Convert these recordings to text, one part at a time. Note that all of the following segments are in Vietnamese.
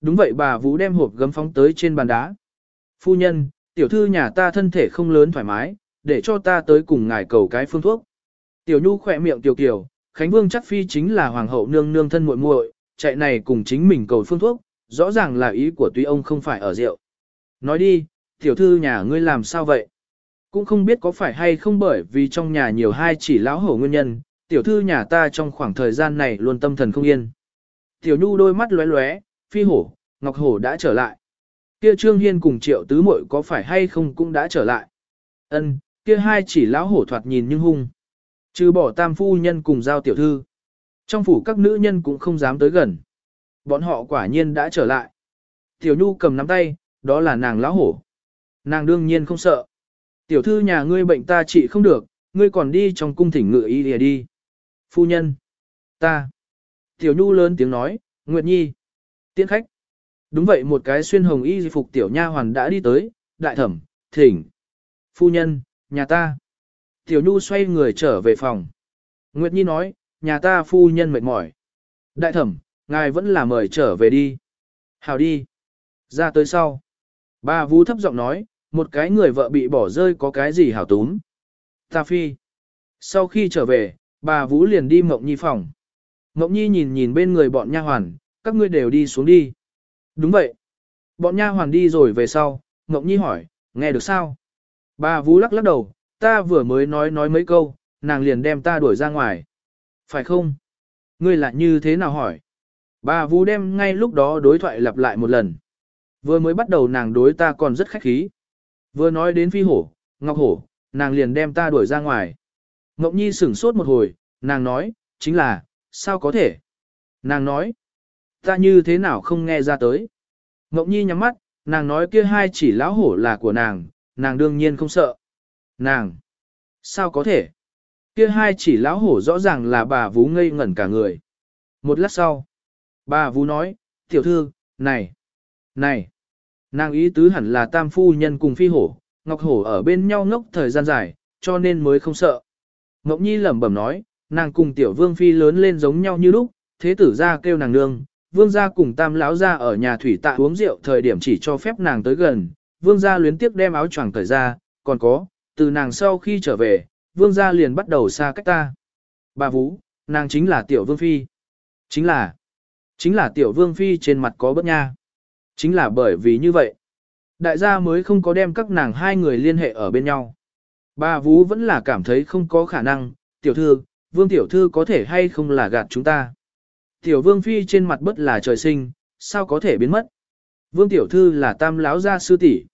Đúng vậy bà Vũ đem hộp gấm phóng tới trên bàn đá. Phu nhân, tiểu thư nhà ta thân thể không lớn thoải mái, để cho ta tới cùng ngài cầu cái phương thuốc. Tiểu Nhu khỏe miệng tiểu kiều, Khánh Vương chắc phi chính là hoàng hậu nương nương thân muội muội, chạy này cùng chính mình cầu phương thuốc, rõ ràng là ý của tuy ông không phải ở rượu. Nói đi, tiểu thư nhà ngươi làm sao vậy? Cũng không biết có phải hay không bởi vì trong nhà nhiều hai chỉ lão hổ nguyên nhân, tiểu thư nhà ta trong khoảng thời gian này luôn tâm thần không yên. Tiểu Nhu đôi mắt lóe lóe, phi hổ, ngọc hổ đã trở lại. Kia Trương Hiên cùng triệu tứ muội có phải hay không cũng đã trở lại. Ân, kia hai chỉ lão hổ thoạt nhìn nhưng hung. Trừ bỏ tam phu nhân cùng giao tiểu thư. Trong phủ các nữ nhân cũng không dám tới gần. Bọn họ quả nhiên đã trở lại. Tiểu Nhu cầm nắm tay, đó là nàng lão hổ. Nàng đương nhiên không sợ. Tiểu thư nhà ngươi bệnh ta trị không được, ngươi còn đi trong cung thỉnh ngự y lìa đi. Phu nhân. Ta. Tiểu Nhu lớn tiếng nói, Nguyệt Nhi. Tiễn khách. Đúng vậy một cái xuyên hồng y phục tiểu nha hoàn đã đi tới, đại thẩm, thỉnh. Phu nhân, nhà ta. Tiểu Nhu xoay người trở về phòng. Nguyệt Nhi nói, nhà ta phu nhân mệt mỏi. Đại thẩm, ngài vẫn là mời trở về đi. Hào đi. Ra tới sau. Bà Vũ thấp giọng nói, một cái người vợ bị bỏ rơi có cái gì hảo túm. Ta phi. Sau khi trở về, bà Vũ liền đi Mộng Nhi phòng. Mộng Nhi nhìn nhìn bên người bọn nha hoàn, các ngươi đều đi xuống đi. Đúng vậy. Bọn nha hoàn đi rồi về sau, ngọc Nhi hỏi, nghe được sao? Bà Vũ lắc lắc đầu, ta vừa mới nói nói mấy câu, nàng liền đem ta đuổi ra ngoài. Phải không? Ngươi lại như thế nào hỏi? Bà Vũ đem ngay lúc đó đối thoại lặp lại một lần. Vừa mới bắt đầu nàng đối ta còn rất khách khí. Vừa nói đến phi hổ, ngọc hổ, nàng liền đem ta đuổi ra ngoài. Ngọc Nhi sửng sốt một hồi, nàng nói, chính là, sao có thể? Nàng nói, ta như thế nào không nghe ra tới? Ngọc Nhi nhắm mắt, nàng nói kia hai chỉ lão hổ là của nàng, nàng đương nhiên không sợ. Nàng, sao có thể? Kia hai chỉ lão hổ rõ ràng là bà Vú ngây ngẩn cả người. Một lát sau, bà Vú nói, tiểu thư, này, này, nàng ý tứ hẳn là tam phu nhân cùng phi hổ, ngọc hổ ở bên nhau ngốc thời gian dài, cho nên mới không sợ. Ngọc Nhi lẩm bẩm nói, nàng cùng tiểu vương phi lớn lên giống nhau như lúc, thế tử ra kêu nàng nương, vương gia cùng tam lão gia ở nhà thủy tạ uống rượu thời điểm chỉ cho phép nàng tới gần, vương gia luyến tiếp đem áo choàng cởi ra, còn có, từ nàng sau khi trở về, vương gia liền bắt đầu xa cách ta. Bà Vũ, nàng chính là tiểu vương phi. Chính là, chính là tiểu vương phi trên mặt có bất nha. Chính là bởi vì như vậy, đại gia mới không có đem các nàng hai người liên hệ ở bên nhau. Bà Vũ vẫn là cảm thấy không có khả năng, tiểu thư, vương tiểu thư có thể hay không là gạt chúng ta. Tiểu vương phi trên mặt bất là trời sinh, sao có thể biến mất. Vương tiểu thư là tam lão gia sư tỷ,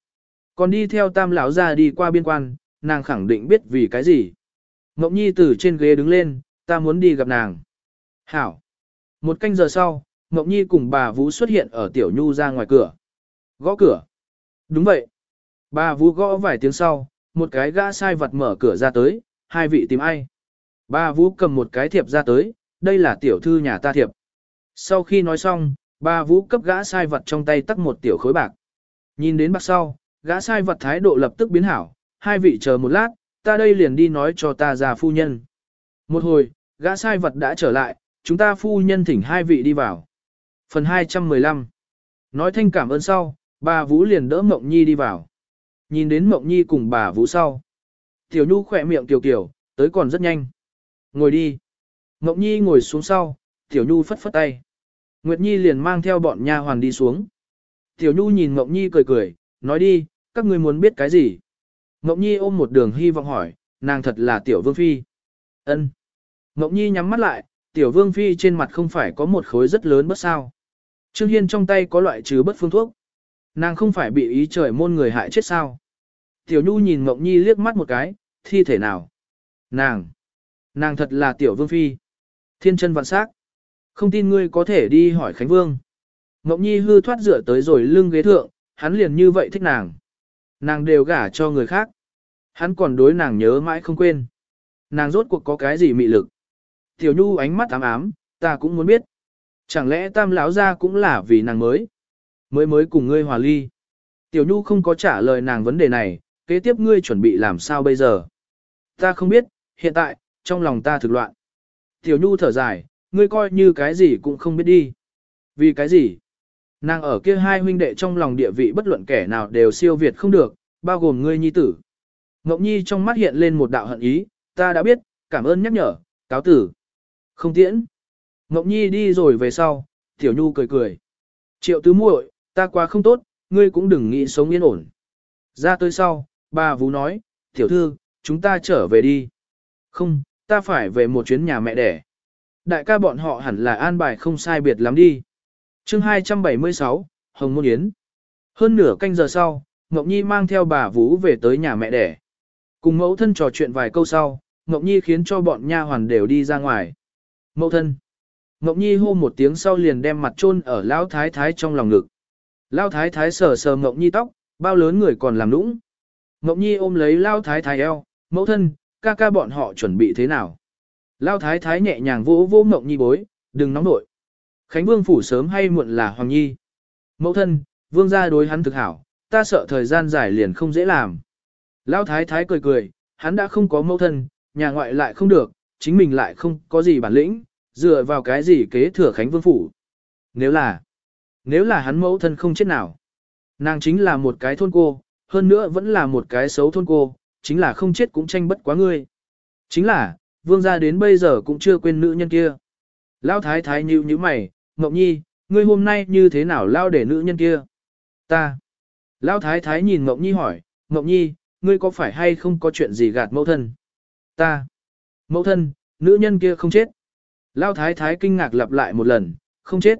còn đi theo tam lão gia đi qua biên quan, nàng khẳng định biết vì cái gì. Ngọc Nhi từ trên ghế đứng lên, ta muốn đi gặp nàng. Hảo. Một canh giờ sau, Ngọc Nhi cùng bà Vũ xuất hiện ở Tiểu Nhu ra ngoài cửa. Gõ cửa. Đúng vậy. Bà Vũ gõ vài tiếng sau, một cái gã sai vật mở cửa ra tới, hai vị tìm ai. Bà Vũ cầm một cái thiệp ra tới, đây là tiểu thư nhà ta thiệp. Sau khi nói xong, bà Vũ cấp gã sai vật trong tay tắt một tiểu khối bạc. Nhìn đến bạc sau, gã sai vật thái độ lập tức biến hảo, hai vị chờ một lát, ta đây liền đi nói cho ta già phu nhân. Một hồi, gã sai vật đã trở lại, chúng ta phu nhân thỉnh hai vị đi vào. Phần 215 Nói thanh cảm ơn sau, bà Vũ liền đỡ Mộng Nhi đi vào. Nhìn đến Mộng Nhi cùng bà Vũ sau. Tiểu Nhu khỏe miệng tiểu kiểu, tới còn rất nhanh. Ngồi đi. Ngọc Nhi ngồi xuống sau, Tiểu Nhu phất phất tay. Nguyệt Nhi liền mang theo bọn nha hoàn đi xuống. Tiểu Nhu nhìn Ngọc Nhi cười cười, nói đi, các ngươi muốn biết cái gì? Ngọc Nhi ôm một đường hy vọng hỏi, nàng thật là Tiểu Vương Phi. Ân. Ngọc Nhi nhắm mắt lại, Tiểu Vương Phi trên mặt không phải có một khối rất lớn bất sao. Trương Hiên trong tay có loại trừ bất phương thuốc. Nàng không phải bị ý trời môn người hại chết sao. Tiểu Nhu nhìn Ngọc Nhi liếc mắt một cái, thi thể nào? Nàng! Nàng thật là Tiểu Vương Phi. Thiên chân vạn sắc. Không tin ngươi có thể đi hỏi Khánh Vương. Ngọc Nhi hư thoát rửa tới rồi lưng ghế thượng, hắn liền như vậy thích nàng. Nàng đều gả cho người khác. Hắn còn đối nàng nhớ mãi không quên. Nàng rốt cuộc có cái gì mị lực. Tiểu Nhu ánh mắt ám ám, ta cũng muốn biết. Chẳng lẽ tam lão gia cũng là vì nàng mới? Mới mới cùng ngươi hòa ly. Tiểu Nhu không có trả lời nàng vấn đề này, kế tiếp ngươi chuẩn bị làm sao bây giờ? Ta không biết, hiện tại, trong lòng ta thực loạn. Tiểu Nhu thở dài, ngươi coi như cái gì cũng không biết đi. Vì cái gì? Nàng ở kia hai huynh đệ trong lòng địa vị bất luận kẻ nào đều siêu việt không được, bao gồm ngươi nhi tử. Ngọc Nhi trong mắt hiện lên một đạo hận ý, ta đã biết, cảm ơn nhắc nhở, cáo tử. Không tiễn. Ngọc Nhi đi rồi về sau, Tiểu Nhu cười cười. Triệu tứ muội, ta quá không tốt, ngươi cũng đừng nghĩ sống yên ổn. Ra tới sau, bà Vú nói, Tiểu Thư, chúng ta trở về đi. Không, ta phải về một chuyến nhà mẹ đẻ. Đại ca bọn họ hẳn là an bài không sai biệt lắm đi. chương 276, Hồng Môn Yến. Hơn nửa canh giờ sau, Ngọc Nhi mang theo bà Vũ về tới nhà mẹ đẻ. Cùng mẫu thân trò chuyện vài câu sau, Ngọc Nhi khiến cho bọn nha hoàn đều đi ra ngoài. Mẫu thân. Ngọc Nhi hô một tiếng sau liền đem mặt chôn ở Lão Thái Thái trong lòng ngực. Lão Thái Thái sờ sờ Ngọc Nhi tóc, bao lớn người còn làm nũng. Ngọc Nhi ôm lấy Lão Thái Thái eo, mẫu thân, ca ca bọn họ chuẩn bị thế nào. Lão Thái Thái nhẹ nhàng vỗ vỗ mộng Nhi bối, đừng nóng nội. Khánh Vương phủ sớm hay muộn là Hoàng Nhi. Mẫu thân, Vương gia đối hắn thực hảo, ta sợ thời gian dài liền không dễ làm. Lão Thái Thái cười cười, hắn đã không có mẫu thân, nhà ngoại lại không được, chính mình lại không có gì bản lĩnh, dựa vào cái gì kế thừa Khánh Vương Phủ. Nếu là, nếu là hắn mẫu thân không chết nào, nàng chính là một cái thôn cô, hơn nữa vẫn là một cái xấu thôn cô, chính là không chết cũng tranh bất quá ngươi. Chính là, vương gia đến bây giờ cũng chưa quên nữ nhân kia. Lão thái thái nhíu như mày, Ngọc Nhi, ngươi hôm nay như thế nào lao để nữ nhân kia? Ta. Lão thái thái nhìn Ngọc Nhi hỏi, Ngọc Nhi, ngươi có phải hay không có chuyện gì gạt mẫu thân? Ta. Mẫu thân, nữ nhân kia không chết. Lao thái thái kinh ngạc lặp lại một lần, không chết.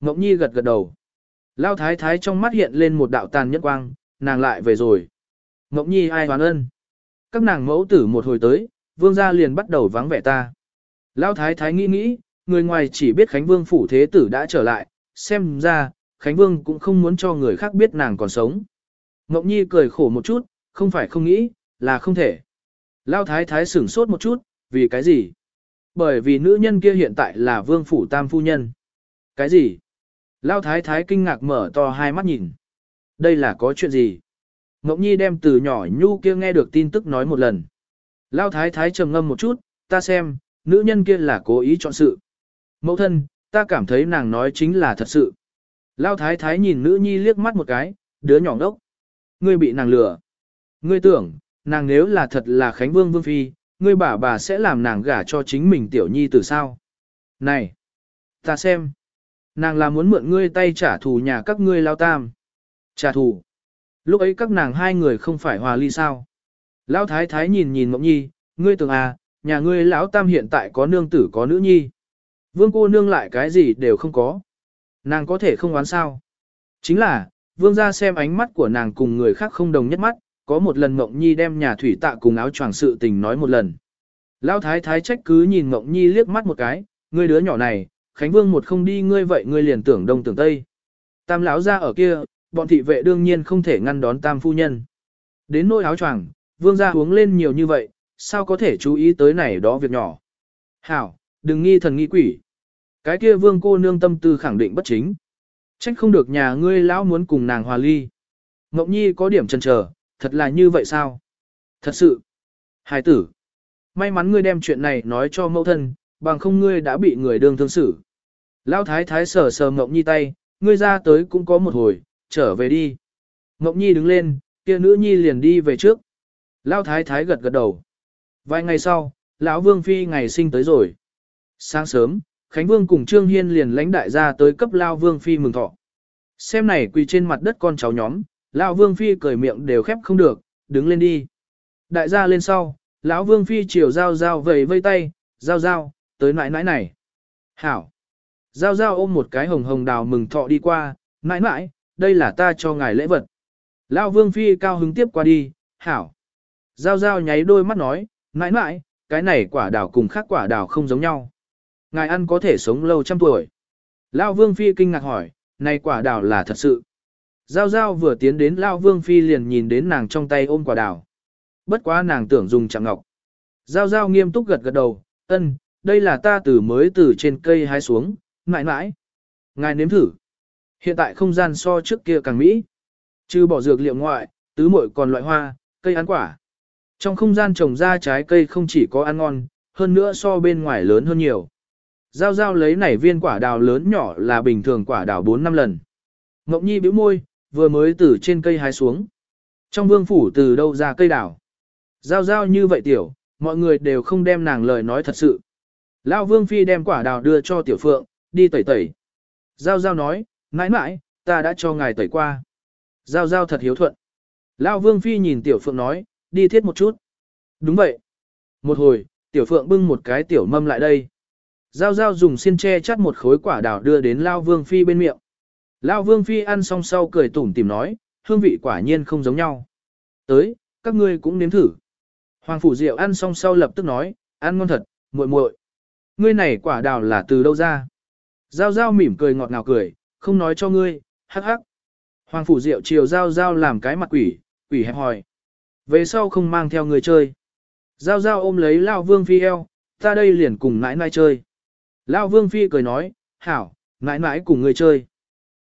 Ngọc Nhi gật gật đầu. Lao thái thái trong mắt hiện lên một đạo tàn nhẫn quang, nàng lại về rồi. Ngọc Nhi ai hoàn ân. Các nàng mẫu tử một hồi tới, vương gia liền bắt đầu vắng vẻ ta. Lão thái thái nghĩ nghĩ, người ngoài chỉ biết Khánh Vương phủ thế tử đã trở lại, xem ra, Khánh Vương cũng không muốn cho người khác biết nàng còn sống. Ngọc Nhi cười khổ một chút, không phải không nghĩ, là không thể. Lão thái thái sửng sốt một chút, vì cái gì? Bởi vì nữ nhân kia hiện tại là vương phủ tam phu nhân. Cái gì? Lão thái thái kinh ngạc mở to hai mắt nhìn. Đây là có chuyện gì? Ngọc Nhi đem từ nhỏ nhu kia nghe được tin tức nói một lần. Lao thái thái trầm ngâm một chút, ta xem, nữ nhân kia là cố ý chọn sự. Mẫu thân, ta cảm thấy nàng nói chính là thật sự. Lao thái thái nhìn nữ nhi liếc mắt một cái, đứa nhỏ đốc. Ngươi bị nàng lừa. Ngươi tưởng, nàng nếu là thật là Khánh Vương Vương Phi, ngươi bà bà sẽ làm nàng gả cho chính mình tiểu nhi từ sao? Này! Ta xem! Nàng là muốn mượn ngươi tay trả thù nhà các ngươi lao tam. Trả thù! Lúc ấy các nàng hai người không phải hòa ly sao? Lão thái thái nhìn nhìn mộng nhi, ngươi tưởng à, nhà ngươi lão tam hiện tại có nương tử có nữ nhi. Vương cô nương lại cái gì đều không có. Nàng có thể không oán sao? Chính là, vương ra xem ánh mắt của nàng cùng người khác không đồng nhất mắt, có một lần Mộng Nhi đem nhà thủy tạ cùng áo choàng sự tình nói một lần. Lão thái thái trách cứ nhìn Mộng Nhi liếc mắt một cái, ngươi đứa nhỏ này, Khánh Vương một không đi ngươi vậy ngươi liền tưởng đông tưởng tây. Tam lão ra ở kia, bọn thị vệ đương nhiên không thể ngăn đón tam phu nhân. Đến nỗi áo choàng, vương gia uống lên nhiều như vậy, sao có thể chú ý tới này đó việc nhỏ. Hảo, đừng nghi thần nghi quỷ. Cái kia vương cô nương tâm tư khẳng định bất chính. Trách không được nhà ngươi lão muốn cùng nàng hòa ly. Ngọc Nhi có điểm chần chờ, thật là như vậy sao? Thật sự. Hải tử. May mắn ngươi đem chuyện này nói cho mẫu thân, bằng không ngươi đã bị người đương thương xử. Lão thái thái sờ sờ Ngọc Nhi tay, ngươi ra tới cũng có một hồi, trở về đi. Ngọc Nhi đứng lên, kia nữ nhi liền đi về trước. Lão thái thái gật gật đầu. Vài ngày sau, lão vương phi ngày sinh tới rồi. Sáng sớm, Khánh Vương cùng Trương Hiên liền lãnh đại gia tới cấp Lao Vương Phi mừng thọ. Xem này quỳ trên mặt đất con cháu nhóm, lão vương phi cười miệng đều khép không được, đứng lên đi. Đại gia lên sau, lão vương phi chiều giao giao vầy vây tay, giao giao, tới nãi nãi này. Hảo. Giao giao ôm một cái hồng hồng đào mừng thọ đi qua, nãi nãi, đây là ta cho ngài lễ vật. Lão vương phi cao hứng tiếp qua đi, hảo. Giao giao nháy đôi mắt nói, nãi nãi, cái này quả đào cùng khác quả đào không giống nhau. Ngài ăn có thể sống lâu trăm tuổi. Lão vương phi kinh ngạc hỏi, này quả đào là thật sự. Giao giao vừa tiến đến Lão Vương Phi liền nhìn đến nàng trong tay ôm quả đào. Bất quá nàng tưởng dùng chạm ngọc. Giao giao nghiêm túc gật gật đầu, ân, đây là ta từ mới từ trên cây hái xuống, mãi mãi. Ngài nếm thử. Hiện tại không gian so trước kia càng mỹ. Trừ bỏ dược liệu ngoại, tứ muội còn loại hoa, cây ăn quả. Trong không gian trồng ra trái cây không chỉ có ăn ngon, hơn nữa so bên ngoài lớn hơn nhiều. Giao giao lấy nảy viên quả đào lớn nhỏ là bình thường quả đào 4 năm lần. Ngọc Nhi bĩu môi, vừa mới từ trên cây hái xuống. Trong vương phủ từ đâu ra cây đào? Giao giao như vậy tiểu, mọi người đều không đem nàng lời nói thật sự. lao vương phi đem quả đào đưa cho tiểu phượng, đi tẩy tẩy. Giao giao nói, nãi nãi, ta đã cho ngài tẩy qua. Giao giao thật hiếu thuận. lao vương phi nhìn tiểu phượng nói, đi thiết một chút. Đúng vậy. Một hồi, tiểu phượng bưng một cái tiểu mâm lại đây. Giao giao dùng xiên tre chắt một khối quả đào đưa đến Lao Vương Phi bên miệng. Lao Vương Phi ăn xong sau cười tủm tìm nói, hương vị quả nhiên không giống nhau. Tới, các ngươi cũng nếm thử. Hoàng Phủ Diệu ăn xong sau lập tức nói, ăn ngon thật, muội muội. Ngươi này quả đào là từ đâu ra? Giao giao mỉm cười ngọt ngào cười, không nói cho ngươi, hắc hắc. Hoàng Phủ Diệu chiều giao giao làm cái mặt quỷ, quỷ hẹp hỏi. Về sau không mang theo người chơi. Giao giao ôm lấy Lao Vương Phi eo, ta đây liền cùng nãi nãi chơi. Lao Vương Phi cười nói, hảo, nãi nãi cùng người chơi.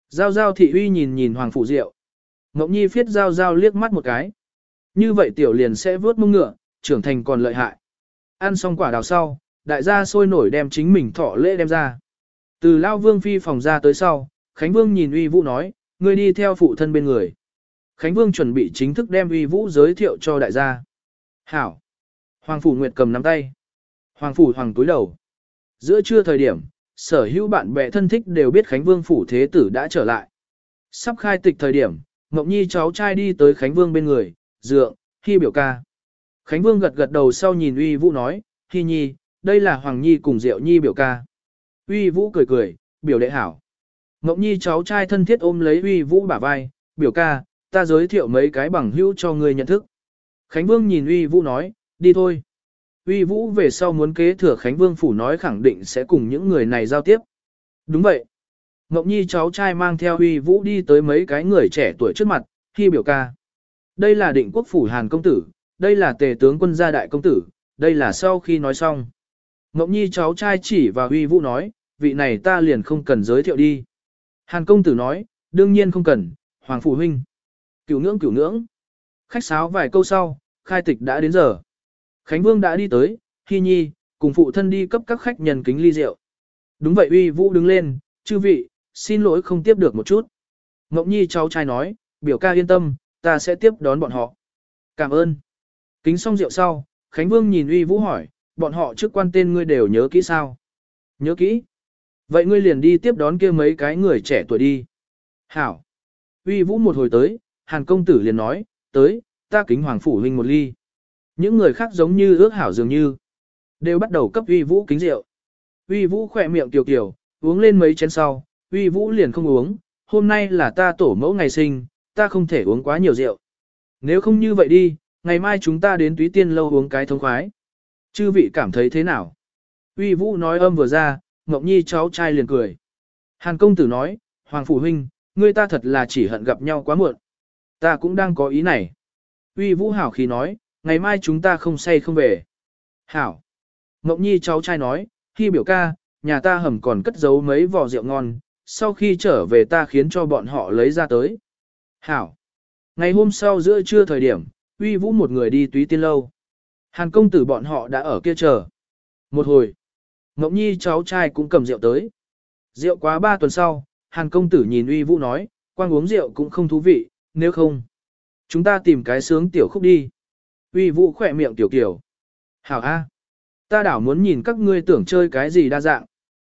Giao giao thị uy nhìn nhìn Hoàng Phủ Diệu. Ngọc Nhi phiết giao giao liếc mắt một cái. Như vậy tiểu liền sẽ vớt mông ngựa, trưởng thành còn lợi hại. Ăn xong quả đào sau, đại gia sôi nổi đem chính mình thọ lễ đem ra. Từ Lao Vương Phi phòng ra tới sau, Khánh Vương nhìn uy vũ nói, ngươi đi theo phụ thân bên người. Khánh Vương chuẩn bị chính thức đem uy vũ giới thiệu cho đại gia. Hảo. Hoàng Phủ Nguyệt cầm nắm tay. Hoàng Phủ Hoàng túi đầu. Giữa trưa thời điểm, sở hữu bạn bè thân thích đều biết Khánh Vương Phủ Thế Tử đã trở lại. Sắp khai tịch thời điểm, Ngọc Nhi cháu trai đi tới Khánh Vương bên người, dựa, khi biểu ca. Khánh Vương gật gật đầu sau nhìn uy vũ nói, Hi Nhi, đây là Hoàng Nhi cùng Diệu Nhi biểu ca. Uy vũ cười cười, biểu đệ hảo. Ngọc Nhi cháu trai thân thiết ôm lấy uy vũ bả vai, biểu ca, ta giới thiệu mấy cái bằng hữu cho người nhận thức. Khánh Vương nhìn uy vũ nói, đi thôi. Uy Vũ về sau muốn kế thừa Khánh Vương Phủ nói khẳng định sẽ cùng những người này giao tiếp. Đúng vậy. Ngọc Nhi cháu trai mang theo Uy Vũ đi tới mấy cái người trẻ tuổi trước mặt, khi biểu ca. Đây là định quốc phủ Hàn công tử, đây là tề tướng quân gia đại công tử, đây là sau khi nói xong. Ngọc Nhi cháu trai chỉ và Uy Vũ nói, vị này ta liền không cần giới thiệu đi. Hàn công tử nói, đương nhiên không cần, Hoàng Phủ Huynh. Cửu ngưỡng cửu ngưỡng. Khách sáo vài câu sau, khai tịch đã đến giờ. Khánh Vương đã đi tới, Hi Nhi, cùng phụ thân đi cấp các khách nhân kính ly rượu. Đúng vậy uy vũ đứng lên, chư vị, xin lỗi không tiếp được một chút. Ngọc Nhi cháu trai nói, biểu ca yên tâm, ta sẽ tiếp đón bọn họ. Cảm ơn. Kính xong rượu sau, Khánh Vương nhìn uy vũ hỏi, bọn họ trước quan tên ngươi đều nhớ kỹ sao? Nhớ kỹ. Vậy ngươi liền đi tiếp đón kia mấy cái người trẻ tuổi đi. Hảo. Uy vũ một hồi tới, Hàn công tử liền nói, tới, ta kính hoàng phủ huynh một ly. Những người khác giống như ước hảo dường như, đều bắt đầu cấp uy vũ kính rượu. Uy vũ khỏe miệng tiểu kiểu, uống lên mấy chén sau, uy vũ liền không uống, hôm nay là ta tổ mẫu ngày sinh, ta không thể uống quá nhiều rượu. Nếu không như vậy đi, ngày mai chúng ta đến túy tiên lâu uống cái thông khoái. Chư vị cảm thấy thế nào? Uy vũ nói âm vừa ra, Ngọc Nhi cháu trai liền cười. Hàn công tử nói, Hoàng Phủ Huynh, ngươi ta thật là chỉ hận gặp nhau quá muộn. Ta cũng đang có ý này. Uy vũ hảo khí nói, ngày mai chúng ta không say không về. Hảo. Ngọc Nhi cháu trai nói, khi biểu ca, nhà ta hầm còn cất giấu mấy vò rượu ngon, sau khi trở về ta khiến cho bọn họ lấy ra tới. Hảo. Ngày hôm sau giữa trưa thời điểm, uy vũ một người đi túy tiên lâu. Hàn công tử bọn họ đã ở kia chờ. Một hồi, Ngọc Nhi cháu trai cũng cầm rượu tới. Rượu quá ba tuần sau, Hàn công tử nhìn uy vũ nói, quang uống rượu cũng không thú vị, nếu không. Chúng ta tìm cái sướng tiểu khúc đi. Uy vũ khỏe miệng tiểu kiểu. Hảo A. Ta đảo muốn nhìn các ngươi tưởng chơi cái gì đa dạng.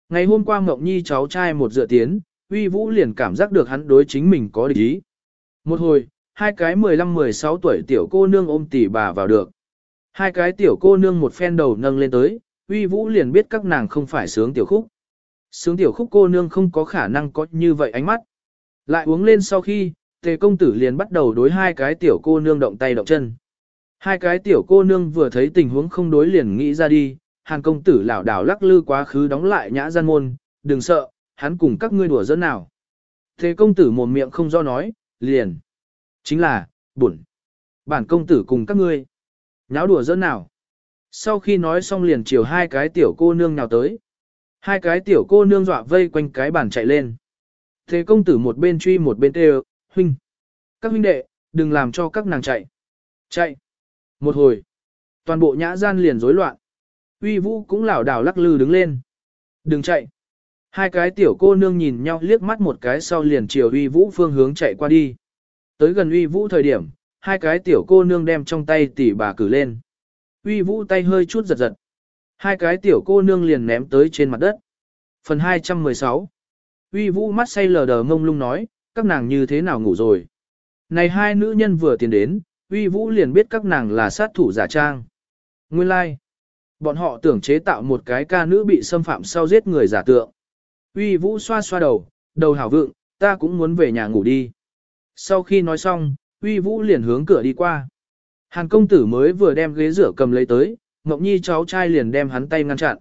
Ngày hôm qua Ngọc Nhi cháu trai một dựa tiến, Uy Vũ liền cảm giác được hắn đối chính mình có địch ý. Một hồi, hai cái 15-16 tuổi tiểu cô nương ôm tỉ bà vào được. Hai cái tiểu cô nương một phen đầu nâng lên tới, Uy Vũ liền biết các nàng không phải sướng tiểu khúc. Sướng tiểu khúc cô nương không có khả năng có như vậy ánh mắt. Lại uống lên sau khi, tề công tử liền bắt đầu đối hai cái tiểu cô nương động tay động chân. Hai cái tiểu cô nương vừa thấy tình huống không đối liền nghĩ ra đi, hàng công tử lảo đảo lắc lư quá khứ đóng lại nhã gian môn, đừng sợ, hắn cùng các ngươi đùa dẫn nào. Thế công tử mồm miệng không do nói, liền. Chính là, bụn. Bản công tử cùng các ngươi. Nháo đùa dẫn nào. Sau khi nói xong liền chiều hai cái tiểu cô nương nào tới. Hai cái tiểu cô nương dọa vây quanh cái bàn chạy lên. Thế công tử một bên truy một bên kêu, huynh. Các huynh đệ, đừng làm cho các nàng chạy. Chạy. Một hồi, toàn bộ nhã gian liền rối loạn. Uy vũ cũng lảo đảo lắc lư đứng lên. Đừng chạy. Hai cái tiểu cô nương nhìn nhau liếc mắt một cái sau liền chiều uy vũ phương hướng chạy qua đi. Tới gần uy vũ thời điểm, hai cái tiểu cô nương đem trong tay tỷ bà cử lên. Uy vũ tay hơi chút giật giật. Hai cái tiểu cô nương liền ném tới trên mặt đất. Phần 216 Uy vũ mắt say lờ đờ ngông lung nói, các nàng như thế nào ngủ rồi. Này hai nữ nhân vừa tiến đến, uy vũ liền biết các nàng là sát thủ giả trang. Nguyên lai, like. bọn họ tưởng chế tạo một cái ca nữ bị xâm phạm sau giết người giả tượng. Uy vũ xoa xoa đầu, đầu hảo vượng, ta cũng muốn về nhà ngủ đi. Sau khi nói xong, uy vũ liền hướng cửa đi qua. Hàn công tử mới vừa đem ghế rửa cầm lấy tới, Ngọc Nhi cháu trai liền đem hắn tay ngăn chặn.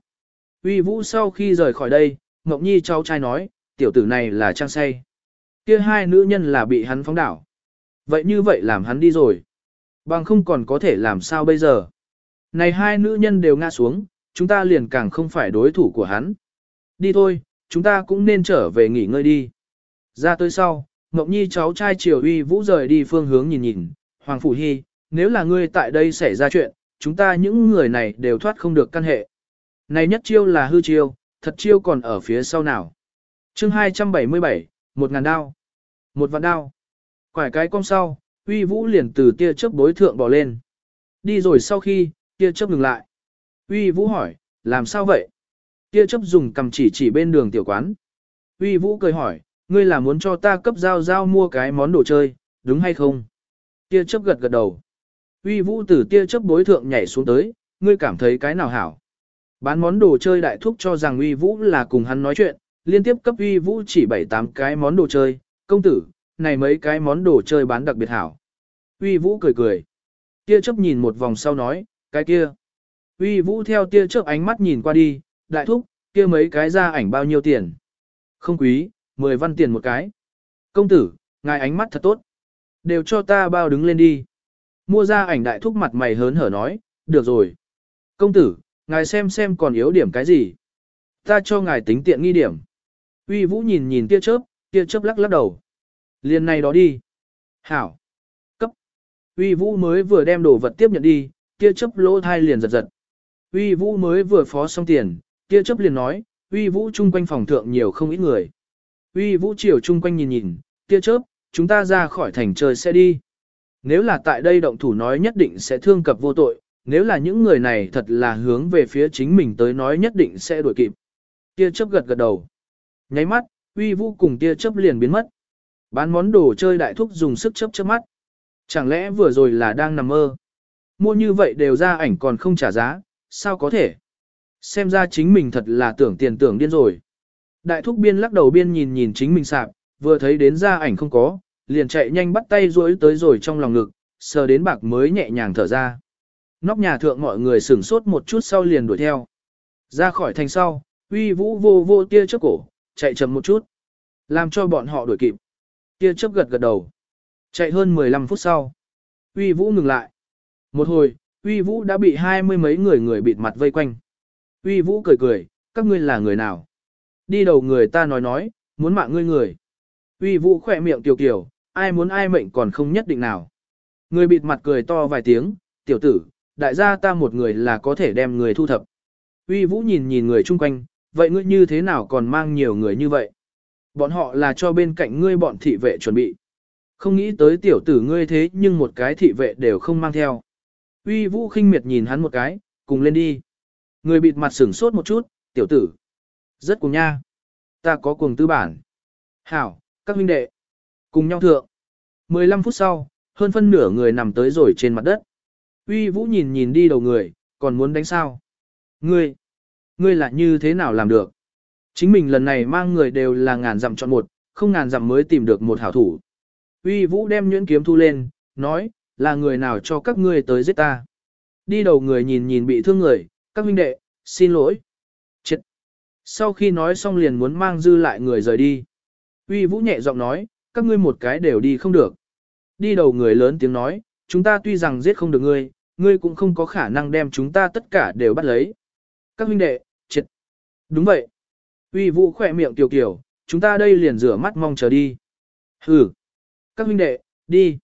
Uy vũ sau khi rời khỏi đây, Ngọc Nhi cháu trai nói, tiểu tử này là trang say. Kia hai nữ nhân là bị hắn phóng đảo. Vậy như vậy làm hắn đi rồi. Bằng không còn có thể làm sao bây giờ. Này hai nữ nhân đều ngã xuống, chúng ta liền càng không phải đối thủ của hắn. Đi thôi, chúng ta cũng nên trở về nghỉ ngơi đi. Ra tới sau, Ngọc Nhi cháu trai Triều Uy Vũ rời đi phương hướng nhìn nhìn, Hoàng Phủ Hy, nếu là ngươi tại đây xảy ra chuyện, chúng ta những người này đều thoát không được căn hệ. Này nhất chiêu là hư chiêu, thật chiêu còn ở phía sau nào. chương 277, một ngàn đao. Một vạn đao. Quải cái cong sau, Uy Vũ liền từ tia chớp bối thượng bỏ lên. Đi rồi sau khi, tia chớp ngừng lại. Uy Vũ hỏi, làm sao vậy? Tia chớp dùng cầm chỉ chỉ bên đường tiểu quán. Uy Vũ cười hỏi, ngươi là muốn cho ta cấp giao giao mua cái món đồ chơi, đúng hay không? Tia chớp gật gật đầu. Uy Vũ từ tia chớp bối thượng nhảy xuống tới, ngươi cảm thấy cái nào hảo? Bán món đồ chơi đại thúc cho rằng Uy Vũ là cùng hắn nói chuyện, liên tiếp cấp Uy Vũ chỉ bảy tám cái món đồ chơi, công tử, này mấy cái món đồ chơi bán đặc biệt hảo. Uy Vũ cười cười. Tia chớp nhìn một vòng sau nói, cái kia. Uy Vũ theo tia chớp ánh mắt nhìn qua đi, đại thúc, kia mấy cái ra ảnh bao nhiêu tiền? Không quý, 10 văn tiền một cái. Công tử, ngài ánh mắt thật tốt. Đều cho ta bao đứng lên đi. Mua ra ảnh đại thúc mặt mày hớn hở nói, được rồi. Công tử, ngài xem xem còn yếu điểm cái gì. Ta cho ngài tính tiện nghi điểm. Uy Vũ nhìn nhìn tia chớp, tia chớp lắc lắc đầu. Liền này đó đi. Hảo. Cấp. Uy Vũ mới vừa đem đồ vật tiếp nhận đi, tia chớp lỗ thai liền giật giật. Uy Vũ mới vừa phó xong tiền, tia chớp liền nói, Uy Vũ chung quanh phòng thượng nhiều không ít người. Uy Vũ chiều chung quanh nhìn nhìn, tia chớp, chúng ta ra khỏi thành trời sẽ đi. Nếu là tại đây động thủ nói nhất định sẽ thương cập vô tội, nếu là những người này thật là hướng về phía chính mình tới nói nhất định sẽ đuổi kịp. Tia chớp gật gật đầu. Nháy mắt, Uy Vũ cùng tia chớp liền biến mất. Bán món đồ chơi đại thúc dùng sức chớp chớp mắt. Chẳng lẽ vừa rồi là đang nằm mơ? Mua như vậy đều ra ảnh còn không trả giá, sao có thể? Xem ra chính mình thật là tưởng tiền tưởng điên rồi. Đại thúc biên lắc đầu biên nhìn nhìn chính mình sạp, vừa thấy đến ra ảnh không có, liền chạy nhanh bắt tay duỗi tới rồi trong lòng ngực, sờ đến bạc mới nhẹ nhàng thở ra. Nóc nhà thượng mọi người sửng sốt một chút sau liền đuổi theo. Ra khỏi thành sau, uy vũ vô vô tia trước cổ, chạy chậm một chút. Làm cho bọn họ đuổi kịp. Tia chớp gật gật đầu. Chạy hơn 15 phút sau. Uy Vũ ngừng lại. Một hồi, Uy Vũ đã bị hai mươi mấy người người bịt mặt vây quanh. Uy Vũ cười cười, các ngươi là người nào? Đi đầu người ta nói nói, muốn mạng ngươi người. Uy Vũ khỏe miệng tiểu kiểu, ai muốn ai mệnh còn không nhất định nào. Người bịt mặt cười to vài tiếng, tiểu tử, đại gia ta một người là có thể đem người thu thập. Uy Vũ nhìn nhìn người chung quanh, vậy ngươi như thế nào còn mang nhiều người như vậy? Bọn họ là cho bên cạnh ngươi bọn thị vệ chuẩn bị. Không nghĩ tới tiểu tử ngươi thế nhưng một cái thị vệ đều không mang theo. Uy vũ khinh miệt nhìn hắn một cái, cùng lên đi. Người bịt mặt sửng sốt một chút, tiểu tử. Rất cùng nha. Ta có cùng tư bản. Hảo, các huynh đệ. Cùng nhau thượng. 15 phút sau, hơn phân nửa người nằm tới rồi trên mặt đất. Uy vũ nhìn nhìn đi đầu người, còn muốn đánh sao? Ngươi, ngươi là như thế nào làm được? Chính mình lần này mang người đều là ngàn dặm chọn một, không ngàn dặm mới tìm được một hảo thủ. Uy Vũ đem nhuyễn kiếm thu lên, nói, là người nào cho các ngươi tới giết ta. Đi đầu người nhìn nhìn bị thương người, các huynh đệ, xin lỗi. Chết. Sau khi nói xong liền muốn mang dư lại người rời đi. Uy Vũ nhẹ giọng nói, các ngươi một cái đều đi không được. Đi đầu người lớn tiếng nói, chúng ta tuy rằng giết không được ngươi, ngươi cũng không có khả năng đem chúng ta tất cả đều bắt lấy. Các huynh đệ, chết. Đúng vậy. Uy vũ khỏe miệng tiểu kiểu, chúng ta đây liền rửa mắt mong chờ đi. Hừ. Các huynh đệ, đi.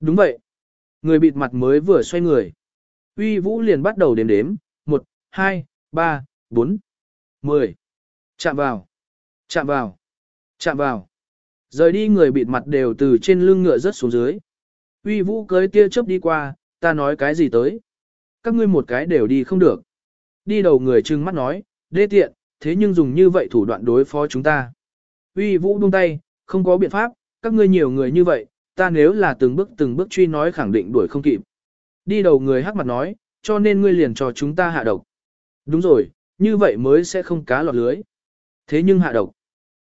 Đúng vậy. Người bịt mặt mới vừa xoay người. Uy vũ liền bắt đầu đếm đếm. 1, 2, 3, 4, 10. Chạm vào. Chạm vào. Chạm vào. Rời đi người bịt mặt đều từ trên lưng ngựa rớt xuống dưới. Uy vũ cưới tia chớp đi qua, ta nói cái gì tới. Các ngươi một cái đều đi không được. Đi đầu người trừng mắt nói, đê tiện, thế nhưng dùng như vậy thủ đoạn đối phó chúng ta. Uy vũ buông tay, không có biện pháp, các ngươi nhiều người như vậy, ta nếu là từng bước từng bước truy nói khẳng định đuổi không kịp. Đi đầu người hắc mặt nói, cho nên ngươi liền cho chúng ta hạ độc. Đúng rồi, như vậy mới sẽ không cá lọt lưới. Thế nhưng hạ độc.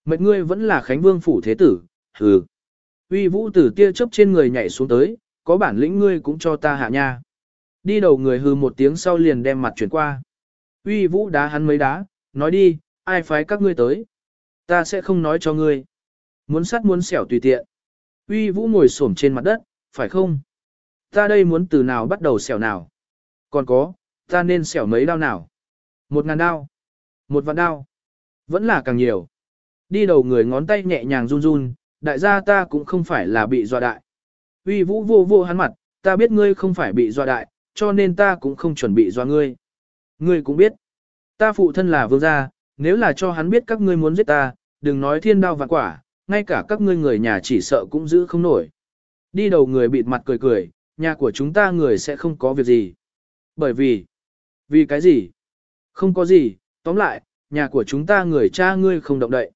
Mệt ngươi vẫn là Khánh Vương phủ thế tử, hừ. Uy vũ tử tia chớp trên người nhảy xuống tới, có bản lĩnh ngươi cũng cho ta hạ nha. Đi đầu người hừ một tiếng sau liền đem mặt chuyển qua. Uy vũ đá hắn mấy đá, nói đi, ai phái các ngươi tới. Ta sẽ không nói cho ngươi. Muốn sắt muốn xẻo tùy tiện. Uy vũ ngồi xổm trên mặt đất, phải không? Ta đây muốn từ nào bắt đầu xẻo nào? Còn có, ta nên xẻo mấy đao nào? Một ngàn đao. Một vạn đao. Vẫn là càng nhiều. Đi đầu người ngón tay nhẹ nhàng run run, đại gia ta cũng không phải là bị dọa đại. Uy vũ vô vô hắn mặt, ta biết ngươi không phải bị dọa đại, cho nên ta cũng không chuẩn bị dọa ngươi. Ngươi cũng biết, ta phụ thân là vương gia, nếu là cho hắn biết các ngươi muốn giết ta, đừng nói thiên đao vạn quả, ngay cả các ngươi người nhà chỉ sợ cũng giữ không nổi. Đi đầu người bịt mặt cười cười, nhà của chúng ta người sẽ không có việc gì. Bởi vì, vì cái gì? Không có gì, tóm lại, nhà của chúng ta người cha ngươi không động đậy.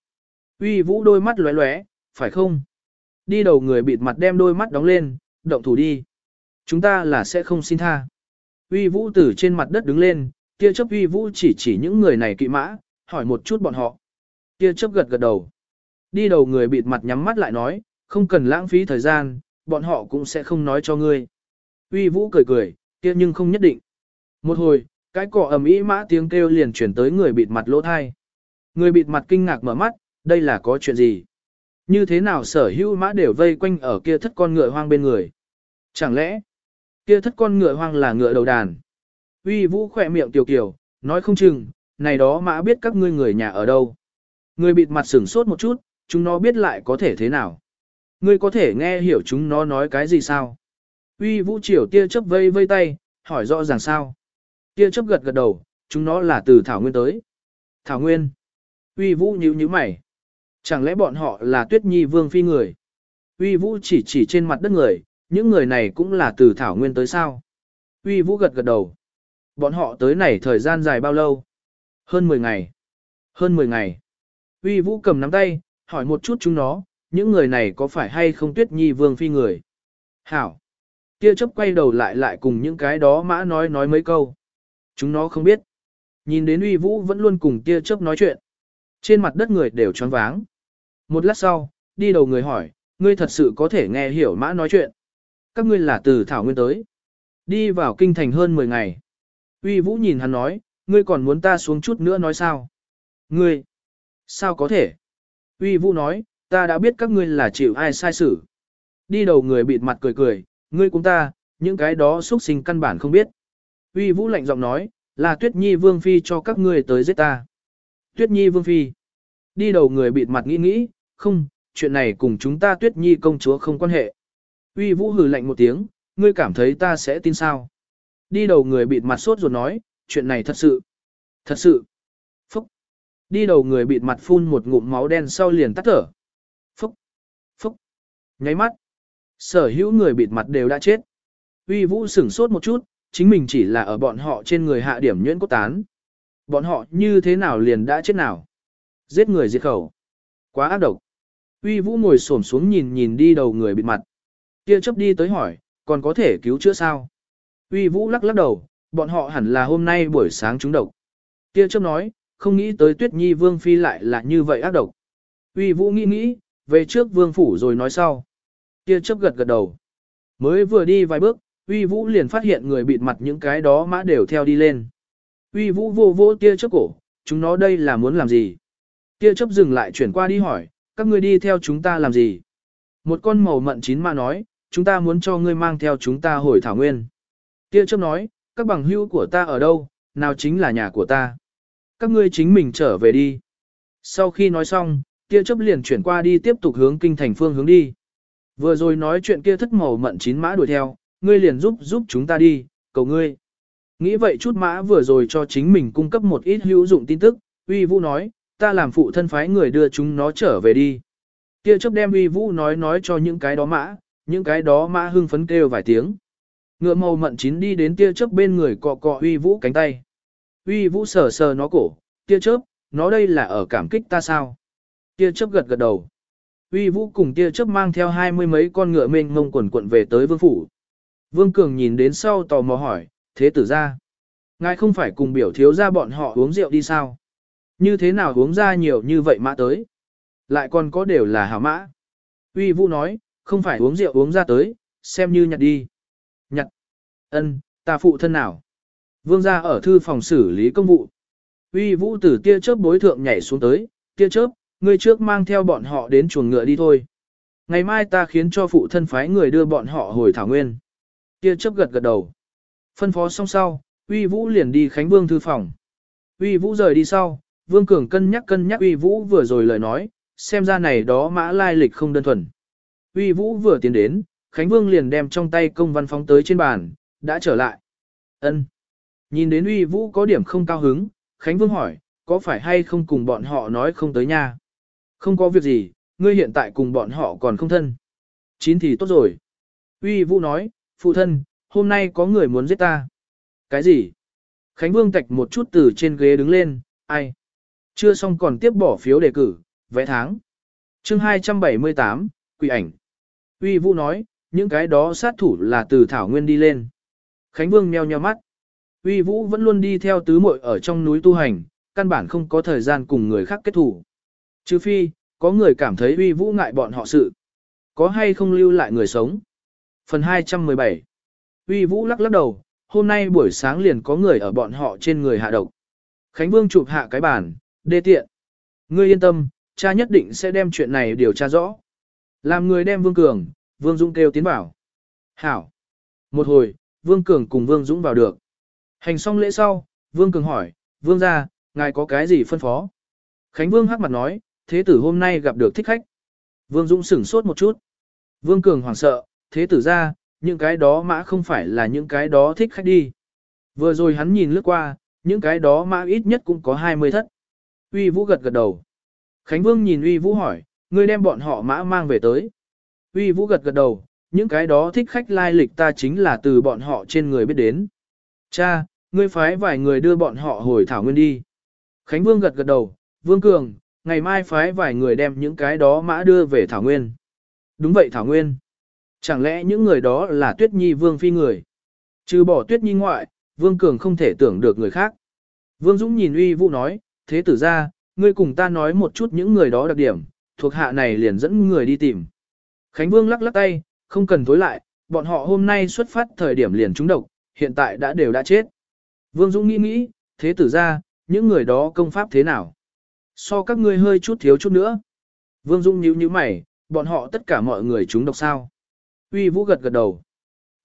Uy vũ đôi mắt lóe lóe, phải không? Đi đầu người bịt mặt đem đôi mắt đóng lên, động thủ đi. Chúng ta là sẽ không xin tha. Uy vũ từ trên mặt đất đứng lên, tia chấp uy vũ chỉ chỉ những người này kỵ mã, hỏi một chút bọn họ. Tia chấp gật gật đầu. Đi đầu người bịt mặt nhắm mắt lại nói, không cần lãng phí thời gian, bọn họ cũng sẽ không nói cho ngươi. Uy vũ cười cười, kia nhưng không nhất định. Một hồi, cái cỏ ầm ĩ mã tiếng kêu liền chuyển tới người bịt mặt lỗ thai. Người bịt mặt kinh ngạc mở mắt, đây là có chuyện gì? Như thế nào sở hữu mã đều vây quanh ở kia thất con ngựa hoang bên người? Chẳng lẽ, kia thất con ngựa hoang là ngựa đầu đàn? Uy vũ khỏe miệng tiểu kiểu, nói không chừng, này đó mã biết các ngươi người nhà ở đâu. Người bịt mặt sửng sốt một chút, chúng nó biết lại có thể thế nào. Ngươi có thể nghe hiểu chúng nó nói cái gì sao? Uy vũ triều tia chớp vây vây tay, hỏi rõ ràng sao? Tia chớp gật gật đầu, chúng nó là từ Thảo Nguyên tới. Thảo Nguyên. Uy vũ nhíu nhíu mày. Chẳng lẽ bọn họ là tuyết nhi vương phi người? Uy vũ chỉ chỉ trên mặt đất người, những người này cũng là từ Thảo Nguyên tới sao? Uy vũ gật gật đầu. Bọn họ tới này thời gian dài bao lâu? Hơn 10 ngày. Hơn 10 ngày. Uy vũ cầm nắm tay, hỏi một chút chúng nó, những người này có phải hay không tuyết nhi vương phi người? Hảo. Kia chấp quay đầu lại lại cùng những cái đó mã nói nói mấy câu. Chúng nó không biết. Nhìn đến uy vũ vẫn luôn cùng kia chấp nói chuyện. Trên mặt đất người đều choáng váng. Một lát sau, đi đầu người hỏi, ngươi thật sự có thể nghe hiểu mã nói chuyện. Các ngươi là từ Thảo Nguyên tới. Đi vào kinh thành hơn 10 ngày. Uy Vũ nhìn hắn nói, ngươi còn muốn ta xuống chút nữa nói sao? Ngươi, sao có thể? Uy Vũ nói, ta đã biết các ngươi là chịu ai sai xử. Đi đầu người bịt mặt cười cười, ngươi cũng ta, những cái đó xuất sinh căn bản không biết. Uy Vũ lạnh giọng nói, là Tuyết Nhi Vương Phi cho các ngươi tới giết ta. Tuyết Nhi Vương Phi. Đi đầu người bịt mặt nghĩ nghĩ, không, chuyện này cùng chúng ta tuyết nhi công chúa không quan hệ. Uy vũ hừ lạnh một tiếng, ngươi cảm thấy ta sẽ tin sao? Đi đầu người bịt mặt sốt ruột nói, chuyện này thật sự. Thật sự. Phúc. Đi đầu người bịt mặt phun một ngụm máu đen sau liền tắt thở. Phúc. Phúc. Nháy mắt. Sở hữu người bịt mặt đều đã chết. Uy vũ sửng sốt một chút, chính mình chỉ là ở bọn họ trên người hạ điểm nhuyễn cốt tán. Bọn họ như thế nào liền đã chết nào? Giết người diệt khẩu. Quá ác độc. Uy Vũ ngồi xổm xuống nhìn nhìn đi đầu người bịt mặt. Kia chấp đi tới hỏi, còn có thể cứu chữa sao? Uy Vũ lắc lắc đầu, bọn họ hẳn là hôm nay buổi sáng trúng độc. Kia chấp nói, không nghĩ tới Tuyết Nhi Vương Phi lại là như vậy ác độc. Uy Vũ nghĩ nghĩ, về trước Vương Phủ rồi nói sau. Kia chấp gật gật đầu. Mới vừa đi vài bước, Uy Vũ liền phát hiện người bịt mặt những cái đó mã đều theo đi lên. Uy Vũ vô vô tia chấp cổ, chúng nó đây là muốn làm gì? Tia chấp dừng lại chuyển qua đi hỏi, các ngươi đi theo chúng ta làm gì? Một con màu mận chín mà nói, chúng ta muốn cho ngươi mang theo chúng ta hồi thảo nguyên. Tia chấp nói, các bằng hữu của ta ở đâu, nào chính là nhà của ta. Các ngươi chính mình trở về đi. Sau khi nói xong, tia chấp liền chuyển qua đi tiếp tục hướng kinh thành phương hướng đi. Vừa rồi nói chuyện kia thất màu mận chín mã đuổi theo, ngươi liền giúp giúp chúng ta đi, cầu ngươi. Nghĩ vậy chút mã vừa rồi cho chính mình cung cấp một ít hữu dụng tin tức, uy vũ nói, ta làm phụ thân phái người đưa chúng nó trở về đi. Tia chớp đem uy vũ nói nói cho những cái đó mã, những cái đó mã hưng phấn kêu vài tiếng. Ngựa màu mận chín đi đến tia chớp bên người cọ cọ uy vũ cánh tay. Uy vũ sờ sờ nó cổ, tia chớp, nó đây là ở cảm kích ta sao? Tia chớp gật gật đầu. Uy vũ cùng tia chớp mang theo hai mươi mấy con ngựa mênh mông quần quận về tới vương phủ. Vương Cường nhìn đến sau tò mò hỏi, thế tử ra. Ngài không phải cùng biểu thiếu ra bọn họ uống rượu đi sao? Như thế nào uống ra nhiều như vậy mã tới? Lại còn có đều là hảo mã. Uy vũ nói, không phải uống rượu uống ra tới, xem như nhặt đi. Nhặt. Ân, ta phụ thân nào? Vương gia ở thư phòng xử lý công vụ. Uy vũ từ tia chớp bối thượng nhảy xuống tới, tia chớp, ngươi trước mang theo bọn họ đến chuồng ngựa đi thôi. Ngày mai ta khiến cho phụ thân phái người đưa bọn họ hồi thảo nguyên. Tia chớp gật gật đầu. Phân phó xong sau, Uy Vũ liền đi Khánh Vương thư phòng. Uy Vũ rời đi sau, Vương Cường cân nhắc cân nhắc Uy Vũ vừa rồi lời nói, xem ra này đó mã lai lịch không đơn thuần. Uy Vũ vừa tiến đến, Khánh Vương liền đem trong tay công văn phóng tới trên bàn, đã trở lại. Ân. Nhìn đến Uy Vũ có điểm không cao hứng, Khánh Vương hỏi, có phải hay không cùng bọn họ nói không tới nha? Không có việc gì, ngươi hiện tại cùng bọn họ còn không thân. Chín thì tốt rồi. Uy Vũ nói, phụ thân, hôm nay có người muốn giết ta. Cái gì? Khánh Vương tạch một chút từ trên ghế đứng lên, ai? Chưa xong còn tiếp bỏ phiếu đề cử, vẽ tháng. chương 278, quỷ ảnh. Uy Vũ nói, những cái đó sát thủ là từ Thảo Nguyên đi lên. Khánh Vương meo nheo mắt. Uy Vũ vẫn luôn đi theo tứ muội ở trong núi tu hành, căn bản không có thời gian cùng người khác kết thủ. Trừ phi, có người cảm thấy Uy Vũ ngại bọn họ sự. Có hay không lưu lại người sống? Phần 217 Uy Vũ lắc lắc đầu, hôm nay buổi sáng liền có người ở bọn họ trên người hạ độc. Khánh Vương chụp hạ cái bàn, đê tiện. Ngươi yên tâm, cha nhất định sẽ đem chuyện này điều tra rõ. Làm người đem Vương Cường, Vương Dũng kêu tiến vào. Hảo. Một hồi, Vương Cường cùng Vương Dũng vào được. Hành xong lễ sau, Vương Cường hỏi, Vương ra, ngài có cái gì phân phó? Khánh Vương hắc mặt nói, thế tử hôm nay gặp được thích khách. Vương Dũng sửng sốt một chút. Vương Cường hoảng sợ, thế tử ra, những cái đó mã không phải là những cái đó thích khách đi. Vừa rồi hắn nhìn lướt qua, những cái đó mã ít nhất cũng có 20 thất. Uy Vũ gật gật đầu. Khánh Vương nhìn Uy Vũ hỏi, ngươi đem bọn họ mã mang về tới. Uy Vũ gật gật đầu, những cái đó thích khách lai lịch ta chính là từ bọn họ trên người biết đến. Cha, ngươi phái vài người đưa bọn họ hồi thảo nguyên đi. Khánh Vương gật gật đầu, Vương Cường, ngày mai phái vài người đem những cái đó mã đưa về thảo nguyên. Đúng vậy thảo nguyên. Chẳng lẽ những người đó là Tuyết Nhi Vương Phi người? Trừ bỏ Tuyết Nhi ngoại, Vương Cường không thể tưởng được người khác. Vương Dũng nhìn uy vũ nói, thế tử ra, ngươi cùng ta nói một chút những người đó đặc điểm, thuộc hạ này liền dẫn người đi tìm. Khánh Vương lắc lắc tay, không cần tối lại, bọn họ hôm nay xuất phát thời điểm liền trúng độc, hiện tại đã đều đã chết. Vương Dũng nghĩ nghĩ, thế tử ra, những người đó công pháp thế nào? So các ngươi hơi chút thiếu chút nữa. Vương Dũng nhíu nhíu mày, bọn họ tất cả mọi người trúng độc sao? Uy Vũ gật gật đầu.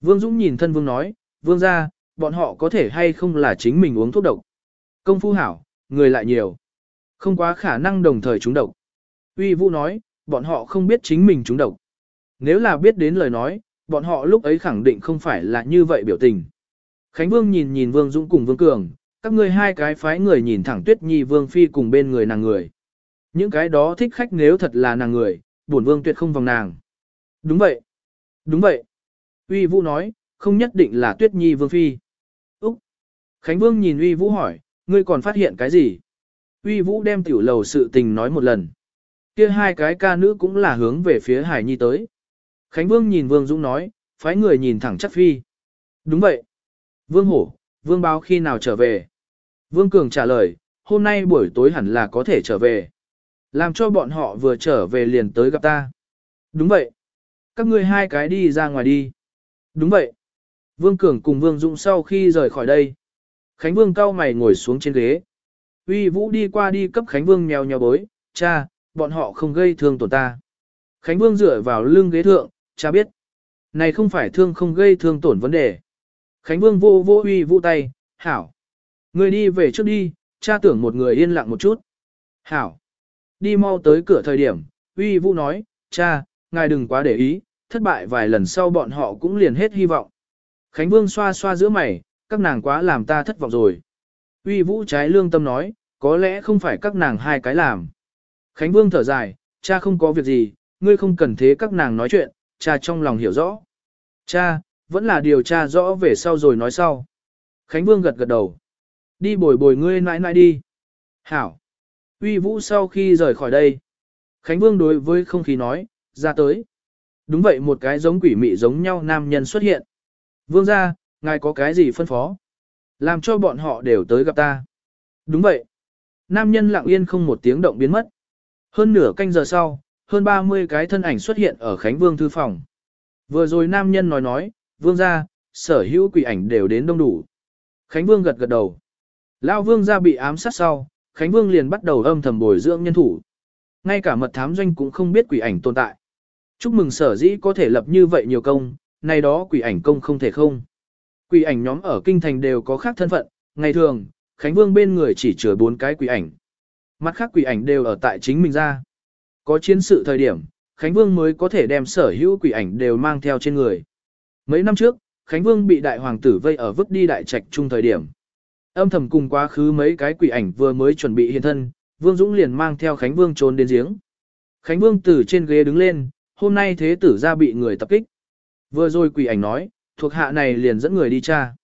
Vương Dũng nhìn thân Vương nói, Vương ra, bọn họ có thể hay không là chính mình uống thuốc độc. Công phu hảo, người lại nhiều. Không quá khả năng đồng thời trúng độc. Uy Vũ nói, bọn họ không biết chính mình trúng độc. Nếu là biết đến lời nói, bọn họ lúc ấy khẳng định không phải là như vậy biểu tình. Khánh Vương nhìn nhìn Vương Dũng cùng Vương Cường, các ngươi hai cái phái người nhìn thẳng Tuyết Nhi Vương Phi cùng bên người nàng người. Những cái đó thích khách nếu thật là nàng người, bổn Vương tuyệt không vòng nàng. Đúng vậy. Đúng vậy. Uy Vũ nói, không nhất định là Tuyết Nhi Vương Phi. Úc. Khánh Vương nhìn Uy Vũ hỏi, ngươi còn phát hiện cái gì? Uy Vũ đem tiểu lầu sự tình nói một lần. Kia hai cái ca nữ cũng là hướng về phía Hải Nhi tới. Khánh Vương nhìn Vương Dũng nói, phái người nhìn thẳng chắc Phi. Đúng vậy. Vương Hổ, Vương báo khi nào trở về? Vương Cường trả lời, hôm nay buổi tối hẳn là có thể trở về. Làm cho bọn họ vừa trở về liền tới gặp ta. Đúng vậy. Các ngươi hai cái đi ra ngoài đi. Đúng vậy. Vương Cường cùng Vương Dũng sau khi rời khỏi đây. Khánh Vương cao mày ngồi xuống trên ghế. Uy Vũ đi qua đi cấp Khánh Vương mèo nhào bối, cha, bọn họ không gây thương tổn ta. Khánh Vương dựa vào lưng ghế thượng, cha biết. Này không phải thương không gây thương tổn vấn đề. Khánh Vương vô vô Uy Vũ tay, hảo. Người đi về trước đi, cha tưởng một người yên lặng một chút. Hảo. Đi mau tới cửa thời điểm, Uy Vũ nói, cha, ngài đừng quá để ý, thất bại vài lần sau bọn họ cũng liền hết hy vọng. Khánh Vương xoa xoa giữa mày, các nàng quá làm ta thất vọng rồi. Uy Vũ trái lương tâm nói, Có lẽ không phải các nàng hai cái làm. Khánh Vương thở dài, cha không có việc gì, ngươi không cần thế các nàng nói chuyện, cha trong lòng hiểu rõ. Cha, vẫn là điều tra rõ về sau rồi nói sau. Khánh Vương gật gật đầu. Đi bồi bồi ngươi nãi nãi đi. Hảo. Uy Vũ sau khi rời khỏi đây. Khánh Vương đối với không khí nói, ra tới. Đúng vậy một cái giống quỷ mị giống nhau nam nhân xuất hiện. Vương ra, ngài có cái gì phân phó? Làm cho bọn họ đều tới gặp ta. Đúng vậy. Nam nhân lặng yên không một tiếng động biến mất. Hơn nửa canh giờ sau, hơn 30 cái thân ảnh xuất hiện ở Khánh Vương thư phòng. Vừa rồi nam nhân nói nói, vương gia, sở hữu quỷ ảnh đều đến đông đủ. Khánh Vương gật gật đầu. Lão vương gia bị ám sát sau, Khánh Vương liền bắt đầu âm thầm bồi dưỡng nhân thủ. Ngay cả mật thám doanh cũng không biết quỷ ảnh tồn tại. Chúc mừng sở dĩ có thể lập như vậy nhiều công, nay đó quỷ ảnh công không thể không. Quỷ ảnh nhóm ở kinh thành đều có khác thân phận, ngày thường, Khánh Vương bên người chỉ chứa bốn cái quỷ ảnh. Mặt khác quỷ ảnh đều ở tại chính mình ra. Có chiến sự thời điểm, Khánh Vương mới có thể đem sở hữu quỷ ảnh đều mang theo trên người. Mấy năm trước, Khánh Vương bị đại hoàng tử vây ở vứt đi đại trạch chung thời điểm. Âm thầm cùng quá khứ mấy cái quỷ ảnh vừa mới chuẩn bị hiện thân, Vương Dũng liền mang theo Khánh Vương trốn đến giếng. Khánh Vương từ trên ghế đứng lên, hôm nay thế tử ra bị người tập kích. Vừa rồi quỷ ảnh nói, thuộc hạ này liền dẫn người đi tra.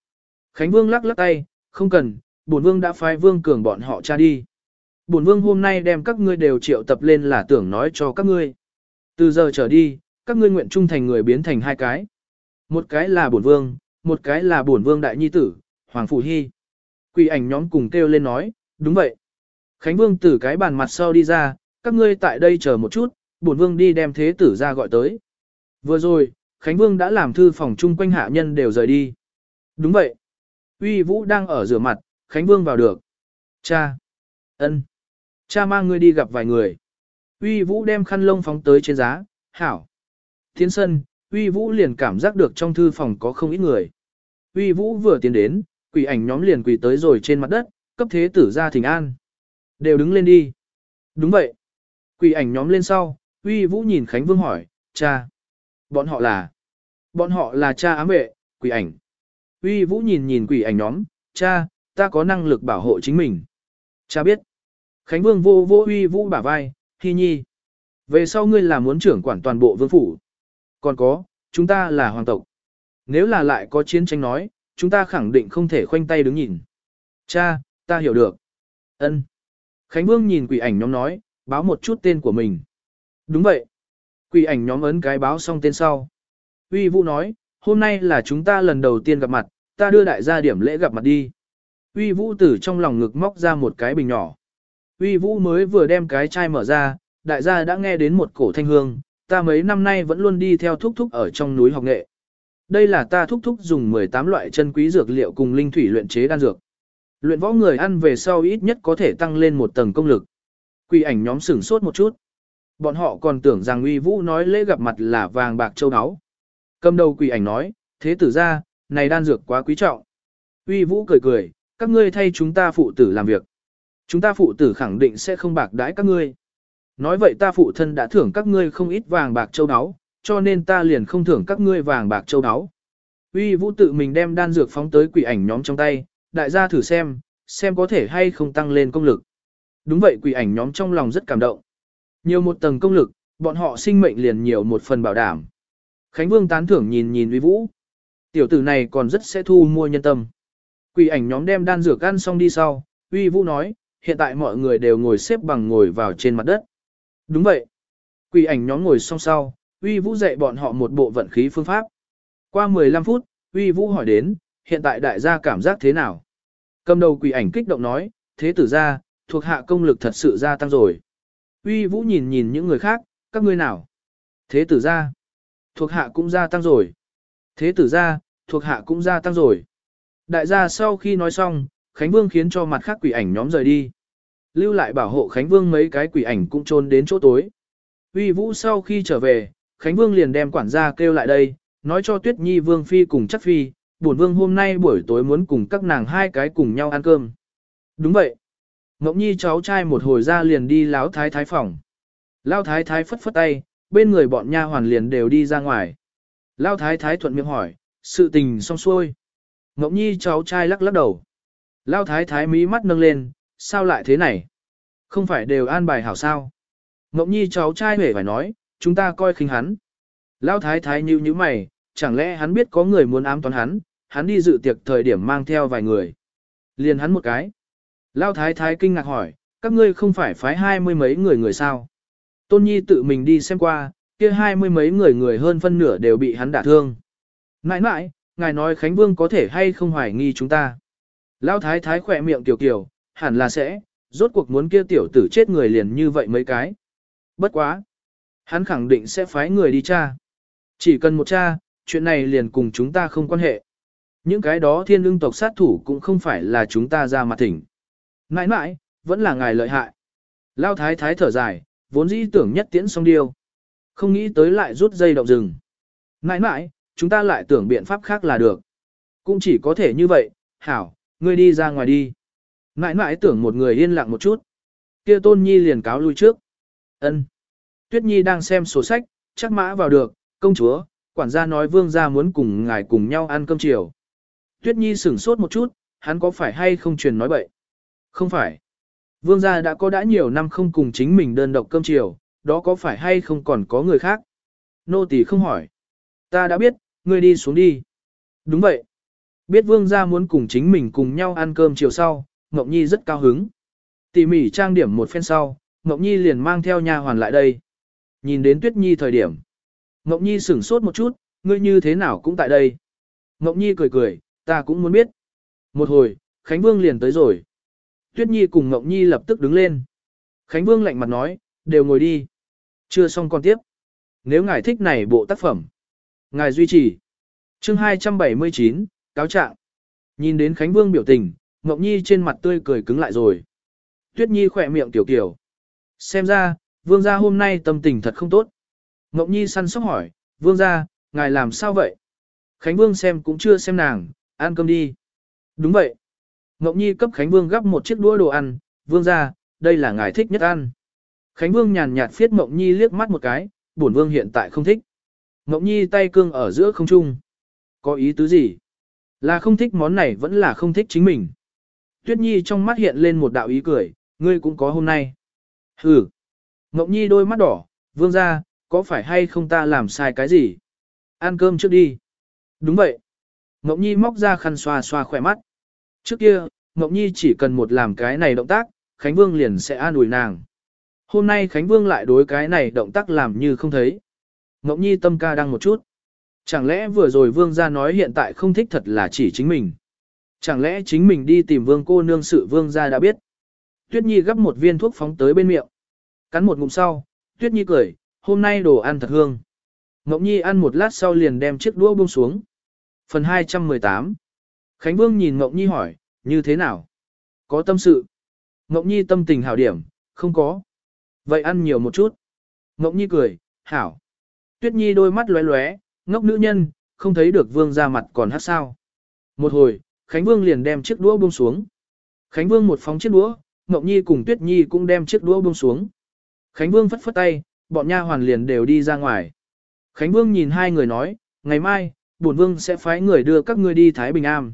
Khánh Vương lắc lắc tay, không cần, bổn Vương đã phái Vương cường bọn họ tra đi. Bổn Vương hôm nay đem các ngươi đều triệu tập lên là tưởng nói cho các ngươi. Từ giờ trở đi, các ngươi nguyện trung thành người biến thành hai cái. Một cái là bổn Vương, một cái là bổn Vương đại nhi tử, Hoàng Phủ Hy. Quỷ ảnh nhóm cùng kêu lên nói, đúng vậy. Khánh Vương từ cái bàn mặt sau đi ra, các ngươi tại đây chờ một chút, bổn Vương đi đem thế tử ra gọi tới. Vừa rồi, Khánh Vương đã làm thư phòng chung quanh hạ nhân đều rời đi. Đúng vậy. Uy Vũ đang ở rửa mặt, Khánh Vương vào được. Cha. ân, Cha mang ngươi đi gặp vài người. Uy Vũ đem khăn lông phóng tới trên giá, hảo. Tiến sân, Uy Vũ liền cảm giác được trong thư phòng có không ít người. Uy Vũ vừa tiến đến, quỷ ảnh nhóm liền quỳ tới rồi trên mặt đất, cấp thế tử ra thỉnh an. Đều đứng lên đi. Đúng vậy. Quỷ ảnh nhóm lên sau, Uy Vũ nhìn Khánh Vương hỏi, cha. Bọn họ là, bọn họ là cha ám vệ, quỷ ảnh. Uy Vũ nhìn nhìn quỷ ảnh nhóm, cha, ta có năng lực bảo hộ chính mình. Cha biết. Khánh Vương vô vô Uy Vũ bả vai, Hi Nhi. Về sau ngươi là muốn trưởng quản toàn bộ vương phủ. Còn có, chúng ta là hoàng tộc. Nếu là lại có chiến tranh nói, chúng ta khẳng định không thể khoanh tay đứng nhìn. Cha, ta hiểu được. Ân. Khánh Vương nhìn quỷ ảnh nhóm nói, báo một chút tên của mình. Đúng vậy. Quỷ ảnh nhóm ấn cái báo xong tên sau. Uy Vũ nói, hôm nay là chúng ta lần đầu tiên gặp mặt, ta đưa đại gia điểm lễ gặp mặt đi. Uy Vũ từ trong lòng ngực móc ra một cái bình nhỏ. Uy Vũ mới vừa đem cái chai mở ra, đại gia đã nghe đến một cổ thanh hương, ta mấy năm nay vẫn luôn đi theo thúc thúc ở trong núi học nghệ. Đây là ta thúc thúc dùng 18 loại chân quý dược liệu cùng linh thủy luyện chế đan dược. Luyện võ người ăn về sau ít nhất có thể tăng lên một tầng công lực. Quỷ ảnh nhóm sửng sốt một chút. Bọn họ còn tưởng rằng uy vũ nói lễ gặp mặt là vàng bạc châu áo. Cầm đầu quỷ ảnh nói, thế tử ra, này đan dược quá quý trọng. Uy vũ cười cười, các ngươi thay chúng ta phụ tử làm việc. Chúng ta phụ tử khẳng định sẽ không bạc đãi các ngươi. Nói vậy ta phụ thân đã thưởng các ngươi không ít vàng bạc châu áo, cho nên ta liền không thưởng các ngươi vàng bạc châu áo. Uy vũ tự mình đem đan dược phóng tới quỷ ảnh nhóm trong tay, đại gia thử xem, xem có thể hay không tăng lên công lực. Đúng vậy quỷ ảnh nhóm trong lòng rất cảm động. Nhiều một tầng công lực, bọn họ sinh mệnh liền nhiều một phần bảo đảm. Khánh Vương tán thưởng nhìn nhìn uy vũ. Tiểu tử này còn rất sẽ thu mua nhân tâm. Quỷ ảnh nhóm đem đan dược ăn xong đi sau, uy vũ nói, hiện tại mọi người đều ngồi xếp bằng ngồi vào trên mặt đất. Đúng vậy. Quỷ ảnh nhóm ngồi xong sau, uy vũ dạy bọn họ một bộ vận khí phương pháp. Qua 15 phút, uy vũ hỏi đến, hiện tại đại gia cảm giác thế nào? Cầm đầu quỷ ảnh kích động nói, thế tử ra, thuộc hạ công lực thật sự gia tăng rồi. Uy vũ nhìn nhìn những người khác, các ngươi nào? Thế tử ra, thuộc hạ cũng gia tăng rồi. Thế tử ra, thuộc hạ cũng gia tăng rồi. Đại gia sau khi nói xong, Khánh Vương khiến cho mặt khác quỷ ảnh nhóm rời đi. Lưu lại bảo hộ Khánh Vương mấy cái quỷ ảnh cũng trốn đến chỗ tối. Uy vũ sau khi trở về, Khánh Vương liền đem quản gia kêu lại đây, nói cho Tuyết Nhi Vương Phi cùng chắc Phi, bổn Vương hôm nay buổi tối muốn cùng các nàng hai cái cùng nhau ăn cơm. Đúng vậy. Ngọc Nhi cháu trai một hồi ra liền đi láo thái thái phòng. Lao thái thái phất phất tay, bên người bọn nha hoàn liền đều đi ra ngoài. Lao thái thái thuận miệng hỏi, sự tình xong xuôi. Ngọc Nhi cháu trai lắc lắc đầu. Lao thái thái mí mắt nâng lên, sao lại thế này? Không phải đều an bài hảo sao? Ngọc Nhi cháu trai hề phải nói, chúng ta coi khinh hắn. Lão thái thái như như mày, chẳng lẽ hắn biết có người muốn ám toán hắn, hắn đi dự tiệc thời điểm mang theo vài người. Liền hắn một cái. Lão thái thái kinh ngạc hỏi, các ngươi không phải phái hai mươi mấy người người sao? Tôn Nhi tự mình đi xem qua, kia hai mươi mấy người người hơn phân nửa đều bị hắn đả thương. Nãi nãi, ngài nói Khánh Vương có thể hay không hoài nghi chúng ta. Lão thái thái khỏe miệng tiểu kiểu, hẳn là sẽ, rốt cuộc muốn kia tiểu tử chết người liền như vậy mấy cái. Bất quá. Hắn khẳng định sẽ phái người đi tra. Chỉ cần một cha, chuyện này liền cùng chúng ta không quan hệ. Những cái đó thiên lương tộc sát thủ cũng không phải là chúng ta ra mặt thỉnh. Nãi nãi, vẫn là ngài lợi hại. Lao thái thái thở dài, vốn dĩ tưởng nhất tiễn xong điêu. Không nghĩ tới lại rút dây động rừng. Nãi nãi, chúng ta lại tưởng biện pháp khác là được. Cũng chỉ có thể như vậy, hảo, ngươi đi ra ngoài đi. Nãi nãi tưởng một người yên lặng một chút. Kia tôn nhi liền cáo lui trước. ân Tuyết nhi đang xem sổ sách, chắc mã vào được, công chúa, quản gia nói vương gia muốn cùng ngài cùng nhau ăn cơm chiều. Tuyết nhi sửng sốt một chút, hắn có phải hay không truyền nói bậy? Không phải. Vương gia đã có đã nhiều năm không cùng chính mình đơn độc cơm chiều, đó có phải hay không còn có người khác? Nô tỳ không hỏi. Ta đã biết, ngươi đi xuống đi. Đúng vậy. Biết vương gia muốn cùng chính mình cùng nhau ăn cơm chiều sau, Ngọc Nhi rất cao hứng. Tỉ mỉ trang điểm một phen sau, Ngọc Nhi liền mang theo nha hoàn lại đây. Nhìn đến Tuyết Nhi thời điểm. Ngọc Nhi sửng sốt một chút, ngươi như thế nào cũng tại đây. Ngọc Nhi cười cười, ta cũng muốn biết. Một hồi, Khánh Vương liền tới rồi. Tuyết Nhi cùng Ngọc Nhi lập tức đứng lên. Khánh Vương lạnh mặt nói, đều ngồi đi. Chưa xong còn tiếp. Nếu ngài thích này bộ tác phẩm, ngài duy trì. Chương 279, cáo trạng. Nhìn đến Khánh Vương biểu tình, Ngọc Nhi trên mặt tươi cười cứng lại rồi. Tuyết Nhi khỏe miệng tiểu kiểu. Xem ra, vương gia hôm nay tâm tình thật không tốt. Ngọc Nhi săn sóc hỏi, vương gia, ngài làm sao vậy? Khánh Vương xem cũng chưa xem nàng, ăn cơm đi. Đúng vậy. Ngọc Nhi cấp Khánh Vương gắp một chiếc đũa đồ ăn, vương gia, đây là ngài thích nhất ăn. Khánh Vương nhàn nhạt phiết Ngọc Nhi liếc mắt một cái, bổn vương hiện tại không thích. Ngọc Nhi tay cương ở giữa không trung. Có ý tứ gì? Là không thích món này vẫn là không thích chính mình. Tuyết Nhi trong mắt hiện lên một đạo ý cười, ngươi cũng có hôm nay. Hừ. Ngọc Nhi đôi mắt đỏ, vương gia, có phải hay không ta làm sai cái gì? Ăn cơm trước đi. Đúng vậy. Ngọc Nhi móc ra khăn xoa xoa khỏe mắt. Trước kia, Ngọc Nhi chỉ cần một làm cái này động tác, Khánh Vương liền sẽ an ủi nàng. Hôm nay Khánh Vương lại đối cái này động tác làm như không thấy. Ngọc Nhi tâm ca đang một chút. Chẳng lẽ vừa rồi Vương gia nói hiện tại không thích thật là chỉ chính mình. Chẳng lẽ chính mình đi tìm Vương cô nương sự Vương gia đã biết. Tuyết Nhi gấp một viên thuốc phóng tới bên miệng. Cắn một ngụm sau, Tuyết Nhi cười, hôm nay đồ ăn thật hương. Ngọc Nhi ăn một lát sau liền đem chiếc đũa buông xuống. Phần 218 Khánh Vương nhìn Ngọc Nhi hỏi, như thế nào? Có tâm sự. Ngọc Nhi tâm tình hảo điểm, không có. Vậy ăn nhiều một chút. Ngọc Nhi cười, hảo. Tuyết Nhi đôi mắt lóe lóe, ngốc nữ nhân, không thấy được vương ra mặt còn hát sao. Một hồi, Khánh Vương liền đem chiếc đũa buông xuống. Khánh Vương một phóng chiếc đũa, Ngọc Nhi cùng Tuyết Nhi cũng đem chiếc đũa buông xuống. Khánh Vương phất phất tay, bọn nha hoàn liền đều đi ra ngoài. Khánh Vương nhìn hai người nói, ngày mai, bổn vương sẽ phái người đưa các ngươi đi Thái Bình Am.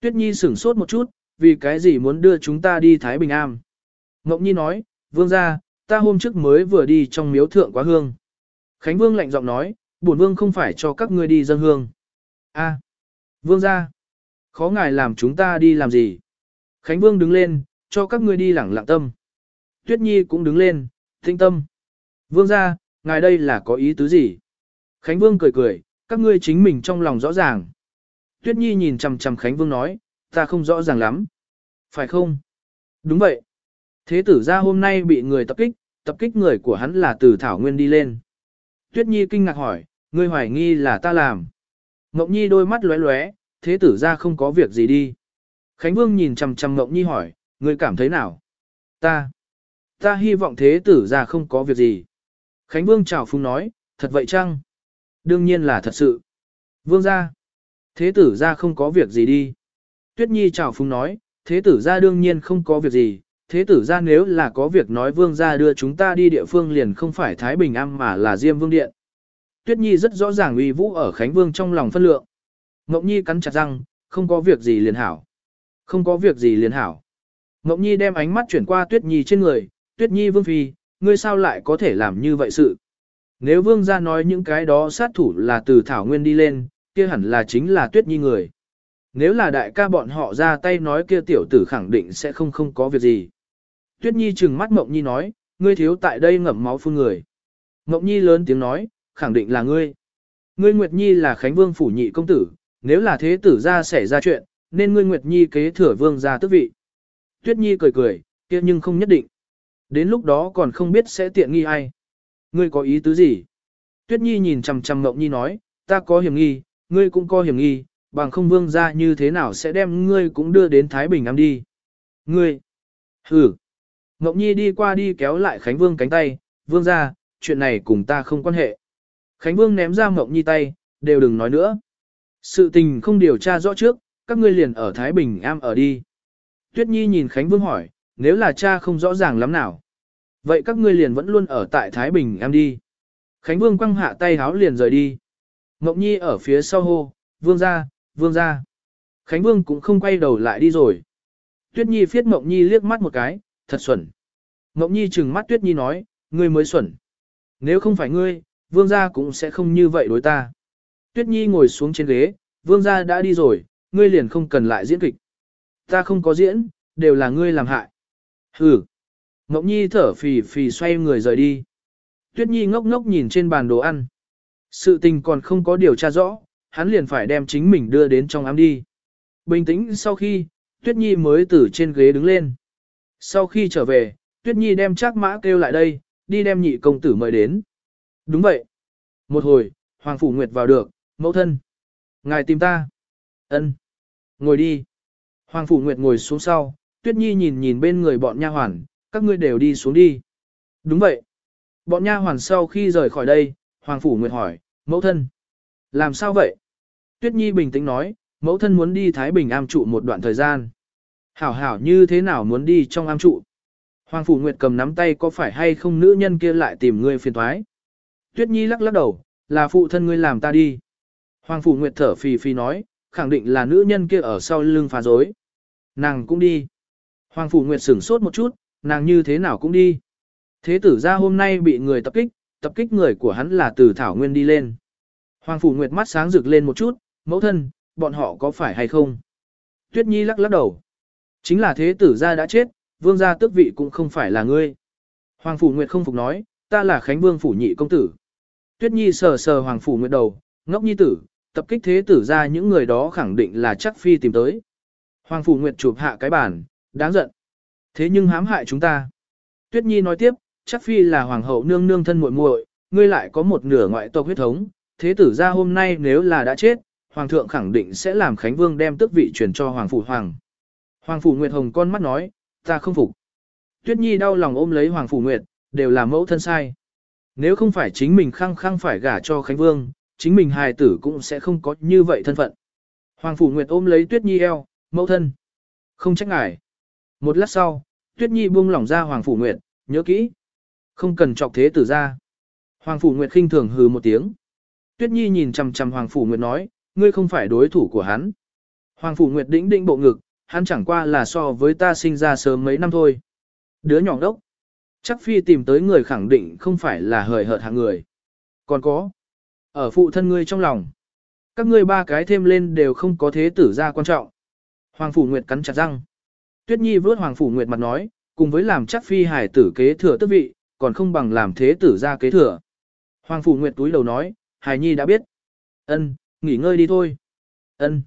Tuyết Nhi sửng sốt một chút, vì cái gì muốn đưa chúng ta đi Thái Bình Am. Ngọc Nhi nói, vương ra, ta hôm trước mới vừa đi trong miếu thượng quá hương. Khánh Vương lạnh giọng nói, bổn vương không phải cho các ngươi đi dân hương. A, vương ra, khó ngài làm chúng ta đi làm gì. Khánh Vương đứng lên, cho các ngươi đi lẳng lặng tâm. Tuyết Nhi cũng đứng lên, tinh tâm. Vương ra, ngài đây là có ý tứ gì? Khánh Vương cười cười, các ngươi chính mình trong lòng rõ ràng. Tuyết Nhi nhìn chằm chằm Khánh Vương nói, ta không rõ ràng lắm. Phải không? Đúng vậy. Thế tử ra hôm nay bị người tập kích, tập kích người của hắn là từ Thảo Nguyên đi lên. Tuyết Nhi kinh ngạc hỏi, ngươi hoài nghi là ta làm. Ngọc Nhi đôi mắt lóe lóe, thế tử ra không có việc gì đi. Khánh Vương nhìn chằm chằm Ngọc Nhi hỏi, ngươi cảm thấy nào? Ta. Ta hy vọng thế tử ra không có việc gì. Khánh Vương chào phung nói, thật vậy chăng? Đương nhiên là thật sự. Vương ra. Thế tử ra không có việc gì đi. Tuyết Nhi chào phúng nói, thế tử ra đương nhiên không có việc gì. Thế tử ra nếu là có việc nói vương ra đưa chúng ta đi địa phương liền không phải Thái Bình Am mà là Diêm Vương Điện. Tuyết Nhi rất rõ ràng uy vũ ở Khánh Vương trong lòng phân lượng. Ngọc Nhi cắn chặt răng, không có việc gì liền hảo. Không có việc gì liền hảo. Ngọc Nhi đem ánh mắt chuyển qua Tuyết Nhi trên người, Tuyết Nhi vương phi, ngươi sao lại có thể làm như vậy sự? Nếu vương gia nói những cái đó sát thủ là từ Thảo Nguyên đi lên, kia hẳn là chính là Tuyết Nhi người. Nếu là đại ca bọn họ ra tay nói kia tiểu tử khẳng định sẽ không không có việc gì. Tuyết Nhi trừng mắt Mộng Nhi nói, ngươi thiếu tại đây ngậm máu phun người. Mộng Nhi lớn tiếng nói, khẳng định là ngươi. Ngươi Nguyệt Nhi là Khánh Vương phủ nhị công tử, nếu là thế tử ra xảy ra chuyện, nên ngươi Nguyệt Nhi kế thừa vương gia tước vị. Tuyết Nhi cười cười, kia nhưng không nhất định. Đến lúc đó còn không biết sẽ tiện nghi ai. Ngươi có ý tứ gì? Tuyết Nhi nhìn chằm chằm Ngộng Nhi nói, ta có hiểm nghi, ngươi cũng có hiểm nghi, bằng không vương gia như thế nào sẽ đem ngươi cũng đưa đến Thái Bình Am đi. Ngươi! Hử! ngọc Nhi đi qua đi kéo lại Khánh Vương cánh tay, vương gia, chuyện này cùng ta không quan hệ. Khánh Vương ném ra ngọc Nhi tay, đều đừng nói nữa. Sự tình không điều tra rõ trước, các ngươi liền ở Thái Bình Am ở đi. Tuyết Nhi nhìn Khánh Vương hỏi, nếu là cha không rõ ràng lắm nào. Vậy các ngươi liền vẫn luôn ở tại Thái Bình Am đi. Khánh Vương quăng hạ tay háo liền rời đi. Ngọc Nhi ở phía sau hô, Vương ra, Vương ra. Khánh Vương cũng không quay đầu lại đi rồi. Tuyết Nhi phiết Ngọc Nhi liếc mắt một cái, thật xuẩn. Ngọc Nhi trừng mắt Tuyết Nhi nói, ngươi mới xuẩn. Nếu không phải ngươi, Vương gia cũng sẽ không như vậy đối ta. Tuyết Nhi ngồi xuống trên ghế, Vương gia đã đi rồi, ngươi liền không cần lại diễn kịch. Ta không có diễn, đều là ngươi làm hại. Hừ. Ngọc Nhi thở phì phì xoay người rời đi. Tuyết Nhi ngốc ngốc nhìn trên bàn đồ ăn. Sự tình còn không có điều tra rõ, hắn liền phải đem chính mình đưa đến trong ám đi. Bình tĩnh sau khi, Tuyết Nhi mới từ trên ghế đứng lên. Sau khi trở về, Tuyết Nhi đem chắc mã kêu lại đây, đi đem nhị công tử mời đến. Đúng vậy. Một hồi, Hoàng Phủ Nguyệt vào được, mẫu thân. Ngài tìm ta. ân Ngồi đi. Hoàng Phủ Nguyệt ngồi xuống sau, Tuyết Nhi nhìn nhìn bên người bọn nha hoàn, các ngươi đều đi xuống đi. Đúng vậy. Bọn nha hoàn sau khi rời khỏi đây, Hoàng Phủ Nguyệt hỏi, mẫu thân. Làm sao vậy? Tuyết Nhi bình tĩnh nói, mẫu thân muốn đi Thái Bình am trụ một đoạn thời gian. Hảo hảo như thế nào muốn đi trong am trụ? Hoàng Phủ Nguyệt cầm nắm tay có phải hay không nữ nhân kia lại tìm ngươi phiền thoái? Tuyết Nhi lắc lắc đầu, là phụ thân ngươi làm ta đi. Hoàng Phủ Nguyệt thở phì phì nói, khẳng định là nữ nhân kia ở sau lưng phá dối. Nàng cũng đi. Hoàng Phủ Nguyệt sửng sốt một chút, nàng như thế nào cũng đi. Thế tử ra hôm nay bị người tập kích, tập kích người của hắn là từ Thảo Nguyên đi lên. Hoàng Phủ Nguyệt mắt sáng rực lên một chút, mẫu thân, bọn họ có phải hay không? Tuyết Nhi lắc lắc đầu. Chính là thế tử gia đã chết, vương gia tước vị cũng không phải là ngươi. Hoàng Phủ Nguyệt không phục nói, ta là Khánh Vương Phủ nhị công tử. Tuyết Nhi sờ sờ Hoàng Phủ Nguyệt đầu, ngốc nhi tử, tập kích thế tử ra những người đó khẳng định là chắc phi tìm tới. Hoàng Phủ Nguyệt chụp hạ cái bàn, đáng giận. Thế nhưng hãm hại chúng ta. Tuyết Nhi nói tiếp, chắc phi là hoàng hậu nương nương thân muội muội, ngươi lại có một nửa ngoại tộc huyết thống, thế tử gia hôm nay nếu là đã chết, hoàng thượng khẳng định sẽ làm Khánh Vương đem tước vị truyền cho hoàng phủ hoàng. Hoàng phủ Nguyệt Hồng con mắt nói, ta không phục. Tuyết Nhi đau lòng ôm lấy hoàng phủ Nguyệt, đều là mẫu thân sai. Nếu không phải chính mình khăng khăng phải gả cho Khánh Vương, chính mình hài tử cũng sẽ không có như vậy thân phận. Hoàng phủ Nguyệt ôm lấy Tuyết Nhi eo, mẫu thân. Không trách ngài. Một lát sau, Tuyết Nhi buông lỏng ra Hoàng Phủ Nguyệt, nhớ kỹ. Không cần chọc thế tử ra. Hoàng Phủ Nguyệt khinh thường hừ một tiếng. Tuyết Nhi nhìn chằm chằm Hoàng Phủ Nguyệt nói, ngươi không phải đối thủ của hắn. Hoàng Phủ Nguyệt đĩnh đĩnh bộ ngực, hắn chẳng qua là so với ta sinh ra sớm mấy năm thôi. Đứa nhỏ đốc. Chắc phi tìm tới người khẳng định không phải là hời hợt hạng người. Còn có. Ở phụ thân ngươi trong lòng. Các ngươi ba cái thêm lên đều không có thế tử ra quan trọng. Hoàng Phủ Nguyệt cắn chặt răng. Tuyết Nhi vớt Hoàng Phủ Nguyệt mặt nói, cùng với làm chắc phi hải tử kế thừa tước vị, còn không bằng làm thế tử ra kế thừa. Hoàng Phủ Nguyệt túi đầu nói, Hải Nhi đã biết. Ân, nghỉ ngơi đi thôi. Ân.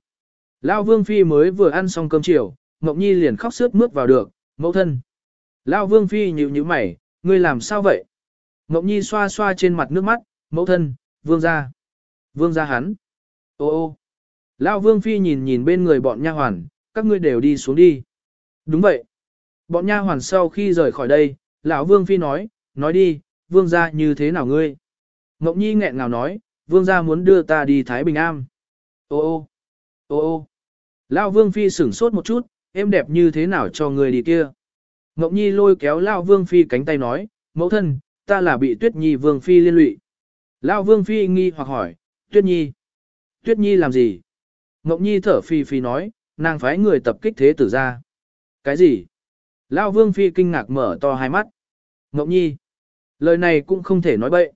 Lão Vương Phi mới vừa ăn xong cơm chiều, Ngọc Nhi liền khóc sướt mướt vào được, mẫu thân. Lão Vương Phi nhíu nhíu mày, ngươi làm sao vậy? Ngọc Nhi xoa xoa trên mặt nước mắt, mẫu thân, Vương gia. Vương gia hắn. Ô ô. Lão Vương Phi nhìn nhìn bên người bọn nha hoàn, các ngươi đều đi xuống đi. Đúng vậy. Bọn nha hoàn sau khi rời khỏi đây, lão Vương Phi nói, nói đi, Vương gia như thế nào ngươi? Ngọc Nhi nghẹn ngào nói, Vương gia muốn đưa ta đi Thái Bình Am. Ô ô, ô ô. lao Vương Phi sửng sốt một chút, em đẹp như thế nào cho người đi kia? Ngọc Nhi lôi kéo lao Vương Phi cánh tay nói, mẫu thân, ta là bị Tuyết Nhi Vương Phi liên lụy. lao Vương Phi nghi hoặc hỏi, Tuyết Nhi. Tuyết Nhi làm gì? Ngọc Nhi thở phi phi nói, nàng phái người tập kích thế tử ra. Cái gì? Lao Vương Phi kinh ngạc mở to hai mắt. Ngọc Nhi. Lời này cũng không thể nói bậy.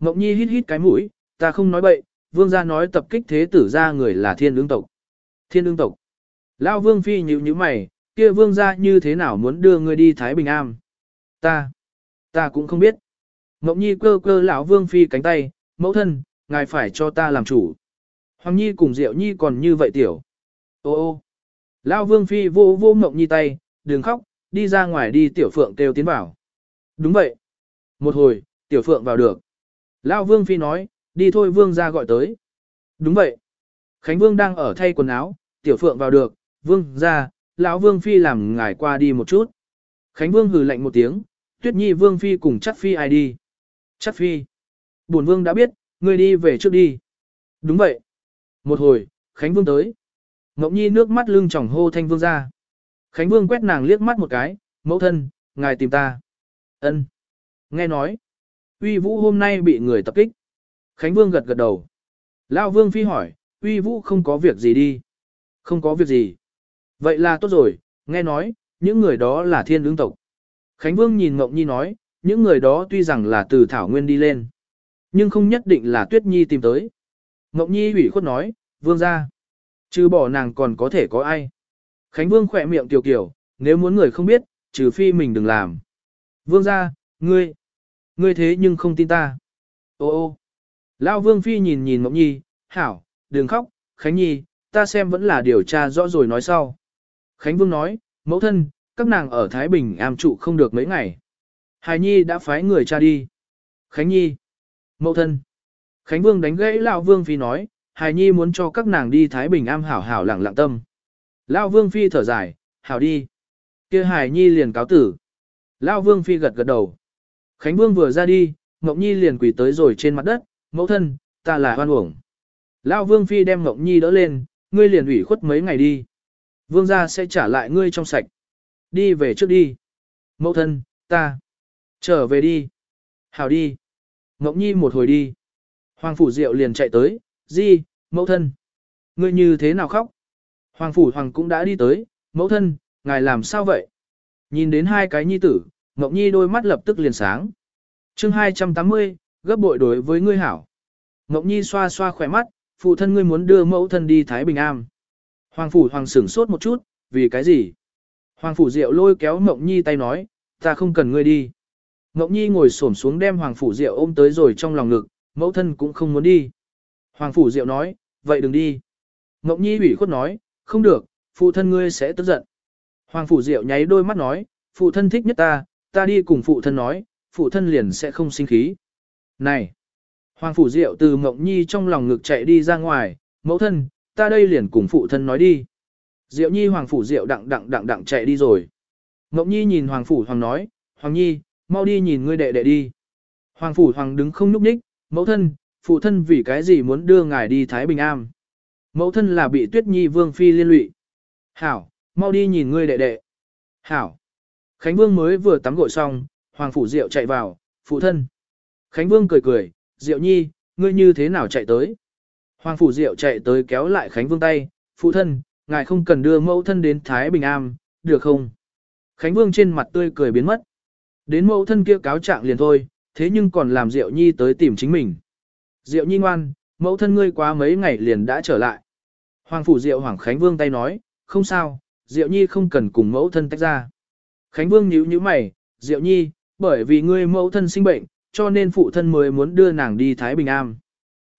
Ngọc Nhi hít hít cái mũi, ta không nói bậy, Vương gia nói tập kích thế tử ra người là thiên ương tộc. Thiên ương tộc. Lao Vương Phi nhíu nhíu mày, kia Vương gia như thế nào muốn đưa người đi Thái Bình Am. Ta. Ta cũng không biết. Ngọc Nhi cơ cơ lão Vương Phi cánh tay, mẫu thân, ngài phải cho ta làm chủ. Hoàng Nhi cùng Diệu Nhi còn như vậy tiểu. Ô ô. Lao Vương Phi vô vô Ngọc Nhi tay, đừng khóc, đi ra ngoài đi tiểu phượng kêu tiến vào. Đúng vậy. Một hồi, tiểu phượng vào được. Lao Vương Phi nói, đi thôi Vương ra gọi tới. Đúng vậy. Khánh Vương đang ở thay quần áo, tiểu phượng vào được, Vương ra, lão Vương Phi làm ngài qua đi một chút. Khánh Vương hừ lạnh một tiếng, Tuyết Nhi Vương Phi cùng chắc Phi ai đi. Chắc Phi. Bổn Vương đã biết, ngươi đi về trước đi. Đúng vậy. Một hồi, Khánh Vương tới. Ngọc Nhi nước mắt lưng tròng hô thanh Vương ra. Khánh Vương quét nàng liếc mắt một cái, mẫu thân, ngài tìm ta. Ân. Nghe nói, uy vũ hôm nay bị người tập kích. Khánh Vương gật gật đầu. Lao Vương Phi hỏi, uy vũ không có việc gì đi. Không có việc gì. Vậy là tốt rồi, nghe nói, những người đó là thiên lương tộc. Khánh Vương nhìn Ngọc Nhi nói, những người đó tuy rằng là từ Thảo Nguyên đi lên, nhưng không nhất định là Tuyết Nhi tìm tới. Ngọc Nhi ủy khuất nói, Vương ra. Trừ bỏ nàng còn có thể có ai. Khánh Vương khỏe miệng tiểu kiểu, nếu muốn người không biết, trừ phi mình đừng làm. Vương ra, ngươi, ngươi thế nhưng không tin ta. Ô ô, Lao Vương Phi nhìn nhìn Mộng Nhi, hảo, đừng khóc, Khánh Nhi, ta xem vẫn là điều tra rõ rồi nói sau. Khánh Vương nói, mẫu thân, các nàng ở Thái Bình am trụ không được mấy ngày. Hải Nhi đã phái người cha đi. Khánh Nhi, mẫu thân. Khánh Vương đánh gãy Lão Vương Phi nói, Hải Nhi muốn cho các nàng đi Thái Bình am hảo hảo lặng lặng tâm. Lão Vương Phi thở dài, hảo đi. kia Hải Nhi liền cáo tử. Lão Vương Phi gật gật đầu. Khánh Vương vừa ra đi, Ngọc Nhi liền quỳ tới rồi trên mặt đất, mẫu thân, ta là hoan uổng. Lão Vương Phi đem Ngọc Nhi đỡ lên, ngươi liền ủy khuất mấy ngày đi. Vương gia sẽ trả lại ngươi trong sạch. Đi về trước đi. Mẫu thân, ta. Trở về đi. Hảo đi. Ngọc Nhi một hồi đi. Hoàng Phủ Diệu liền chạy tới, di, mẫu thân. Ngươi như thế nào khóc? Hoàng Phủ Hoàng cũng đã đi tới, mẫu thân, ngài làm sao vậy? Nhìn đến hai cái nhi tử, Ngọc Nhi đôi mắt lập tức liền sáng. chương 280, gấp bội đối với ngươi hảo. Ngọc Nhi xoa xoa khỏe mắt, phụ thân ngươi muốn đưa mẫu thân đi Thái Bình Am. Hoàng Phủ Hoàng sửng sốt một chút, vì cái gì? Hoàng Phủ Diệu lôi kéo Ngọc Nhi tay nói, ta không cần ngươi đi. Ngọc Nhi ngồi xổm xuống đem Hoàng Phủ Diệu ôm tới rồi trong lòng ngực, mẫu thân cũng không muốn đi. Hoàng Phủ Diệu nói, vậy đừng đi. Ngọc Nhi ủy khuất nói, không được, phụ thân ngươi sẽ tức giận. Hoàng Phủ Diệu nháy đôi mắt nói, phụ thân thích nhất ta, ta đi cùng phụ thân nói, phụ thân liền sẽ không sinh khí. Này! Hoàng Phủ Diệu từ Ngọc Nhi trong lòng ngực chạy đi ra ngoài, mẫu thân, ta đây liền cùng phụ thân nói đi. Diệu Nhi Hoàng Phủ Diệu đặng đặng đặng đặng chạy đi rồi. Ngọc Nhi nhìn Hoàng Phủ Hoàng nói, Hoàng Nhi, mau đi nhìn ngươi đệ đệ đi. Hoàng Phủ Hoàng đứng không nhúc nhích, mẫu thân, phụ thân vì cái gì muốn đưa ngài đi Thái Bình Am. Mẫu thân là bị Tuyết Nhi Vương Phi liên lụy. Hảo, mau đi nhìn ngươi đệ đệ. Hảo. Khánh Vương mới vừa tắm gội xong, Hoàng Phủ Diệu chạy vào, phụ thân. Khánh Vương cười cười, Diệu Nhi, ngươi như thế nào chạy tới? Hoàng Phủ Diệu chạy tới kéo lại Khánh Vương tay, phụ thân, ngài không cần đưa mẫu thân đến Thái Bình Am, được không? Khánh Vương trên mặt tươi cười biến mất. Đến mẫu thân kia cáo trạng liền thôi, thế nhưng còn làm Diệu Nhi tới tìm chính mình. Diệu Nhi ngoan, mẫu thân ngươi quá mấy ngày liền đã trở lại. Hoàng Phủ Diệu Hoàng Khánh Vương tay nói, không sao, Diệu Nhi không cần cùng mẫu thân tách ra. Khánh Vương nhíu nhíu mày, Diệu Nhi, bởi vì ngươi mẫu thân sinh bệnh, cho nên phụ thân mới muốn đưa nàng đi Thái Bình Am.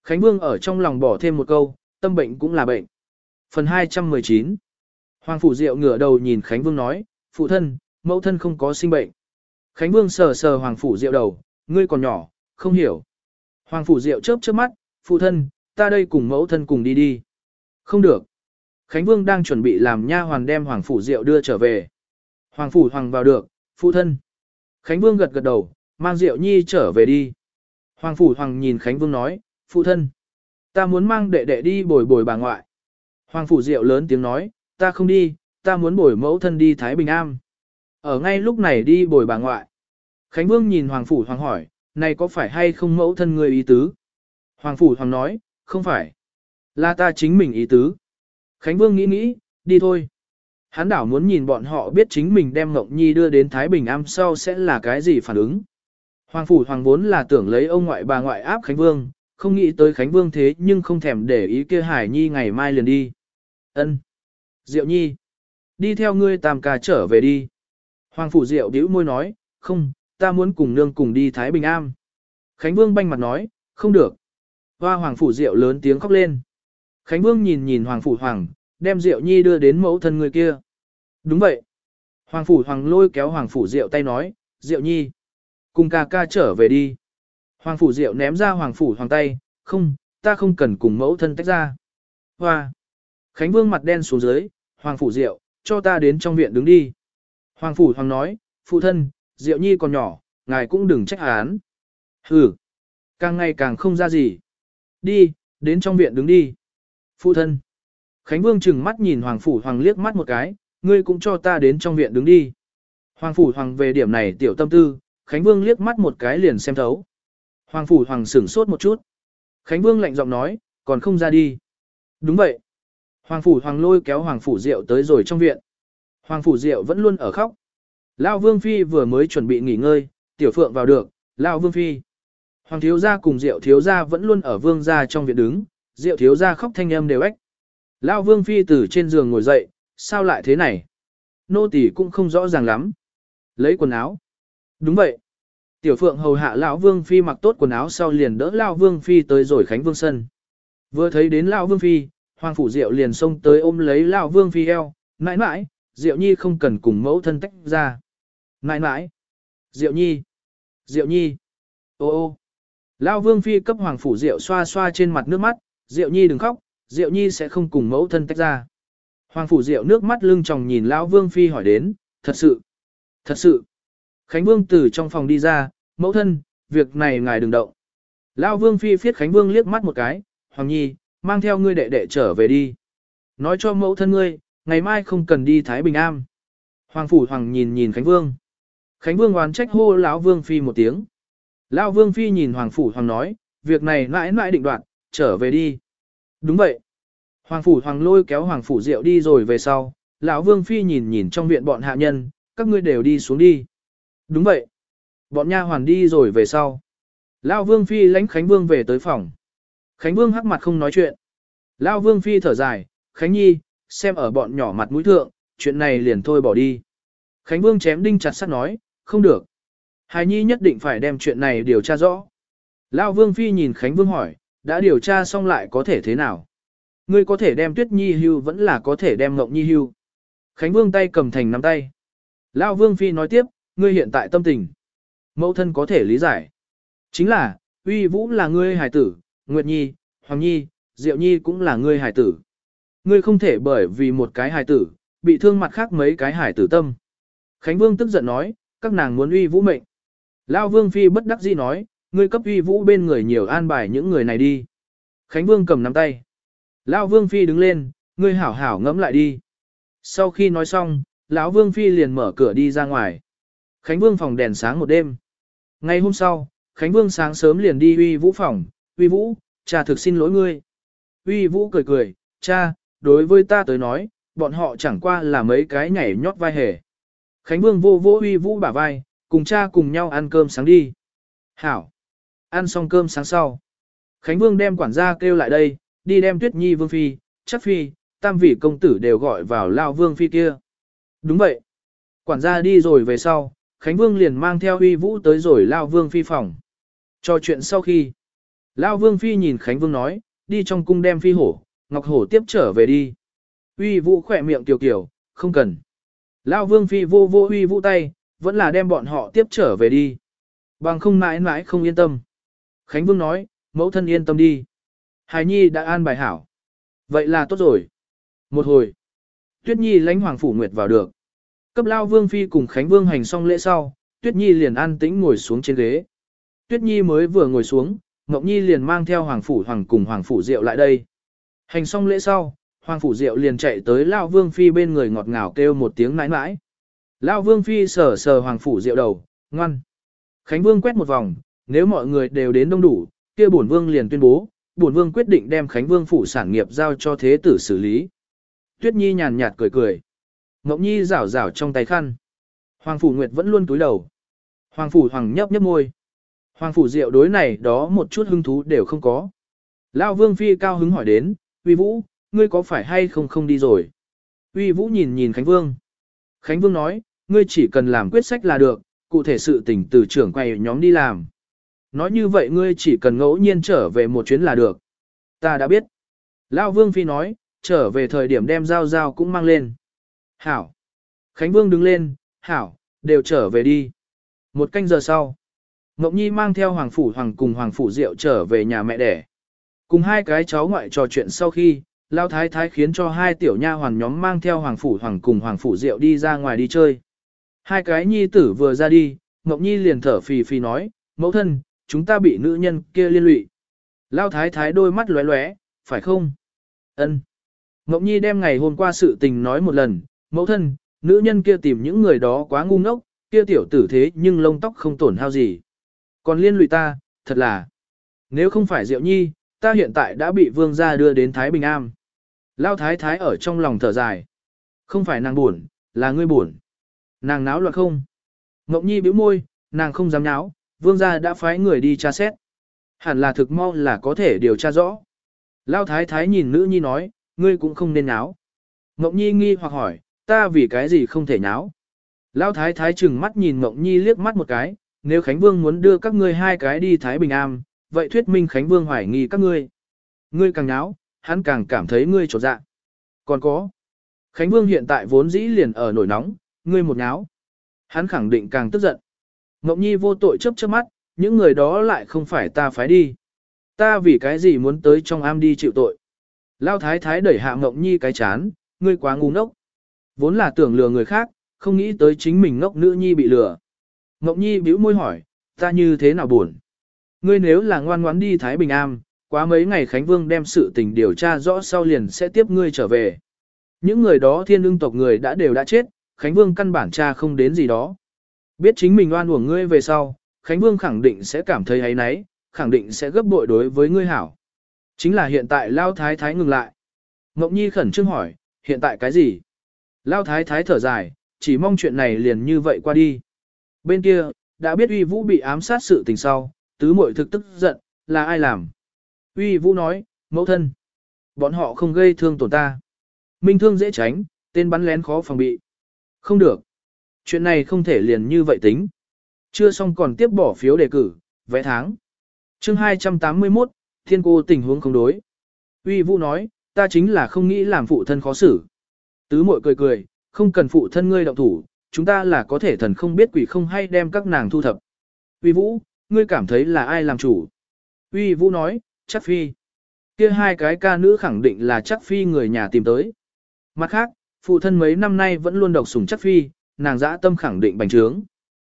Khánh Vương ở trong lòng bỏ thêm một câu, tâm bệnh cũng là bệnh. Phần 219 Hoàng Phủ Diệu ngửa đầu nhìn Khánh Vương nói, phụ thân, mẫu thân không có sinh bệnh. Khánh Vương sờ sờ Hoàng Phủ Diệu đầu, ngươi còn nhỏ, không hiểu. Hoàng Phủ Diệu chớp chớp mắt, phụ thân, ta đây cùng mẫu thân cùng đi đi. Không được. Khánh Vương đang chuẩn bị làm nha hoàn đem Hoàng Phủ Diệu đưa trở về. Hoàng Phủ Hoàng vào được, phụ thân. Khánh Vương gật gật đầu, mang Diệu Nhi trở về đi. Hoàng Phủ Hoàng nhìn Khánh Vương nói, phụ thân. Ta muốn mang đệ đệ đi bồi bồi bà ngoại. Hoàng Phủ Diệu lớn tiếng nói, ta không đi, ta muốn bồi mẫu thân đi Thái Bình Am. Ở ngay lúc này đi bồi bà ngoại. Khánh Vương nhìn Hoàng Phủ Hoàng hỏi, này có phải hay không mẫu thân người ý tứ? Hoàng Phủ Hoàng nói, không phải. Là ta chính mình ý tứ. Khánh Vương nghĩ nghĩ, đi thôi. Hắn đảo muốn nhìn bọn họ biết chính mình đem Ngộng Nhi đưa đến Thái Bình Am sau sẽ là cái gì phản ứng. Hoàng phủ hoàng vốn là tưởng lấy ông ngoại bà ngoại áp Khánh Vương, không nghĩ tới Khánh Vương thế nhưng không thèm để ý kia Hải Nhi ngày mai liền đi. Ân, Diệu Nhi. Đi theo ngươi tam ca trở về đi. Hoàng phủ Diệu bĩu môi nói, không, ta muốn cùng nương cùng đi Thái Bình Am. Khánh Vương banh mặt nói, không được. Hoa Hoàng phủ Diệu lớn tiếng khóc lên. Khánh Vương nhìn nhìn Hoàng phủ Hoàng, đem Diệu Nhi đưa đến mẫu thân người kia. Đúng vậy. Hoàng phủ Hoàng lôi kéo Hoàng phủ Diệu tay nói, Diệu Nhi. Cùng ca ca trở về đi. Hoàng phủ Diệu ném ra Hoàng phủ Hoàng tay, không, ta không cần cùng mẫu thân tách ra. Hoa. Khánh Vương mặt đen xuống dưới, Hoàng phủ Diệu, cho ta đến trong viện đứng đi. Hoàng phủ Hoàng nói, phụ thân, Diệu Nhi còn nhỏ, ngài cũng đừng trách án. Hừ. Càng ngày càng không ra gì. Đi, đến trong viện đứng đi. Phụ thân. Khánh Vương chừng mắt nhìn Hoàng Phủ Hoàng liếc mắt một cái, ngươi cũng cho ta đến trong viện đứng đi. Hoàng Phủ Hoàng về điểm này tiểu tâm tư, Khánh Vương liếc mắt một cái liền xem thấu. Hoàng Phủ Hoàng sửng sốt một chút. Khánh Vương lạnh giọng nói, còn không ra đi. Đúng vậy. Hoàng Phủ Hoàng lôi kéo Hoàng Phủ Diệu tới rồi trong viện. Hoàng Phủ Diệu vẫn luôn ở khóc. Lão Vương Phi vừa mới chuẩn bị nghỉ ngơi, Tiểu Phượng vào được, Lão Vương Phi. Hoàng Thiếu Gia cùng Diệu Thiếu Gia vẫn luôn ở Vương Gia trong viện đứng, Diệu Thiếu Gia khóc thanh âm đều ếch. Lão Vương Phi từ trên giường ngồi dậy, sao lại thế này? Nô tỳ cũng không rõ ràng lắm. Lấy quần áo. Đúng vậy. Tiểu Phượng hầu hạ lão Vương Phi mặc tốt quần áo sau liền đỡ lão Vương Phi tới rồi Khánh Vương Sân. Vừa thấy đến lão Vương Phi, Hoàng Phủ Diệu liền xông tới ôm lấy lão Vương Phi eo, mãi mãi, Diệu Nhi không cần cùng mẫu thân tách ra. Mãi mãi. Diệu Nhi. Diệu Nhi. Ô ô. Lão Vương Phi cấp Hoàng Phủ Diệu xoa xoa trên mặt nước mắt, Diệu Nhi đừng khóc, Diệu Nhi sẽ không cùng mẫu thân tách ra. Hoàng Phủ Diệu nước mắt lưng tròng nhìn Lão Vương Phi hỏi đến, thật sự, thật sự. Khánh Vương từ trong phòng đi ra, mẫu thân, việc này ngài đừng động. Lão Vương Phi phiết Khánh Vương liếc mắt một cái, Hoàng Nhi, mang theo ngươi đệ đệ trở về đi. Nói cho mẫu thân ngươi, ngày mai không cần đi Thái Bình Am. Hoàng Phủ Hoàng nhìn nhìn Khánh Vương. Khánh Vương oán trách hô lão Vương Phi một tiếng. Lão Vương Phi nhìn Hoàng Phủ Hoàng nói, việc này mãi mãi định đoạt, trở về đi. Đúng vậy. Hoàng Phủ Hoàng lôi kéo Hoàng Phủ Diệu đi rồi về sau, lão Vương Phi nhìn nhìn trong viện bọn hạ nhân, các ngươi đều đi xuống đi. Đúng vậy. Bọn nha hoàn đi rồi về sau. Lão Vương Phi lãnh Khánh Vương về tới phòng. Khánh Vương hắc mặt không nói chuyện. Lão Vương Phi thở dài, Khánh Nhi, xem ở bọn nhỏ mặt mũi thượng, chuyện này liền thôi bỏ đi. Khánh Vương chém đinh chặt sắt nói, không được. Hài Nhi nhất định phải đem chuyện này điều tra rõ. Lão Vương Phi nhìn Khánh Vương hỏi, đã điều tra xong lại có thể thế nào? Ngươi có thể đem Tuyết Nhi hưu vẫn là có thể đem Ngộng Nhi hưu. Khánh Vương tay cầm thành nắm tay. Lão Vương Phi nói tiếp, ngươi hiện tại tâm tình. Mẫu thân có thể lý giải. Chính là, uy vũ là ngươi Hải tử, Nguyệt Nhi, Hoàng Nhi, Diệu Nhi cũng là ngươi Hải tử. Ngươi không thể bởi vì một cái Hải tử, bị thương mặt khác mấy cái Hải tử tâm. Khánh Vương tức giận nói, các nàng muốn uy vũ mệnh. Lão Vương Phi bất đắc dĩ nói, ngươi cấp uy vũ bên người nhiều an bài những người này đi. Khánh Vương cầm nắm tay. Lão Vương Phi đứng lên, ngươi hảo hảo ngẫm lại đi. Sau khi nói xong, lão Vương Phi liền mở cửa đi ra ngoài. Khánh Vương phòng đèn sáng một đêm. Ngay hôm sau, Khánh Vương sáng sớm liền đi uy vũ phòng. Uy vũ, cha thực xin lỗi ngươi. Uy vũ cười cười, cha, đối với ta tới nói, bọn họ chẳng qua là mấy cái nhảy nhót vai hề. Khánh Vương vô vô uy vũ bả vai, cùng cha cùng nhau ăn cơm sáng đi. Hảo. Ăn xong cơm sáng sau. Khánh Vương đem quản gia kêu lại đây, đi đem Tuyết Nhi Vương Phi, chắc Phi, tam vị công tử đều gọi vào Lao Vương Phi kia. Đúng vậy. Quản gia đi rồi về sau, Khánh Vương liền mang theo uy vũ tới rồi Lao Vương Phi phòng. Cho chuyện sau khi. Lao Vương Phi nhìn Khánh Vương nói, đi trong cung đem Phi hổ, Ngọc Hổ tiếp trở về đi. Uy vũ khỏe miệng tiểu kiểu, không cần. Lao Vương Phi vô vô uy vũ tay, vẫn là đem bọn họ tiếp trở về đi. Bằng không mãi mãi không yên tâm. Khánh Vương nói, mẫu thân yên tâm đi. Hải Nhi đã an bài hảo. Vậy là tốt rồi. Một hồi, Tuyết Nhi lãnh Hoàng Phủ Nguyệt vào được. Cấp Lao Vương Phi cùng Khánh Vương hành xong lễ sau, Tuyết Nhi liền an tĩnh ngồi xuống trên ghế. Tuyết Nhi mới vừa ngồi xuống, Ngọc Nhi liền mang theo Hoàng Phủ Hoàng cùng Hoàng Phủ Diệu lại đây. Hành xong lễ sau, Hoàng Phủ Diệu liền chạy tới Lao Vương Phi bên người ngọt ngào kêu một tiếng nãi nãi. Lao Vương Phi sờ sờ Hoàng Phủ Diệu đầu, ngoan. Khánh Vương quét một vòng, nếu mọi người đều đến đông đủ, kia bổn Vương liền tuyên bố, bổn Vương quyết định đem Khánh Vương phủ sản nghiệp giao cho thế tử xử lý. Tuyết Nhi nhàn nhạt cười cười. Ngọc Nhi rảo rảo trong tay khăn. Hoàng Phủ Nguyệt vẫn luôn túi đầu. Hoàng Phủ Hoàng nhấp nhấp môi. Hoàng Phủ Diệu đối này đó một chút hứng thú đều không có. lão Vương Phi cao hứng hỏi đến, Uy Vũ, ngươi có phải hay không không đi rồi? Uy Vũ nhìn nhìn Khánh Vương. Khánh Vương nói, ngươi chỉ cần làm quyết sách là được, cụ thể sự tình từ trưởng quay nhóm đi làm. Nói như vậy ngươi chỉ cần ngẫu nhiên trở về một chuyến là được. Ta đã biết. Lao Vương Phi nói, trở về thời điểm đem giao giao cũng mang lên. Hảo. Khánh Vương đứng lên, Hảo, đều trở về đi. Một canh giờ sau, Ngọc Nhi mang theo Hoàng Phủ Hoàng cùng Hoàng Phủ Diệu trở về nhà mẹ đẻ. Cùng hai cái cháu ngoại trò chuyện sau khi, Lao Thái Thái khiến cho hai tiểu nha hoàng nhóm mang theo Hoàng Phủ Hoàng cùng Hoàng Phủ Diệu đi ra ngoài đi chơi. Hai cái nhi tử vừa ra đi, Ngọc Nhi liền thở phì phì nói, mẫu thân, chúng ta bị nữ nhân kia liên lụy. Lao Thái Thái đôi mắt lóe lóe, phải không? Ân. Ngọc Nhi đem ngày hôm qua sự tình nói một lần, mẫu thân, nữ nhân kia tìm những người đó quá ngu ngốc, kia tiểu tử thế nhưng lông tóc không tổn hao gì. Còn liên lụy ta, thật là, nếu không phải Diệu Nhi, ta hiện tại đã bị vương gia đưa đến Thái Bình Am. Lao Thái Thái ở trong lòng thở dài. Không phải nàng buồn, là ngươi buồn. Nàng náo loạn không? Ngọc Nhi bĩu môi, nàng không dám náo, vương gia đã phái người đi tra xét. Hẳn là thực mau là có thể điều tra rõ. Lao Thái Thái nhìn nữ nhi nói, ngươi cũng không nên náo. Mộng Nhi nghi hoặc hỏi, ta vì cái gì không thể náo? Lao Thái Thái chừng mắt nhìn mộng Nhi liếc mắt một cái, nếu Khánh Vương muốn đưa các ngươi hai cái đi Thái Bình Am, vậy thuyết minh Khánh Vương hoài nghi các ngươi. Ngươi càng náo, hắn càng cảm thấy ngươi trột dạ. Còn có, Khánh Vương hiện tại vốn dĩ liền ở nổi nóng, ngươi một náo. Hắn khẳng định càng tức giận. Ngọc Nhi vô tội chớp chớp mắt, những người đó lại không phải ta phái đi. Ta vì cái gì muốn tới trong am đi chịu tội. Lao thái thái đẩy hạ Ngọc Nhi cái chán, ngươi quá ngu ngốc. Vốn là tưởng lừa người khác, không nghĩ tới chính mình ngốc nữ nhi bị lừa. Ngọc Nhi bĩu môi hỏi, ta như thế nào buồn? Ngươi nếu là ngoan ngoãn đi Thái Bình Am, quá mấy ngày Khánh Vương đem sự tình điều tra rõ sau liền sẽ tiếp ngươi trở về. Những người đó thiên lương tộc người đã đều đã chết, Khánh Vương căn bản tra không đến gì đó. Biết chính mình oan uổng ngươi về sau, Khánh Vương khẳng định sẽ cảm thấy ấy nấy, khẳng định sẽ gấp bội đối với ngươi hảo. Chính là hiện tại Lao Thái Thái ngừng lại. Ngọc Nhi khẩn trương hỏi, hiện tại cái gì? Lao Thái Thái thở dài, chỉ mong chuyện này liền như vậy qua đi. Bên kia, đã biết Uy Vũ bị ám sát sự tình sau, tứ muội thực tức giận, là ai làm? Uy Vũ nói, mẫu thân. Bọn họ không gây thương tổn ta. Minh thương dễ tránh, tên bắn lén khó phòng bị. Không được. Chuyện này không thể liền như vậy tính. Chưa xong còn tiếp bỏ phiếu đề cử, vẽ tháng. chương 281, thiên cô tình huống không đối. Uy Vũ nói, ta chính là không nghĩ làm phụ thân khó xử. Tứ muội cười cười, không cần phụ thân ngươi động thủ, chúng ta là có thể thần không biết quỷ không hay đem các nàng thu thập. Uy Vũ, ngươi cảm thấy là ai làm chủ? Uy Vũ nói, chắc phi. Kia hai cái ca nữ khẳng định là chắc phi người nhà tìm tới. Mặt khác, phụ thân mấy năm nay vẫn luôn độc sủng chắc phi, nàng dã tâm khẳng định bành trướng.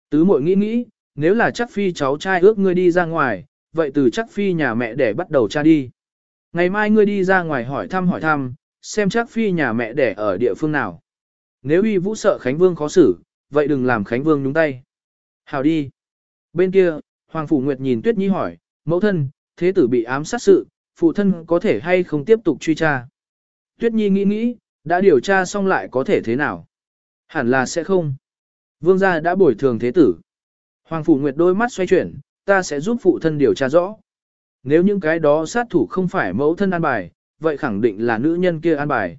Tứ muội nghĩ nghĩ, nếu là chắc phi cháu trai ước ngươi đi ra ngoài, vậy từ chắc phi nhà mẹ để bắt đầu cha đi. Ngày mai ngươi đi ra ngoài hỏi thăm hỏi thăm, xem chắc phi nhà mẹ để ở địa phương nào. Nếu uy vũ sợ Khánh Vương khó xử, vậy đừng làm Khánh Vương nhúng tay. Hào đi. Bên kia, Hoàng Phủ Nguyệt nhìn Tuyết Nhi hỏi, mẫu thân, thế tử bị ám sát sự, phụ thân có thể hay không tiếp tục truy tra. Tuyết Nhi nghĩ nghĩ, đã điều tra xong lại có thể thế nào? Hẳn là sẽ không. Vương gia đã bồi thường thế tử. Hoàng Phủ Nguyệt đôi mắt xoay chuyển, ta sẽ giúp phụ thân điều tra rõ. Nếu những cái đó sát thủ không phải mẫu thân an bài, vậy khẳng định là nữ nhân kia an bài.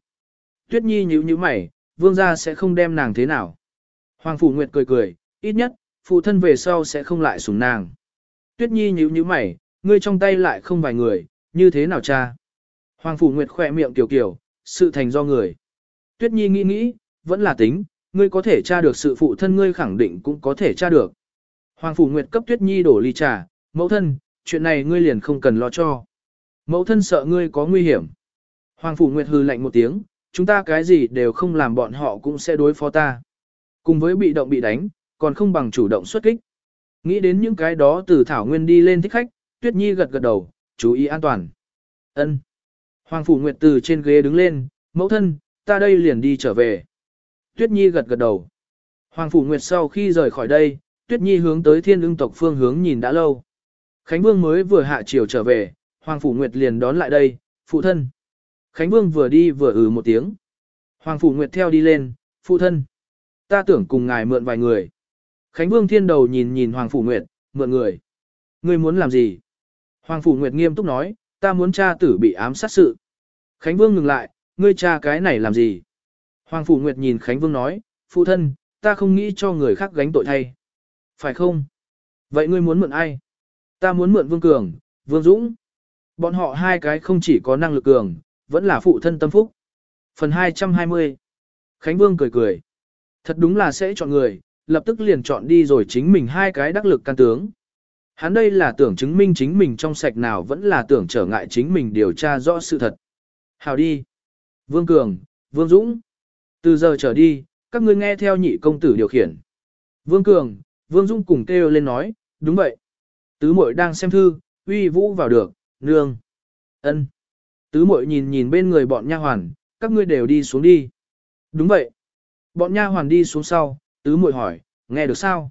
Tuyết Nhi nhíu nhíu mày, vương gia sẽ không đem nàng thế nào. Hoàng Phủ Nguyệt cười cười, ít nhất, phụ thân về sau sẽ không lại sủng nàng. Tuyết Nhi nhíu nhíu mày, ngươi trong tay lại không vài người, như thế nào cha? Hoàng Phủ Nguyệt khỏe miệng tiểu kiểu, sự thành do người. Tuyết Nhi nghĩ nghĩ, vẫn là tính, ngươi có thể tra được sự phụ thân ngươi khẳng định cũng có thể tra được. Hoàng Phủ Nguyệt cấp Tuyết Nhi đổ ly trà, mẫu thân, chuyện này ngươi liền không cần lo cho. Mẫu thân sợ ngươi có nguy hiểm. Hoàng Phủ Nguyệt hừ lạnh một tiếng, chúng ta cái gì đều không làm bọn họ cũng sẽ đối phó ta. Cùng với bị động bị đánh, còn không bằng chủ động xuất kích. Nghĩ đến những cái đó từ Thảo Nguyên đi lên thích khách, Tuyết Nhi gật gật đầu, chú ý an toàn. Ân. Hoàng Phủ Nguyệt từ trên ghế đứng lên, mẫu thân, ta đây liền đi trở về. Tuyết Nhi gật gật đầu. Hoàng Phủ Nguyệt sau khi rời khỏi đây, Tuyết Nhi hướng tới thiên ưng tộc phương hướng nhìn đã lâu. Khánh Vương mới vừa hạ chiều trở về, Hoàng Phủ Nguyệt liền đón lại đây, phụ thân. Khánh Vương vừa đi vừa ừ một tiếng. Hoàng Phủ Nguyệt theo đi lên, phụ thân. Ta tưởng cùng ngài mượn vài người. Khánh Vương Thiên Đầu nhìn nhìn Hoàng Phủ Nguyệt, mượn người. Ngươi muốn làm gì? Hoàng Phủ Nguyệt nghiêm túc nói, ta muốn cha tử bị ám sát sự. Khánh Vương ngừng lại, ngươi cha cái này làm gì? Hoàng Phủ Nguyệt nhìn Khánh Vương nói, phụ thân, ta không nghĩ cho người khác gánh tội thay. Phải không? Vậy ngươi muốn mượn ai? Ta muốn mượn Vương Cường, Vương Dũng. Bọn họ hai cái không chỉ có năng lực cường, vẫn là phụ thân tâm phúc. Phần 220 Khánh Vương cười cười. Thật đúng là sẽ chọn người, lập tức liền chọn đi rồi chính mình hai cái đắc lực can tướng. Hắn đây là tưởng chứng minh chính mình trong sạch nào vẫn là tưởng trở ngại chính mình điều tra rõ sự thật. Hào đi. Vương Cường, Vương Dũng. Từ giờ trở đi, các ngươi nghe theo nhị công tử điều khiển. Vương Cường, Vương Dung cùng kêu lên nói, đúng vậy. Tứ mội đang xem thư, uy vũ vào được, nương. ân. Tứ mội nhìn nhìn bên người bọn nha hoàn, các ngươi đều đi xuống đi. Đúng vậy. Bọn nha hoàn đi xuống sau, tứ muội hỏi, nghe được sao?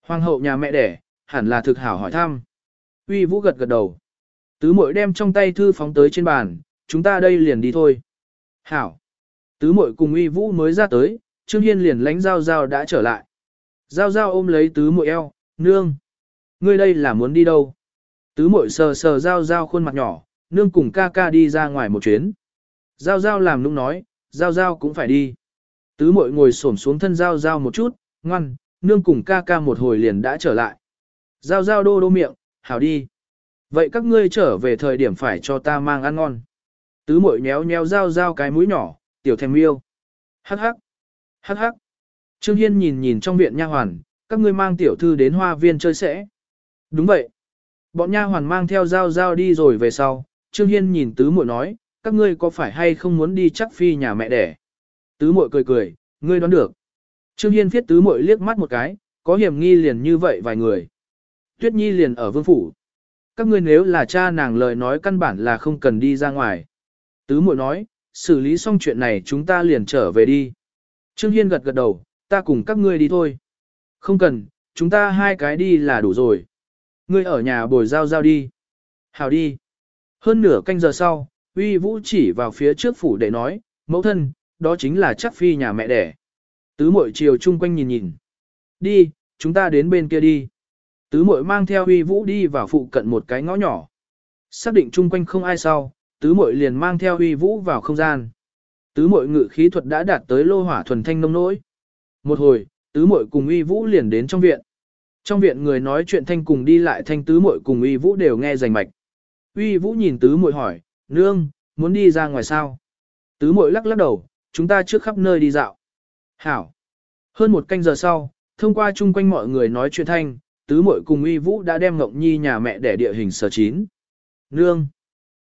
Hoàng hậu nhà mẹ đẻ, hẳn là thực hảo hỏi thăm. Uy vũ gật gật đầu. Tứ muội đem trong tay thư phóng tới trên bàn, chúng ta đây liền đi thôi. Hảo. Tứ muội cùng uy vũ mới ra tới, Trương Hiên liền lánh Giao Giao đã trở lại. Giao Giao ôm lấy tứ muội eo, nương. Ngươi đây là muốn đi đâu? Tứ muội sờ sờ Giao Giao khuôn mặt nhỏ, nương cùng ca ca đi ra ngoài một chuyến. Giao Giao làm nũng nói, Giao Giao cũng phải đi. Tứ muội ngồi xổm xuống thân Giao Giao một chút, ngoan, nương cùng ca ca một hồi liền đã trở lại. Giao Giao đô đô miệng, hảo đi. Vậy các ngươi trở về thời điểm phải cho ta mang ăn ngon. Tứ muội nhéo nhéo Giao Giao cái mũi nhỏ, tiểu thèm yêu. Hắc hắc. Hắc hắc. Trương Hiên nhìn nhìn trong viện nha hoàn, các ngươi mang tiểu thư đến hoa viên chơi sẽ. Đúng vậy. Bọn nha hoàn mang theo dao dao đi rồi về sau, Trương Hiên nhìn tứ muội nói, các ngươi có phải hay không muốn đi chắc phi nhà mẹ đẻ? Tứ muội cười cười, ngươi đoán được. Trương Hiên viết tứ muội liếc mắt một cái, có hiểm nghi liền như vậy vài người. Tuyết Nhi liền ở vương phủ. Các ngươi nếu là cha nàng lời nói căn bản là không cần đi ra ngoài. Tứ muội nói, xử lý xong chuyện này chúng ta liền trở về đi. Trương Hiên gật gật đầu, ta cùng các ngươi đi thôi. Không cần, chúng ta hai cái đi là đủ rồi. Ngươi ở nhà bồi giao giao đi. Hào đi. Hơn nửa canh giờ sau, uy vũ chỉ vào phía trước phủ để nói, mẫu thân, đó chính là chắc phi nhà mẹ đẻ. Tứ mội chiều chung quanh nhìn nhìn. Đi, chúng ta đến bên kia đi. Tứ mội mang theo uy vũ đi vào phụ cận một cái ngõ nhỏ. Xác định chung quanh không ai sau, tứ mội liền mang theo uy vũ vào không gian. Tứ mội ngự khí thuật đã đạt tới lô hỏa thuần thanh nông nỗi. Một hồi, tứ mội cùng uy vũ liền đến trong viện. Trong viện người nói chuyện thanh cùng đi lại thanh tứ mội cùng uy vũ đều nghe rành mạch. Uy vũ nhìn tứ mội hỏi, nương, muốn đi ra ngoài sao? Tứ mội lắc lắc đầu, chúng ta trước khắp nơi đi dạo. Hảo. Hơn một canh giờ sau, thông qua chung quanh mọi người nói chuyện thanh, tứ mội cùng uy vũ đã đem Ngọc Nhi nhà mẹ để địa hình sở chín. Nương.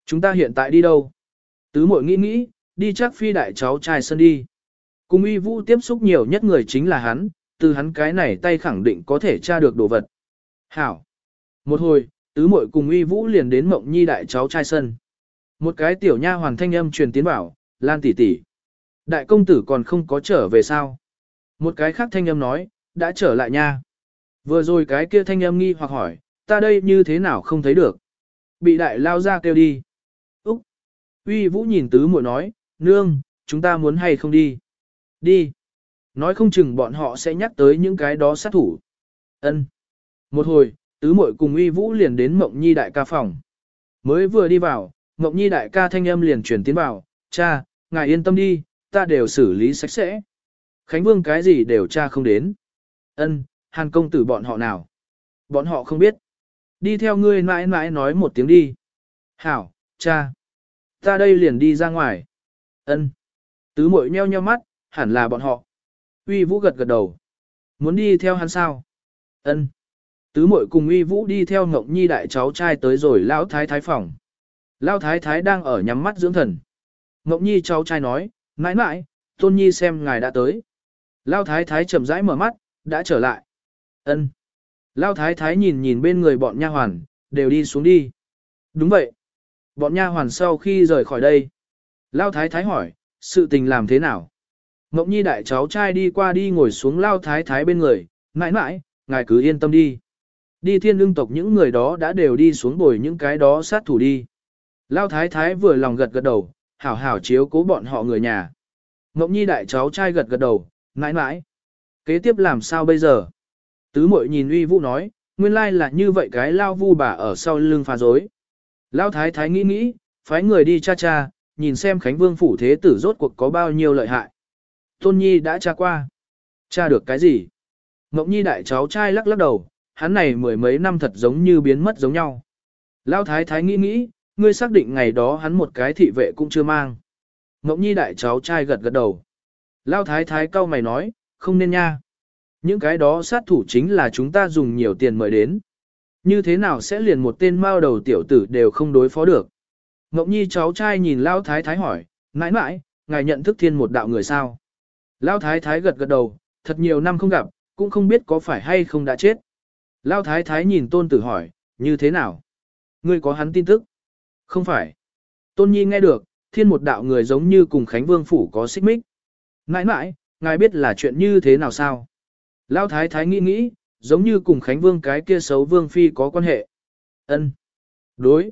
Chúng ta hiện tại đi đâu? Tứ mội nghĩ nghĩ, đi chắc phi đại cháu trai sân đi. Cùng uy vũ tiếp xúc nhiều nhất người chính là hắn, từ hắn cái này tay khẳng định có thể tra được đồ vật. Hảo. Một hồi, tứ muội cùng uy vũ liền đến mộng nhi đại cháu trai sân. Một cái tiểu nha hoàn thanh âm truyền tiến bảo, Lan tỷ tỷ. Đại công tử còn không có trở về sao? Một cái khác thanh âm nói, đã trở lại nha. Vừa rồi cái kia thanh âm nghi hoặc hỏi, ta đây như thế nào không thấy được? Bị đại lao ra kêu đi. Uy vũ nhìn tứ muội nói, nương, chúng ta muốn hay không đi? Đi! Nói không chừng bọn họ sẽ nhắc tới những cái đó sát thủ. Ân. Một hồi, tứ muội cùng uy vũ liền đến mộng nhi đại ca phòng. Mới vừa đi vào, mộng nhi đại ca thanh âm liền truyền tiến vào, cha, ngài yên tâm đi, ta đều xử lý sạch sẽ. Khánh Vương cái gì đều cha không đến. Ân, hàn công tử bọn họ nào? Bọn họ không biết. Đi theo ngươi mãi mãi nói một tiếng đi. Hảo, cha. Ta đây liền đi ra ngoài. Ân. Tứ muội nheo nheo mắt, hẳn là bọn họ. Uy vũ gật gật đầu. Muốn đi theo hắn sao? Ân. Tứ muội cùng uy vũ đi theo ngộng nhi đại cháu trai tới rồi lão thái thái phòng. Lão thái thái đang ở nhắm mắt dưỡng thần. Ngộng nhi cháu trai nói, mãi mãi, tôn nhi xem ngài đã tới. Lão thái thái chậm rãi mở mắt, đã trở lại. Ân. Lão thái thái nhìn nhìn bên người bọn nha hoàn, đều đi xuống đi. Đúng vậy. Bọn nha hoàn sau khi rời khỏi đây. lao thái thái hỏi, sự tình làm thế nào? Ngọc Nhi đại cháu trai đi qua đi ngồi xuống lao thái thái bên người, mãi mãi, ngài cứ yên tâm đi. Đi thiên lương tộc những người đó đã đều đi xuống bồi những cái đó sát thủ đi. lao thái thái vừa lòng gật gật đầu, hảo hảo chiếu cố bọn họ người nhà. Ngọc Nhi đại cháu trai gật gật đầu, mãi mãi. Kế tiếp làm sao bây giờ? Tứ mội nhìn uy vũ nói, nguyên lai là như vậy cái lao vu bà ở sau lưng phá dối. Lão thái thái nghĩ nghĩ, phái người đi cha cha, nhìn xem Khánh Vương phủ thế tử rốt cuộc có bao nhiêu lợi hại. Tôn Nhi đã tra qua. Tra được cái gì? Ngọc Nhi đại cháu trai lắc lắc đầu, hắn này mười mấy năm thật giống như biến mất giống nhau. Lão thái thái nghĩ nghĩ, ngươi xác định ngày đó hắn một cái thị vệ cũng chưa mang. Ngọc Nhi đại cháu trai gật gật đầu. Lão thái thái cau mày nói, không nên nha. Những cái đó sát thủ chính là chúng ta dùng nhiều tiền mời đến. Như thế nào sẽ liền một tên mao đầu tiểu tử đều không đối phó được. Ngọc Nhi cháu trai nhìn Lao thái thái hỏi, mãi mãi, ngài nhận thức thiên một đạo người sao. Lao thái thái gật gật đầu, thật nhiều năm không gặp, cũng không biết có phải hay không đã chết. Lao thái thái nhìn tôn tử hỏi, như thế nào? Ngươi có hắn tin tức? Không phải. Tôn nhi nghe được, thiên một đạo người giống như cùng Khánh Vương Phủ có xích mích. Mãi mãi, ngài biết là chuyện như thế nào sao? Lao thái thái nghĩ nghĩ, giống như cùng Khánh Vương cái kia xấu Vương Phi có quan hệ. ân Đối.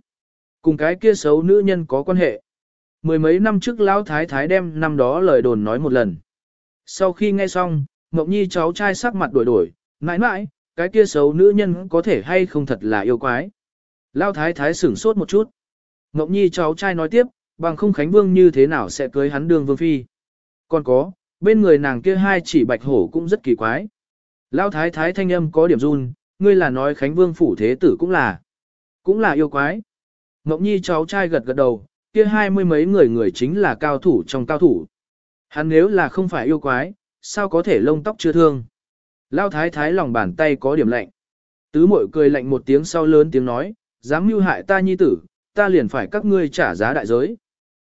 Cùng cái kia xấu nữ nhân có quan hệ. Mười mấy năm trước Lão thái thái đem năm đó lời đồn nói một lần. Sau khi nghe xong, Ngọc Nhi cháu trai sắc mặt đổi đổi, mãi mãi, cái kia xấu nữ nhân có thể hay không thật là yêu quái. Lao thái thái sửng sốt một chút. Ngọc Nhi cháu trai nói tiếp, bằng không Khánh Vương như thế nào sẽ cưới hắn đường vương phi. Còn có, bên người nàng kia hai chỉ bạch hổ cũng rất kỳ quái. Lão thái thái thanh âm có điểm run, ngươi là nói Khánh Vương phủ thế tử cũng là. Cũng là yêu quái. Ngọc Nhi cháu trai gật gật đầu, kia hai mươi mấy người người chính là cao thủ trong cao thủ. Hắn nếu là không phải yêu quái, sao có thể lông tóc chưa thương. Lão thái thái lòng bàn tay có điểm lạnh. Tứ mội cười lạnh một tiếng sau lớn tiếng nói, dám mưu hại ta nhi tử, ta liền phải các ngươi trả giá đại giới.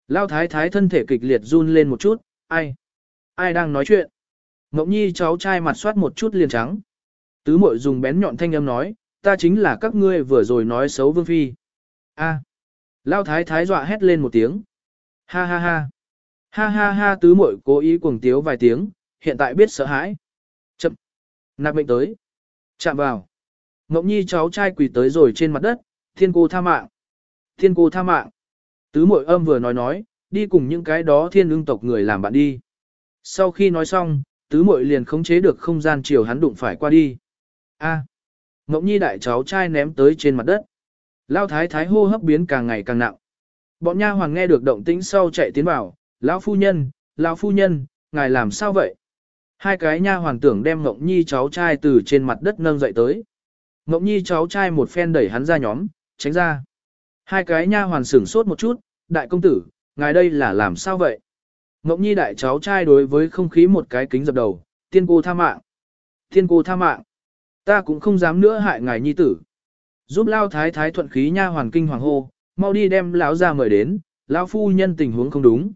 Lão thái thái thân thể kịch liệt run lên một chút, ai? Ai đang nói chuyện? Ngọc nhi cháu trai mặt soát một chút liền trắng. Tứ muội dùng bén nhọn thanh âm nói, ta chính là các ngươi vừa rồi nói xấu vương phi. A. À. Lao thái thái dọa hét lên một tiếng. Ha ha ha. Ha ha ha tứ muội cố ý cuồng tiếu vài tiếng, hiện tại biết sợ hãi. Chậm. Nạp mệnh tới. Chạm vào. Ngọc Nhi cháu trai quỳ tới rồi trên mặt đất, thiên cô tha mạng. Thiên cô tha mạng. Tứ muội âm vừa nói nói, đi cùng những cái đó thiên ương tộc người làm bạn đi. Sau khi nói xong, tứ muội liền khống chế được không gian chiều hắn đụng phải qua đi. A. À. Ngọc Nhi đại cháu trai ném tới trên mặt đất. lão thái thái hô hấp biến càng ngày càng nặng. Bọn nha hoàng nghe được động tĩnh sau chạy tiến vào, lão phu nhân, lão phu nhân, ngài làm sao vậy? Hai cái nha hoàng tưởng đem Ngọc Nhi cháu trai từ trên mặt đất nâng dậy tới. Ngọc Nhi cháu trai một phen đẩy hắn ra nhóm, tránh ra. Hai cái nha hoàn sửng sốt một chút, đại công tử, ngài đây là làm sao vậy? Ngọc Nhi đại cháu trai đối với không khí một cái kính dập đầu, tiên cô tha mạng. Tiên cô tha mạng. Ta cũng không dám nữa hại ngài nhi tử. Giúp lao thái thái thuận khí nha hoàn kinh hoàng hô, mau đi đem lão ra mời đến, lão phu nhân tình huống không đúng.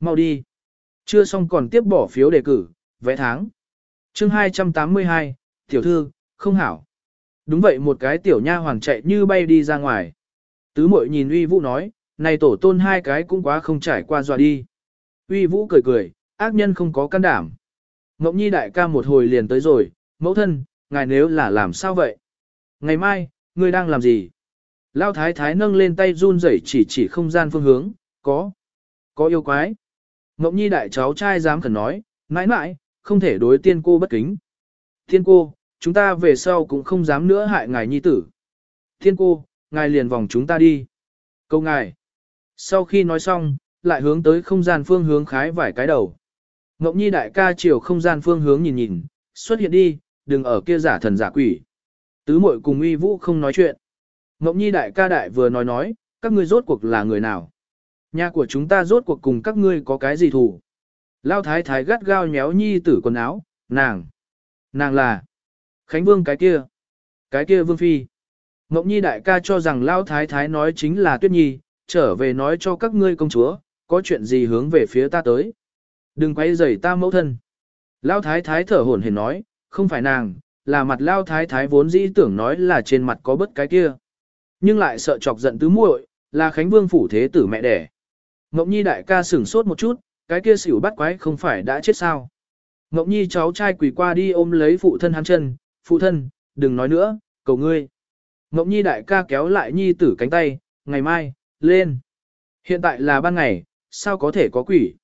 Mau đi. Chưa xong còn tiếp bỏ phiếu đề cử, vẽ tháng. chương 282, tiểu thư, không hảo. Đúng vậy một cái tiểu nha hoàng chạy như bay đi ra ngoài. Tứ mội nhìn uy vũ nói, này tổ tôn hai cái cũng quá không trải qua dọa đi. Uy vũ cười cười, ác nhân không có can đảm. Ngộng Nhi đại ca một hồi liền tới rồi, mẫu thân, ngài nếu là làm sao vậy? Ngày mai, ngươi đang làm gì? Lao thái thái nâng lên tay run rẩy chỉ chỉ không gian phương hướng, có, có yêu quái. Ngộng Nhi đại cháu trai dám khẩn nói, mãi mãi, không thể đối tiên cô bất kính. Tiên cô, chúng ta về sau cũng không dám nữa hại ngài nhi tử. Tiên cô, ngài liền vòng chúng ta đi. Câu ngài. Sau khi nói xong, lại hướng tới không gian phương hướng khái vài cái đầu. Ngọc Nhi đại ca chiều không gian phương hướng nhìn nhìn, xuất hiện đi, đừng ở kia giả thần giả quỷ. Tứ muội cùng uy vũ không nói chuyện. Ngọc Nhi đại ca đại vừa nói nói, các ngươi rốt cuộc là người nào? Nhà của chúng ta rốt cuộc cùng các ngươi có cái gì thù? Lao thái thái gắt gao nhéo nhi tử quần áo, nàng. Nàng là Khánh Vương cái kia. Cái kia Vương Phi. Ngọc Nhi đại ca cho rằng Lao thái thái nói chính là Tuyết Nhi, trở về nói cho các ngươi công chúa, có chuyện gì hướng về phía ta tới. Đừng quay rầy ta mẫu thân. Lao thái thái thở hổn hển nói, không phải nàng, là mặt Lao thái thái vốn dĩ tưởng nói là trên mặt có bất cái kia. Nhưng lại sợ chọc giận tứ muội, là Khánh Vương phủ thế tử mẹ đẻ. Ngọc Nhi đại ca sửng sốt một chút, cái kia xỉu bắt quái không phải đã chết sao. Ngọc Nhi cháu trai quỳ qua đi ôm lấy phụ thân hắn chân, phụ thân, đừng nói nữa, cầu ngươi. Ngọc Nhi đại ca kéo lại Nhi tử cánh tay, ngày mai, lên. Hiện tại là ban ngày, sao có thể có quỷ.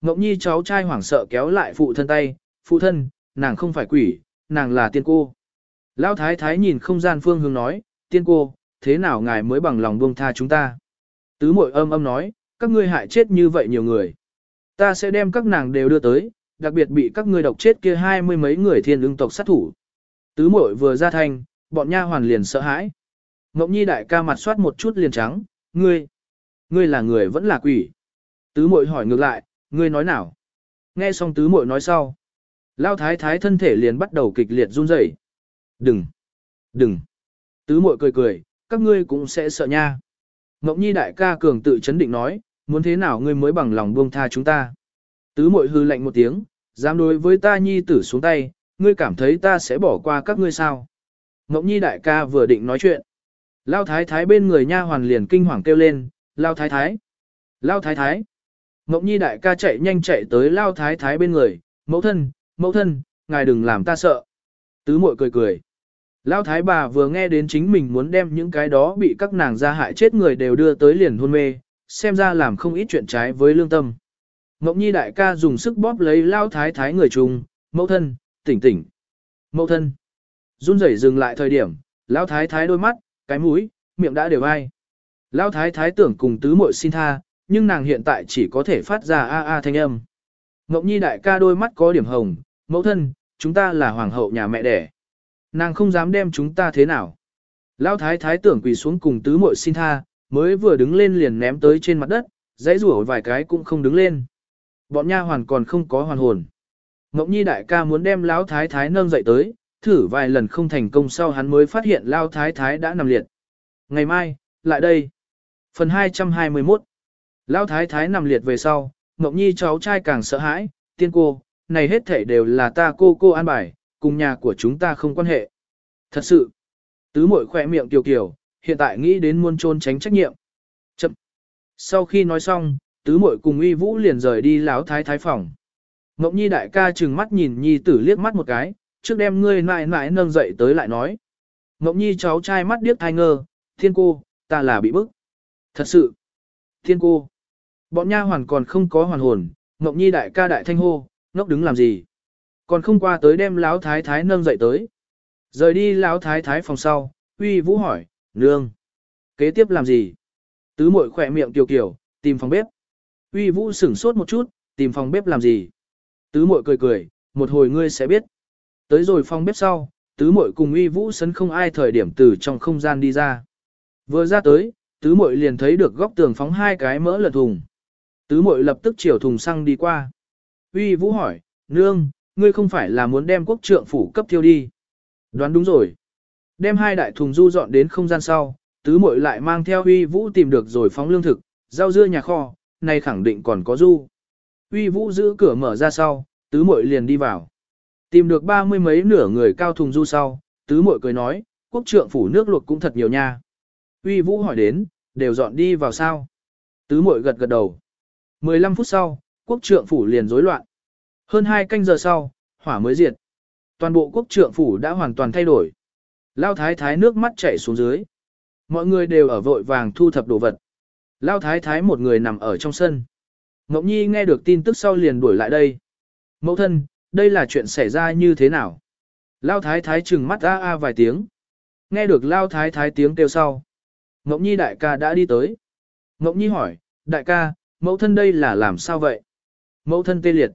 Ngọc Nhi cháu trai hoảng sợ kéo lại phụ thân tay, phụ thân, nàng không phải quỷ, nàng là tiên cô. Lão thái thái nhìn không gian phương hướng nói, tiên cô, thế nào ngài mới bằng lòng buông tha chúng ta? Tứ mội âm âm nói, các ngươi hại chết như vậy nhiều người. Ta sẽ đem các nàng đều đưa tới, đặc biệt bị các ngươi độc chết kia hai mươi mấy người thiên ưng tộc sát thủ. Tứ mội vừa ra thành, bọn nha hoàn liền sợ hãi. Ngọc Nhi đại ca mặt soát một chút liền trắng, ngươi, ngươi là người vẫn là quỷ. Tứ muội hỏi ngược lại, ngươi nói nào? Nghe xong tứ muội nói sau. Lao thái thái thân thể liền bắt đầu kịch liệt run rẩy. Đừng, đừng. Tứ muội cười cười, các ngươi cũng sẽ sợ nha. Ngọc Nhi đại ca cường tự chấn định nói, muốn thế nào ngươi mới bằng lòng buông tha chúng ta. Tứ muội hư lạnh một tiếng, dám đối với ta nhi tử xuống tay, ngươi cảm thấy ta sẽ bỏ qua các ngươi sao. Ngọc Nhi đại ca vừa định nói chuyện. Lao thái thái bên người nha hoàn liền kinh hoàng kêu lên, Lao thái thái, Lao thái thái. Ngọc Nhi đại ca chạy nhanh chạy tới Lao thái thái bên người, mẫu thân, mẫu thân, ngài đừng làm ta sợ. Tứ muội cười cười. lao thái bà vừa nghe đến chính mình muốn đem những cái đó bị các nàng gia hại chết người đều đưa tới liền hôn mê, xem ra làm không ít chuyện trái với lương tâm. Mộng nhi đại ca dùng sức bóp lấy lao thái thái người trùng, mẫu thân, tỉnh tỉnh. Mẫu thân. Run rẩy dừng lại thời điểm, lao thái thái đôi mắt, cái mũi, miệng đã đều ai. lao thái thái tưởng cùng tứ muội xin tha, nhưng nàng hiện tại chỉ có thể phát ra a a thanh âm. Ngọc Nhi đại ca đôi mắt có điểm hồng, mẫu thân, chúng ta là hoàng hậu nhà mẹ đẻ. Nàng không dám đem chúng ta thế nào. Lão thái thái tưởng quỳ xuống cùng tứ muội xin tha, mới vừa đứng lên liền ném tới trên mặt đất, dãy rủa vài cái cũng không đứng lên. Bọn nha hoàn còn không có hoàn hồn. Ngọc Nhi đại ca muốn đem lão thái thái nâng dậy tới, thử vài lần không thành công sau hắn mới phát hiện lão thái thái đã nằm liệt. Ngày mai, lại đây. Phần 221 Lão thái thái nằm liệt về sau, Ngọc Nhi cháu trai càng sợ hãi, tiên cô, này hết thảy đều là ta cô cô an bài, cùng nhà của chúng ta không quan hệ. Thật sự, tứ muội khỏe miệng tiểu kiểu, hiện tại nghĩ đến muôn trôn tránh trách nhiệm. Chậm. Sau khi nói xong, tứ muội cùng uy vũ liền rời đi lão thái thái phòng. Ngọc Nhi đại ca trừng mắt nhìn Nhi tử liếc mắt một cái, trước đem ngươi mãi mãi nâng dậy tới lại nói. Ngọc Nhi cháu trai mắt điếc thai ngơ, thiên cô, ta là bị bức. Thật sự, thiên cô. Bọn nha hoàn còn không có hoàn hồn, Ngọc Nhi đại ca đại thanh hô, ngốc đứng làm gì? Còn không qua tới đem lão thái thái nâng dậy tới. Rời đi lão thái thái phòng sau, uy vũ hỏi, nương. Kế tiếp làm gì? Tứ muội khỏe miệng kiều kiều, tìm phòng bếp. Uy vũ sửng sốt một chút, tìm phòng bếp làm gì? Tứ muội cười cười, một hồi ngươi sẽ biết. Tới rồi phòng bếp sau, tứ muội cùng uy vũ sấn không ai thời điểm từ trong không gian đi ra. Vừa ra tới, tứ muội liền thấy được góc tường phóng hai cái mỡ lợn thùng. Tứ mội lập tức chiều thùng xăng đi qua. Uy Vũ hỏi, nương, ngươi không phải là muốn đem quốc trượng phủ cấp thiêu đi. Đoán đúng rồi. Đem hai đại thùng du dọn đến không gian sau, tứ muội lại mang theo Uy Vũ tìm được rồi phóng lương thực, rau dưa nhà kho, này khẳng định còn có du. Uy Vũ giữ cửa mở ra sau, tứ muội liền đi vào. Tìm được ba mươi mấy nửa người cao thùng du sau, tứ muội cười nói, quốc trượng phủ nước luộc cũng thật nhiều nha. Uy Vũ hỏi đến, đều dọn đi vào sao? Tứ muội gật gật đầu. 15 phút sau, quốc trượng phủ liền rối loạn. Hơn 2 canh giờ sau, hỏa mới diệt. Toàn bộ quốc trượng phủ đã hoàn toàn thay đổi. Lao thái thái nước mắt chảy xuống dưới. Mọi người đều ở vội vàng thu thập đồ vật. Lao thái thái một người nằm ở trong sân. Ngọc Nhi nghe được tin tức sau liền đuổi lại đây. Mẫu thân, đây là chuyện xảy ra như thế nào? Lao thái thái trừng mắt a a vài tiếng. Nghe được Lao thái thái tiếng kêu sau. Ngọc Nhi đại ca đã đi tới. Ngọc Nhi hỏi, đại ca, mẫu thân đây là làm sao vậy? Mẫu thân tê liệt.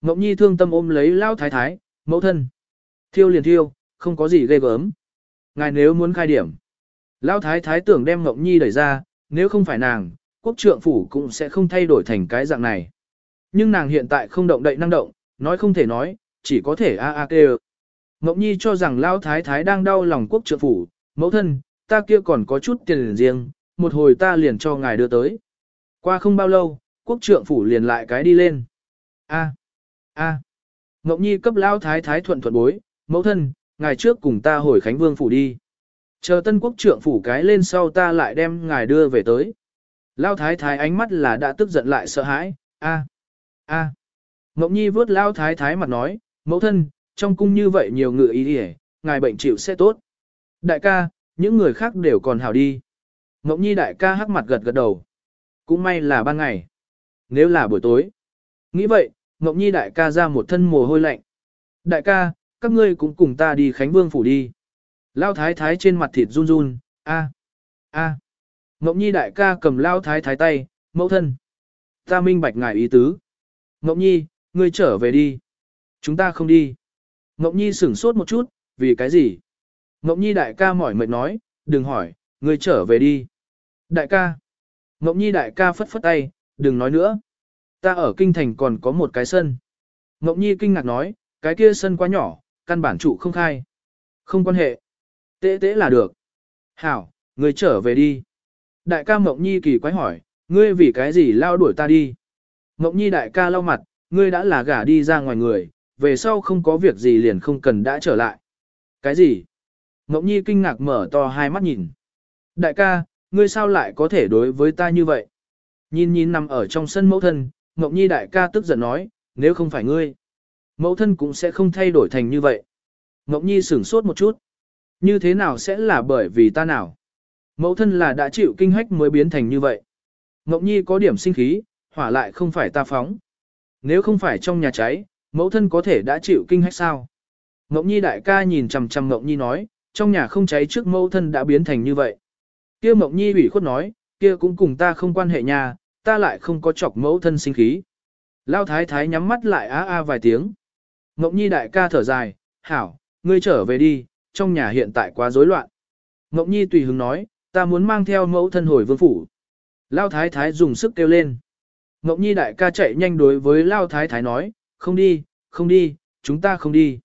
Ngọc Nhi thương tâm ôm lấy Lao Thái Thái, mẫu thân. Thiêu liền thiêu, không có gì ghê gớm. Ngài nếu muốn khai điểm. Lao Thái Thái tưởng đem Ngọc Nhi đẩy ra, nếu không phải nàng, quốc trượng phủ cũng sẽ không thay đổi thành cái dạng này. Nhưng nàng hiện tại không động đậy năng động, nói không thể nói, chỉ có thể a a kêu. Ngọc Nhi cho rằng Lao Thái Thái đang đau lòng quốc trượng phủ, mẫu thân, ta kia còn có chút tiền riêng, một hồi ta liền cho ngài đưa tới. Qua không bao lâu, quốc trượng phủ liền lại cái đi lên. A. A. Ngọc Nhi cấp lao thái thái thuận thuận bối, mẫu thân, ngài trước cùng ta hồi Khánh Vương phủ đi. Chờ tân quốc trượng phủ cái lên sau ta lại đem ngài đưa về tới. Lao thái thái ánh mắt là đã tức giận lại sợ hãi, a, a. Ngọc Nhi vớt lao thái thái mặt nói, mẫu thân, trong cung như vậy nhiều ngựa ý đi ngài bệnh chịu sẽ tốt. Đại ca, những người khác đều còn hảo đi. Ngọc Nhi đại ca hắc mặt gật gật đầu. Cũng may là ban ngày. Nếu là buổi tối, Nghĩ vậy, Ngọc Nhi đại ca ra một thân mồ hôi lạnh. Đại ca, các ngươi cũng cùng ta đi Khánh Vương phủ đi. Lao thái thái trên mặt thịt run run, a, a. Ngọc Nhi đại ca cầm Lao thái thái tay, mẫu thân. Ta minh bạch ngài ý tứ. Ngọc Nhi, ngươi trở về đi. Chúng ta không đi. Ngọc Nhi sửng sốt một chút, vì cái gì? Ngọc Nhi đại ca mỏi mệt nói, đừng hỏi, ngươi trở về đi. Đại ca. Ngọc Nhi đại ca phất phất tay, đừng nói nữa. Ta ở kinh thành còn có một cái sân. Ngọc Nhi kinh ngạc nói, cái kia sân quá nhỏ, căn bản trụ không khai. Không quan hệ. Tế tế là được. Hảo, người trở về đi. Đại ca Ngọc Nhi kỳ quái hỏi, ngươi vì cái gì lao đuổi ta đi? Ngọc Nhi đại ca lau mặt, ngươi đã là gả đi ra ngoài người, về sau không có việc gì liền không cần đã trở lại. Cái gì? Ngọc Nhi kinh ngạc mở to hai mắt nhìn. Đại ca, ngươi sao lại có thể đối với ta như vậy? Nhìn nhìn nằm ở trong sân mẫu thân, Ngọc Nhi đại ca tức giận nói, nếu không phải ngươi, mẫu thân cũng sẽ không thay đổi thành như vậy. Ngọc Nhi sửng sốt một chút. Như thế nào sẽ là bởi vì ta nào? Mẫu thân là đã chịu kinh hách mới biến thành như vậy. Ngọc Nhi có điểm sinh khí, hỏa lại không phải ta phóng. Nếu không phải trong nhà cháy, mẫu thân có thể đã chịu kinh hách sao? Ngọc Nhi đại ca nhìn chằm chằm Ngọc Nhi nói, trong nhà không cháy trước mẫu thân đã biến thành như vậy. Kia Mộng Nhi ủy khuất nói, kia cũng cùng ta không quan hệ nhà, ta lại không có chọc mẫu thân sinh khí. Lao thái thái nhắm mắt lại á a vài tiếng. Mộng Nhi đại ca thở dài, hảo, ngươi trở về đi, trong nhà hiện tại quá rối loạn. Mộng Nhi tùy hứng nói, ta muốn mang theo mẫu thân hồi vương phủ. Lao thái thái dùng sức kêu lên. Mộng Nhi đại ca chạy nhanh đối với Lao thái thái nói, không đi, không đi, chúng ta không đi.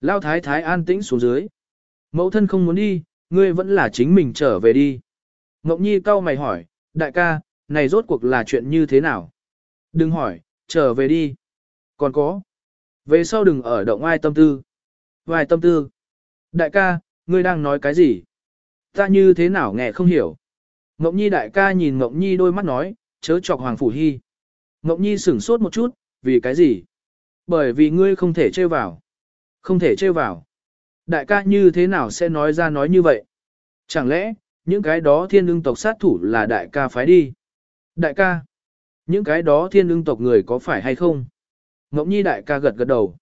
Lao thái thái an tĩnh xuống dưới. Mẫu thân không muốn đi, ngươi vẫn là chính mình trở về đi. Ngọc Nhi cau mày hỏi, đại ca, này rốt cuộc là chuyện như thế nào? Đừng hỏi, trở về đi. Còn có. Về sau đừng ở động ai tâm tư. Vài tâm tư. Đại ca, ngươi đang nói cái gì? Ta như thế nào nghe không hiểu. Ngọc Nhi đại ca nhìn Ngọc Nhi đôi mắt nói, chớ chọc Hoàng Phủ Hy. Ngọc Nhi sửng sốt một chút, vì cái gì? Bởi vì ngươi không thể trêu vào. Không thể trêu vào. Đại ca như thế nào sẽ nói ra nói như vậy? Chẳng lẽ, những cái đó thiên ưng tộc sát thủ là đại ca phái đi? Đại ca, những cái đó thiên ưng tộc người có phải hay không? Ngọc Nhi đại ca gật gật đầu.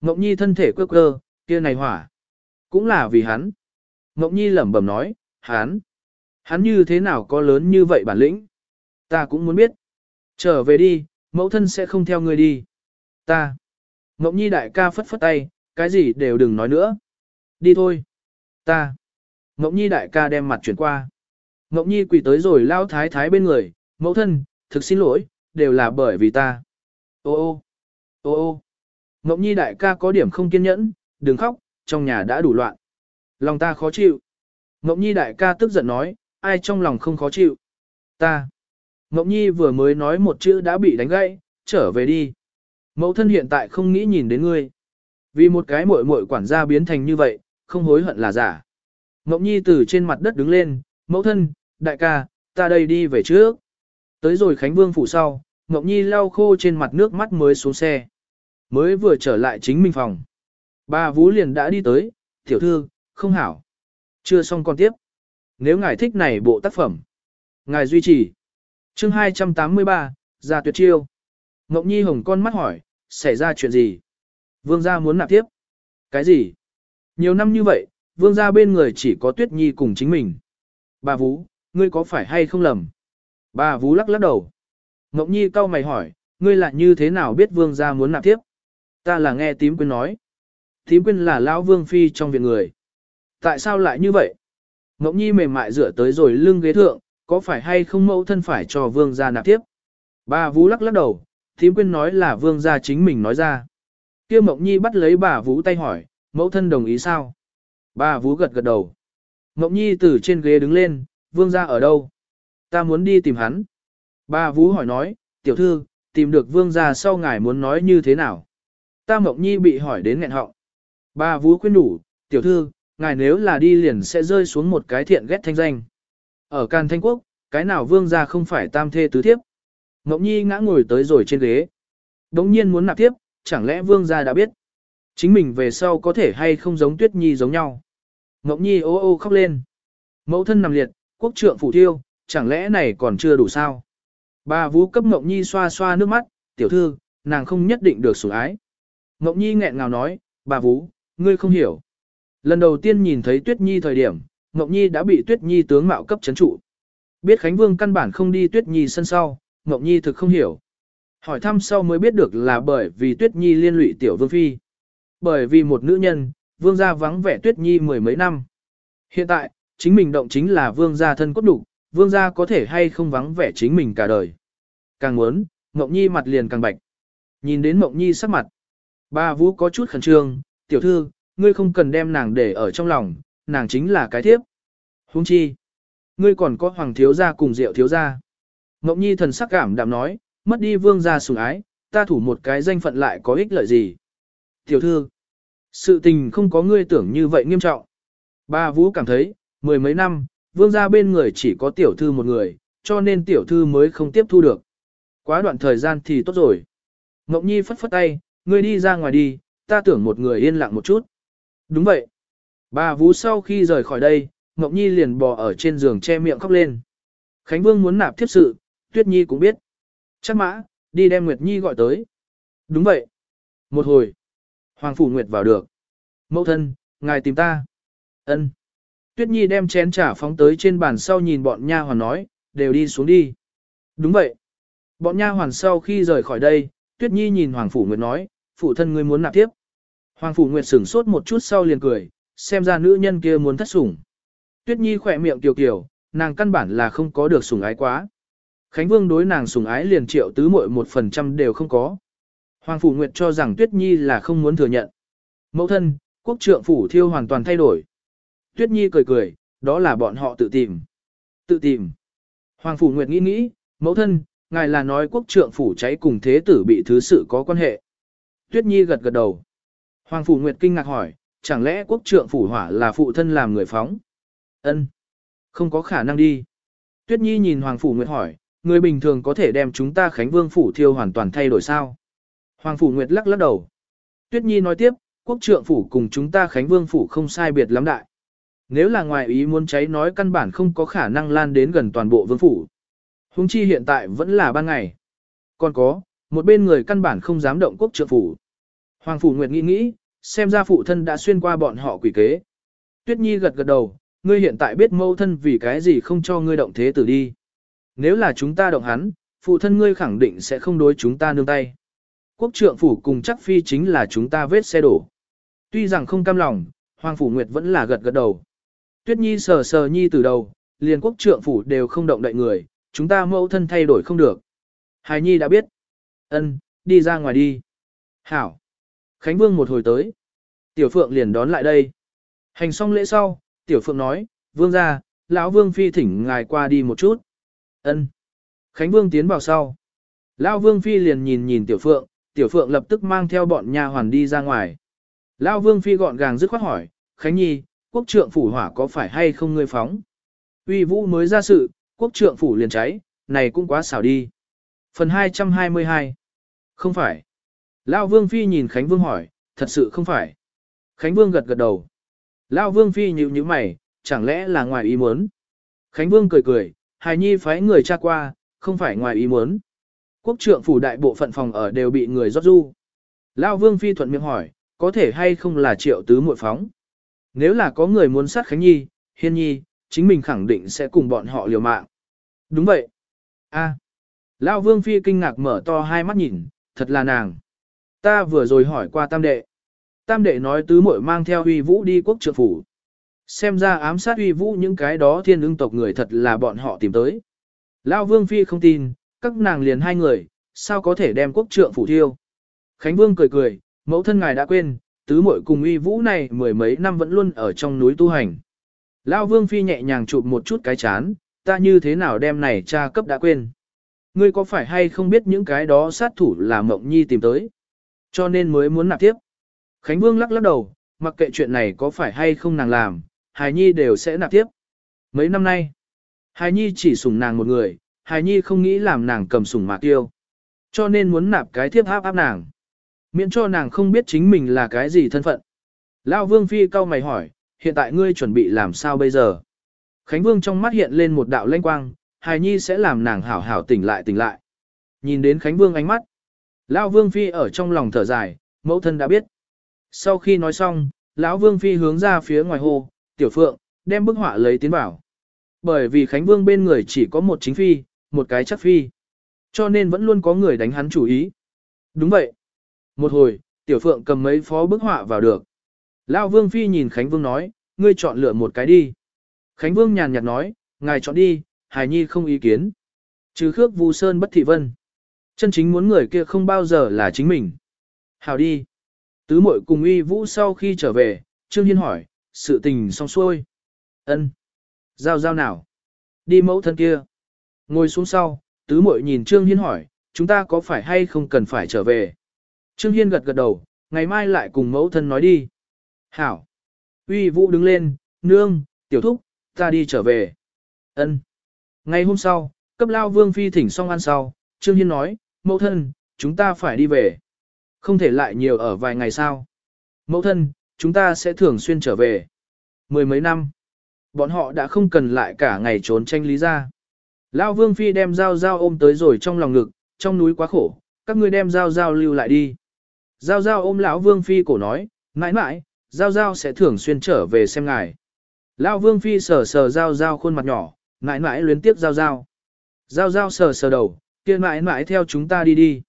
Ngọc Nhi thân thể quơ quơ, kia này hỏa. Cũng là vì hắn. Ngọc Nhi lẩm bẩm nói, hắn. Hắn như thế nào có lớn như vậy bản lĩnh? Ta cũng muốn biết. Trở về đi, mẫu thân sẽ không theo ngươi đi. Ta. Ngọc Nhi đại ca phất phất tay, cái gì đều đừng nói nữa. Đi thôi. Ta. Ngọc Nhi đại ca đem mặt chuyển qua. Ngọc Nhi quỳ tới rồi lao thái thái bên người, mẫu thân, thực xin lỗi, đều là bởi vì ta. Ô ô, ô ô. Ngọc Nhi đại ca có điểm không kiên nhẫn, đừng khóc, trong nhà đã đủ loạn. Lòng ta khó chịu. Ngọc Nhi đại ca tức giận nói, ai trong lòng không khó chịu. Ta. Ngọc Nhi vừa mới nói một chữ đã bị đánh gãy, trở về đi. Mẫu thân hiện tại không nghĩ nhìn đến ngươi. Vì một cái muội muội quản gia biến thành như vậy, không hối hận là giả. Ngọc Nhi từ trên mặt đất đứng lên, mẫu thân, đại ca, ta đây đi về trước. Tới rồi Khánh Vương phủ sau, Ngọc Nhi lau khô trên mặt nước mắt mới xuống xe. Mới vừa trở lại chính mình phòng. Bà Vú liền đã đi tới, tiểu thư, không hảo. Chưa xong con tiếp. Nếu ngài thích này bộ tác phẩm, ngài duy trì. chương 283, ra tuyệt chiêu. Ngọc Nhi hồng con mắt hỏi, xảy ra chuyện gì? Vương gia muốn nạp tiếp. Cái gì? Nhiều năm như vậy, vương gia bên người chỉ có Tuyết Nhi cùng chính mình. Bà Vũ, ngươi có phải hay không lầm? Bà Vũ lắc lắc đầu. Ngọc Nhi cau mày hỏi, ngươi lại như thế nào biết vương gia muốn nạp tiếp? Ta là nghe tím quyên nói. Tím quyên là lão vương phi trong viện người. Tại sao lại như vậy? Ngọc Nhi mềm mại dựa tới rồi lưng ghế thượng, có phải hay không mẫu thân phải cho vương gia nạp tiếp? Bà Vũ lắc lắc đầu, tím quyên nói là vương gia chính mình nói ra. Kia Mộng Nhi bắt lấy bà Vũ tay hỏi, mẫu thân đồng ý sao? Bà Vú gật gật đầu. Mộng Nhi từ trên ghế đứng lên, vương gia ở đâu? Ta muốn đi tìm hắn. Bà Vú hỏi nói, tiểu thư, tìm được vương gia sau ngài muốn nói như thế nào? Ta Mộng Nhi bị hỏi đến nghẹn họng. Bà Vú khuyên đủ, tiểu thư, ngài nếu là đi liền sẽ rơi xuống một cái thiện ghét thanh danh. Ở Can Thanh Quốc, cái nào vương gia không phải tam thê tứ thiếp? Mộng Nhi ngã ngồi tới rồi trên ghế. Đống nhiên muốn nạp tiếp, chẳng lẽ vương gia đã biết. Chính mình về sau có thể hay không giống Tuyết Nhi giống nhau. Ngọc Nhi ô ô khóc lên. Mẫu thân nằm liệt, quốc trượng phủ tiêu, chẳng lẽ này còn chưa đủ sao? Bà Vũ cấp Ngọc Nhi xoa xoa nước mắt, tiểu thư, nàng không nhất định được sủng ái. Ngọc Nhi nghẹn ngào nói, bà Vũ, ngươi không hiểu. Lần đầu tiên nhìn thấy Tuyết Nhi thời điểm, Ngọc Nhi đã bị Tuyết Nhi tướng mạo cấp chấn trụ. Biết Khánh Vương căn bản không đi Tuyết Nhi sân sau, Ngọc Nhi thực không hiểu. Hỏi thăm sau mới biết được là bởi vì Tuyết Nhi liên lụy tiểu Vương Phi. Bởi vì một nữ nhân, Vương gia vắng vẻ Tuyết Nhi mười mấy năm. Hiện tại, chính mình động chính là Vương gia thân cốt đủ, Vương gia có thể hay không vắng vẻ chính mình cả đời. Càng muốn, mộng Nhi mặt liền càng bạch. Nhìn đến Mộng Nhi sắc mặt. Ba Vũ có chút khẩn trương, tiểu thư, ngươi không cần đem nàng để ở trong lòng, nàng chính là cái thiếp. Huống chi, ngươi còn có hoàng thiếu gia cùng diệu thiếu gia. Mộng Nhi thần sắc cảm đạm nói, mất đi vương gia sủng ái, ta thủ một cái danh phận lại có ích lợi gì. Tiểu thư, sự tình không có ngươi tưởng như vậy nghiêm trọng. Ba Vũ cảm thấy, mười mấy năm, vương gia bên người chỉ có tiểu thư một người, cho nên tiểu thư mới không tiếp thu được. Quá đoạn thời gian thì tốt rồi. Ngọc Nhi phất phất tay, ngươi đi ra ngoài đi, ta tưởng một người yên lặng một chút. Đúng vậy. Bà Vũ sau khi rời khỏi đây, Ngọc Nhi liền bò ở trên giường che miệng khóc lên. Khánh Vương muốn nạp thiếp sự, Tuyết Nhi cũng biết. Chắc mã, đi đem Nguyệt Nhi gọi tới. Đúng vậy. Một hồi. Hoàng Phủ Nguyệt vào được. Mẫu thân, ngài tìm ta. Ân. Tuyết Nhi đem chén trà phóng tới trên bàn sau nhìn bọn nha hoàn nói, đều đi xuống đi. Đúng vậy. Bọn nha hoàn sau khi rời khỏi đây, Tuyết Nhi nhìn Hoàng Phủ Nguyệt nói, phụ thân ngươi muốn nạp tiếp. Hoàng Phủ Nguyệt sửng sốt một chút sau liền cười, xem ra nữ nhân kia muốn thất sủng. Tuyết Nhi khỏe miệng kiều kiều, nàng căn bản là không có được sủng ái quá. Khánh Vương đối nàng sủng ái liền triệu tứ muội một phần trăm đều không có. Hoàng Phủ Nguyệt cho rằng Tuyết Nhi là không muốn thừa nhận. Mẫu thân, quốc trượng phủ thiêu hoàn toàn thay đổi. Tuyết Nhi cười cười, đó là bọn họ tự tìm. Tự tìm. Hoàng Phủ Nguyệt nghĩ nghĩ, mẫu thân, ngài là nói quốc trượng phủ cháy cùng thế tử bị thứ sự có quan hệ. Tuyết Nhi gật gật đầu. Hoàng Phủ Nguyệt kinh ngạc hỏi, chẳng lẽ quốc trượng phủ hỏa là phụ thân làm người phóng? Ân, Không có khả năng đi. Tuyết Nhi nhìn Hoàng Phủ Nguyệt hỏi, người bình thường có thể đem chúng ta Khánh Vương Phủ thiêu hoàn toàn thay đổi sao? Hoàng Phủ Nguyệt lắc lắc đầu. Tuyết Nhi nói tiếp, quốc trượng phủ cùng chúng ta Khánh Vương Phủ không sai biệt lắm đại. Nếu là ngoài ý muốn cháy nói căn bản không có khả năng lan đến gần toàn bộ vương phủ. Hùng chi hiện tại vẫn là ban ngày. Còn có, một bên người căn bản không dám động quốc trượng phủ. Hoàng Phủ Nguyệt nghĩ nghĩ, xem ra phụ thân đã xuyên qua bọn họ quỷ kế. Tuyết Nhi gật gật đầu, ngươi hiện tại biết mâu thân vì cái gì không cho ngươi động thế tử đi. Nếu là chúng ta động hắn, phụ thân ngươi khẳng định sẽ không đối chúng ta nương tay. Quốc trượng phủ cùng chắc phi chính là chúng ta vết xe đổ. Tuy rằng không cam lòng, Hoàng Phủ Nguyệt vẫn là gật gật đầu. Tuyết Nhi sờ sờ Nhi từ đầu, liền quốc trượng phủ đều không động đậy người, chúng ta mẫu thân thay đổi không được. Hải Nhi đã biết. Ân, đi ra ngoài đi. Hảo. Khánh Vương một hồi tới. Tiểu Phượng liền đón lại đây. Hành xong lễ sau, Tiểu Phượng nói, Vương ra, lão Vương phi thỉnh ngài qua đi một chút. Ân. Khánh Vương tiến vào sau. Lão Vương phi liền nhìn nhìn Tiểu Phượng, Tiểu Phượng lập tức mang theo bọn nha hoàn đi ra ngoài. Lão Vương phi gọn gàng dứt khoát hỏi, Khánh Nhi, quốc trượng phủ hỏa có phải hay không ngươi phóng? Uy Vũ mới ra sự, quốc trượng phủ liền cháy, này cũng quá xảo đi. Phần 222 Không phải. Lão Vương Phi nhìn Khánh Vương hỏi, thật sự không phải. Khánh Vương gật gật đầu. Lão Vương Phi nhíu nhíu mày, chẳng lẽ là ngoài ý muốn. Khánh Vương cười cười, hài nhi phái người tra qua, không phải ngoài ý muốn. Quốc trượng phủ đại bộ phận phòng ở đều bị người rót du. Lão Vương Phi thuận miệng hỏi, có thể hay không là triệu tứ muội phóng. Nếu là có người muốn sát Khánh Nhi, Hiên Nhi, chính mình khẳng định sẽ cùng bọn họ liều mạng. Đúng vậy. A. Lão Vương Phi kinh ngạc mở to hai mắt nhìn, thật là nàng. Ta vừa rồi hỏi qua tam đệ. Tam đệ nói tứ muội mang theo uy vũ đi quốc trượng phủ. Xem ra ám sát uy vũ những cái đó thiên ưng tộc người thật là bọn họ tìm tới. Lão Vương Phi không tin, các nàng liền hai người, sao có thể đem quốc trượng phủ thiêu. Khánh Vương cười cười, mẫu thân ngài đã quên, tứ muội cùng uy vũ này mười mấy năm vẫn luôn ở trong núi tu hành. Lão Vương Phi nhẹ nhàng chụp một chút cái chán, ta như thế nào đem này cha cấp đã quên. Ngươi có phải hay không biết những cái đó sát thủ là Mộng Nhi tìm tới? Cho nên mới muốn nạp tiếp. Khánh Vương lắc lắc đầu, mặc kệ chuyện này có phải hay không nàng làm, Hải Nhi đều sẽ nạp tiếp. Mấy năm nay, Hải Nhi chỉ sủng nàng một người, Hải Nhi không nghĩ làm nàng cầm sủng mà tiêu. Cho nên muốn nạp cái thiếp áp áp nàng. Miễn cho nàng không biết chính mình là cái gì thân phận. Lão Vương Phi cau mày hỏi, hiện tại ngươi chuẩn bị làm sao bây giờ? Khánh Vương trong mắt hiện lên một đạo lanh quang, Hài Nhi sẽ làm nàng hảo hảo tỉnh lại tỉnh lại. Nhìn đến Khánh Vương ánh mắt, Lão Vương Phi ở trong lòng thở dài, mẫu thân đã biết. Sau khi nói xong, lão Vương Phi hướng ra phía ngoài hồ, tiểu phượng, đem bức họa lấy tiến bảo. Bởi vì Khánh Vương bên người chỉ có một chính phi, một cái chắc phi. Cho nên vẫn luôn có người đánh hắn chủ ý. Đúng vậy. Một hồi, tiểu phượng cầm mấy phó bức họa vào được. Lão Vương Phi nhìn Khánh Vương nói, ngươi chọn lựa một cái đi. Khánh Vương nhàn nhạt nói, ngài chọn đi, Hải Nhi không ý kiến. Trừ khước Vu Sơn bất thị vân. Chân chính muốn người kia không bao giờ là chính mình. Hào đi. Tứ mội cùng uy vũ sau khi trở về, Trương Hiên hỏi, sự tình xong xuôi. ân Giao giao nào? Đi mẫu thân kia. Ngồi xuống sau, tứ muội nhìn Trương Hiên hỏi, chúng ta có phải hay không cần phải trở về? Trương Hiên gật gật đầu, ngày mai lại cùng mẫu thân nói đi. Hảo. Uy vũ đứng lên, nương, tiểu thúc, ta đi trở về. ân Ngày hôm sau, cấp lao vương phi thỉnh xong ăn sau, Trương Hiên nói, mẫu thân, chúng ta phải đi về. Không thể lại nhiều ở vài ngày sau. Mẫu thân, chúng ta sẽ thường xuyên trở về. Mười mấy năm, bọn họ đã không cần lại cả ngày trốn tranh lý ra. Lão vương phi đem dao dao ôm tới rồi trong lòng ngực, trong núi quá khổ, các ngươi đem dao dao lưu lại đi. Giao giao ôm lão vương phi cổ nói, mãi mãi, giao giao sẽ thường xuyên trở về xem ngài. Lão vương phi sờ sờ giao giao khuôn mặt nhỏ, mãi mãi luyến tiếp giao giao. Giao giao sờ sờ đầu, kia mãi mãi theo chúng ta đi đi.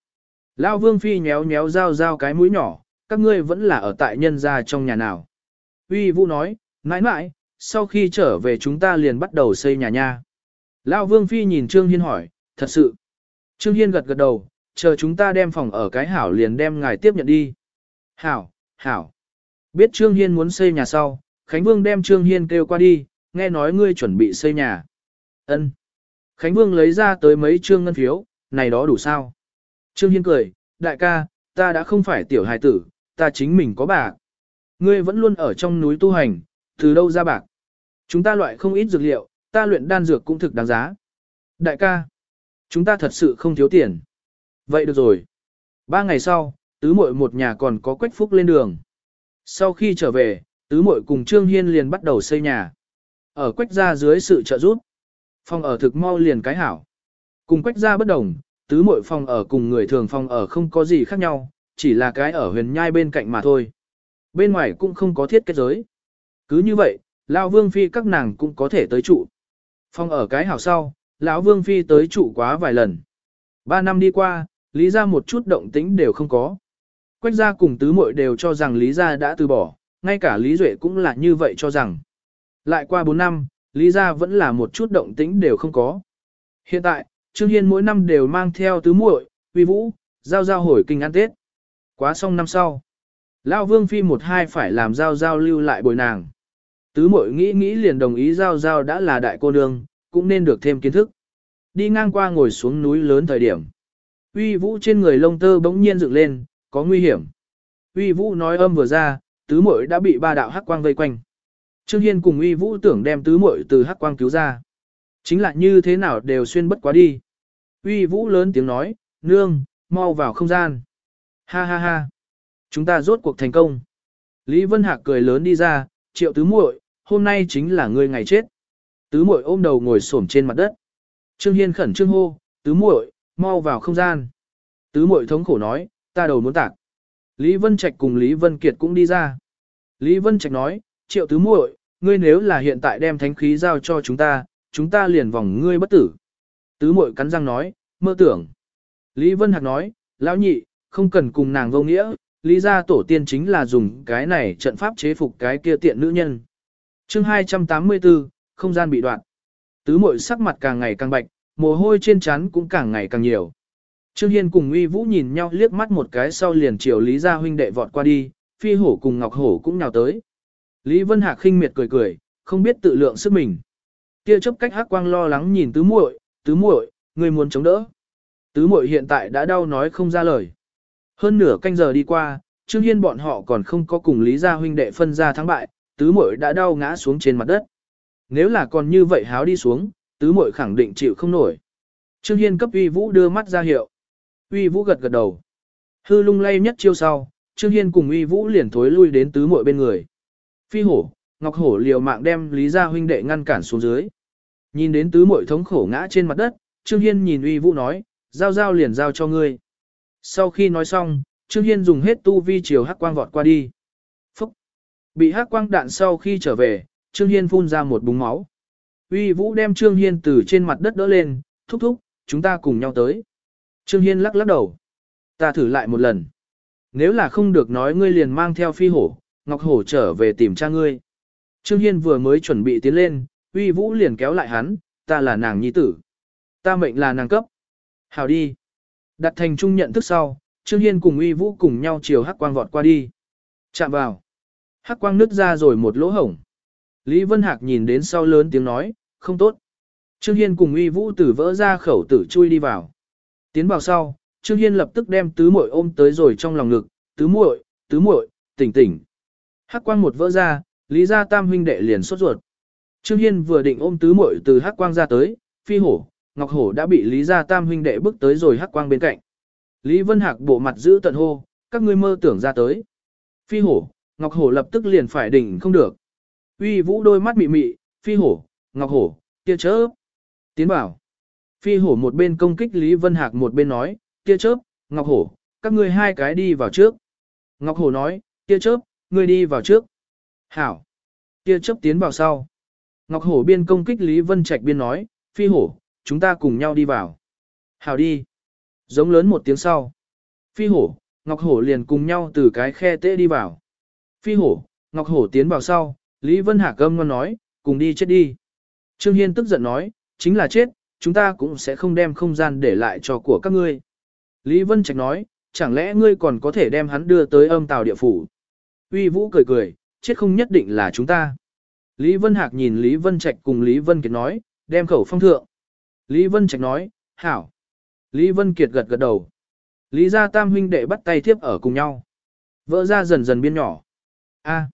Lão vương phi nhéo nhéo giao giao cái mũi nhỏ, các ngươi vẫn là ở tại nhân gia trong nhà nào. Uy vũ nói, mãi mãi, sau khi trở về chúng ta liền bắt đầu xây nhà nha. Lão vương phi nhìn Trương Hiên hỏi, thật sự. Trương Hiên gật gật đầu, chờ chúng ta đem phòng ở cái hảo liền đem ngài tiếp nhận đi. Hảo, hảo. Biết Trương Hiên muốn xây nhà sau, Khánh Vương đem Trương Hiên kêu qua đi, nghe nói ngươi chuẩn bị xây nhà. Ân. Khánh Vương lấy ra tới mấy trương ngân phiếu, này đó đủ sao? Trương Hiên cười, đại ca, ta đã không phải tiểu hài tử, ta chính mình có bạc. Ngươi vẫn luôn ở trong núi tu hành, từ đâu ra bạc? Chúng ta loại không ít dược liệu, ta luyện đan dược cũng thực đáng giá. Đại ca, chúng ta thật sự không thiếu tiền. Vậy được rồi. Ba ngày sau, tứ muội một nhà còn có quách phúc lên đường. Sau khi trở về, tứ muội cùng Trương Hiên liền bắt đầu xây nhà. Ở quách gia dưới sự trợ giúp, phòng ở thực mau liền cái hảo. Cùng quách gia bất đồng, tứ muội phòng ở cùng người thường phòng ở không có gì khác nhau, chỉ là cái ở huyền nhai bên cạnh mà thôi. Bên ngoài cũng không có thiết kết giới. Cứ như vậy, lão vương phi các nàng cũng có thể tới trụ. Phong ở cái hảo sau, lão vương phi tới trụ quá vài lần. Ba năm đi qua, lý ra một chút động tĩnh đều không có. Quách gia cùng tứ muội đều cho rằng lý gia đã từ bỏ, ngay cả lý duệ cũng là như vậy cho rằng. Lại qua 4 năm, lý gia vẫn là một chút động tĩnh đều không có. Hiện tại, Trương Hiên mỗi năm đều mang theo tứ muội, uy vũ, giao giao hồi kinh ăn Tết. Quá xong năm sau. Lão Vương Phi một hai phải làm giao giao lưu lại bồi nàng. Tứ muội nghĩ nghĩ liền đồng ý giao giao đã là đại cô nương, cũng nên được thêm kiến thức. Đi ngang qua ngồi xuống núi lớn thời điểm. Uy vũ trên người lông tơ bỗng nhiên dựng lên, có nguy hiểm. Uy vũ nói âm vừa ra, tứ muội đã bị ba đạo hắc quang vây quanh. Trương Hiên cùng Uy vũ tưởng đem tứ muội từ hắc quang cứu ra. Chính là như thế nào đều xuyên bất quá đi. Uy vũ lớn tiếng nói, nương, mau vào không gian. Ha ha ha. Chúng ta rốt cuộc thành công. Lý Vân Hạc cười lớn đi ra, triệu tứ muội, hôm nay chính là ngươi ngày chết. Tứ muội ôm đầu ngồi xổm trên mặt đất. Trương Hiên khẩn trương hô, tứ muội, mau vào không gian. Tứ muội thống khổ nói, ta đầu muốn tạc. Lý Vân Trạch cùng Lý Vân Kiệt cũng đi ra. Lý Vân Trạch nói, triệu tứ muội, ngươi nếu là hiện tại đem thánh khí giao cho chúng ta, chúng ta liền vòng ngươi bất tử. Tứ muội cắn răng nói, mơ tưởng. Lý Vân Hạc nói, lão nhị, không cần cùng nàng vô nghĩa, lý gia tổ tiên chính là dùng cái này trận pháp chế phục cái kia tiện nữ nhân chương 284, không gian bị đoạn. Tứ muội sắc mặt càng ngày càng bạch, mồ hôi trên trán cũng càng ngày càng nhiều. Trương Hiên cùng Uy Vũ nhìn nhau liếc mắt một cái sau liền chiều Lý Gia huynh đệ vọt qua đi, Phi Hổ cùng Ngọc Hổ cũng nhào tới. Lý Vân Hạc khinh miệt cười cười, không biết tự lượng sức mình. Kia chớp cách hắc quang lo lắng nhìn tứ muội, tứ muội, người muốn chống đỡ. Tứ muội hiện tại đã đau nói không ra lời. Hơn nửa canh giờ đi qua, Trương Hiên bọn họ còn không có cùng Lý Gia huynh đệ phân ra thắng bại, tứ muội đã đau ngã xuống trên mặt đất. Nếu là còn như vậy háo đi xuống, tứ muội khẳng định chịu không nổi. Trương Hiên cấp Uy Vũ đưa mắt ra hiệu. Uy Vũ gật gật đầu. Hư lung lay nhất chiêu sau, Trương Hiên cùng Uy Vũ liền thối lui đến tứ muội bên người. Phi hổ, Ngọc hổ liều mạng đem Lý Gia huynh đệ ngăn cản xuống dưới. Nhìn đến tứ muội thống khổ ngã trên mặt đất, Trương Hiên nhìn Uy Vũ nói, giao giao liền giao cho ngươi. Sau khi nói xong, Trương Hiên dùng hết tu vi chiều hắc quang vọt qua đi. Bị hắc quang đạn sau khi trở về, Trương Hiên phun ra một búng máu. Uy Vũ đem Trương Hiên từ trên mặt đất đỡ lên, thúc thúc, chúng ta cùng nhau tới. Trương Hiên lắc lắc đầu. Ta thử lại một lần. Nếu là không được nói ngươi liền mang theo phi hổ, Ngọc Hổ trở về tìm cha ngươi. Trương Hiên vừa mới chuẩn bị tiến lên, Uy Vũ liền kéo lại hắn, ta là nàng nhi tử. Ta mệnh là nàng cấp. Hào đi. Đặt thành trung nhận thức sau, Trương Hiên cùng Uy Vũ cùng nhau chiều hắc quang vọt qua đi. Chạm vào. Hắc quang nứt ra rồi một lỗ hổng. Lý Vân Hạc nhìn đến sau lớn tiếng nói, không tốt. Trương Hiên cùng Uy Vũ tử vỡ ra khẩu tử chui đi vào. Tiến vào sau, Trương Hiên lập tức đem tứ muội ôm tới rồi trong lòng ngực, tứ muội, tứ muội, tỉnh tỉnh. Hắc quang một vỡ ra, Lý gia tam huynh đệ liền sốt ruột. Trương Hiên vừa định ôm tứ muội từ hắc quang ra tới, phi hổ, ngọc hổ đã bị Lý gia tam huynh đệ bước tới rồi hắc quang bên cạnh. Lý Vân Hạc bộ mặt giữ tận hô, các ngươi mơ tưởng ra tới. Phi hổ, ngọc hổ lập tức liền phải đỉnh không được. Uy vũ đôi mắt mị mị, phi hổ, ngọc hổ, kia chớp. Tiến bảo. Phi hổ một bên công kích Lý Vân Hạc một bên nói, kia chớp, ngọc hổ, các ngươi hai cái đi vào trước. Ngọc hổ nói, kia chớp, ngươi đi vào trước. Hảo. Kia chớp tiến vào sau. Ngọc hổ biên công kích Lý Vân Trạch biên nói, phi hổ, chúng ta cùng nhau đi vào. Hảo đi. Giống lớn một tiếng sau. Phi hổ, Ngọc hổ liền cùng nhau từ cái khe tê đi vào. Phi hổ, Ngọc hổ tiến vào sau, Lý Vân Hạc âm ngon nói, cùng đi chết đi. Trương Hiên tức giận nói, chính là chết, chúng ta cũng sẽ không đem không gian để lại cho của các ngươi. Lý Vân Trạch nói, chẳng lẽ ngươi còn có thể đem hắn đưa tới âm tàu địa phủ. Uy Vũ cười cười, chết không nhất định là chúng ta. Lý Vân Hạc nhìn Lý Vân Trạch cùng Lý Vân Kiệt nói, đem khẩu phong thượng. Lý Vân Trạch nói, hảo. Lý Vân Kiệt gật gật đầu. Lý gia tam huynh đệ bắt tay tiếp ở cùng nhau. Vỡ ra dần dần biên nhỏ. A,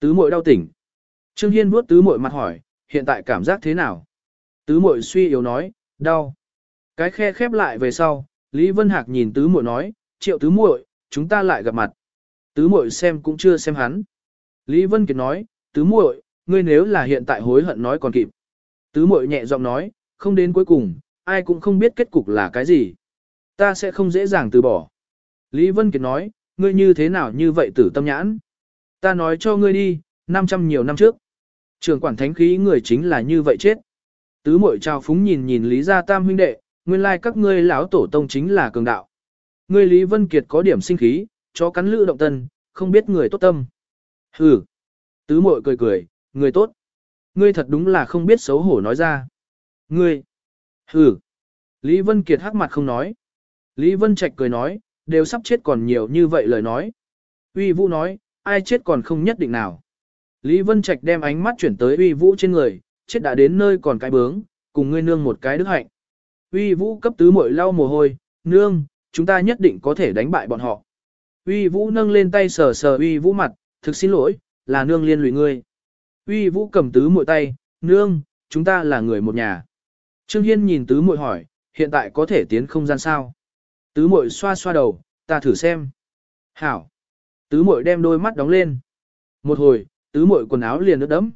tứ muội đau tỉnh. Trương Hiên vuốt tứ muội mặt hỏi, hiện tại cảm giác thế nào? Tứ muội suy yếu nói, đau. Cái khe khép lại về sau, Lý Vân Hạc nhìn tứ muội nói, triệu tứ muội, chúng ta lại gặp mặt. Tứ muội xem cũng chưa xem hắn. Lý Vân Kiệt nói, tứ muội, ngươi nếu là hiện tại hối hận nói còn kịp. Tứ muội nhẹ giọng nói, không đến cuối cùng, ai cũng không biết kết cục là cái gì. Ta sẽ không dễ dàng từ bỏ. Lý Vân Kiệt nói, ngươi như thế nào như vậy tử tâm nhãn. Ta nói cho ngươi đi, 500 nhiều năm trước. Trường quản thánh khí người chính là như vậy chết. Tứ mội trao phúng nhìn nhìn Lý gia tam huynh đệ, nguyên lai các ngươi lão tổ tông chính là cường đạo. Ngươi Lý Vân Kiệt có điểm sinh khí, cho cắn lữ động tân, không biết người tốt tâm. Hừ. Tứ mội cười cười, người tốt. Ngươi thật đúng là không biết xấu hổ nói ra. Ngươi. Hừ. Lý Vân Kiệt hắc mặt không nói. Lý Vân Trạch cười nói, đều sắp chết còn nhiều như vậy lời nói. Uy Vũ nói, ai chết còn không nhất định nào. Lý Vân Trạch đem ánh mắt chuyển tới Uy Vũ trên người, chết đã đến nơi còn cái bướng, cùng ngươi nương một cái đức hạnh. Uy Vũ cấp tứ muội lau mồ hôi, nương, chúng ta nhất định có thể đánh bại bọn họ. Uy Vũ nâng lên tay sờ sờ Uy Vũ mặt, thực xin lỗi, là nương liên lụy ngươi. Uy Vũ cầm tứ muội tay, nương, chúng ta là người một nhà. Trương Hiên nhìn tứ muội hỏi, hiện tại có thể tiến không gian sao? Tứ muội xoa xoa đầu, ta thử xem. Hảo. Tứ muội đem đôi mắt đóng lên. Một hồi, tứ muội quần áo liền ướt đẫm.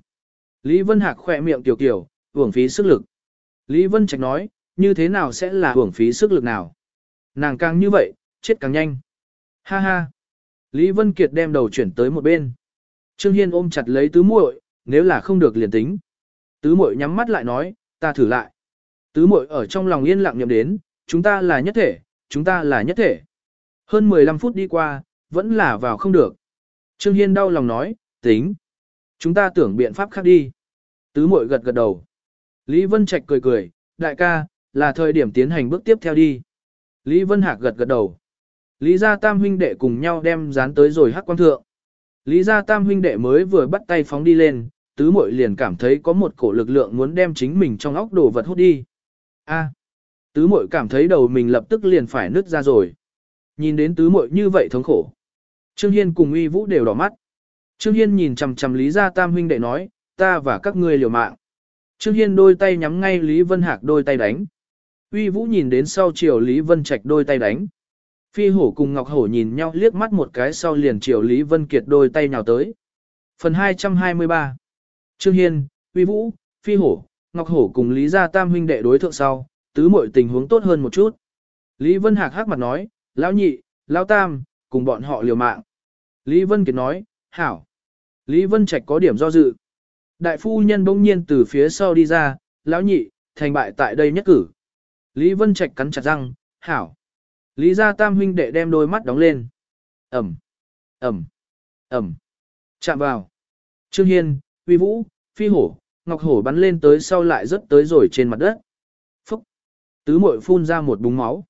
Lý Vân Hạc khỏe miệng tiểu kiểu, hưởng phí sức lực. Lý Vân Trạch nói, như thế nào sẽ là hưởng phí sức lực nào? Nàng càng như vậy, chết càng nhanh. Ha ha. Lý Vân Kiệt đem đầu chuyển tới một bên. Trương Hiên ôm chặt lấy tứ muội, nếu là không được liền tính. Tứ muội nhắm mắt lại nói, ta thử lại. Tứ muội ở trong lòng yên lặng nhậm đến, chúng ta là nhất thể, chúng ta là nhất thể. Hơn 15 phút đi qua, vẫn là vào không được. Trương Hiên đau lòng nói, tính. Chúng ta tưởng biện pháp khác đi. Tứ muội gật gật đầu. Lý Vân Trạch cười cười, đại ca, là thời điểm tiến hành bước tiếp theo đi. Lý Vân Hạc gật gật đầu. Lý gia tam huynh đệ cùng nhau đem dán tới rồi hắc quan thượng. Lý gia tam huynh đệ mới vừa bắt tay phóng đi lên, tứ muội liền cảm thấy có một cổ lực lượng muốn đem chính mình trong óc đồ vật hút đi. A. tứ muội cảm thấy đầu mình lập tức liền phải nứt ra rồi. Nhìn đến tứ muội như vậy thống khổ. Trương Hiên cùng uy vũ đều đỏ mắt. Trương Hiên nhìn chằm chằm Lý Gia Tam huynh đệ nói, ta và các ngươi liều mạng. Trương Hiên đôi tay nhắm ngay Lý Vân Hạc đôi tay đánh. Uy Vũ nhìn đến sau chiều Lý Vân Trạch đôi tay đánh. Phi hổ cùng Ngọc Hổ nhìn nhau liếc mắt một cái sau liền chiều Lý Vân Kiệt đôi tay nhào tới. Phần 223 Trương Hiên, Uy Vũ, Phi hổ, Ngọc Hổ cùng Lý Gia Tam huynh đệ đối thượng sau, tứ mọi tình huống tốt hơn một chút. Lý Vân Hạc hắc mặt nói, lão nhị, lão tam, cùng bọn họ liều mạng. Lý Vân Kiệt nói, hảo. Lý Vân Trạch có điểm do dự. Đại phu nhân bỗng nhiên từ phía sau đi ra, lão nhị, thành bại tại đây nhất cử. Lý Vân Trạch cắn chặt răng, hảo. Lý gia tam huynh đệ đem đôi mắt đóng lên. Ẩm, Ẩm, Ẩm. Chạm vào. Trương Hiên, Uy Vũ, Phi Hổ, Ngọc Hổ bắn lên tới sau lại rớt tới rồi trên mặt đất. Phúc. Tứ muội phun ra một búng máu.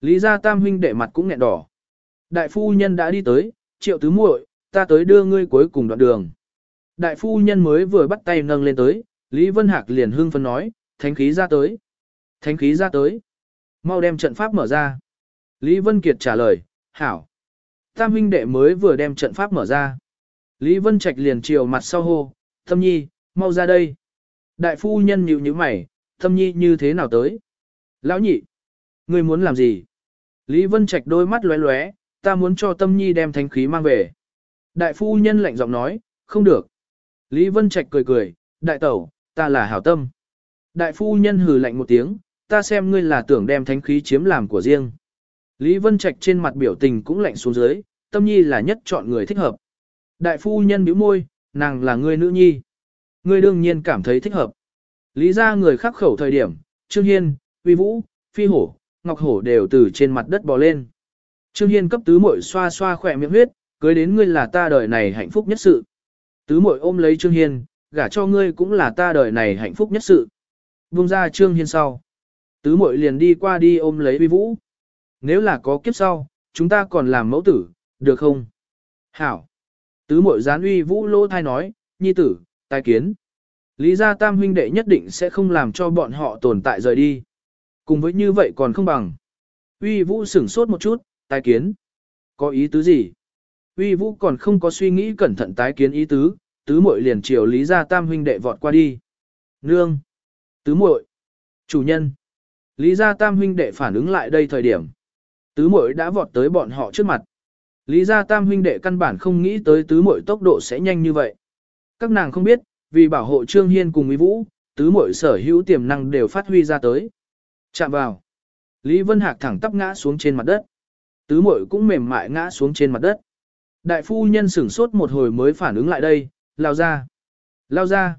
Lý gia tam huynh đệ mặt cũng nghẹn đỏ. Đại phu nhân đã đi tới, triệu tứ muội, ta tới đưa ngươi cuối cùng đoạn đường. Đại phu nhân mới vừa bắt tay nâng lên tới, Lý Vân Hạc liền hưng phấn nói, thánh khí ra tới. Thánh khí ra tới. Mau đem trận pháp mở ra. Lý Vân Kiệt trả lời, hảo. Tam huynh đệ mới vừa đem trận pháp mở ra. Lý Vân Trạch liền chiều mặt sau hô, Thâm Nhi, mau ra đây. Đại phu nhân nhíu nhíu mày, Thâm Nhi như thế nào tới? Lão nhị, ngươi muốn làm gì? Lý Vân Trạch đôi mắt lóe lóe, ta muốn cho Tâm Nhi đem thánh khí mang về. Đại phu nhân lạnh giọng nói, không được. Lý Vân Trạch cười cười, đại tẩu, ta là hảo tâm. Đại phu nhân hừ lạnh một tiếng, ta xem ngươi là tưởng đem thánh khí chiếm làm của riêng. Lý Vân Trạch trên mặt biểu tình cũng lạnh xuống dưới, tâm nhi là nhất chọn người thích hợp. Đại phu nhân bĩu môi, nàng là người nữ nhi. Ngươi đương nhiên cảm thấy thích hợp. Lý ra người khắc khẩu thời điểm, Trương Hiên, Uy Vũ, Phi Hổ, Ngọc Hổ đều từ trên mặt đất bò lên. Trương Hiên cấp tứ muội xoa xoa khỏe miệng huyết, cưới đến ngươi là ta đời này hạnh phúc nhất sự. Tứ muội ôm lấy Trương Hiên, gả cho ngươi cũng là ta đời này hạnh phúc nhất sự. Buông ra Trương Hiên sau. Tứ muội liền đi qua đi ôm lấy Uy Vũ. Nếu là có kiếp sau, chúng ta còn làm mẫu tử, được không? Hảo. Tứ muội gián Uy Vũ lô thai nói, nhi tử, tai kiến. Lý gia tam huynh đệ nhất định sẽ không làm cho bọn họ tồn tại rời đi. Cùng với như vậy còn không bằng. Uy Vũ sửng sốt một chút, Tái kiến. Có ý tứ gì? Uy Vũ còn không có suy nghĩ cẩn thận tái kiến ý tứ, tứ muội liền chiều Lý gia tam huynh đệ vọt qua đi. Nương! Tứ muội! Chủ nhân! Lý gia tam huynh đệ phản ứng lại đây thời điểm. Tứ muội đã vọt tới bọn họ trước mặt. Lý gia tam huynh đệ căn bản không nghĩ tới tứ muội tốc độ sẽ nhanh như vậy. Các nàng không biết, vì bảo hộ Trương Hiên cùng Uy Vũ, tứ muội sở hữu tiềm năng đều phát huy ra tới. Chạm vào. Lý Vân Hạc thẳng tắp ngã xuống trên mặt đất. Tứ muội cũng mềm mại ngã xuống trên mặt đất. Đại phu nhân sửng sốt một hồi mới phản ứng lại đây, lao ra. Lao ra.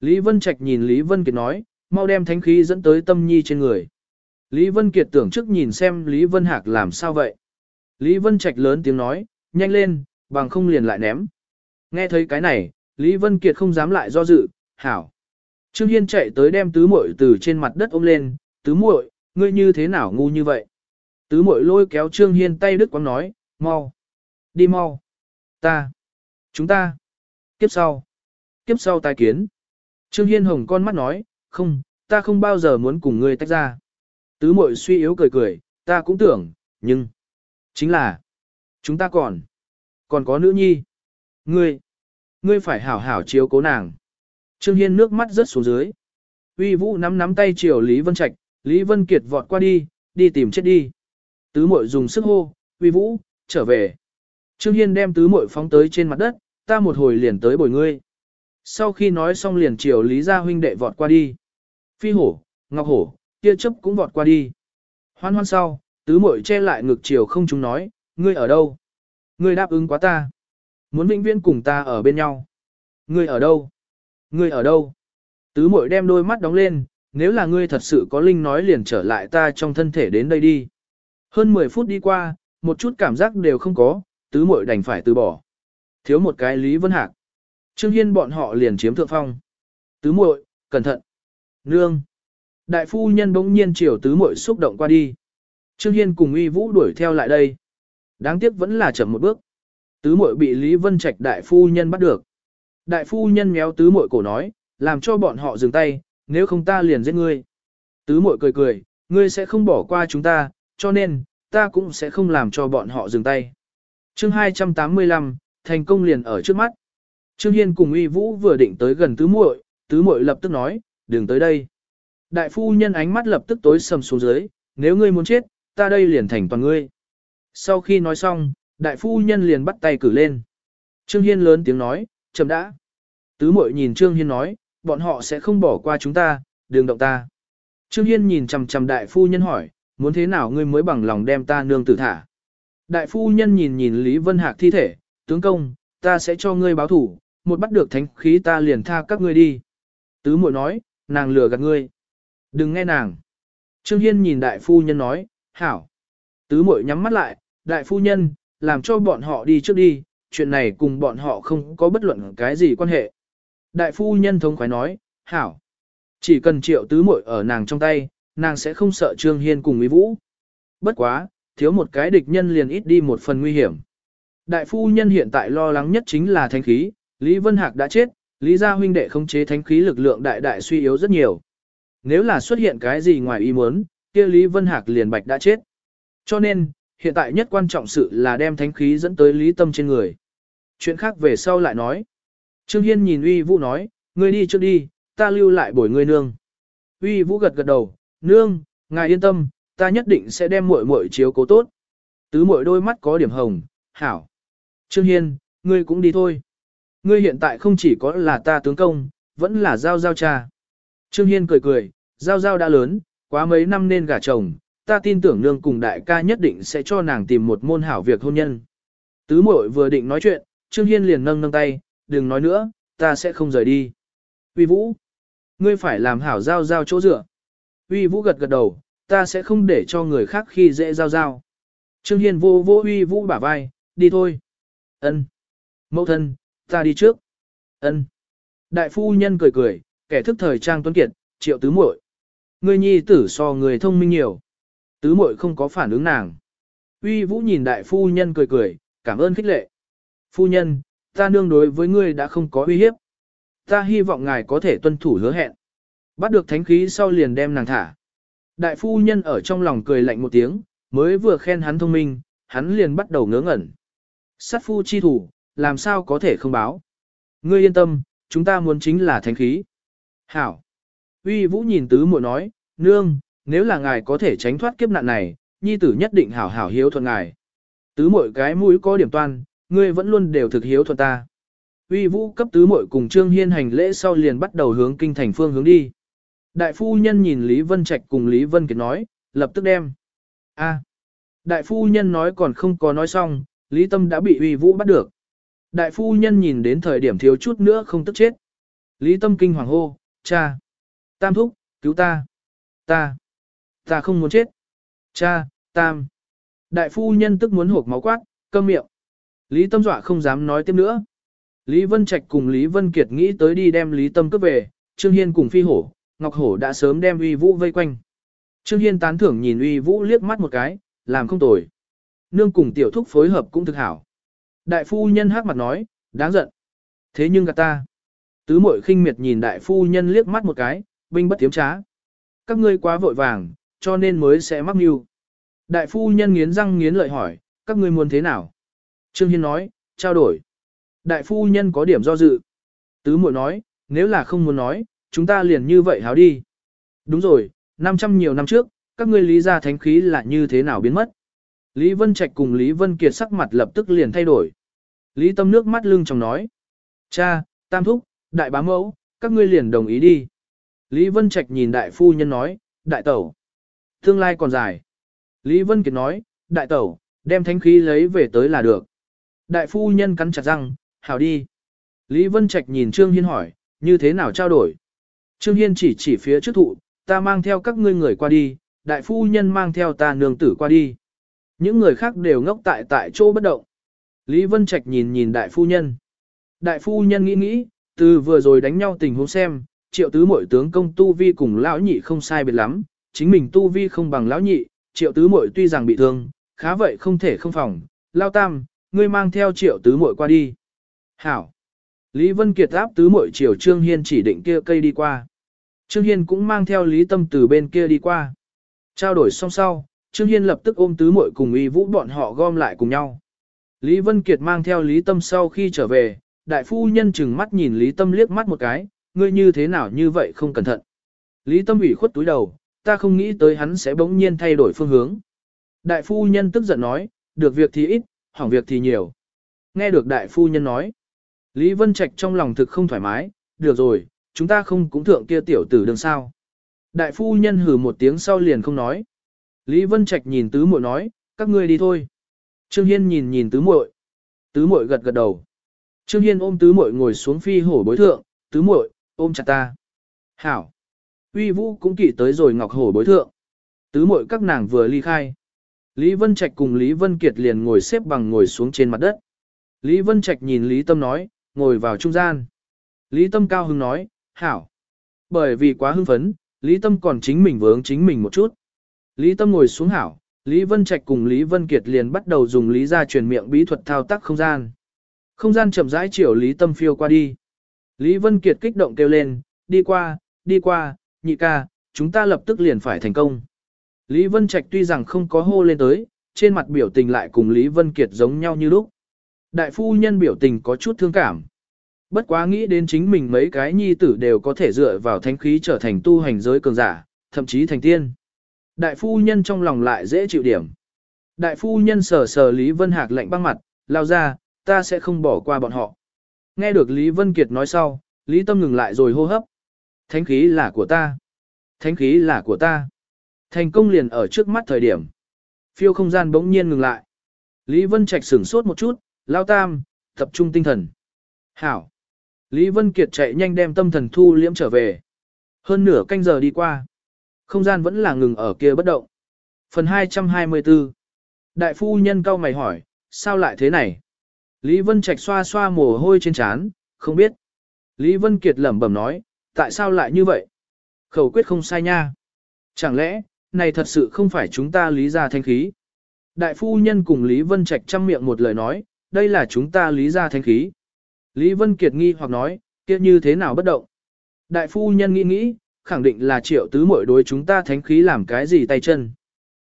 Lý Vân Trạch nhìn Lý Vân Kiệt nói, mau đem thánh khí dẫn tới tâm nhi trên người. Lý Vân Kiệt tưởng trước nhìn xem Lý Vân Hạc làm sao vậy. Lý Vân Trạch lớn tiếng nói, nhanh lên, bằng không liền lại ném. Nghe thấy cái này, Lý Vân Kiệt không dám lại do dự, hảo. Trương Hiên chạy tới đem tứ muội từ trên mặt đất ôm lên, tứ muội, ngươi như thế nào ngu như vậy? Tứ muội lôi kéo Trương Hiên tay đứt quăng nói, mau, đi mau, ta, chúng ta, kiếp sau, kiếp sau tai kiến. Trương Hiên hồng con mắt nói, không, ta không bao giờ muốn cùng ngươi tách ra. Tứ muội suy yếu cười cười, ta cũng tưởng, nhưng, chính là, chúng ta còn, còn có nữ nhi. Ngươi, ngươi phải hảo hảo chiếu cố nàng. Trương Hiên nước mắt rớt xuống dưới. Uy Vũ nắm nắm tay chiều Lý Vân Trạch, Lý Vân Kiệt vọt qua đi, đi tìm chết đi. Tứ muội dùng sức hô, Uy Vũ, trở về. Trương Hiên đem tứ muội phóng tới trên mặt đất, ta một hồi liền tới bồi ngươi. Sau khi nói xong liền chiều Lý Gia huynh đệ vọt qua đi. Phi hổ, Ngọc hổ, kia chấp cũng vọt qua đi. Hoan hoan sau, tứ muội che lại ngực chiều không chúng nói, ngươi ở đâu? Ngươi đáp ứng quá ta. Muốn vĩnh viễn cùng ta ở bên nhau. Ngươi ở đâu? Ngươi ở đâu? Tứ muội đem đôi mắt đóng lên, nếu là ngươi thật sự có linh nói liền trở lại ta trong thân thể đến đây đi. Hơn 10 phút đi qua, một chút cảm giác đều không có, tứ muội đành phải từ bỏ. Thiếu một cái Lý Vân Hạc. Trương Hiên bọn họ liền chiếm thượng phong. Tứ muội, cẩn thận. Nương. Đại phu nhân bỗng nhiên chiều tứ muội xúc động qua đi. Trương Hiên cùng uy vũ đuổi theo lại đây. Đáng tiếc vẫn là chậm một bước. Tứ muội bị Lý Vân Trạch đại phu nhân bắt được. Đại phu nhân méo tứ muội cổ nói, làm cho bọn họ dừng tay, nếu không ta liền giết ngươi. Tứ muội cười cười, ngươi sẽ không bỏ qua chúng ta, cho nên, ta cũng sẽ không làm cho bọn họ dừng tay. chương 285, thành công liền ở trước mắt. Trương Hiên cùng uy vũ vừa định tới gần tứ muội, tứ muội lập tức nói, đừng tới đây. Đại phu nhân ánh mắt lập tức tối sầm xuống dưới, nếu ngươi muốn chết, ta đây liền thành toàn ngươi. Sau khi nói xong, đại phu nhân liền bắt tay cử lên. Trương Hiên lớn tiếng nói, chậm đã. Tứ muội nhìn Trương Hiên nói, bọn họ sẽ không bỏ qua chúng ta, đừng động ta. Trương Hiên nhìn chằm chằm đại phu nhân hỏi, muốn thế nào ngươi mới bằng lòng đem ta nương tử thả. Đại phu nhân nhìn nhìn Lý Vân Hạc thi thể, tướng công, ta sẽ cho ngươi báo thủ, một bắt được thánh khí ta liền tha các ngươi đi. Tứ muội nói, nàng lừa gạt ngươi. Đừng nghe nàng. Trương Hiên nhìn đại phu nhân nói, hảo. Tứ muội nhắm mắt lại, đại phu nhân, làm cho bọn họ đi trước đi, chuyện này cùng bọn họ không có bất luận cái gì quan hệ. Đại phu nhân thống khoái nói, hảo. Chỉ cần triệu tứ muội ở nàng trong tay, nàng sẽ không sợ Trương Hiên cùng Mỹ Vũ. Bất quá, thiếu một cái địch nhân liền ít đi một phần nguy hiểm. Đại phu nhân hiện tại lo lắng nhất chính là thánh khí, Lý Vân Hạc đã chết, Lý gia huynh đệ không chế thánh khí lực lượng đại đại suy yếu rất nhiều. Nếu là xuất hiện cái gì ngoài ý muốn, kia Lý Vân Hạc liền bạch đã chết. Cho nên, hiện tại nhất quan trọng sự là đem thánh khí dẫn tới Lý Tâm trên người. Chuyện khác về sau lại nói. Trương Hiên nhìn Uy Vũ nói, ngươi đi trước đi, ta lưu lại bồi ngươi nương. Uy Vũ gật gật đầu, nương, ngài yên tâm, ta nhất định sẽ đem muội muội chiếu cố tốt. Tứ muội đôi mắt có điểm hồng, hảo. Trương Hiên, ngươi cũng đi thôi. Ngươi hiện tại không chỉ có là ta tướng công, vẫn là giao giao cha. Trương Hiên cười cười, giao giao đã lớn, quá mấy năm nên gả chồng, ta tin tưởng nương cùng đại ca nhất định sẽ cho nàng tìm một môn hảo việc hôn nhân. Tứ muội vừa định nói chuyện, Trương Hiên liền nâng nâng tay, đừng nói nữa, ta sẽ không rời đi. Uy Vũ, ngươi phải làm hảo giao giao chỗ dựa. Uy Vũ gật gật đầu, ta sẽ không để cho người khác khi dễ giao giao. Trương Hiên vô vô Uy Vũ bả vai, đi thôi. Ân. Mẫu thân, ta đi trước. Ân. Đại phu nhân cười cười, kẻ thức thời trang tuấn kiệt, triệu tứ muội. Người nhi tử so người thông minh nhiều. Tứ muội không có phản ứng nàng. Uy Vũ nhìn đại phu nhân cười cười, cảm ơn khích lệ. Phu nhân, ta nương đối với ngươi đã không có uy hiếp. Ta hy vọng ngài có thể tuân thủ hứa hẹn. Bắt được thánh khí sau liền đem nàng thả. Đại phu nhân ở trong lòng cười lạnh một tiếng, mới vừa khen hắn thông minh, hắn liền bắt đầu ngớ ngẩn. Sát phu chi thủ, làm sao có thể không báo. Ngươi yên tâm, chúng ta muốn chính là thánh khí. Hảo. Uy Vũ nhìn tứ muội nói, nương, nếu là ngài có thể tránh thoát kiếp nạn này, nhi tử nhất định hảo hảo hiếu thuận ngài. Tứ muội cái mũi có điểm toan, ngươi vẫn luôn đều thực hiếu thuận ta. Uy Vũ cấp tứ muội cùng Trương Hiên hành lễ sau liền bắt đầu hướng kinh thành phương hướng đi. Đại phu nhân nhìn Lý Vân Trạch cùng Lý Vân Kiệt nói, lập tức đem. A. Đại phu nhân nói còn không có nói xong, Lý Tâm đã bị Uy Vũ bắt được. Đại phu nhân nhìn đến thời điểm thiếu chút nữa không tức chết. Lý Tâm kinh hoàng hô, cha. Tam thúc, cứu ta. Ta. Ta không muốn chết. Cha, Tam. Đại phu nhân tức muốn hộp máu quát, câm miệng. Lý Tâm dọa không dám nói tiếp nữa. Lý Vân Trạch cùng Lý Vân Kiệt nghĩ tới đi đem Lý Tâm cướp về, Trương Hiên cùng Phi Hổ, Ngọc Hổ đã sớm đem Uy Vũ vây quanh. Trương Hiên tán thưởng nhìn Uy Vũ liếc mắt một cái, làm không tồi. Nương cùng tiểu thúc phối hợp cũng thực hảo. Đại phu nhân hát mặt nói, đáng giận. Thế nhưng gạt ta. Tứ mội khinh miệt nhìn đại phu nhân liếc mắt một cái, binh bất tiếm trá. Các ngươi quá vội vàng, cho nên mới sẽ mắc mưu. Đại phu nhân nghiến răng nghiến lợi hỏi, các ngươi muốn thế nào? Trương Hiên nói, trao đổi. Đại phu nhân có điểm do dự. Tứ mội nói, nếu là không muốn nói, chúng ta liền như vậy háo đi. Đúng rồi, 500 nhiều năm trước, các ngươi lý gia thánh khí là như thế nào biến mất? Lý Vân Trạch cùng Lý Vân Kiệt sắc mặt lập tức liền thay đổi. Lý Tâm nước mắt lưng trong nói. Cha, Tam Thúc, Đại Bá Mẫu, các ngươi liền đồng ý đi. Lý Vân Trạch nhìn đại phu nhân nói, Đại Tẩu. Tương lai còn dài. Lý Vân Kiệt nói, Đại Tẩu, đem thánh khí lấy về tới là được. Đại phu nhân cắn chặt răng, hảo đi. Lý Vân Trạch nhìn Trương Hiên hỏi, như thế nào trao đổi? Trương Hiên chỉ chỉ phía trước thụ, ta mang theo các ngươi người qua đi, đại phu nhân mang theo ta nương tử qua đi. Những người khác đều ngốc tại tại chỗ bất động. Lý Vân Trạch nhìn nhìn đại phu nhân. Đại phu nhân nghĩ nghĩ, từ vừa rồi đánh nhau tình huống xem, triệu tứ mội tướng công tu vi cùng lão nhị không sai biệt lắm, chính mình tu vi không bằng lão nhị, triệu tứ mội tuy rằng bị thương, khá vậy không thể không phòng, lao tam, ngươi mang theo triệu tứ mội qua đi. Hảo. Lý Vân Kiệt áp tứ mội chiều Trương Hiên chỉ định kia cây đi qua. Trương Hiên cũng mang theo Lý Tâm từ bên kia đi qua. Trao đổi xong sau, Trương Hiên lập tức ôm tứ muội cùng y vũ bọn họ gom lại cùng nhau. Lý Vân Kiệt mang theo Lý Tâm sau khi trở về, đại phu nhân chừng mắt nhìn Lý Tâm liếc mắt một cái, ngươi như thế nào như vậy không cẩn thận. Lý Tâm ủy khuất túi đầu, ta không nghĩ tới hắn sẽ bỗng nhiên thay đổi phương hướng. Đại phu nhân tức giận nói, được việc thì ít, hỏng việc thì nhiều. Nghe được đại phu nhân nói, Lý Vân Trạch trong lòng thực không thoải mái, được rồi, chúng ta không cũng thượng kia tiểu tử đường sao. Đại phu nhân hừ một tiếng sau liền không nói. Lý Vân Trạch nhìn tứ muội nói, các ngươi đi thôi. Trương Hiên nhìn nhìn tứ muội. Tứ muội gật gật đầu. Trương Hiên ôm tứ muội ngồi xuống phi hổ bối thượng, tứ muội, ôm chặt ta. Hảo. Uy Vũ cũng kỵ tới rồi ngọc hổ bối thượng. Tứ muội các nàng vừa ly khai. Lý Vân Trạch cùng Lý Vân Kiệt liền ngồi xếp bằng ngồi xuống trên mặt đất. Lý Vân Trạch nhìn Lý Tâm nói, ngồi vào trung gian. Lý Tâm cao hứng nói, hảo. Bởi vì quá hưng phấn, Lý Tâm còn chính mình vướng chính mình một chút. Lý Tâm ngồi xuống hảo, Lý Vân Trạch cùng Lý Vân Kiệt liền bắt đầu dùng lý gia truyền miệng bí thuật thao tác không gian. Không gian chậm rãi chiều Lý Tâm phiêu qua đi. Lý Vân Kiệt kích động kêu lên, đi qua, đi qua, nhị ca, chúng ta lập tức liền phải thành công. Lý Vân Trạch tuy rằng không có hô lên tới, trên mặt biểu tình lại cùng Lý Vân Kiệt giống nhau như lúc. Đại phu nhân biểu tình có chút thương cảm. Bất quá nghĩ đến chính mình mấy cái nhi tử đều có thể dựa vào thánh khí trở thành tu hành giới cường giả, thậm chí thành tiên. Đại phu nhân trong lòng lại dễ chịu điểm. Đại phu nhân sờ sờ Lý Vân Hạc lạnh băng mặt, lao ra, ta sẽ không bỏ qua bọn họ. Nghe được Lý Vân Kiệt nói sau, Lý Tâm ngừng lại rồi hô hấp. Thánh khí là của ta. Thánh khí là của ta. Thành công liền ở trước mắt thời điểm. Phiêu không gian bỗng nhiên ngừng lại. Lý Vân Trạch sửng sốt một chút, lao tam, tập trung tinh thần. Hảo. Lý Vân Kiệt chạy nhanh đem tâm thần thu liễm trở về. Hơn nửa canh giờ đi qua. Không gian vẫn là ngừng ở kia bất động. Phần 224 Đại phu nhân cao mày hỏi, sao lại thế này? Lý Vân Trạch xoa xoa mồ hôi trên trán, không biết. Lý Vân Kiệt lẩm bẩm nói, tại sao lại như vậy? Khẩu quyết không sai nha. Chẳng lẽ, này thật sự không phải chúng ta lý ra thanh khí? Đại phu nhân cùng Lý Vân Trạch chăm miệng một lời nói, đây là chúng ta lý ra thanh khí. Lý Vân Kiệt nghi hoặc nói, kia như thế nào bất động? Đại phu nhân nghĩ nghĩ, khẳng định là triệu tứ mội đối chúng ta thánh khí làm cái gì tay chân.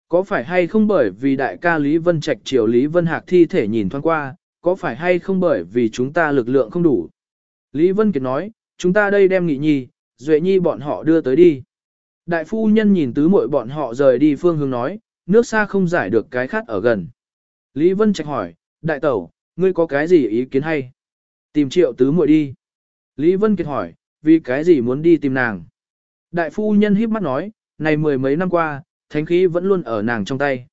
Có phải hay không bởi vì đại ca Lý Vân Trạch triệu Lý Vân Hạc thi thể nhìn thoáng qua, có phải hay không bởi vì chúng ta lực lượng không đủ? Lý Vân Kiệt nói, chúng ta đây đem nghị nhi, duệ nhi bọn họ đưa tới đi. Đại phu nhân nhìn tứ mội bọn họ rời đi phương hướng nói, nước xa không giải được cái khát ở gần. Lý Vân Trạch hỏi, đại tẩu, ngươi có cái gì ý kiến hay? Tìm triệu tứ muội đi. Lý Vân Kiệt hỏi, vì cái gì muốn đi tìm nàng? Đại phu nhân híp mắt nói, này mười mấy năm qua, thánh khí vẫn luôn ở nàng trong tay.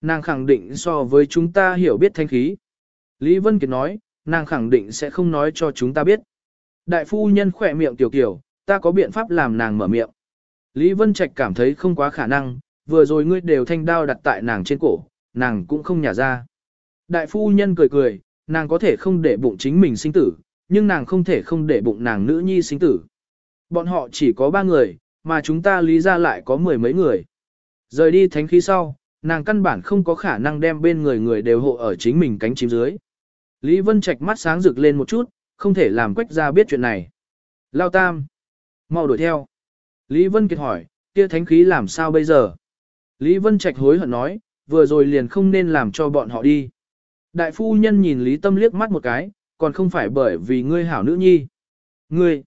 Nàng khẳng định so với chúng ta hiểu biết thánh khí. Lý Vân Kiệt nói, nàng khẳng định sẽ không nói cho chúng ta biết. Đại phu nhân khỏe miệng tiểu kiểu, ta có biện pháp làm nàng mở miệng. Lý Vân Trạch cảm thấy không quá khả năng, vừa rồi ngươi đều thanh đao đặt tại nàng trên cổ, nàng cũng không nhả ra. Đại phu nhân cười cười, nàng có thể không để bụng chính mình sinh tử, nhưng nàng không thể không để bụng nàng nữ nhi sinh tử. Bọn họ chỉ có ba người, mà chúng ta lý ra lại có mười mấy người. Rời đi thánh khí sau, nàng căn bản không có khả năng đem bên người người đều hộ ở chính mình cánh chim dưới. Lý Vân Trạch mắt sáng rực lên một chút, không thể làm quách ra biết chuyện này. Lao Tam. mau đuổi theo. Lý Vân Kiệt hỏi, kia thánh khí làm sao bây giờ? Lý Vân Trạch hối hận nói, vừa rồi liền không nên làm cho bọn họ đi. Đại phu nhân nhìn Lý Tâm liếc mắt một cái, còn không phải bởi vì ngươi hảo nữ nhi. Ngươi,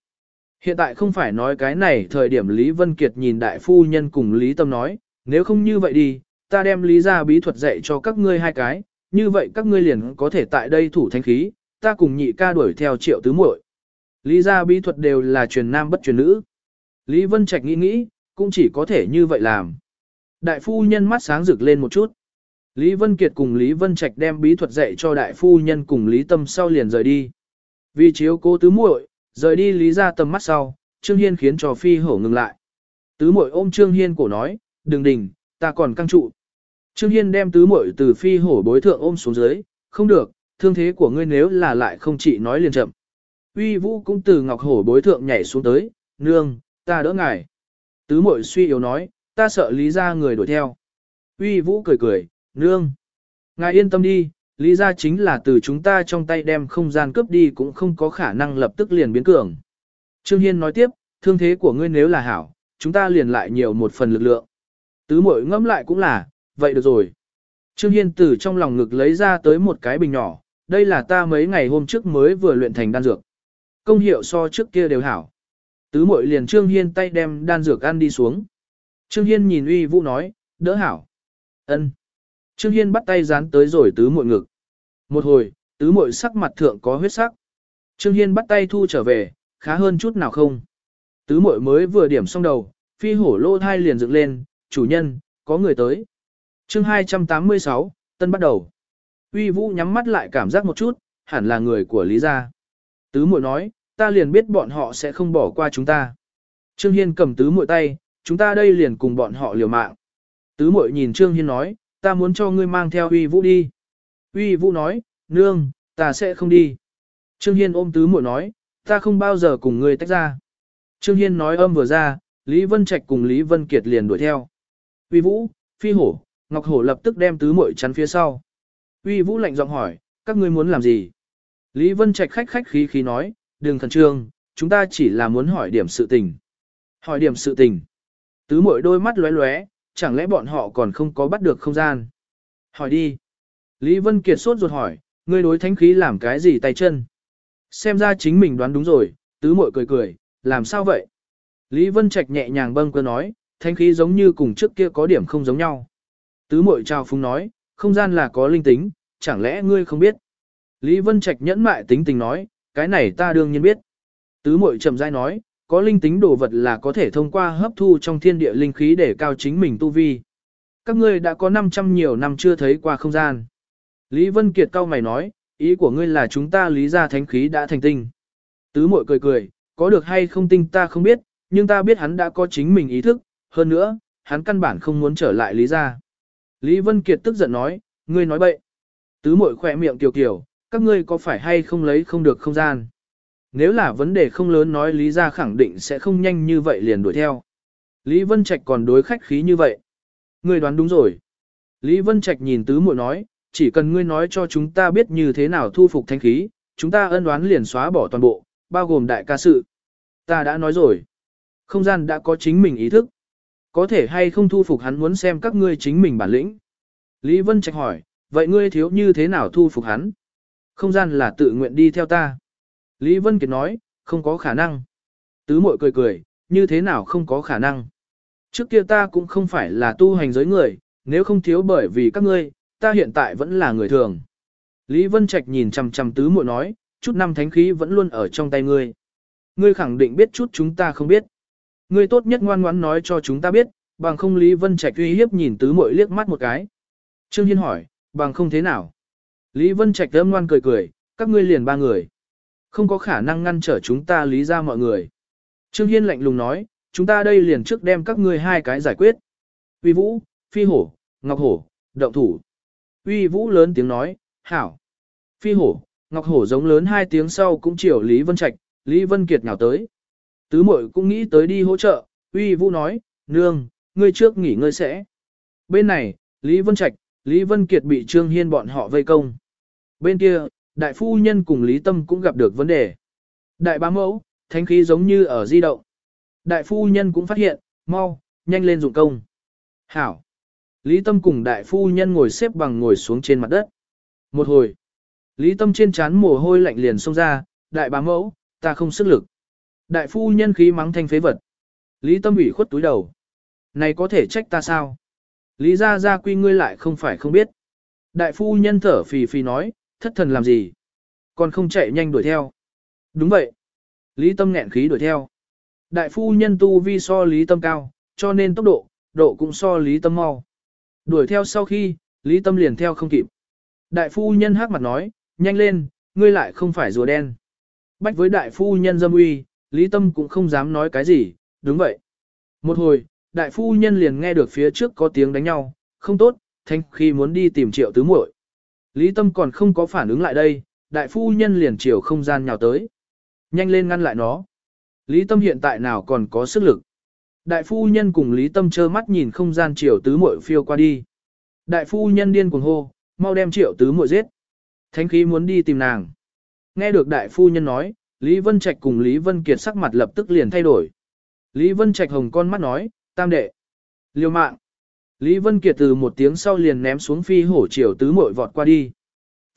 hiện tại không phải nói cái này thời điểm Lý Vân Kiệt nhìn đại phu nhân cùng Lý Tâm nói, nếu không như vậy đi, ta đem Lý ra bí thuật dạy cho các ngươi hai cái, như vậy các ngươi liền có thể tại đây thủ thánh khí, ta cùng nhị ca đuổi theo triệu tứ muội. Lý ra bí thuật đều là truyền nam bất truyền nữ. Lý Vân Trạch nghĩ nghĩ, cũng chỉ có thể như vậy làm. Đại phu nhân mắt sáng rực lên một chút. Lý Vân Kiệt cùng Lý Vân Trạch đem bí thuật dạy cho đại phu nhân cùng Lý Tâm sau liền rời đi. Vì chiếu cố tứ muội, rời đi Lý ra tầm mắt sau, Trương Hiên khiến cho phi hổ ngừng lại. Tứ muội ôm Trương Hiên cổ nói, đừng đình, ta còn căng trụ. Trương Hiên đem tứ muội từ phi hổ bối thượng ôm xuống dưới, không được, thương thế của ngươi nếu là lại không chỉ nói liền chậm. Uy Vũ cũng từ ngọc hổ bối thượng nhảy xuống tới, nương, ta đỡ ngài. Tứ muội suy yếu nói, ta sợ lý ra người đuổi theo. Uy Vũ cười cười, nương. Ngài yên tâm đi, lý ra chính là từ chúng ta trong tay đem không gian cướp đi cũng không có khả năng lập tức liền biến cường. Trương Hiên nói tiếp, thương thế của ngươi nếu là hảo, chúng ta liền lại nhiều một phần lực lượng. Tứ muội ngẫm lại cũng là, vậy được rồi. Trương Hiên từ trong lòng ngực lấy ra tới một cái bình nhỏ, đây là ta mấy ngày hôm trước mới vừa luyện thành đan dược. Công hiệu so trước kia đều hảo. Tứ muội liền Trương Hiên tay đem đan dược ăn đi xuống. Trương Hiên nhìn uy vũ nói, đỡ hảo. ân Trương Hiên bắt tay dán tới rồi tứ muội ngực. Một hồi, tứ muội sắc mặt thượng có huyết sắc. Trương Hiên bắt tay thu trở về, khá hơn chút nào không. Tứ muội mới vừa điểm xong đầu, phi hổ lô thai liền dựng lên, chủ nhân, có người tới. chương 286, tân bắt đầu. Uy Vũ nhắm mắt lại cảm giác một chút, hẳn là người của Lý gia. Tứ muội nói, ta liền biết bọn họ sẽ không bỏ qua chúng ta. Trương Hiên cầm tứ muội tay, chúng ta đây liền cùng bọn họ liều mạng. Tứ muội nhìn Trương Hiên nói, ta muốn cho ngươi mang theo Uy Vũ đi. Uy Vũ nói, nương, ta sẽ không đi. Trương Hiên ôm tứ muội nói, ta không bao giờ cùng ngươi tách ra. Trương Hiên nói âm vừa ra, Lý Vân Trạch cùng Lý Vân Kiệt liền đuổi theo. Uy Vũ, Phi Hổ, Ngọc Hổ lập tức đem tứ muội chắn phía sau. Uy Vũ lạnh giọng hỏi, các ngươi muốn làm gì? Lý Vân Trạch khách khách khí khí nói, đừng khẩn trương, chúng ta chỉ là muốn hỏi điểm sự tình. Hỏi điểm sự tình. Tứ muội đôi mắt lóe lóe, chẳng lẽ bọn họ còn không có bắt được không gian? Hỏi đi. Lý Vân Kiệt sốt ruột hỏi, ngươi đối thánh khí làm cái gì tay chân? Xem ra chính mình đoán đúng rồi, tứ muội cười cười, làm sao vậy? Lý Vân Trạch nhẹ nhàng bâng cơ nói, thánh khí giống như cùng trước kia có điểm không giống nhau. Tứ muội trao phúng nói, không gian là có linh tính, chẳng lẽ ngươi không biết? Lý Vân Trạch nhẫn mại tính tình nói, cái này ta đương nhiên biết. Tứ muội chậm rãi nói, có linh tính đồ vật là có thể thông qua hấp thu trong thiên địa linh khí để cao chính mình tu vi. Các ngươi đã có 500 nhiều năm chưa thấy qua không gian. Lý Vân Kiệt cao mày nói, ý của ngươi là chúng ta lý ra thánh khí đã thành tinh. Tứ mội cười cười, có được hay không tinh ta không biết, nhưng ta biết hắn đã có chính mình ý thức, hơn nữa, hắn căn bản không muốn trở lại lý ra. Lý Vân Kiệt tức giận nói, ngươi nói bậy. Tứ mội khỏe miệng kiều kiều, các ngươi có phải hay không lấy không được không gian. Nếu là vấn đề không lớn nói lý ra khẳng định sẽ không nhanh như vậy liền đuổi theo. Lý Vân Trạch còn đối khách khí như vậy. Ngươi đoán đúng rồi. Lý Vân Trạch nhìn tứ muội nói, chỉ cần ngươi nói cho chúng ta biết như thế nào thu phục thanh khí, chúng ta ân đoán liền xóa bỏ toàn bộ, bao gồm đại ca sự. Ta đã nói rồi. Không gian đã có chính mình ý thức. Có thể hay không thu phục hắn muốn xem các ngươi chính mình bản lĩnh. Lý Vân Trạch hỏi, vậy ngươi thiếu như thế nào thu phục hắn? Không gian là tự nguyện đi theo ta. Lý Vân Kiệt nói, không có khả năng. Tứ mội cười cười, như thế nào không có khả năng. Trước kia ta cũng không phải là tu hành giới người, nếu không thiếu bởi vì các ngươi, ta hiện tại vẫn là người thường. Lý Vân Trạch nhìn chằm chằm tứ muội nói, chút năm thánh khí vẫn luôn ở trong tay ngươi. Ngươi khẳng định biết chút chúng ta không biết. Ngươi tốt nhất ngoan ngoãn nói cho chúng ta biết, bằng không Lý Vân Trạch uy hiếp nhìn tứ muội liếc mắt một cái. Trương Hiên hỏi, bằng không thế nào? Lý Vân Trạch âm ngoan cười cười, các ngươi liền ba người. Không có khả năng ngăn trở chúng ta lý ra mọi người. Trương Hiên lạnh lùng nói, chúng ta đây liền trước đem các ngươi hai cái giải quyết. Uy Vũ, Phi Hổ, Ngọc Hổ, động thủ. Uy Vũ lớn tiếng nói, hảo. Phi Hổ, Ngọc Hổ giống lớn hai tiếng sau cũng chiều Lý Vân Trạch, Lý Vân Kiệt nhào tới. Tứ mội cũng nghĩ tới đi hỗ trợ, Uy Vũ nói, nương, ngươi trước nghỉ ngơi sẽ. Bên này, Lý Vân Trạch, Lý Vân Kiệt bị Trương Hiên bọn họ vây công. Bên kia, đại phu nhân cùng Lý Tâm cũng gặp được vấn đề. Đại bá mẫu, thánh khí giống như ở di động. Đại phu nhân cũng phát hiện, mau, nhanh lên dụng công. Hảo. Lý Tâm cùng đại phu nhân ngồi xếp bằng ngồi xuống trên mặt đất. Một hồi, Lý Tâm trên trán mồ hôi lạnh liền xông ra, đại bá mẫu, ta không sức lực. Đại phu nhân khí mắng thanh phế vật. Lý Tâm ủy khuất túi đầu. Này có thể trách ta sao? Lý gia gia quy ngươi lại không phải không biết. Đại phu nhân thở phì phì nói, thất thần làm gì? Còn không chạy nhanh đuổi theo. Đúng vậy. Lý Tâm nghẹn khí đuổi theo. Đại phu nhân tu vi so Lý Tâm cao, cho nên tốc độ, độ cũng so Lý Tâm mau. Đuổi theo sau khi, Lý Tâm liền theo không kịp. Đại phu nhân hắc mặt nói, nhanh lên, ngươi lại không phải rùa đen. Bách với đại phu nhân dâm uy, Lý Tâm cũng không dám nói cái gì, đúng vậy. Một hồi, đại phu nhân liền nghe được phía trước có tiếng đánh nhau, không tốt, thanh khi muốn đi tìm triệu tứ muội. Lý Tâm còn không có phản ứng lại đây, đại phu nhân liền chiều không gian nhào tới. Nhanh lên ngăn lại nó. Lý Tâm hiện tại nào còn có sức lực. Đại phu nhân cùng Lý Tâm trơ mắt nhìn không gian triệu tứ muội phiêu qua đi. Đại phu nhân điên cuồng hô, mau đem triệu tứ muội giết. Thánh khí muốn đi tìm nàng. Nghe được đại phu nhân nói, Lý Vân Trạch cùng Lý Vân Kiệt sắc mặt lập tức liền thay đổi. Lý Vân Trạch hồng con mắt nói, tam đệ. Liêu mạng. Lý Vân Kiệt từ một tiếng sau liền ném xuống phi hổ chiều tứ muội vọt qua đi.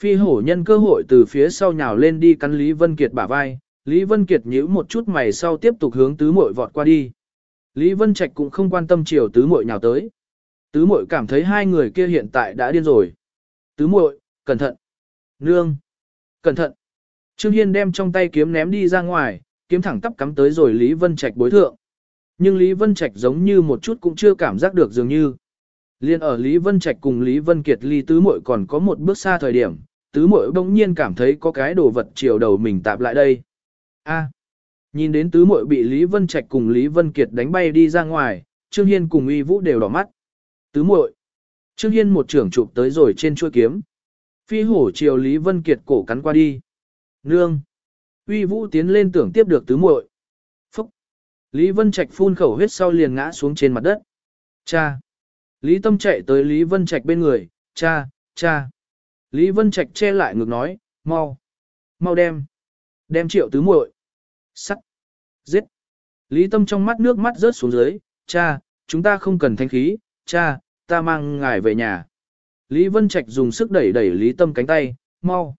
Phi hổ nhân cơ hội từ phía sau nhào lên đi cắn Lý Vân Kiệt bả vai, Lý Vân Kiệt nhíu một chút mày sau tiếp tục hướng tứ muội vọt qua đi. Lý Vân Trạch cũng không quan tâm chiều tứ muội nhào tới. Tứ muội cảm thấy hai người kia hiện tại đã điên rồi. Tứ muội, cẩn thận. Nương. Cẩn thận. Trương Hiên đem trong tay kiếm ném đi ra ngoài, kiếm thẳng tắp cắm tới rồi Lý Vân Trạch bối thượng. Nhưng Lý Vân Trạch giống như một chút cũng chưa cảm giác được dường như. Liên ở Lý Vân Trạch cùng Lý Vân Kiệt ly tứ muội còn có một bước xa thời điểm, tứ muội bỗng nhiên cảm thấy có cái đồ vật chiều đầu mình tạp lại đây. A. À, nhìn đến tứ muội bị Lý Vân Trạch cùng Lý Vân Kiệt đánh bay đi ra ngoài, Trương Hiên cùng Uy Vũ đều đỏ mắt. Tứ muội. Trương Hiên một trưởng chụp tới rồi trên chuôi kiếm. Phi hổ chiều Lý Vân Kiệt cổ cắn qua đi. Nương. Uy Vũ tiến lên tưởng tiếp được tứ muội. Phúc. Lý Vân Trạch phun khẩu huyết sau liền ngã xuống trên mặt đất. Cha. Lý Tâm chạy tới Lý Vân Trạch bên người, cha, cha. Lý Vân Trạch che lại ngược nói, mau, mau đem, đem triệu tứ muội, sắt, giết. Lý Tâm trong mắt nước mắt rớt xuống dưới, cha, chúng ta không cần thanh khí, cha, ta mang ngài về nhà. Lý Vân Trạch dùng sức đẩy đẩy Lý Tâm cánh tay, mau,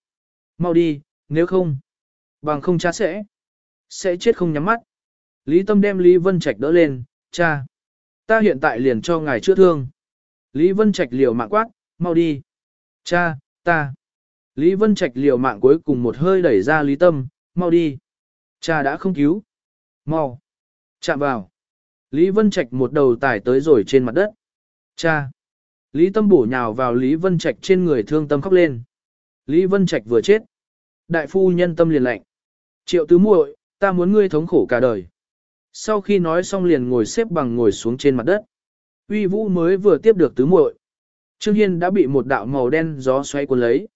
mau đi, nếu không, bằng không cha sẽ, sẽ chết không nhắm mắt. Lý Tâm đem Lý Vân Trạch đỡ lên, cha, ta hiện tại liền cho ngài chữa thương. Lý Vân Trạch liều mạng quát, mau đi. Cha, ta. Lý Vân Trạch liều mạng cuối cùng một hơi đẩy ra Lý Tâm, mau đi. Cha đã không cứu. Mau. Chạm vào. Lý Vân Trạch một đầu tải tới rồi trên mặt đất. Cha. Lý Tâm bổ nhào vào Lý Vân Trạch trên người thương tâm khóc lên. Lý Vân Trạch vừa chết. Đại phu nhân tâm liền lạnh. Triệu tứ muội, ta muốn ngươi thống khổ cả đời. Sau khi nói xong liền ngồi xếp bằng ngồi xuống trên mặt đất. Uy Vũ mới vừa tiếp được tứ muội. Trương Hiên đã bị một đạo màu đen gió xoay cuốn lấy.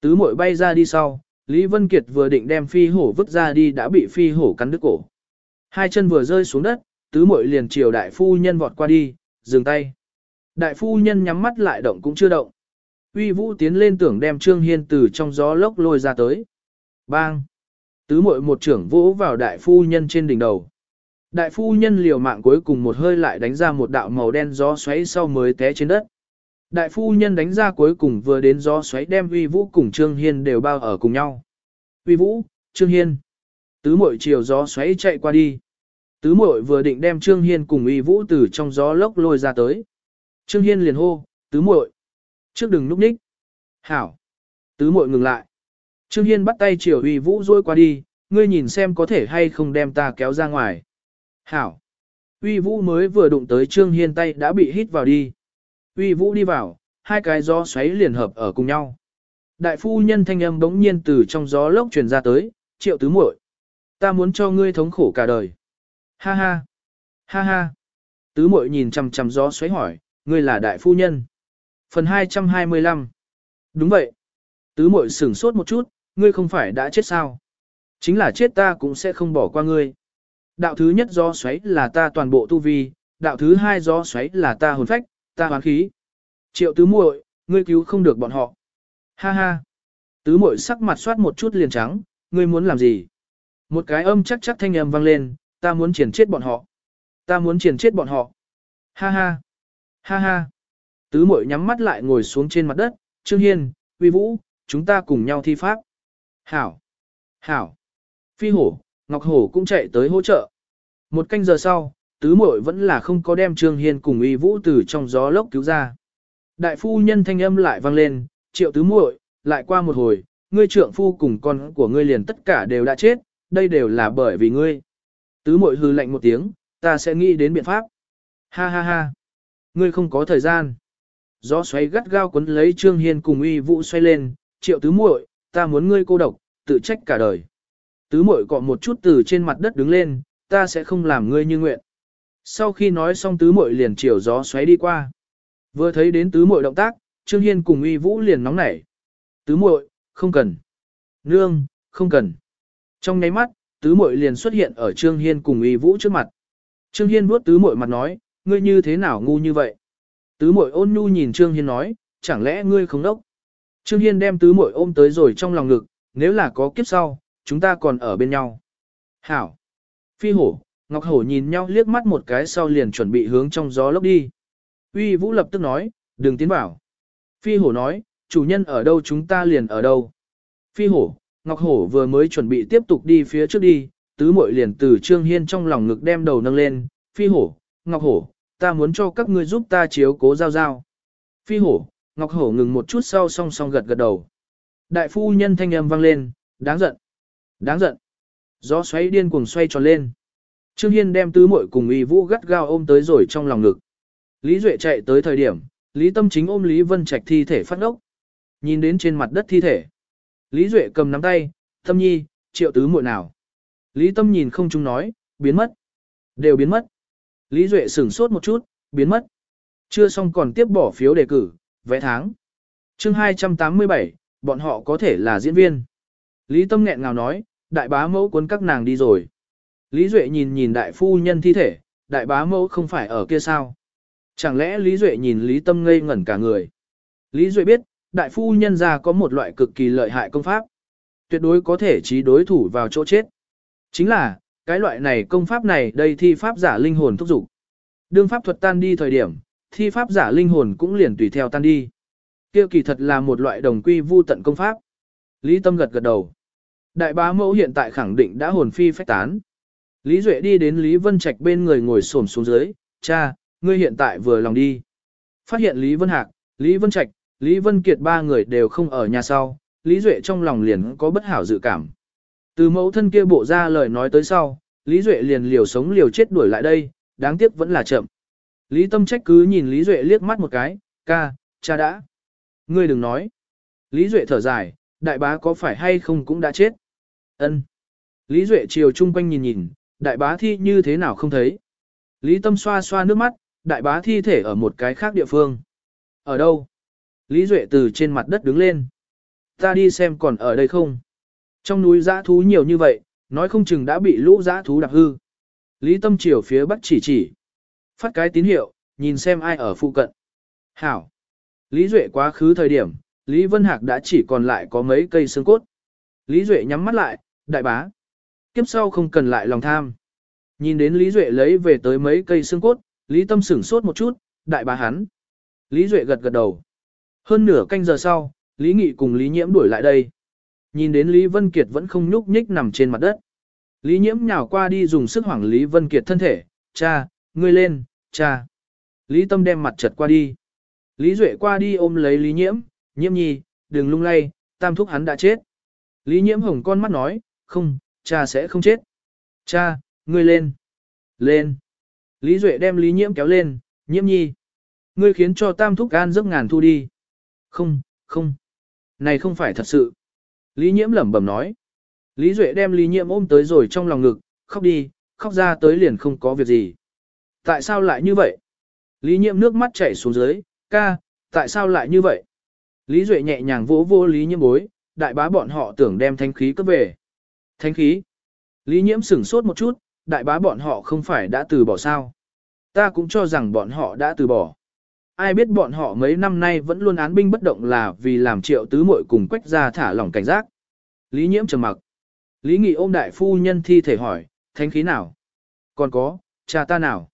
Tứ muội bay ra đi sau, Lý Vân Kiệt vừa định đem phi hổ vứt ra đi đã bị phi hổ cắn đứt cổ. Hai chân vừa rơi xuống đất, tứ muội liền chiều đại phu nhân vọt qua đi, dừng tay. Đại phu nhân nhắm mắt lại động cũng chưa động. Uy Vũ tiến lên tưởng đem Trương Hiên từ trong gió lốc lôi ra tới. Bang! Tứ muội một trưởng vỗ vào đại phu nhân trên đỉnh đầu. Đại phu nhân liều mạng cuối cùng một hơi lại đánh ra một đạo màu đen gió xoáy sau mới té trên đất. Đại phu nhân đánh ra cuối cùng vừa đến gió xoáy đem uy vũ cùng Trương Hiên đều bao ở cùng nhau. Uy vũ, Trương Hiên. Tứ mội chiều gió xoáy chạy qua đi. Tứ mội vừa định đem Trương Hiên cùng uy vũ từ trong gió lốc lôi ra tới. Trương Hiên liền hô, tứ muội Trước đừng núp ních. Hảo. Tứ muội ngừng lại. Trương Hiên bắt tay chiều uy vũ rôi qua đi, ngươi nhìn xem có thể hay không đem ta kéo ra ngoài. Hảo. Uy Vũ mới vừa đụng tới Trương Hiên tay đã bị hít vào đi. Uy Vũ đi vào, hai cái gió xoáy liền hợp ở cùng nhau. Đại phu nhân thanh âm bỗng nhiên từ trong gió lốc truyền ra tới, triệu tứ muội, Ta muốn cho ngươi thống khổ cả đời. Ha ha. Ha ha. Tứ muội nhìn chằm chằm gió xoáy hỏi, ngươi là đại phu nhân. Phần 225. Đúng vậy. Tứ muội sửng sốt một chút, ngươi không phải đã chết sao? Chính là chết ta cũng sẽ không bỏ qua ngươi. Đạo thứ nhất do xoáy là ta toàn bộ tu vi, đạo thứ hai do xoáy là ta hồn phách, ta hoán khí. Triệu tứ muội, ngươi cứu không được bọn họ. Ha ha. Tứ muội sắc mặt soát một chút liền trắng, ngươi muốn làm gì? Một cái âm chắc chắc thanh âm vang lên, ta muốn triển chết bọn họ. Ta muốn triển chết bọn họ. Ha ha. Ha ha. Tứ muội nhắm mắt lại ngồi xuống trên mặt đất, Trương Hiên, Uy Vũ, chúng ta cùng nhau thi pháp. Hảo. Hảo. Phi hổ, Ngọc Hổ cũng chạy tới hỗ trợ. Một canh giờ sau, tứ muội vẫn là không có đem Trương Hiên cùng Y Vũ từ trong gió lốc cứu ra. Đại phu nhân thanh âm lại vang lên, triệu tứ muội, lại qua một hồi, ngươi trưởng phu cùng con của ngươi liền tất cả đều đã chết, đây đều là bởi vì ngươi. Tứ muội hư lạnh một tiếng, ta sẽ nghĩ đến biện pháp. Ha ha ha, ngươi không có thời gian. Gió xoáy gắt gao cuốn lấy Trương Hiên cùng Y Vũ xoay lên, triệu tứ muội, ta muốn ngươi cô độc, tự trách cả đời. Tứ muội cọ một chút từ trên mặt đất đứng lên, ta sẽ không làm ngươi như nguyện. Sau khi nói xong tứ muội liền chiều gió xoáy đi qua. Vừa thấy đến tứ muội động tác, Trương Hiên cùng uy vũ liền nóng nảy. Tứ muội, không cần. Nương, không cần. Trong nháy mắt, tứ muội liền xuất hiện ở Trương Hiên cùng uy vũ trước mặt. Trương Hiên vuốt tứ muội mặt nói, ngươi như thế nào ngu như vậy? Tứ muội ôn nhu nhìn Trương Hiên nói, chẳng lẽ ngươi không đốc? Trương Hiên đem tứ muội ôm tới rồi trong lòng ngực, nếu là có kiếp sau, chúng ta còn ở bên nhau. Hảo. Phi hổ, Ngọc Hổ nhìn nhau liếc mắt một cái sau liền chuẩn bị hướng trong gió lốc đi. Uy Vũ lập tức nói, đừng tiến vào. Phi hổ nói, chủ nhân ở đâu chúng ta liền ở đâu. Phi hổ, Ngọc Hổ vừa mới chuẩn bị tiếp tục đi phía trước đi, tứ muội liền từ Trương Hiên trong lòng ngực đem đầu nâng lên. Phi hổ, Ngọc Hổ, ta muốn cho các ngươi giúp ta chiếu cố giao giao. Phi hổ, Ngọc Hổ ngừng một chút sau song song gật gật đầu. Đại phu nhân thanh âm vang lên, đáng giận. Đáng giận. Gió xoáy điên cuồng xoay tròn lên. Trương Hiên đem tứ muội cùng Y Vũ gắt gao ôm tới rồi trong lòng ngực. Lý Duệ chạy tới thời điểm, Lý Tâm chính ôm Lý Vân Trạch thi thể phát ốc. Nhìn đến trên mặt đất thi thể. Lý Duệ cầm nắm tay, Tâm Nhi, triệu tứ muội nào. Lý Tâm nhìn không chung nói, biến mất. Đều biến mất. Lý Duệ sửng sốt một chút, biến mất. Chưa xong còn tiếp bỏ phiếu đề cử, vẽ tháng. chương 287, bọn họ có thể là diễn viên. Lý Tâm nghẹn ngào nói, đại bá mẫu cuốn các nàng đi rồi. Lý Duệ nhìn nhìn đại phu nhân thi thể, đại bá mẫu không phải ở kia sao. Chẳng lẽ Lý Duệ nhìn Lý Tâm ngây ngẩn cả người. Lý Duệ biết, đại phu nhân ra có một loại cực kỳ lợi hại công pháp. Tuyệt đối có thể trí đối thủ vào chỗ chết. Chính là, cái loại này công pháp này đây thi pháp giả linh hồn thúc dục Đương pháp thuật tan đi thời điểm, thi pháp giả linh hồn cũng liền tùy theo tan đi. Kia kỳ thật là một loại đồng quy vu tận công pháp. Lý Tâm gật gật đầu. Đại bá mẫu hiện tại khẳng định đã hồn phi phách tán. Lý Duệ đi đến Lý Vân Trạch bên người ngồi xổm xuống dưới, cha, ngươi hiện tại vừa lòng đi. Phát hiện Lý Vân Hạc, Lý Vân Trạch, Lý Vân Kiệt ba người đều không ở nhà sau, Lý Duệ trong lòng liền có bất hảo dự cảm. Từ mẫu thân kia bộ ra lời nói tới sau, Lý Duệ liền liều sống liều chết đuổi lại đây, đáng tiếc vẫn là chậm. Lý Tâm trách cứ nhìn Lý Duệ liếc mắt một cái, ca, cha đã. Ngươi đừng nói. Lý Duệ thở dài, đại bá có phải hay không cũng đã chết ân Lý Duệ chiều chung quanh nhìn nhìn, đại bá thi như thế nào không thấy. Lý Tâm xoa xoa nước mắt, đại bá thi thể ở một cái khác địa phương. Ở đâu? Lý Duệ từ trên mặt đất đứng lên. Ta đi xem còn ở đây không? Trong núi giã thú nhiều như vậy, nói không chừng đã bị lũ giã thú đạp hư. Lý Tâm chiều phía bắc chỉ chỉ. Phát cái tín hiệu, nhìn xem ai ở phụ cận. Hảo. Lý Duệ quá khứ thời điểm, Lý Vân Hạc đã chỉ còn lại có mấy cây xương cốt. Lý Duệ nhắm mắt lại, đại bá. Kiếp sau không cần lại lòng tham. Nhìn đến Lý Duệ lấy về tới mấy cây xương cốt, Lý Tâm sửng sốt một chút, đại bá hắn. Lý Duệ gật gật đầu. Hơn nửa canh giờ sau, Lý Nghị cùng Lý Nhiễm đuổi lại đây. Nhìn đến Lý Vân Kiệt vẫn không nhúc nhích nằm trên mặt đất. Lý Nhiễm nhào qua đi dùng sức hoảng Lý Vân Kiệt thân thể, cha, ngươi lên, cha. Lý Tâm đem mặt chật qua đi. Lý Duệ qua đi ôm lấy Lý Nhiễm, Nhiễm nhi, đừng lung lay, tam thúc hắn đã chết. Lý Nhiễm hồng con mắt nói, không, cha sẽ không chết. Cha, ngươi lên. Lên. Lý Duệ đem Lý Nhiễm kéo lên, Nhiễm nhi. Ngươi khiến cho tam thúc an giấc ngàn thu đi. Không, không. Này không phải thật sự. Lý Nhiễm lẩm bẩm nói. Lý Duệ đem Lý Nhiễm ôm tới rồi trong lòng ngực, khóc đi, khóc ra tới liền không có việc gì. Tại sao lại như vậy? Lý Nhiễm nước mắt chảy xuống dưới, ca, tại sao lại như vậy? Lý Duệ nhẹ nhàng vỗ vô Lý Nhiễm bối, đại bá bọn họ tưởng đem thanh khí cấp về thánh khí? Lý Nhiễm sửng sốt một chút, đại bá bọn họ không phải đã từ bỏ sao? Ta cũng cho rằng bọn họ đã từ bỏ. Ai biết bọn họ mấy năm nay vẫn luôn án binh bất động là vì làm triệu tứ muội cùng quách ra thả lỏng cảnh giác. Lý Nhiễm trầm mặc. Lý Nghị ôm đại phu nhân thi thể hỏi, thánh khí nào? Còn có, cha ta nào?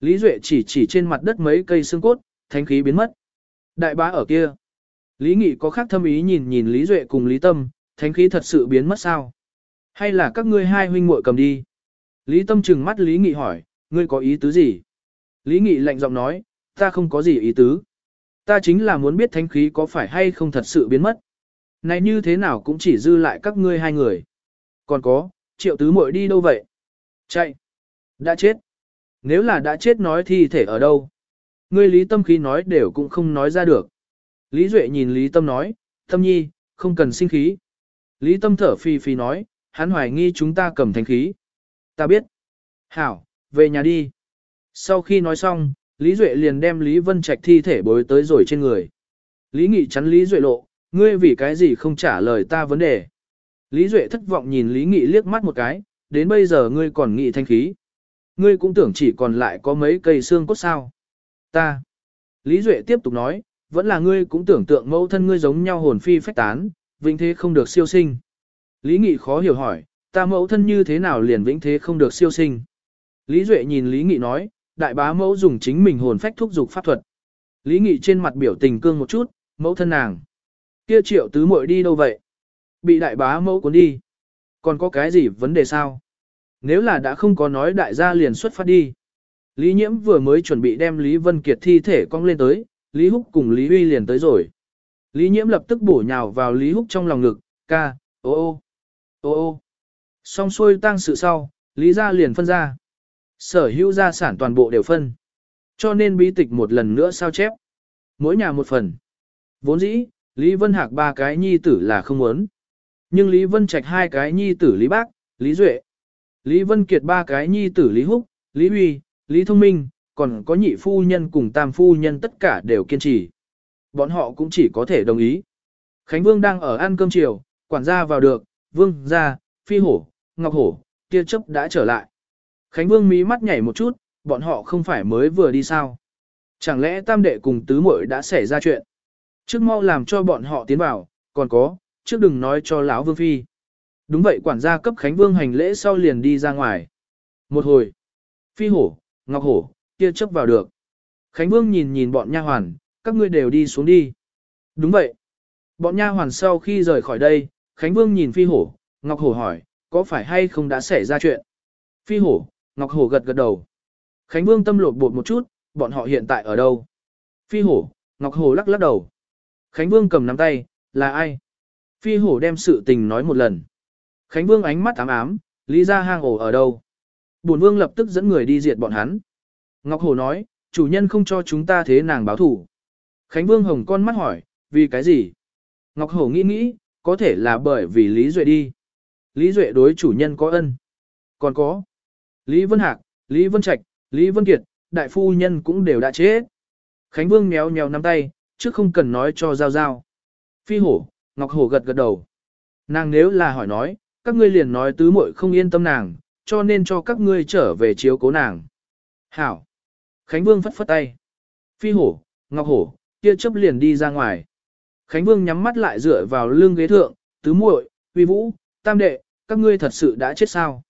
Lý Duệ chỉ chỉ trên mặt đất mấy cây xương cốt, thánh khí biến mất. Đại bá ở kia. Lý Nghị có khác thâm ý nhìn nhìn Lý Duệ cùng Lý Tâm, thánh khí thật sự biến mất sao? Hay là các ngươi hai huynh muội cầm đi? Lý Tâm trừng mắt Lý Nghị hỏi, ngươi có ý tứ gì? Lý Nghị lạnh giọng nói, ta không có gì ý tứ. Ta chính là muốn biết thánh khí có phải hay không thật sự biến mất. Này như thế nào cũng chỉ dư lại các ngươi hai người. Còn có, triệu tứ muội đi đâu vậy? Chạy. Đã chết. Nếu là đã chết nói thì thể ở đâu? Ngươi Lý Tâm khí nói đều cũng không nói ra được. Lý Duệ nhìn Lý Tâm nói, Tâm nhi, không cần sinh khí. Lý Tâm thở phi phi nói, hắn hoài nghi chúng ta cầm thánh khí. Ta biết. Hảo, về nhà đi. Sau khi nói xong, Lý Duệ liền đem Lý Vân Trạch thi thể bối tới rồi trên người. Lý Nghị chắn Lý Duệ lộ, ngươi vì cái gì không trả lời ta vấn đề. Lý Duệ thất vọng nhìn Lý Nghị liếc mắt một cái, đến bây giờ ngươi còn nghị thanh khí. Ngươi cũng tưởng chỉ còn lại có mấy cây xương cốt sao. Ta. Lý Duệ tiếp tục nói, vẫn là ngươi cũng tưởng tượng mẫu thân ngươi giống nhau hồn phi phách tán, vĩnh thế không được siêu sinh. Lý Nghị khó hiểu hỏi, ta mẫu thân như thế nào liền vĩnh thế không được siêu sinh. Lý Duệ nhìn Lý Nghị nói, đại bá mẫu dùng chính mình hồn phách thúc dục pháp thuật. Lý Nghị trên mặt biểu tình cương một chút, mẫu thân nàng. Kia triệu tứ muội đi đâu vậy? Bị đại bá mẫu cuốn đi. Còn có cái gì vấn đề sao? Nếu là đã không có nói đại gia liền xuất phát đi. Lý Nhiễm vừa mới chuẩn bị đem Lý Vân Kiệt thi thể cong lên tới, Lý Húc cùng Lý Huy liền tới rồi. Lý Nhiễm lập tức bổ nhào vào Lý Húc trong lòng ngực, ca, ô ô, ô ô. Xong xuôi tăng sự sau, Lý gia liền phân ra. Sở hữu gia sản toàn bộ đều phân. Cho nên bí tịch một lần nữa sao chép. mỗi nhà một phần. Vốn dĩ, Lý Vân Hạc ba cái nhi tử là không muốn. Nhưng Lý Vân Trạch hai cái nhi tử Lý Bác, Lý Duệ. Lý Vân Kiệt ba cái nhi tử Lý Húc, Lý Huy, Lý Thông Minh, còn có nhị phu nhân cùng tam phu nhân tất cả đều kiên trì. Bọn họ cũng chỉ có thể đồng ý. Khánh Vương đang ở ăn cơm chiều, quản gia vào được, Vương, gia, Phi Hổ, Ngọc Hổ, kia chấp đã trở lại. Khánh Vương mí mắt nhảy một chút, bọn họ không phải mới vừa đi sao. Chẳng lẽ tam đệ cùng tứ muội đã xảy ra chuyện? Trước mau làm cho bọn họ tiến vào, còn có, trước đừng nói cho lão Vương Phi. Đúng vậy quản gia cấp Khánh Vương hành lễ sau liền đi ra ngoài. Một hồi, Phi Hổ, Ngọc Hổ, kia chấp vào được. Khánh Vương nhìn nhìn bọn nha hoàn, các ngươi đều đi xuống đi. Đúng vậy. Bọn nha hoàn sau khi rời khỏi đây, Khánh Vương nhìn Phi Hổ, Ngọc Hổ hỏi, có phải hay không đã xảy ra chuyện? Phi Hổ, Ngọc Hổ gật gật đầu. Khánh Vương tâm lột bột một chút, bọn họ hiện tại ở đâu? Phi Hổ, Ngọc Hổ lắc lắc đầu. Khánh Vương cầm nắm tay, là ai? Phi Hổ đem sự tình nói một lần. Khánh Vương ánh mắt ám ám, lý ra hang ổ ở đâu? Bổn Vương lập tức dẫn người đi diệt bọn hắn. Ngọc Hổ nói, chủ nhân không cho chúng ta thế nàng báo thủ. Khánh Vương hồng con mắt hỏi, vì cái gì? Ngọc Hổ nghĩ nghĩ, có thể là bởi vì Lý Duệ đi. Lý Duệ đối chủ nhân có ân. Còn có Lý Vân Hạc, Lý Vân Trạch, Lý Vân Kiệt, đại phu nhân cũng đều đã chết. Khánh Vương méo méo nắm tay, chứ không cần nói cho Giao Giao. Phi hổ, Ngọc Hổ gật gật đầu. Nàng nếu là hỏi nói, các ngươi liền nói tứ muội không yên tâm nàng, cho nên cho các ngươi trở về chiếu cố nàng. Hảo. Khánh Vương phất phất tay. Phi hổ, Ngọc Hổ, kia chấp liền đi ra ngoài. Khánh Vương nhắm mắt lại dựa vào lưng ghế thượng, tứ muội, uy vũ, tam đệ, các ngươi thật sự đã chết sao?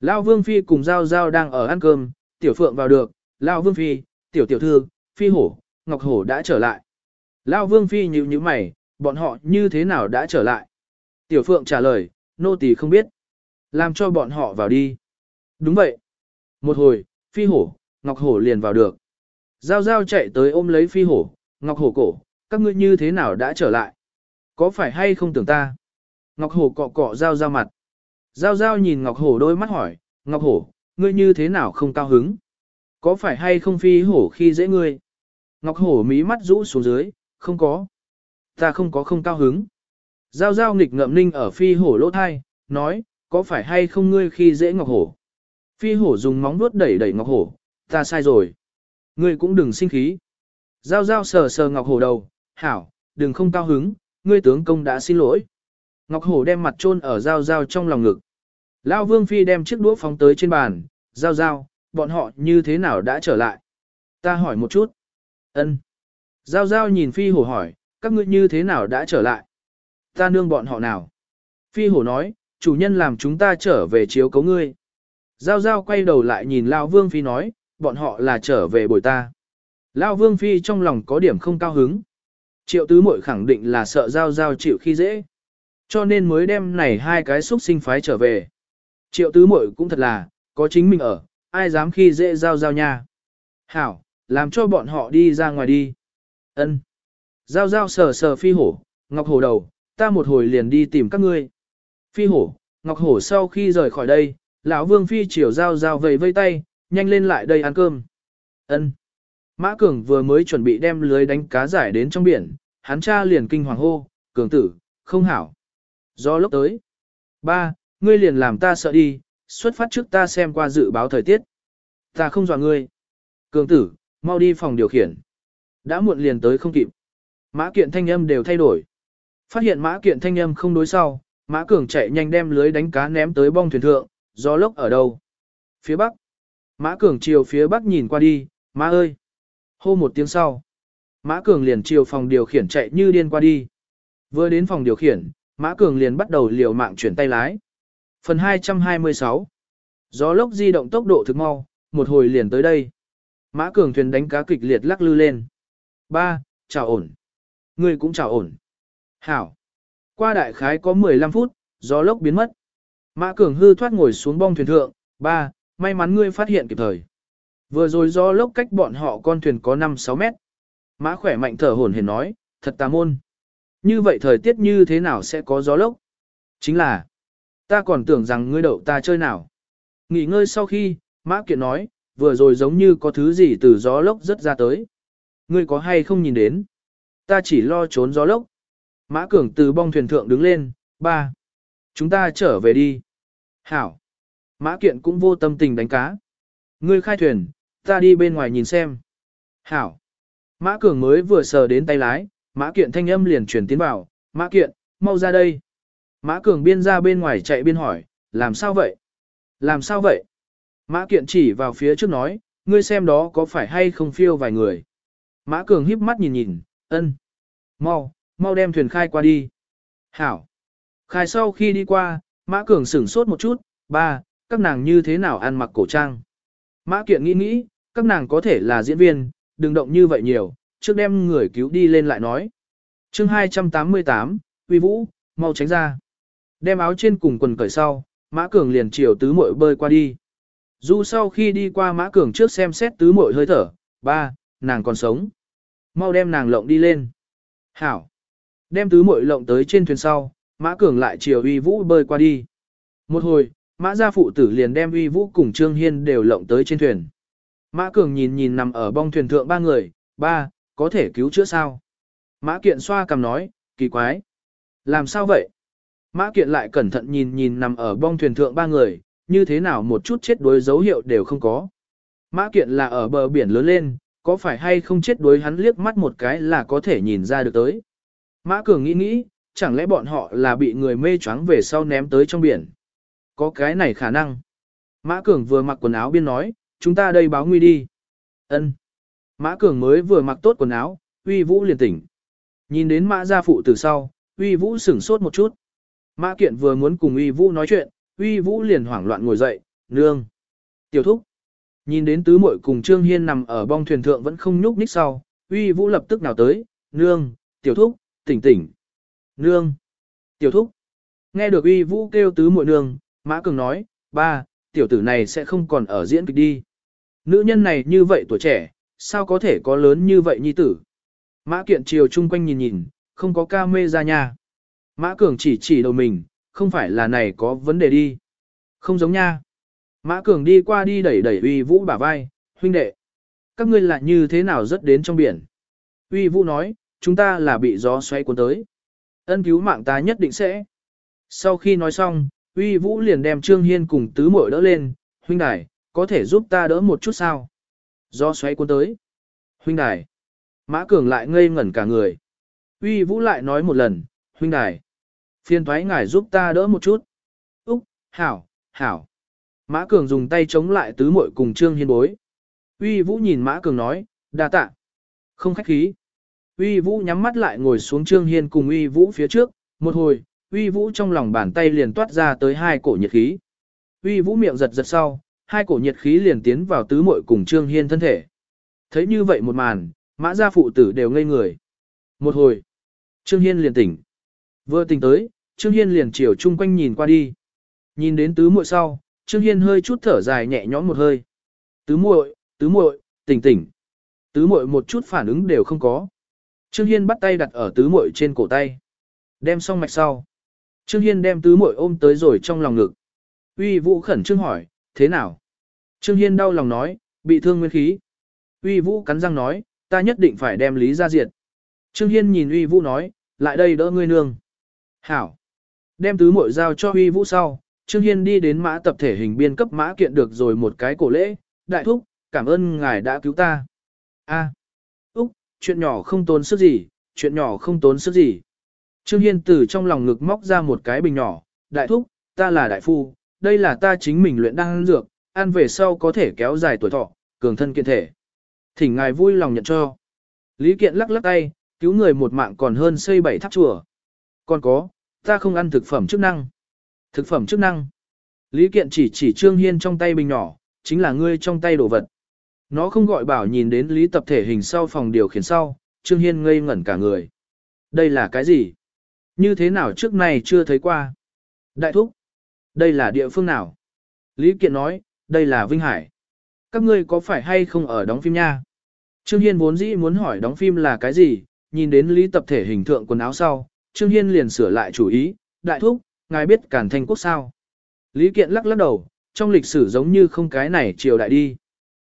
Lão Vương Phi cùng Giao Giao đang ở ăn cơm, Tiểu Phượng vào được, Lão Vương Phi, Tiểu Tiểu Thư, Phi Hổ, Ngọc Hổ đã trở lại. Lão Vương Phi nhíu nhíu mày, bọn họ như thế nào đã trở lại? Tiểu Phượng trả lời, nô tỳ không biết. Làm cho bọn họ vào đi. Đúng vậy. Một hồi, Phi Hổ, Ngọc Hổ liền vào được. Giao Giao chạy tới ôm lấy Phi Hổ, Ngọc Hổ cổ, các ngươi như thế nào đã trở lại? Có phải hay không tưởng ta? Ngọc Hổ cọ cọ Giao Giao mặt. Giao Giao nhìn Ngọc Hổ đôi mắt hỏi, Ngọc Hổ, ngươi như thế nào không cao hứng? Có phải hay không phi hổ khi dễ ngươi? Ngọc Hổ mí mắt rũ xuống dưới, không có. Ta không có không cao hứng. Giao Giao nghịch ngậm ninh ở phi hổ lỗ thai, nói, có phải hay không ngươi khi dễ Ngọc Hổ? Phi hổ dùng móng vuốt đẩy đẩy Ngọc Hổ, ta sai rồi. Ngươi cũng đừng sinh khí. Giao Giao sờ sờ Ngọc Hổ đầu, hảo, đừng không cao hứng, ngươi tướng công đã xin lỗi. Ngọc Hổ đem mặt chôn ở Giao Giao trong lòng ngực. Lao Vương Phi đem chiếc đũa phóng tới trên bàn, Giao Giao, bọn họ như thế nào đã trở lại? Ta hỏi một chút. Ân. Giao Giao nhìn Phi Hổ hỏi, các ngươi như thế nào đã trở lại? Ta nương bọn họ nào? Phi Hổ nói, chủ nhân làm chúng ta trở về chiếu cấu ngươi. Giao Giao quay đầu lại nhìn Lao Vương Phi nói, bọn họ là trở về bồi ta. Lao Vương Phi trong lòng có điểm không cao hứng. Triệu tứ muội khẳng định là sợ Giao Giao chịu khi dễ. Cho nên mới đem này hai cái xúc sinh phái trở về. Triệu tứ muội cũng thật là, có chính mình ở, ai dám khi dễ Giao Giao nha. Hảo, làm cho bọn họ đi ra ngoài đi. Ân. Giao Giao sờ sờ phi hổ, ngọc hổ đầu, ta một hồi liền đi tìm các ngươi. Phi hổ, ngọc hổ sau khi rời khỏi đây, lão vương phi chiều Giao Giao vầy vây tay, nhanh lên lại đây ăn cơm. Ân. Mã Cường vừa mới chuẩn bị đem lưới đánh cá giải đến trong biển, hắn cha liền kinh hoàng hô, Cường tử, không hảo. Do lúc tới. Ba, ngươi liền làm ta sợ đi, xuất phát trước ta xem qua dự báo thời tiết. Ta không dọa ngươi. Cường tử, mau đi phòng điều khiển. Đã muộn liền tới không kịp. Mã kiện thanh âm đều thay đổi. Phát hiện mã kiện thanh âm không đối sau, mã cường chạy nhanh đem lưới đánh cá ném tới bong thuyền thượng, gió lốc ở đâu? Phía bắc. Mã cường chiều phía bắc nhìn qua đi, mã ơi. Hô một tiếng sau. Mã cường liền chiều phòng điều khiển chạy như điên qua đi. Vừa đến phòng điều khiển, mã cường liền bắt đầu liều mạng chuyển tay lái. Phần 226 Gió lốc di động tốc độ thực mau, một hồi liền tới đây. Mã cường thuyền đánh cá kịch liệt lắc lư lên. Ba, chào ổn. người cũng chào ổn. Hảo. Qua đại khái có 15 phút, gió lốc biến mất. Mã cường hư thoát ngồi xuống bong thuyền thượng. Ba, may mắn ngươi phát hiện kịp thời. Vừa rồi gió lốc cách bọn họ con thuyền có 5-6 mét. Mã khỏe mạnh thở hổn hển nói, thật tà môn. Như vậy thời tiết như thế nào sẽ có gió lốc? Chính là, ta còn tưởng rằng ngươi đậu ta chơi nào. Nghỉ ngơi sau khi, Mã Kiện nói, vừa rồi giống như có thứ gì từ gió lốc rất ra tới. Ngươi có hay không nhìn đến? Ta chỉ lo trốn gió lốc. Mã Cường từ bong thuyền thượng đứng lên, ba. Chúng ta trở về đi. Hảo. Mã Kiện cũng vô tâm tình đánh cá. Ngươi khai thuyền, ta đi bên ngoài nhìn xem. Hảo. Mã Cường mới vừa sờ đến tay lái, Mã Kiện thanh âm liền chuyển tiến vào. Mã Kiện, mau ra đây. Mã Cường biên ra bên ngoài chạy biên hỏi, làm sao vậy? Làm sao vậy? Mã Kiện chỉ vào phía trước nói, ngươi xem đó có phải hay không phiêu vài người. Mã Cường híp mắt nhìn nhìn, ân. Mau, mau đem thuyền khai qua đi. Hảo. Khai sau khi đi qua, Mã Cường sửng sốt một chút, ba, các nàng như thế nào ăn mặc cổ trang. Mã Kiện nghĩ nghĩ, các nàng có thể là diễn viên, đừng động như vậy nhiều, trước đem người cứu đi lên lại nói. chương 288, Uy Vũ, mau tránh ra. Đem áo trên cùng quần cởi sau, Mã Cường liền chiều tứ muội bơi qua đi. Du sau khi đi qua Mã Cường trước xem xét tứ muội hơi thở, ba, nàng còn sống. Mau đem nàng lộng đi lên. Hảo. Đem tứ muội lộng tới trên thuyền sau, Mã Cường lại chiều uy vũ bơi qua đi. Một hồi, Mã gia phụ tử liền đem uy vũ cùng Trương Hiên đều lộng tới trên thuyền. Mã Cường nhìn nhìn nằm ở bong thuyền thượng ba người, ba, có thể cứu chữa sao? Mã Kiện xoa cầm nói, kỳ quái. Làm sao vậy? Mã Kiện lại cẩn thận nhìn nhìn nằm ở bong thuyền thượng ba người, như thế nào một chút chết đuối dấu hiệu đều không có. Mã Kiện là ở bờ biển lớn lên, có phải hay không chết đuối hắn liếc mắt một cái là có thể nhìn ra được tới. Mã Cường nghĩ nghĩ, chẳng lẽ bọn họ là bị người mê choáng về sau ném tới trong biển. Có cái này khả năng. Mã Cường vừa mặc quần áo biên nói, chúng ta đây báo nguy đi. Ân. Mã Cường mới vừa mặc tốt quần áo, uy vũ liền tỉnh. Nhìn đến mã gia phụ từ sau, uy vũ sửng sốt một chút. Mã Kiện vừa muốn cùng uy vũ nói chuyện, uy vũ liền hoảng loạn ngồi dậy, nương. Tiểu thúc. Nhìn đến tứ muội cùng Trương Hiên nằm ở bong thuyền thượng vẫn không nhúc nhích sau, uy vũ lập tức nào tới, nương, tiểu thúc, tỉnh tỉnh. Nương, tiểu thúc. Nghe được uy vũ kêu tứ muội nương, Mã Cường nói, ba, tiểu tử này sẽ không còn ở diễn kịch đi. Nữ nhân này như vậy tuổi trẻ, sao có thể có lớn như vậy nhi tử. Mã Kiện chiều chung quanh nhìn nhìn, không có ca mê ra nha. Mã Cường chỉ chỉ đầu mình, không phải là này có vấn đề đi. Không giống nha. Mã Cường đi qua đi đẩy đẩy uy vũ bả vai, huynh đệ. Các ngươi lại như thế nào rất đến trong biển. Uy vũ nói, chúng ta là bị gió xoay cuốn tới. Ân cứu mạng ta nhất định sẽ. Sau khi nói xong, uy vũ liền đem Trương Hiên cùng tứ muội đỡ lên, huynh đài, có thể giúp ta đỡ một chút sao? Do xoay cuốn tới. Huynh đài. Mã Cường lại ngây ngẩn cả người. Uy vũ lại nói một lần, huynh đài. Phiên thoái ngài giúp ta đỡ một chút. Úc, hảo, hảo. Mã Cường dùng tay chống lại tứ muội cùng Trương Hiên bối. Uy Vũ nhìn Mã Cường nói, đa tạ. Không khách khí. Uy Vũ nhắm mắt lại ngồi xuống Trương Hiên cùng Uy Vũ phía trước, một hồi, Uy Vũ trong lòng bàn tay liền toát ra tới hai cổ nhiệt khí. Uy Vũ miệng giật giật sau, hai cổ nhiệt khí liền tiến vào tứ muội cùng Trương Hiên thân thể. Thấy như vậy một màn, mã gia phụ tử đều ngây người. Một hồi, Trương Hiên liền tỉnh. Vừa tỉnh tới, Trương Hiên liền chiều chung quanh nhìn qua đi. Nhìn đến tứ muội sau, Trương Hiên hơi chút thở dài nhẹ nhõm một hơi. Tứ muội, tứ muội, tỉnh tỉnh. Tứ muội một chút phản ứng đều không có. Trương Hiên bắt tay đặt ở tứ muội trên cổ tay. Đem xong mạch sau. Trương Hiên đem tứ muội ôm tới rồi trong lòng ngực. Uy Vũ khẩn trương hỏi, thế nào? Trương Hiên đau lòng nói, bị thương nguyên khí. Uy Vũ cắn răng nói, ta nhất định phải đem Lý ra diệt. Trương Hiên nhìn Uy Vũ nói, lại đây đỡ ngươi nương. Hảo. Đem tứ muội giao cho Uy Vũ sau, Trương Hiên đi đến mã tập thể hình biên cấp mã kiện được rồi một cái cổ lễ, đại thúc, cảm ơn ngài đã cứu ta. A, Úc, chuyện nhỏ không tốn sức gì, chuyện nhỏ không tốn sức gì. Trương Hiên từ trong lòng ngực móc ra một cái bình nhỏ, đại thúc, ta là đại phu, đây là ta chính mình luyện đan dược, ăn về sau có thể kéo dài tuổi thọ, cường thân kiện thể. Thỉnh ngài vui lòng nhận cho. Lý Kiện lắc lắc tay, cứu người một mạng còn hơn xây bảy tháp chùa. Còn có, ta không ăn thực phẩm chức năng. Thực phẩm chức năng. Lý Kiện chỉ chỉ Trương Hiên trong tay bình nhỏ, chính là ngươi trong tay đồ vật. Nó không gọi bảo nhìn đến Lý tập thể hình sau phòng điều khiển sau, Trương Hiên ngây ngẩn cả người. Đây là cái gì? Như thế nào trước này chưa thấy qua? Đại thúc. Đây là địa phương nào? Lý Kiện nói, đây là Vinh Hải. Các ngươi có phải hay không ở đóng phim nha? Trương Hiên vốn dĩ muốn hỏi đóng phim là cái gì, nhìn đến Lý tập thể hình tượng quần áo sau, Trương Hiên liền sửa lại chủ ý, đại thúc, ngài biết Cản Thanh Quốc sao? Lý Kiện lắc lắc đầu, trong lịch sử giống như không cái này triều đại đi.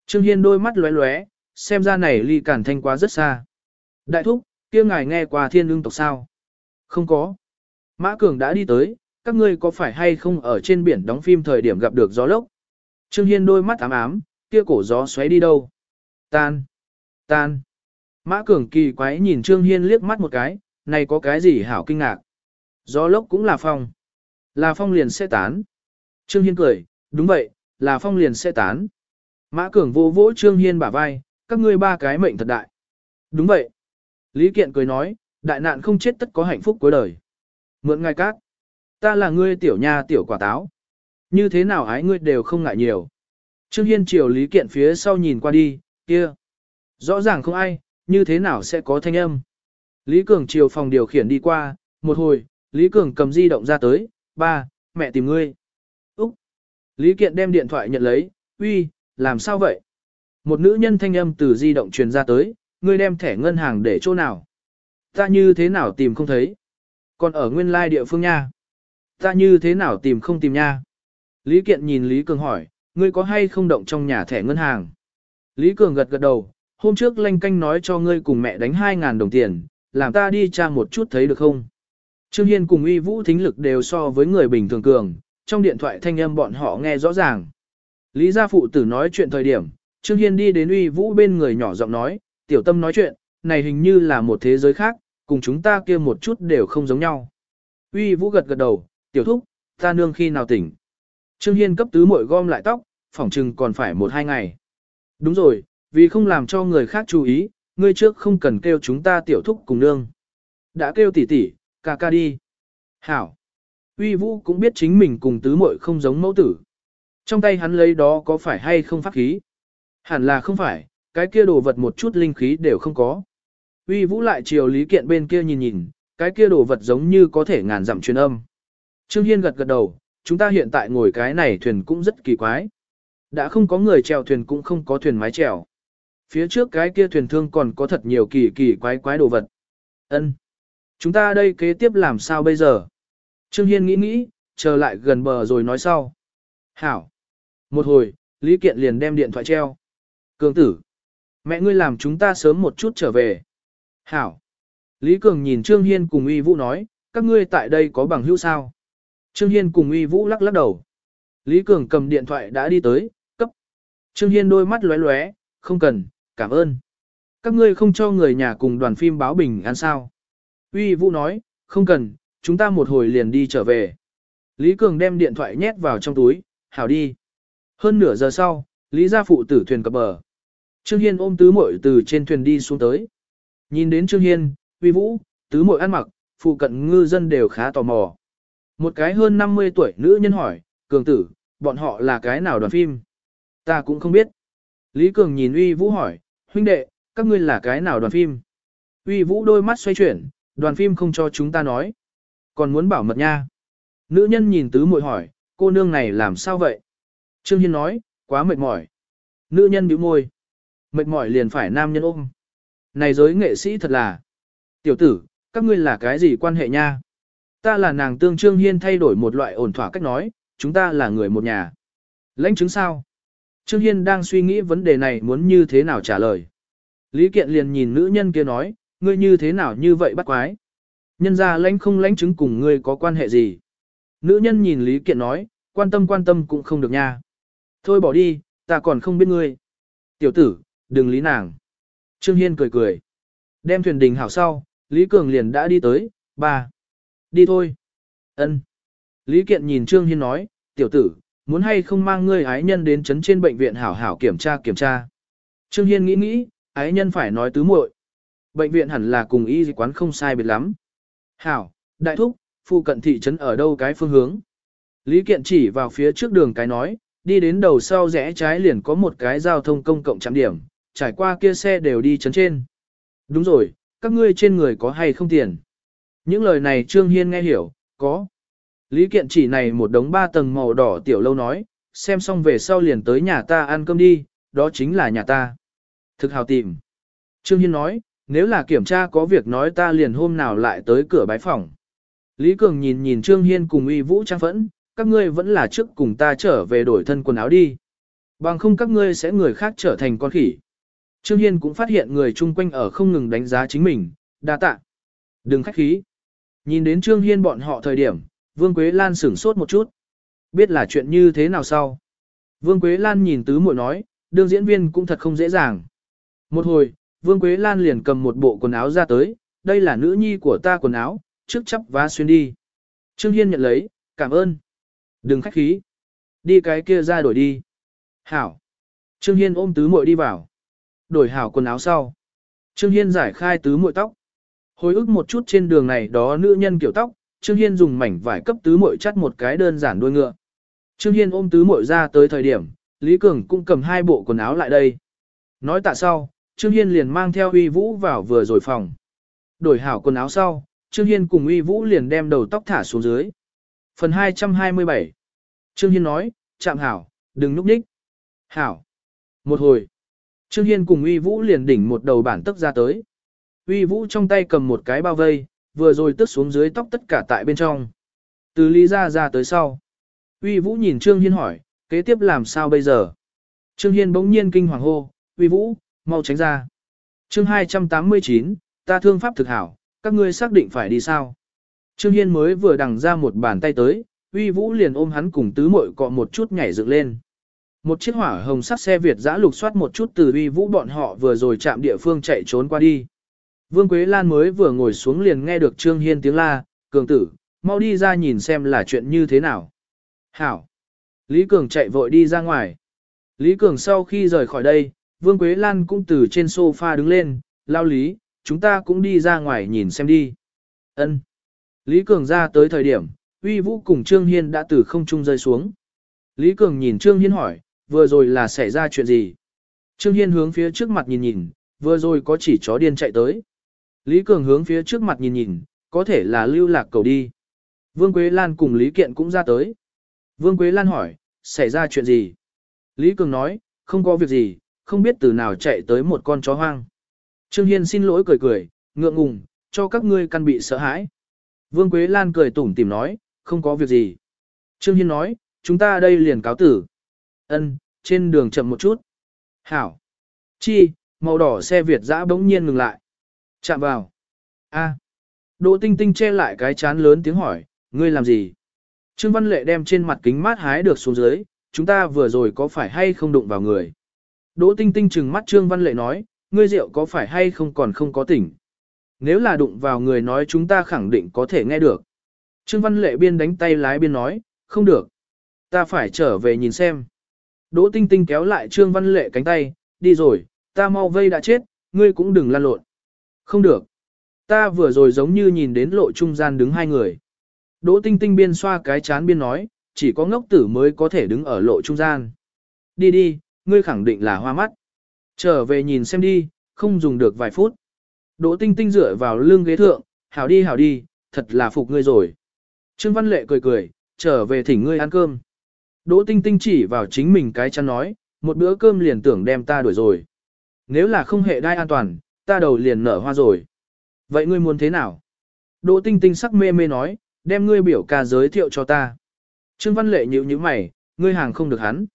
Trương Hiên đôi mắt lóe lóe, xem ra này ly cản thanh quá rất xa. Đại thúc, kia ngài nghe qua thiên Lương tộc sao? Không có. Mã Cường đã đi tới, các ngươi có phải hay không ở trên biển đóng phim thời điểm gặp được gió lốc? Trương Hiên đôi mắt ám ám, kia cổ gió xoáy đi đâu? Tan. Tan. Mã Cường kỳ quái nhìn Trương Hiên liếc mắt một cái, này có cái gì hảo kinh ngạc? Gió lốc cũng là phong. Là phong liền sẽ tán. Trương Hiên cười, đúng vậy, là phong liền sẽ tán. Mã Cường vô vỗ Trương Hiên bả vai, các ngươi ba cái mệnh thật đại. Đúng vậy. Lý Kiện cười nói, đại nạn không chết tất có hạnh phúc cuối đời. Mượn ngài cát. Ta là ngươi tiểu nha tiểu quả táo. Như thế nào ái ngươi đều không ngại nhiều. Trương Hiên chiều Lý Kiện phía sau nhìn qua đi, kia. Rõ ràng không ai, như thế nào sẽ có thanh âm. Lý Cường chiều phòng điều khiển đi qua, một hồi, Lý Cường cầm di động ra tới, ba, mẹ tìm ngươi. Úc. Lý Kiện đem điện thoại nhận lấy, uy, làm sao vậy? Một nữ nhân thanh âm từ di động truyền ra tới, ngươi đem thẻ ngân hàng để chỗ nào? Ta như thế nào tìm không thấy? Còn ở nguyên lai địa phương nha. Ta như thế nào tìm không tìm nha? Lý Kiện nhìn Lý Cường hỏi, ngươi có hay không động trong nhà thẻ ngân hàng? Lý Cường gật gật đầu, hôm trước lanh canh nói cho ngươi cùng mẹ đánh 2.000 đồng tiền, làm ta đi tra một chút thấy được không? Trương Hiên cùng uy vũ thính lực đều so với người bình thường cường, trong điện thoại thanh âm bọn họ nghe rõ ràng. Lý gia phụ tử nói chuyện thời điểm, Trương Hiên đi đến uy vũ bên người nhỏ giọng nói, tiểu tâm nói chuyện, này hình như là một thế giới khác, cùng chúng ta kia một chút đều không giống nhau. Uy vũ gật gật đầu, tiểu thúc, ta nương khi nào tỉnh. Trương Hiên cấp tứ muội gom lại tóc, phỏng chừng còn phải một hai ngày. Đúng rồi, vì không làm cho người khác chú ý, ngươi trước không cần kêu chúng ta tiểu thúc cùng nương. Đã kêu tỷ tỷ, ca ca đi. Hảo. Uy vũ cũng biết chính mình cùng tứ muội không giống mẫu tử. Trong tay hắn lấy đó có phải hay không pháp khí? Hẳn là không phải, cái kia đồ vật một chút linh khí đều không có. Uy vũ lại chiều lý kiện bên kia nhìn nhìn, cái kia đồ vật giống như có thể ngàn dặm truyền âm. Trương Hiên gật gật đầu, chúng ta hiện tại ngồi cái này thuyền cũng rất kỳ quái. Đã không có người chèo thuyền cũng không có thuyền mái chèo. Phía trước cái kia thuyền thương còn có thật nhiều kỳ kỳ quái quái đồ vật. Ân, Chúng ta đây kế tiếp làm sao bây giờ? Trương Hiên nghĩ nghĩ, chờ lại gần bờ rồi nói sau. Hảo. Một hồi, Lý Kiện liền đem điện thoại treo. Cường tử. Mẹ ngươi làm chúng ta sớm một chút trở về. Hảo. Lý Cường nhìn Trương Hiên cùng Y vũ nói, các ngươi tại đây có bằng hữu sao? Trương Hiên cùng uy vũ lắc lắc đầu. Lý Cường cầm điện thoại đã đi tới, cấp. Trương Hiên đôi mắt lóe lóe, không cần, cảm ơn. Các ngươi không cho người nhà cùng đoàn phim báo bình an sao? Uy vũ nói, không cần, chúng ta một hồi liền đi trở về. Lý Cường đem điện thoại nhét vào trong túi, hảo đi. Hơn nửa giờ sau, Lý gia phụ tử thuyền cập bờ. Trương Hiên ôm tứ muội từ trên thuyền đi xuống tới. Nhìn đến Trương Hiên, Uy Vũ, tứ muội ăn mặc, phụ cận ngư dân đều khá tò mò. Một cái hơn 50 tuổi nữ nhân hỏi, Cường tử, bọn họ là cái nào đoàn phim? Ta cũng không biết. Lý Cường nhìn Uy Vũ hỏi, huynh đệ, các ngươi là cái nào đoàn phim? Uy Vũ đôi mắt xoay chuyển, đoàn phim không cho chúng ta nói. Còn muốn bảo mật nha. Nữ nhân nhìn tứ muội hỏi, cô nương này làm sao vậy? Trương Hiên nói, quá mệt mỏi. Nữ nhân bĩu môi. Mệt mỏi liền phải nam nhân ôm. Này giới nghệ sĩ thật là. Tiểu tử, các ngươi là cái gì quan hệ nha? Ta là nàng tương Trương Hiên thay đổi một loại ổn thỏa cách nói, chúng ta là người một nhà. Lãnh chứng sao? Trương Hiên đang suy nghĩ vấn đề này muốn như thế nào trả lời. Lý Kiện liền nhìn nữ nhân kia nói, ngươi như thế nào như vậy bắt quái? Nhân ra lãnh không lãnh chứng cùng ngươi có quan hệ gì? Nữ nhân nhìn Lý Kiện nói, quan tâm quan tâm cũng không được nha. Thôi bỏ đi, ta còn không biết ngươi. Tiểu tử, đừng lý nàng. Trương Hiên cười cười. Đem thuyền đình hảo sau, Lý Cường liền đã đi tới, ba. Đi thôi. ân Lý Kiện nhìn Trương Hiên nói, tiểu tử, muốn hay không mang ngươi ái nhân đến chấn trên bệnh viện hảo hảo kiểm tra kiểm tra. Trương Hiên nghĩ nghĩ, ái nhân phải nói tứ muội. Bệnh viện hẳn là cùng y quán không sai biệt lắm. Hảo, đại thúc, phụ cận thị trấn ở đâu cái phương hướng. Lý Kiện chỉ vào phía trước đường cái nói, đi đến đầu sau rẽ trái liền có một cái giao thông công cộng trạm điểm, trải qua kia xe đều đi chấn trên. Đúng rồi, các ngươi trên người có hay không tiền? Những lời này Trương Hiên nghe hiểu, có. Lý Kiện chỉ này một đống ba tầng màu đỏ tiểu lâu nói, xem xong về sau liền tới nhà ta ăn cơm đi, đó chính là nhà ta. Thực hào tìm. Trương Hiên nói, nếu là kiểm tra có việc nói ta liền hôm nào lại tới cửa bái phòng. Lý Cường nhìn nhìn Trương Hiên cùng uy vũ trang phẫn, các ngươi vẫn là trước cùng ta trở về đổi thân quần áo đi. Bằng không các ngươi sẽ người khác trở thành con khỉ. Trương Hiên cũng phát hiện người chung quanh ở không ngừng đánh giá chính mình, đa tạ. Đừng khách khí. Nhìn đến Trương Hiên bọn họ thời điểm, Vương Quế Lan sửng sốt một chút. Biết là chuyện như thế nào sau. Vương Quế Lan nhìn tứ muội nói, đương diễn viên cũng thật không dễ dàng. Một hồi, Vương Quế Lan liền cầm một bộ quần áo ra tới, đây là nữ nhi của ta quần áo, trước chấp vá xuyên đi. Trương Hiên nhận lấy, cảm ơn. Đừng khách khí. Đi cái kia ra đổi đi. Hảo. Trương Hiên ôm tứ muội đi vào. Đổi hảo quần áo sau. Trương Hiên giải khai tứ muội tóc. Hồi ức một chút trên đường này đó nữ nhân kiểu tóc, Trương Hiên dùng mảnh vải cấp tứ muội chắt một cái đơn giản đuôi ngựa. Trương Hiên ôm tứ muội ra tới thời điểm, Lý Cường cũng cầm hai bộ quần áo lại đây. Nói tạ sau, Trương Hiên liền mang theo Uy Vũ vào vừa rồi phòng. Đổi hảo quần áo sau, Trương Hiên cùng Uy Vũ liền đem đầu tóc thả xuống dưới. Phần 227 Trương Hiên nói, chạm hảo, đừng núp đích Hảo. Một hồi, Trương Hiên cùng Uy Vũ liền đỉnh một đầu bản tức ra tới. Uy Vũ trong tay cầm một cái bao vây, vừa rồi tức xuống dưới tóc tất cả tại bên trong. Từ lý ra ra tới sau. Uy Vũ nhìn Trương Hiên hỏi, kế tiếp làm sao bây giờ? Trương Hiên bỗng nhiên kinh hoàng hô, Uy Vũ, mau tránh ra. chương 289, ta thương pháp thực hảo, các ngươi xác định phải đi sao? Trương Hiên mới vừa đằng ra một bàn tay tới, Uy Vũ liền ôm hắn cùng tứ muội cọ một chút nhảy dựng lên. Một chiếc hỏa hồng sắc xe Việt dã lục soát một chút từ Uy Vũ bọn họ vừa rồi chạm địa phương chạy trốn qua đi. Vương Quế Lan mới vừa ngồi xuống liền nghe được Trương Hiên tiếng la, cường tử, mau đi ra nhìn xem là chuyện như thế nào. Hảo! Lý Cường chạy vội đi ra ngoài. Lý Cường sau khi rời khỏi đây, Vương Quế Lan cũng từ trên sofa đứng lên, lao lý, chúng ta cũng đi ra ngoài nhìn xem đi. Ân. Lý Cường ra tới thời điểm, Uy Vũ cùng Trương Hiên đã từ không trung rơi xuống. Lý Cường nhìn Trương Hiên hỏi, vừa rồi là xảy ra chuyện gì? Trương Hiên hướng phía trước mặt nhìn nhìn, vừa rồi có chỉ chó điên chạy tới. Lý Cường hướng phía trước mặt nhìn nhìn, có thể là lưu lạc cầu đi. Vương Quế Lan cùng Lý Kiện cũng ra tới. Vương Quế Lan hỏi, xảy ra chuyện gì? Lý Cường nói, không có việc gì, không biết từ nào chạy tới một con chó hoang. Trương Hiên xin lỗi cười cười, ngượng ngùng, cho các ngươi căn bị sợ hãi. Vương Quế Lan cười tủm tìm nói, không có việc gì. Trương Hiên nói, chúng ta đây liền cáo tử. Ân, trên đường chậm một chút. Hảo. Chi, màu đỏ xe Việt dã bỗng nhiên ngừng lại. Chạm vào. A. Đỗ Tinh Tinh che lại cái chán lớn tiếng hỏi, ngươi làm gì? Trương Văn Lệ đem trên mặt kính mát hái được xuống dưới, chúng ta vừa rồi có phải hay không đụng vào người? Đỗ Tinh Tinh trừng mắt Trương Văn Lệ nói, ngươi rượu có phải hay không còn không có tỉnh? Nếu là đụng vào người nói chúng ta khẳng định có thể nghe được. Trương Văn Lệ biên đánh tay lái biên nói, không được. Ta phải trở về nhìn xem. Đỗ Tinh Tinh kéo lại Trương Văn Lệ cánh tay, đi rồi, ta mau vây đã chết, ngươi cũng đừng lan lộn. Không được. Ta vừa rồi giống như nhìn đến lộ trung gian đứng hai người. Đỗ Tinh Tinh biên xoa cái chán biên nói, chỉ có ngốc tử mới có thể đứng ở lộ trung gian. Đi đi, ngươi khẳng định là hoa mắt. Trở về nhìn xem đi, không dùng được vài phút. Đỗ Tinh Tinh dựa vào lưng ghế thượng, hảo đi hảo đi, thật là phục ngươi rồi. Trương Văn Lệ cười cười, trở về thỉnh ngươi ăn cơm. Đỗ Tinh Tinh chỉ vào chính mình cái chăn nói, một bữa cơm liền tưởng đem ta đuổi rồi. Nếu là không hệ đai an toàn, ta đầu liền nở hoa rồi. Vậy ngươi muốn thế nào? Đỗ Tinh Tinh sắc mê mê nói, đem ngươi biểu ca giới thiệu cho ta. Trương Văn Lệ nhíu nhíu mày, ngươi hàng không được hắn.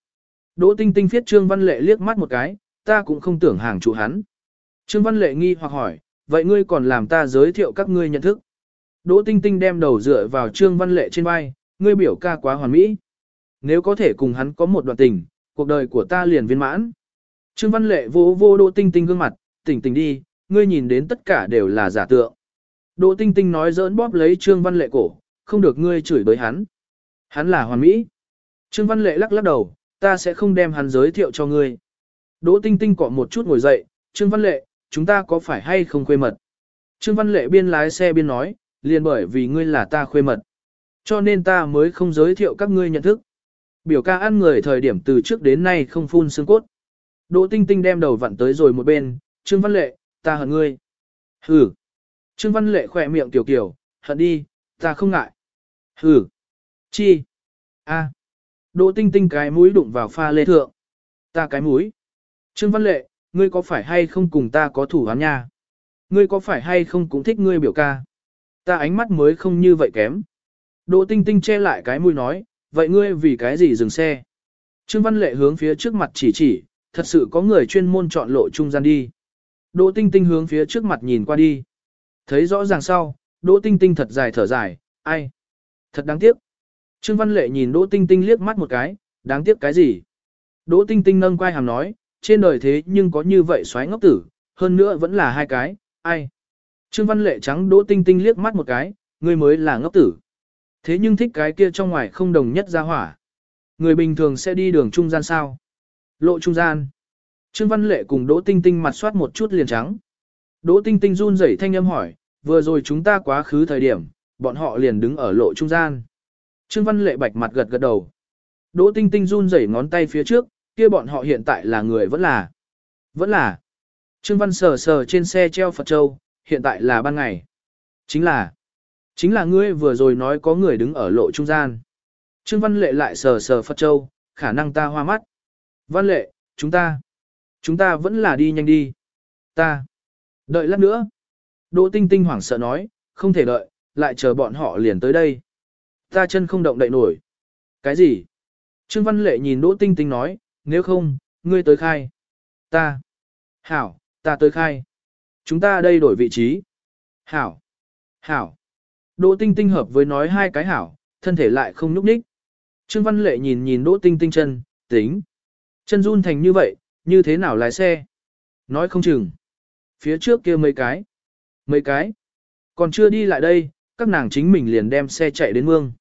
Đỗ Tinh Tinh phiết Trương Văn Lệ liếc mắt một cái, ta cũng không tưởng hàng chủ hắn. Trương Văn Lệ nghi hoặc hỏi, vậy ngươi còn làm ta giới thiệu các ngươi nhận thức. Đỗ Tinh Tinh đem đầu dựa vào Trương Văn Lệ trên vai, ngươi biểu ca quá hoàn mỹ. Nếu có thể cùng hắn có một đoạn tình, cuộc đời của ta liền viên mãn. Trương Văn Lệ vô vô Đỗ Tinh Tinh gương mặt, tỉnh tỉnh đi, ngươi nhìn đến tất cả đều là giả tượng. Đỗ Tinh Tinh nói giỡn bóp lấy Trương Văn Lệ cổ, không được ngươi chửi bới hắn. Hắn là hoàn mỹ. Trương Văn Lệ lắc lắc đầu, ta sẽ không đem hắn giới thiệu cho ngươi. Đỗ Tinh Tinh cọ một chút ngồi dậy, Trương Văn Lệ, chúng ta có phải hay không khuê mật? Trương Văn Lệ biên lái xe biên nói, liền bởi vì ngươi là ta khuê mật. Cho nên ta mới không giới thiệu các ngươi nhận thức. Biểu ca ăn người thời điểm từ trước đến nay không phun xương cốt. Đỗ Tinh Tinh đem đầu vặn tới rồi một bên, Trương Văn Lệ, ta hận ngươi. Hừ. Trương Văn Lệ khỏe miệng tiểu kiểu, hận đi, ta không ngại. Hừ. Chi. A. Đỗ Tinh Tinh cái mũi đụng vào pha lê thượng. Ta cái mũi. Trương Văn Lệ, ngươi có phải hay không cùng ta có thủ án nha? Ngươi có phải hay không cũng thích ngươi biểu ca? Ta ánh mắt mới không như vậy kém. Đỗ Tinh Tinh che lại cái mũi nói, vậy ngươi vì cái gì dừng xe? Trương Văn Lệ hướng phía trước mặt chỉ chỉ, thật sự có người chuyên môn chọn lộ trung gian đi. Đỗ Tinh Tinh hướng phía trước mặt nhìn qua đi. Thấy rõ ràng sau, Đỗ Tinh Tinh thật dài thở dài, ai? Thật đáng tiếc. Trương Văn Lệ nhìn Đỗ Tinh Tinh liếc mắt một cái, đáng tiếc cái gì? Đỗ Tinh Tinh nâng quai hàm nói, trên đời thế nhưng có như vậy xoáy ngốc tử, hơn nữa vẫn là hai cái, ai? Trương Văn Lệ trắng Đỗ Tinh Tinh liếc mắt một cái, ngươi mới là ngốc tử. Thế nhưng thích cái kia trong ngoài không đồng nhất ra hỏa. Người bình thường sẽ đi đường trung gian sao? Lộ trung gian. Trương Văn Lệ cùng Đỗ Tinh Tinh mặt soát một chút liền trắng. Đỗ Tinh Tinh run rẩy thanh âm hỏi, vừa rồi chúng ta quá khứ thời điểm, bọn họ liền đứng ở lộ trung gian. Trương Văn Lệ bạch mặt gật gật đầu. Đỗ Tinh Tinh run rẩy ngón tay phía trước, kia bọn họ hiện tại là người vẫn là. Vẫn là. Trương Văn sờ sờ trên xe treo Phật Châu, hiện tại là ban ngày. Chính là. Chính là ngươi vừa rồi nói có người đứng ở lộ trung gian. Trương Văn Lệ lại sờ sờ Phật Châu, khả năng ta hoa mắt. Văn Lệ, chúng ta. Chúng ta vẫn là đi nhanh đi. Ta. Đợi lát nữa. Đỗ Tinh Tinh hoảng sợ nói, không thể đợi, lại chờ bọn họ liền tới đây. Ta chân không động đậy nổi. Cái gì? Trương Văn Lệ nhìn Đỗ Tinh Tinh nói, nếu không, ngươi tới khai. Ta. Hảo, ta tới khai. Chúng ta đây đổi vị trí. Hảo. Hảo. Đỗ Tinh Tinh hợp với nói hai cái hảo, thân thể lại không nhúc nhích. Trương Văn Lệ nhìn nhìn Đỗ Tinh Tinh chân, tính. Chân run thành như vậy, như thế nào lái xe? Nói không chừng. Phía trước kia mấy cái. Mấy cái. Còn chưa đi lại đây, các nàng chính mình liền đem xe chạy đến mương.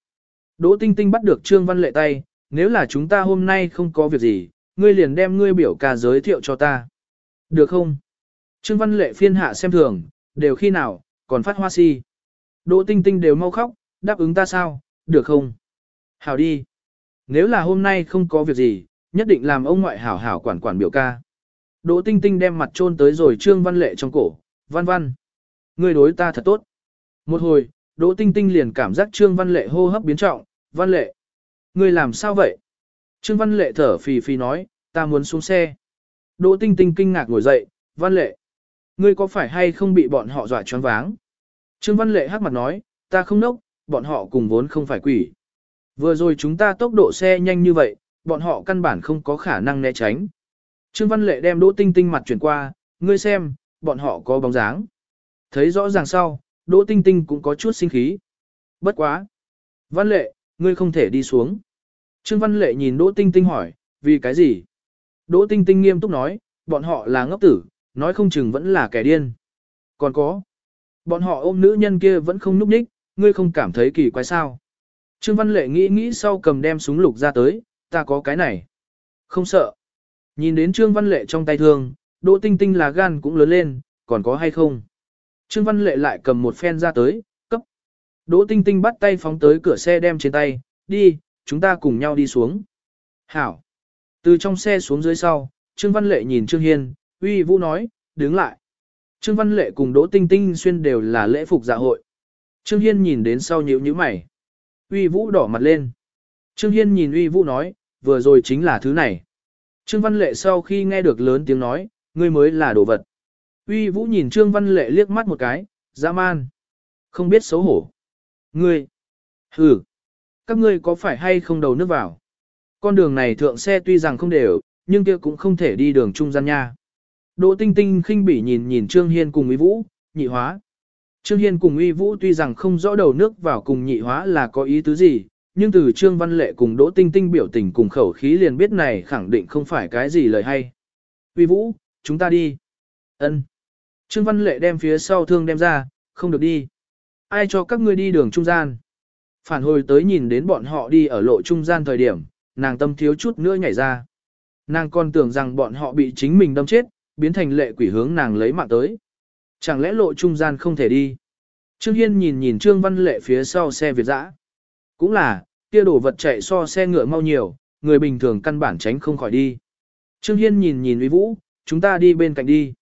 Đỗ Tinh Tinh bắt được Trương Văn Lệ tay, nếu là chúng ta hôm nay không có việc gì, ngươi liền đem ngươi biểu ca giới thiệu cho ta. Được không? Trương Văn Lệ phiên hạ xem thường, đều khi nào, còn phát hoa si. Đỗ Tinh Tinh đều mau khóc, đáp ứng ta sao, được không? Hảo đi. Nếu là hôm nay không có việc gì, nhất định làm ông ngoại hảo hảo quản quản biểu ca. Đỗ Tinh Tinh đem mặt trôn tới rồi Trương Văn Lệ trong cổ, văn văn. Ngươi đối ta thật tốt. Một hồi, Đỗ Tinh Tinh liền cảm giác Trương Văn Lệ hô hấp biến trọng, Văn Lệ. Ngươi làm sao vậy? Trương Văn Lệ thở phì phì nói, ta muốn xuống xe. Đỗ Tinh Tinh kinh ngạc ngồi dậy, Văn Lệ. Ngươi có phải hay không bị bọn họ dọa choáng váng? Trương Văn Lệ hắc mặt nói, ta không nốc, bọn họ cùng vốn không phải quỷ. Vừa rồi chúng ta tốc độ xe nhanh như vậy, bọn họ căn bản không có khả năng né tránh. Trương Văn Lệ đem Đỗ Tinh Tinh mặt chuyển qua, ngươi xem, bọn họ có bóng dáng. Thấy rõ ràng sau, Đỗ Tinh Tinh cũng có chút sinh khí. Bất quá. Văn Lệ, ngươi không thể đi xuống. Trương Văn Lệ nhìn Đỗ Tinh Tinh hỏi, vì cái gì? Đỗ Tinh Tinh nghiêm túc nói, bọn họ là ngốc tử, nói không chừng vẫn là kẻ điên. Còn có. Bọn họ ôm nữ nhân kia vẫn không núp nhích, ngươi không cảm thấy kỳ quái sao? Trương Văn Lệ nghĩ nghĩ sau cầm đem súng lục ra tới, ta có cái này. Không sợ. Nhìn đến Trương Văn Lệ trong tay thương, Đỗ Tinh Tinh là gan cũng lớn lên, còn có hay không? Trương Văn Lệ lại cầm một phen ra tới, cấp. Đỗ Tinh Tinh bắt tay phóng tới cửa xe đem trên tay, đi, chúng ta cùng nhau đi xuống. Hảo. Từ trong xe xuống dưới sau, Trương Văn Lệ nhìn Trương Hiên, uy vũ nói, đứng lại. Trương Văn Lệ cùng Đỗ Tinh Tinh xuyên đều là lễ phục dạ hội. Trương Hiên nhìn đến sau nhíu nhíu mày. Uy Vũ đỏ mặt lên. Trương Hiên nhìn Uy Vũ nói, vừa rồi chính là thứ này. Trương Văn Lệ sau khi nghe được lớn tiếng nói, ngươi mới là đồ vật. Uy Vũ nhìn Trương Văn Lệ liếc mắt một cái, dã man. Không biết xấu hổ. Ngươi. Ừ. Các ngươi có phải hay không đầu nước vào? Con đường này thượng xe tuy rằng không đều, nhưng kia cũng không thể đi đường trung gian nha. Đỗ Tinh Tinh khinh bỉ nhìn nhìn Trương Hiên cùng Uy Vũ, nhị hóa. Trương Hiên cùng Uy Vũ tuy rằng không rõ đầu nước vào cùng nhị hóa là có ý tứ gì, nhưng từ Trương Văn Lệ cùng Đỗ Tinh Tinh biểu tình cùng khẩu khí liền biết này khẳng định không phải cái gì lời hay. Uy Vũ, chúng ta đi. Ân. Trương Văn Lệ đem phía sau thương đem ra, không được đi. Ai cho các ngươi đi đường trung gian? Phản hồi tới nhìn đến bọn họ đi ở lộ trung gian thời điểm, nàng tâm thiếu chút nữa nhảy ra. Nàng còn tưởng rằng bọn họ bị chính mình đâm chết, biến thành lệ quỷ hướng nàng lấy mạng tới. Chẳng lẽ lộ trung gian không thể đi? Trương Hiên nhìn nhìn Trương Văn Lệ phía sau xe Việt dã. Cũng là, kia đồ vật chạy so xe ngựa mau nhiều, người bình thường căn bản tránh không khỏi đi. Trương Hiên nhìn nhìn Uy Vũ, chúng ta đi bên cạnh đi.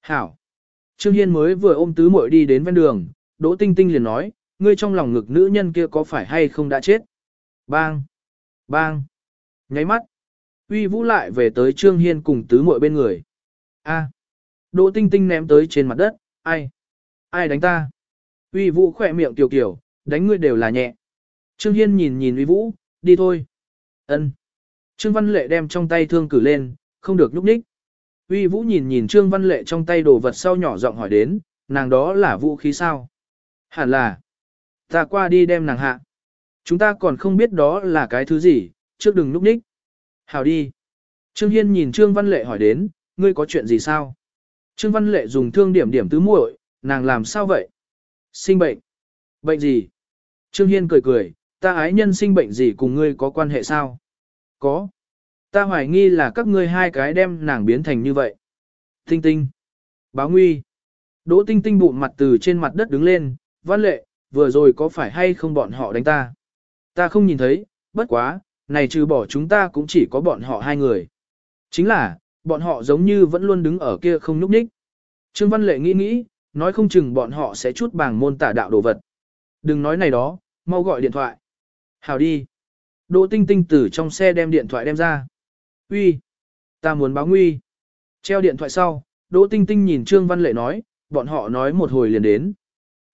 Hảo. Trương Hiên mới vừa ôm tứ muội đi đến ven đường, Đỗ Tinh Tinh liền nói, ngươi trong lòng ngực nữ nhân kia có phải hay không đã chết? Bang! Bang! Nháy mắt! Uy Vũ lại về tới Trương Hiên cùng tứ muội bên người. A! Đỗ Tinh Tinh ném tới trên mặt đất, ai? Ai đánh ta? Uy Vũ khỏe miệng tiểu kiểu, đánh ngươi đều là nhẹ. Trương Hiên nhìn nhìn Uy Vũ, đi thôi. Ân. Trương Văn Lệ đem trong tay thương cử lên, không được nhúc nhích. Uy Vũ nhìn nhìn Trương Văn Lệ trong tay đồ vật sau nhỏ giọng hỏi đến, nàng đó là vũ khí sao? Hẳn là. Ta qua đi đem nàng hạ. Chúng ta còn không biết đó là cái thứ gì, trước đừng nhúc nhích. Hào đi. Trương Hiên nhìn Trương Văn Lệ hỏi đến, ngươi có chuyện gì sao? Trương Văn Lệ dùng thương điểm điểm tứ muội, nàng làm sao vậy? Sinh bệnh. Bệnh gì? Trương Hiên cười cười, ta ái nhân sinh bệnh gì cùng ngươi có quan hệ sao? Có. Ta hoài nghi là các ngươi hai cái đem nàng biến thành như vậy. Tinh tinh. Báo nguy. Đỗ tinh tinh bụng mặt từ trên mặt đất đứng lên, văn lệ, vừa rồi có phải hay không bọn họ đánh ta? Ta không nhìn thấy, bất quá, này trừ bỏ chúng ta cũng chỉ có bọn họ hai người. Chính là, bọn họ giống như vẫn luôn đứng ở kia không nhúc nhích. Trương Văn Lệ nghĩ nghĩ, nói không chừng bọn họ sẽ chút bảng môn tả đạo đồ vật. Đừng nói này đó, mau gọi điện thoại. Hảo đi. Đỗ Tinh Tinh từ trong xe đem điện thoại đem ra. Uy, ta muốn báo nguy. Treo điện thoại sau, Đỗ Tinh Tinh nhìn Trương Văn Lệ nói, bọn họ nói một hồi liền đến.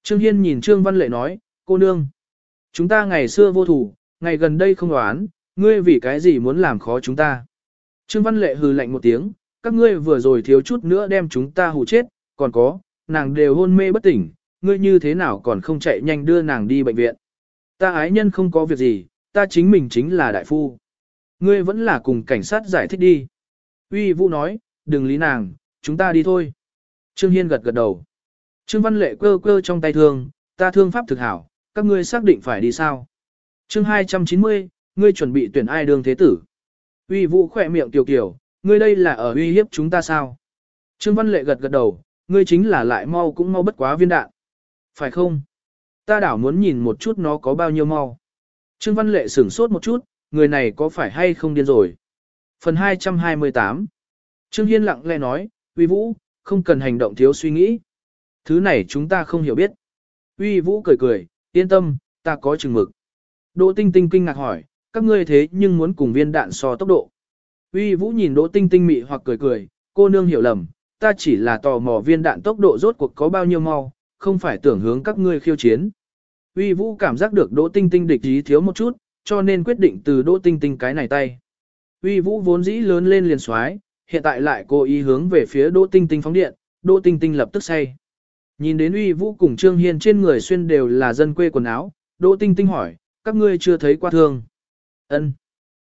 Trương Hiên nhìn Trương Văn Lệ nói, cô nương. Chúng ta ngày xưa vô thủ, ngày gần đây không đoán, ngươi vì cái gì muốn làm khó chúng ta. Trương Văn Lệ hừ lạnh một tiếng, các ngươi vừa rồi thiếu chút nữa đem chúng ta hù chết, còn có, nàng đều hôn mê bất tỉnh, ngươi như thế nào còn không chạy nhanh đưa nàng đi bệnh viện. Ta ái nhân không có việc gì, ta chính mình chính là đại phu. Ngươi vẫn là cùng cảnh sát giải thích đi. Uy Vũ nói, đừng lý nàng, chúng ta đi thôi. Trương Hiên gật gật đầu. Trương Văn Lệ cơ cơ trong tay thương, ta thương pháp thực hảo, các ngươi xác định phải đi sao. Chương 290, ngươi chuẩn bị tuyển ai đương thế tử. Uy Vũ khỏe miệng tiểu kiểu, ngươi đây là ở uy hiếp chúng ta sao? Trương Văn Lệ gật gật đầu, ngươi chính là lại mau cũng mau bất quá viên đạn. Phải không? Ta đảo muốn nhìn một chút nó có bao nhiêu mau. Trương Văn Lệ sửng sốt một chút, người này có phải hay không điên rồi? Phần 228 Trương Hiên lặng lẽ nói, Uy Vũ, không cần hành động thiếu suy nghĩ. Thứ này chúng ta không hiểu biết. Uy Vũ cười cười, yên tâm, ta có chừng mực. Đỗ Tinh Tinh kinh ngạc hỏi, các ngươi thế nhưng muốn cùng viên đạn so tốc độ. Uy Vũ nhìn Đỗ Tinh Tinh mị hoặc cười cười, cô nương hiểu lầm, ta chỉ là tò mò viên đạn tốc độ rốt cuộc có bao nhiêu mau, không phải tưởng hướng các ngươi khiêu chiến. Uy Vũ cảm giác được Đỗ Tinh Tinh địch ý thiếu một chút, cho nên quyết định từ Đỗ Tinh Tinh cái này tay. Uy Vũ vốn dĩ lớn lên liền xoái, hiện tại lại cố ý hướng về phía Đỗ Tinh Tinh phóng điện, Đỗ Tinh Tinh lập tức say. Nhìn đến Uy Vũ cùng Trương Hiên trên người xuyên đều là dân quê quần áo, Đỗ Tinh Tinh hỏi, các ngươi chưa thấy qua thương. Ân.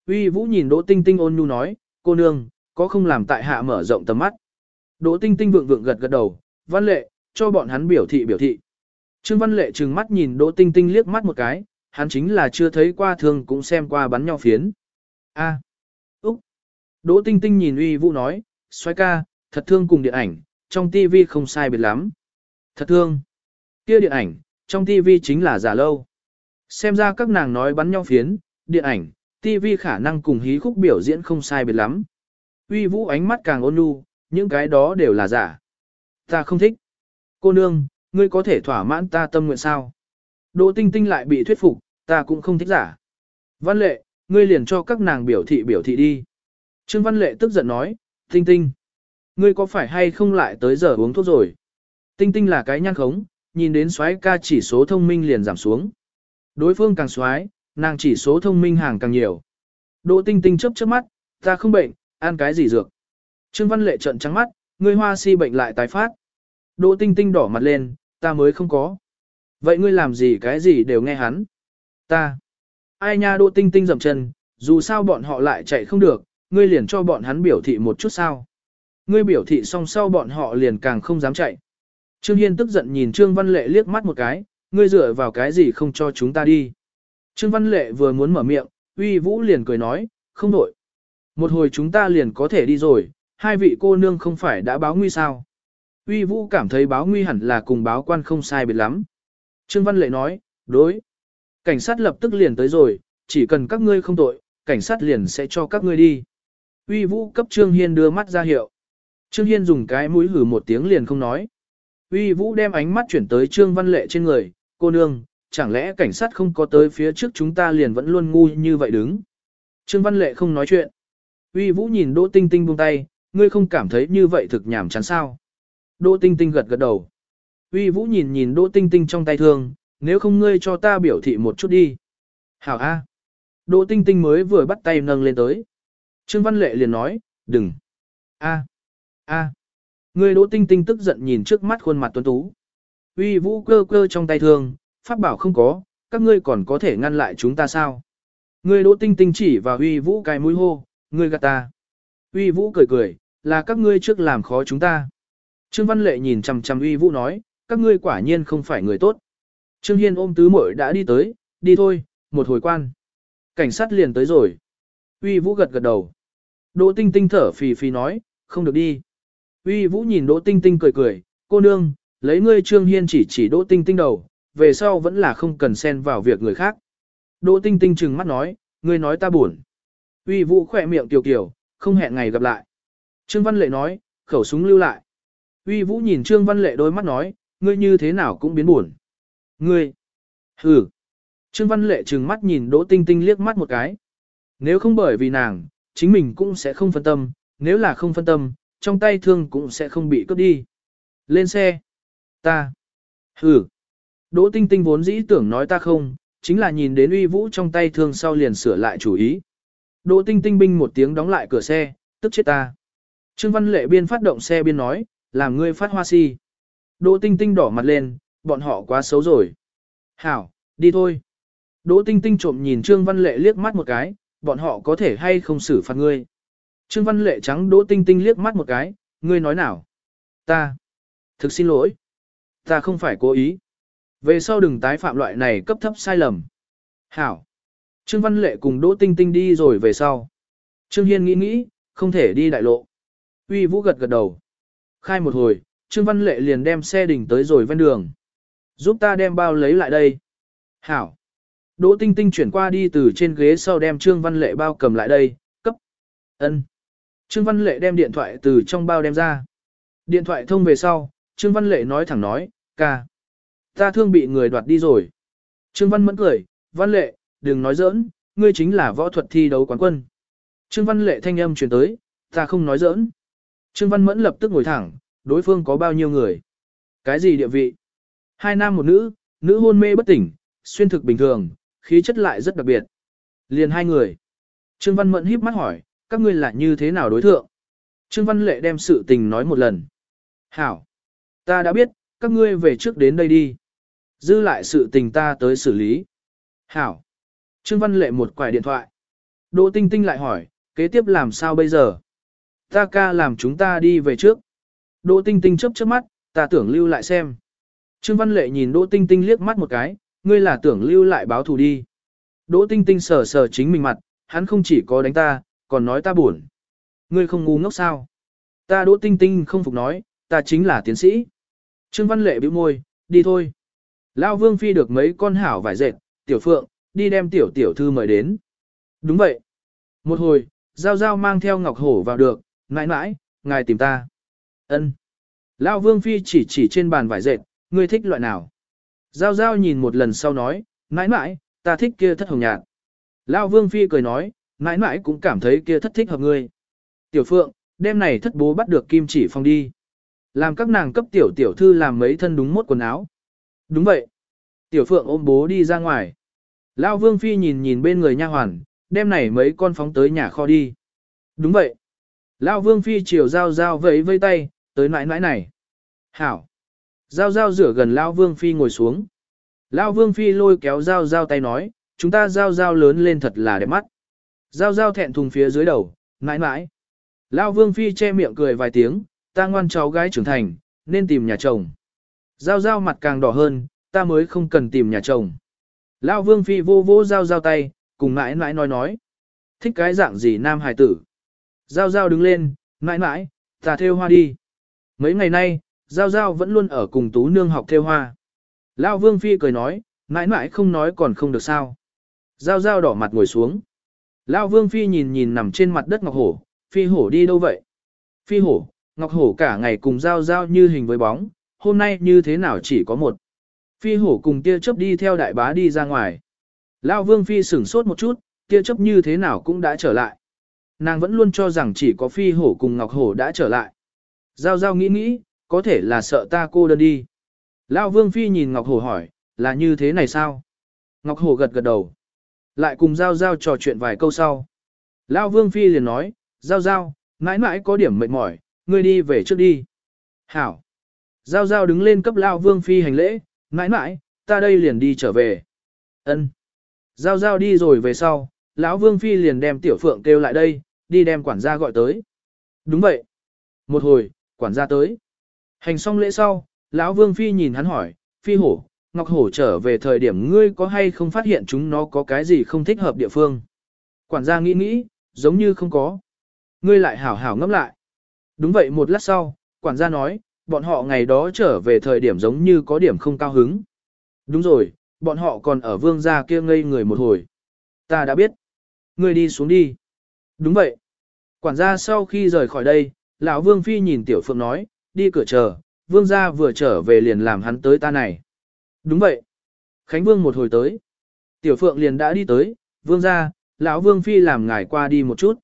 Uy Vũ nhìn Đỗ Tinh Tinh ôn nhu nói, cô nương, có không làm tại hạ mở rộng tầm mắt. Đỗ Tinh Tinh vượng vượng gật gật đầu, văn lệ, cho bọn hắn biểu thị biểu thị. Trương Văn Lệ trừng mắt nhìn Đỗ Tinh Tinh liếc mắt một cái, hắn chính là chưa thấy qua thương cũng xem qua bắn nhau phiến. A. À. Úc. Đỗ Tinh Tinh nhìn Uy Vũ nói, xoay ca, thật thương cùng điện ảnh, trong TV không sai biệt lắm. Thật thương. Kia điện ảnh, trong TV chính là giả lâu. Xem ra các nàng nói bắn nhau phiến, điện ảnh, TV khả năng cùng hí khúc biểu diễn không sai biệt lắm. Uy vũ ánh mắt càng ôn nhu, những cái đó đều là giả. Ta không thích. Cô nương, ngươi có thể thỏa mãn ta tâm nguyện sao? Đỗ tinh tinh lại bị thuyết phục, ta cũng không thích giả. Văn lệ, ngươi liền cho các nàng biểu thị biểu thị đi. Trương Văn lệ tức giận nói, tinh tinh. Ngươi có phải hay không lại tới giờ uống thuốc rồi? Tinh tinh là cái nhăn khống, nhìn đến xoáy ca chỉ số thông minh liền giảm xuống. Đối phương càng xoáy, nàng chỉ số thông minh hàng càng nhiều. Đỗ tinh tinh chớp chớp mắt, ta không bệnh, ăn cái gì dược. Trương Văn Lệ trợn trắng mắt, ngươi hoa si bệnh lại tái phát. Đỗ tinh tinh đỏ mặt lên, ta mới không có. Vậy ngươi làm gì cái gì đều nghe hắn. Ta. Ai nha đỗ tinh tinh dậm chân, dù sao bọn họ lại chạy không được, ngươi liền cho bọn hắn biểu thị một chút sao. Ngươi biểu thị xong sau bọn họ liền càng không dám chạy. Trương Hiên tức giận nhìn Trương Văn Lệ liếc mắt một cái, ngươi dựa vào cái gì không cho chúng ta đi. Trương Văn Lệ vừa muốn mở miệng, uy vũ liền cười nói, không đổi. Một hồi chúng ta liền có thể đi rồi, hai vị cô nương không phải đã báo nguy sao. Uy vũ cảm thấy báo nguy hẳn là cùng báo quan không sai biệt lắm. Trương Văn Lệ nói, đối. Cảnh sát lập tức liền tới rồi, chỉ cần các ngươi không tội, cảnh sát liền sẽ cho các ngươi đi. Uy vũ cấp Trương Hiên đưa mắt ra hiệu. Trương Hiên dùng cái mũi hử một tiếng liền không nói. Uy vũ đem ánh mắt chuyển tới Trương Văn Lệ trên người, cô nương, chẳng lẽ cảnh sát không có tới phía trước chúng ta liền vẫn luôn ngu như vậy đứng. Trương Văn Lệ không nói chuyện. Uy Vũ nhìn Đỗ Tinh Tinh buông tay, ngươi không cảm thấy như vậy thực nhảm chán sao. Đỗ Tinh Tinh gật gật đầu. Uy Vũ nhìn nhìn Đỗ Tinh Tinh trong tay thương, nếu không ngươi cho ta biểu thị một chút đi. Hảo A. Đỗ Tinh Tinh mới vừa bắt tay nâng lên tới. Trương Văn Lệ liền nói, đừng. A, a. Người Đỗ Tinh Tinh tức giận nhìn trước mắt khuôn mặt tuấn tú. Uy Vũ cơ cơ trong tay thương, pháp bảo không có, các ngươi còn có thể ngăn lại chúng ta sao? Người Đỗ Tinh Tinh chỉ vào Uy Vũ cái mũi hô, ngươi gạt ta. Uy Vũ cười cười, là các ngươi trước làm khó chúng ta. Trương Văn Lệ nhìn chằm chằm Uy Vũ nói, các ngươi quả nhiên không phải người tốt. Trương Hiên ôm tứ muội đã đi tới, đi thôi, một hồi quan. Cảnh sát liền tới rồi. Uy Vũ gật gật đầu. Đỗ Tinh Tinh thở phì phì nói, không được đi. Uy Vũ nhìn Đỗ Tinh Tinh cười cười, cô nương, lấy ngươi Trương Hiên chỉ chỉ Đỗ Tinh Tinh đầu, về sau vẫn là không cần xen vào việc người khác. Đỗ Tinh Tinh trừng mắt nói, ngươi nói ta buồn. Uy Vũ khỏe miệng tiểu kiểu, không hẹn ngày gặp lại. Trương Văn Lệ nói, khẩu súng lưu lại. Uy Vũ nhìn Trương Văn Lệ đôi mắt nói, ngươi như thế nào cũng biến buồn. Ngươi, hừ. Trương Văn Lệ trừng mắt nhìn Đỗ Tinh Tinh liếc mắt một cái. Nếu không bởi vì nàng, chính mình cũng sẽ không phân tâm, nếu là không phân tâm, trong tay thương cũng sẽ không bị cướp đi. Lên xe. Ta. Hừ. Đỗ Tinh Tinh vốn dĩ tưởng nói ta không, chính là nhìn đến uy vũ trong tay thương sau liền sửa lại chủ ý. Đỗ Tinh Tinh binh một tiếng đóng lại cửa xe, tức chết ta. Trương Văn Lệ biên phát động xe biên nói, làm ngươi phát hoa si. Đỗ Tinh Tinh đỏ mặt lên, bọn họ quá xấu rồi. Hảo, đi thôi. Đỗ Tinh Tinh trộm nhìn Trương Văn Lệ liếc mắt một cái, bọn họ có thể hay không xử phạt ngươi. Trương Văn Lệ trắng Đỗ Tinh Tinh liếc mắt một cái, ngươi nói nào? Ta. Thực xin lỗi. Ta không phải cố ý. Về sau đừng tái phạm loại này cấp thấp sai lầm. Hảo. Trương Văn Lệ cùng Đỗ Tinh Tinh đi rồi về sau. Trương Hiên nghĩ nghĩ, không thể đi đại lộ. Uy Vũ gật gật đầu. Khai một hồi, Trương Văn Lệ liền đem xe đỉnh tới rồi ven đường. Giúp ta đem bao lấy lại đây. Hảo. Đỗ Tinh Tinh chuyển qua đi từ trên ghế sau đem Trương Văn Lệ bao cầm lại đây, cấp. ân. Trương Văn Lệ đem điện thoại từ trong bao đem ra. Điện thoại thông về sau, Trương Văn Lệ nói thẳng nói, ca. Ta thương bị người đoạt đi rồi. Trương Văn mẫn cười, Văn Lệ, đừng nói giỡn, ngươi chính là võ thuật thi đấu quán quân. Trương Văn Lệ thanh âm truyền tới, ta không nói giỡn. Trương Văn Mẫn lập tức ngồi thẳng, đối phương có bao nhiêu người? Cái gì địa vị? Hai nam một nữ, nữ hôn mê bất tỉnh, xuyên thực bình thường, khí chất lại rất đặc biệt. Liền hai người. Trương Văn Mẫn híp mắt hỏi, các ngươi là như thế nào đối thượng? Trương Văn Lệ đem sự tình nói một lần. Hảo. Ta đã biết, các ngươi về trước đến đây đi. Dư lại sự tình ta tới xử lý. Hảo. Trương Văn Lệ một quải điện thoại. Đỗ Tinh Tinh lại hỏi, kế tiếp làm sao bây giờ? Ta ca làm chúng ta đi về trước. Đỗ Tinh Tinh chớp chớp mắt, ta tưởng lưu lại xem. Trương Văn Lệ nhìn Đỗ Tinh Tinh liếc mắt một cái, ngươi là tưởng lưu lại báo thù đi. Đỗ Tinh Tinh sờ sờ chính mình mặt, hắn không chỉ có đánh ta, còn nói ta buồn. Ngươi không ngu ngốc sao? Ta Đỗ Tinh Tinh không phục nói, ta chính là tiến sĩ. Trương Văn Lệ bĩu môi, đi thôi. Lão Vương Phi được mấy con hảo vải dệt, tiểu phượng, đi đem tiểu tiểu thư mời đến. Đúng vậy. Một hồi, Giao Giao mang theo Ngọc Hổ vào được, mãi mãi, ngài tìm ta. ân Lão Vương Phi chỉ chỉ trên bàn vải dệt, ngươi thích loại nào. Giao Giao nhìn một lần sau nói, mãi mãi, ta thích kia thất hồng nhạt. Lão Vương Phi cười nói, mãi mãi cũng cảm thấy kia thất thích hợp ngươi. Tiểu Phượng, đêm này thất bố bắt được kim chỉ phong đi. Làm các nàng cấp tiểu tiểu thư làm mấy thân đúng mốt quần áo. Đúng vậy. Tiểu Phượng ôm bố đi ra ngoài. Lão Vương Phi nhìn nhìn bên người nha hoàn, đêm này mấy con phóng tới nhà kho đi. Đúng vậy. Lão Vương Phi chiều giao giao vẫy vây tay, tới nãi nãi này. Hảo. Giao giao rửa gần Lão Vương Phi ngồi xuống. Lão Vương Phi lôi kéo giao giao tay nói, chúng ta giao giao lớn lên thật là đẹp mắt. Giao giao thẹn thùng phía dưới đầu, nãi nãi. Lão Vương Phi che miệng cười vài tiếng, ta ngoan cháu gái trưởng thành, nên tìm nhà chồng. Giao giao mặt càng đỏ hơn, ta mới không cần tìm nhà chồng. Lão Vương Phi vô vô giao giao tay, cùng nãi nãi nói nói. Thích cái dạng gì nam hài tử. Giao giao đứng lên, mãi mãi, ta theo hoa đi. Mấy ngày nay, giao giao vẫn luôn ở cùng tú nương học theo hoa. Lão Vương Phi cười nói, mãi mãi không nói còn không được sao. Giao giao đỏ mặt ngồi xuống. Lão Vương Phi nhìn nhìn nằm trên mặt đất Ngọc Hổ, Phi Hổ đi đâu vậy? Phi Hổ, Ngọc Hổ cả ngày cùng giao giao như hình với bóng, hôm nay như thế nào chỉ có một. Phi Hổ cùng tia chớp đi theo đại bá đi ra ngoài. Lão Vương Phi sửng sốt một chút, tia chớp như thế nào cũng đã trở lại. Nàng vẫn luôn cho rằng chỉ có Phi Hổ cùng Ngọc Hổ đã trở lại. Giao giao nghĩ nghĩ, có thể là sợ ta cô đơn đi. Lão Vương Phi nhìn Ngọc Hổ hỏi, là như thế này sao? Ngọc Hổ gật gật đầu. Lại cùng Giao Giao trò chuyện vài câu sau. Lão Vương Phi liền nói, Giao Giao, Mãi mãi có điểm mệt mỏi, ngươi đi về trước đi. Hảo. Giao giao đứng lên cấp lao vương phi hành lễ, mãi mãi, ta đây liền đi trở về. Ân. Giao giao đi rồi về sau, lão vương phi liền đem tiểu phượng kêu lại đây, đi đem quản gia gọi tới. Đúng vậy. Một hồi, quản gia tới. Hành xong lễ sau, lão vương phi nhìn hắn hỏi, phi hổ, ngọc hổ trở về thời điểm ngươi có hay không phát hiện chúng nó có cái gì không thích hợp địa phương. Quản gia nghĩ nghĩ, giống như không có. Ngươi lại hảo hảo ngẫm lại. Đúng vậy một lát sau, quản gia nói, bọn họ ngày đó trở về thời điểm giống như có điểm không cao hứng. Đúng rồi, bọn họ còn ở vương gia kia ngây người một hồi. Ta đã biết. Ngươi đi xuống đi. Đúng vậy. Quản gia sau khi rời khỏi đây, lão vương phi nhìn tiểu phượng nói, đi cửa chờ, vương gia vừa trở về liền làm hắn tới ta này. Đúng vậy. Khánh vương một hồi tới. Tiểu phượng liền đã đi tới, vương gia, lão vương phi làm ngài qua đi một chút.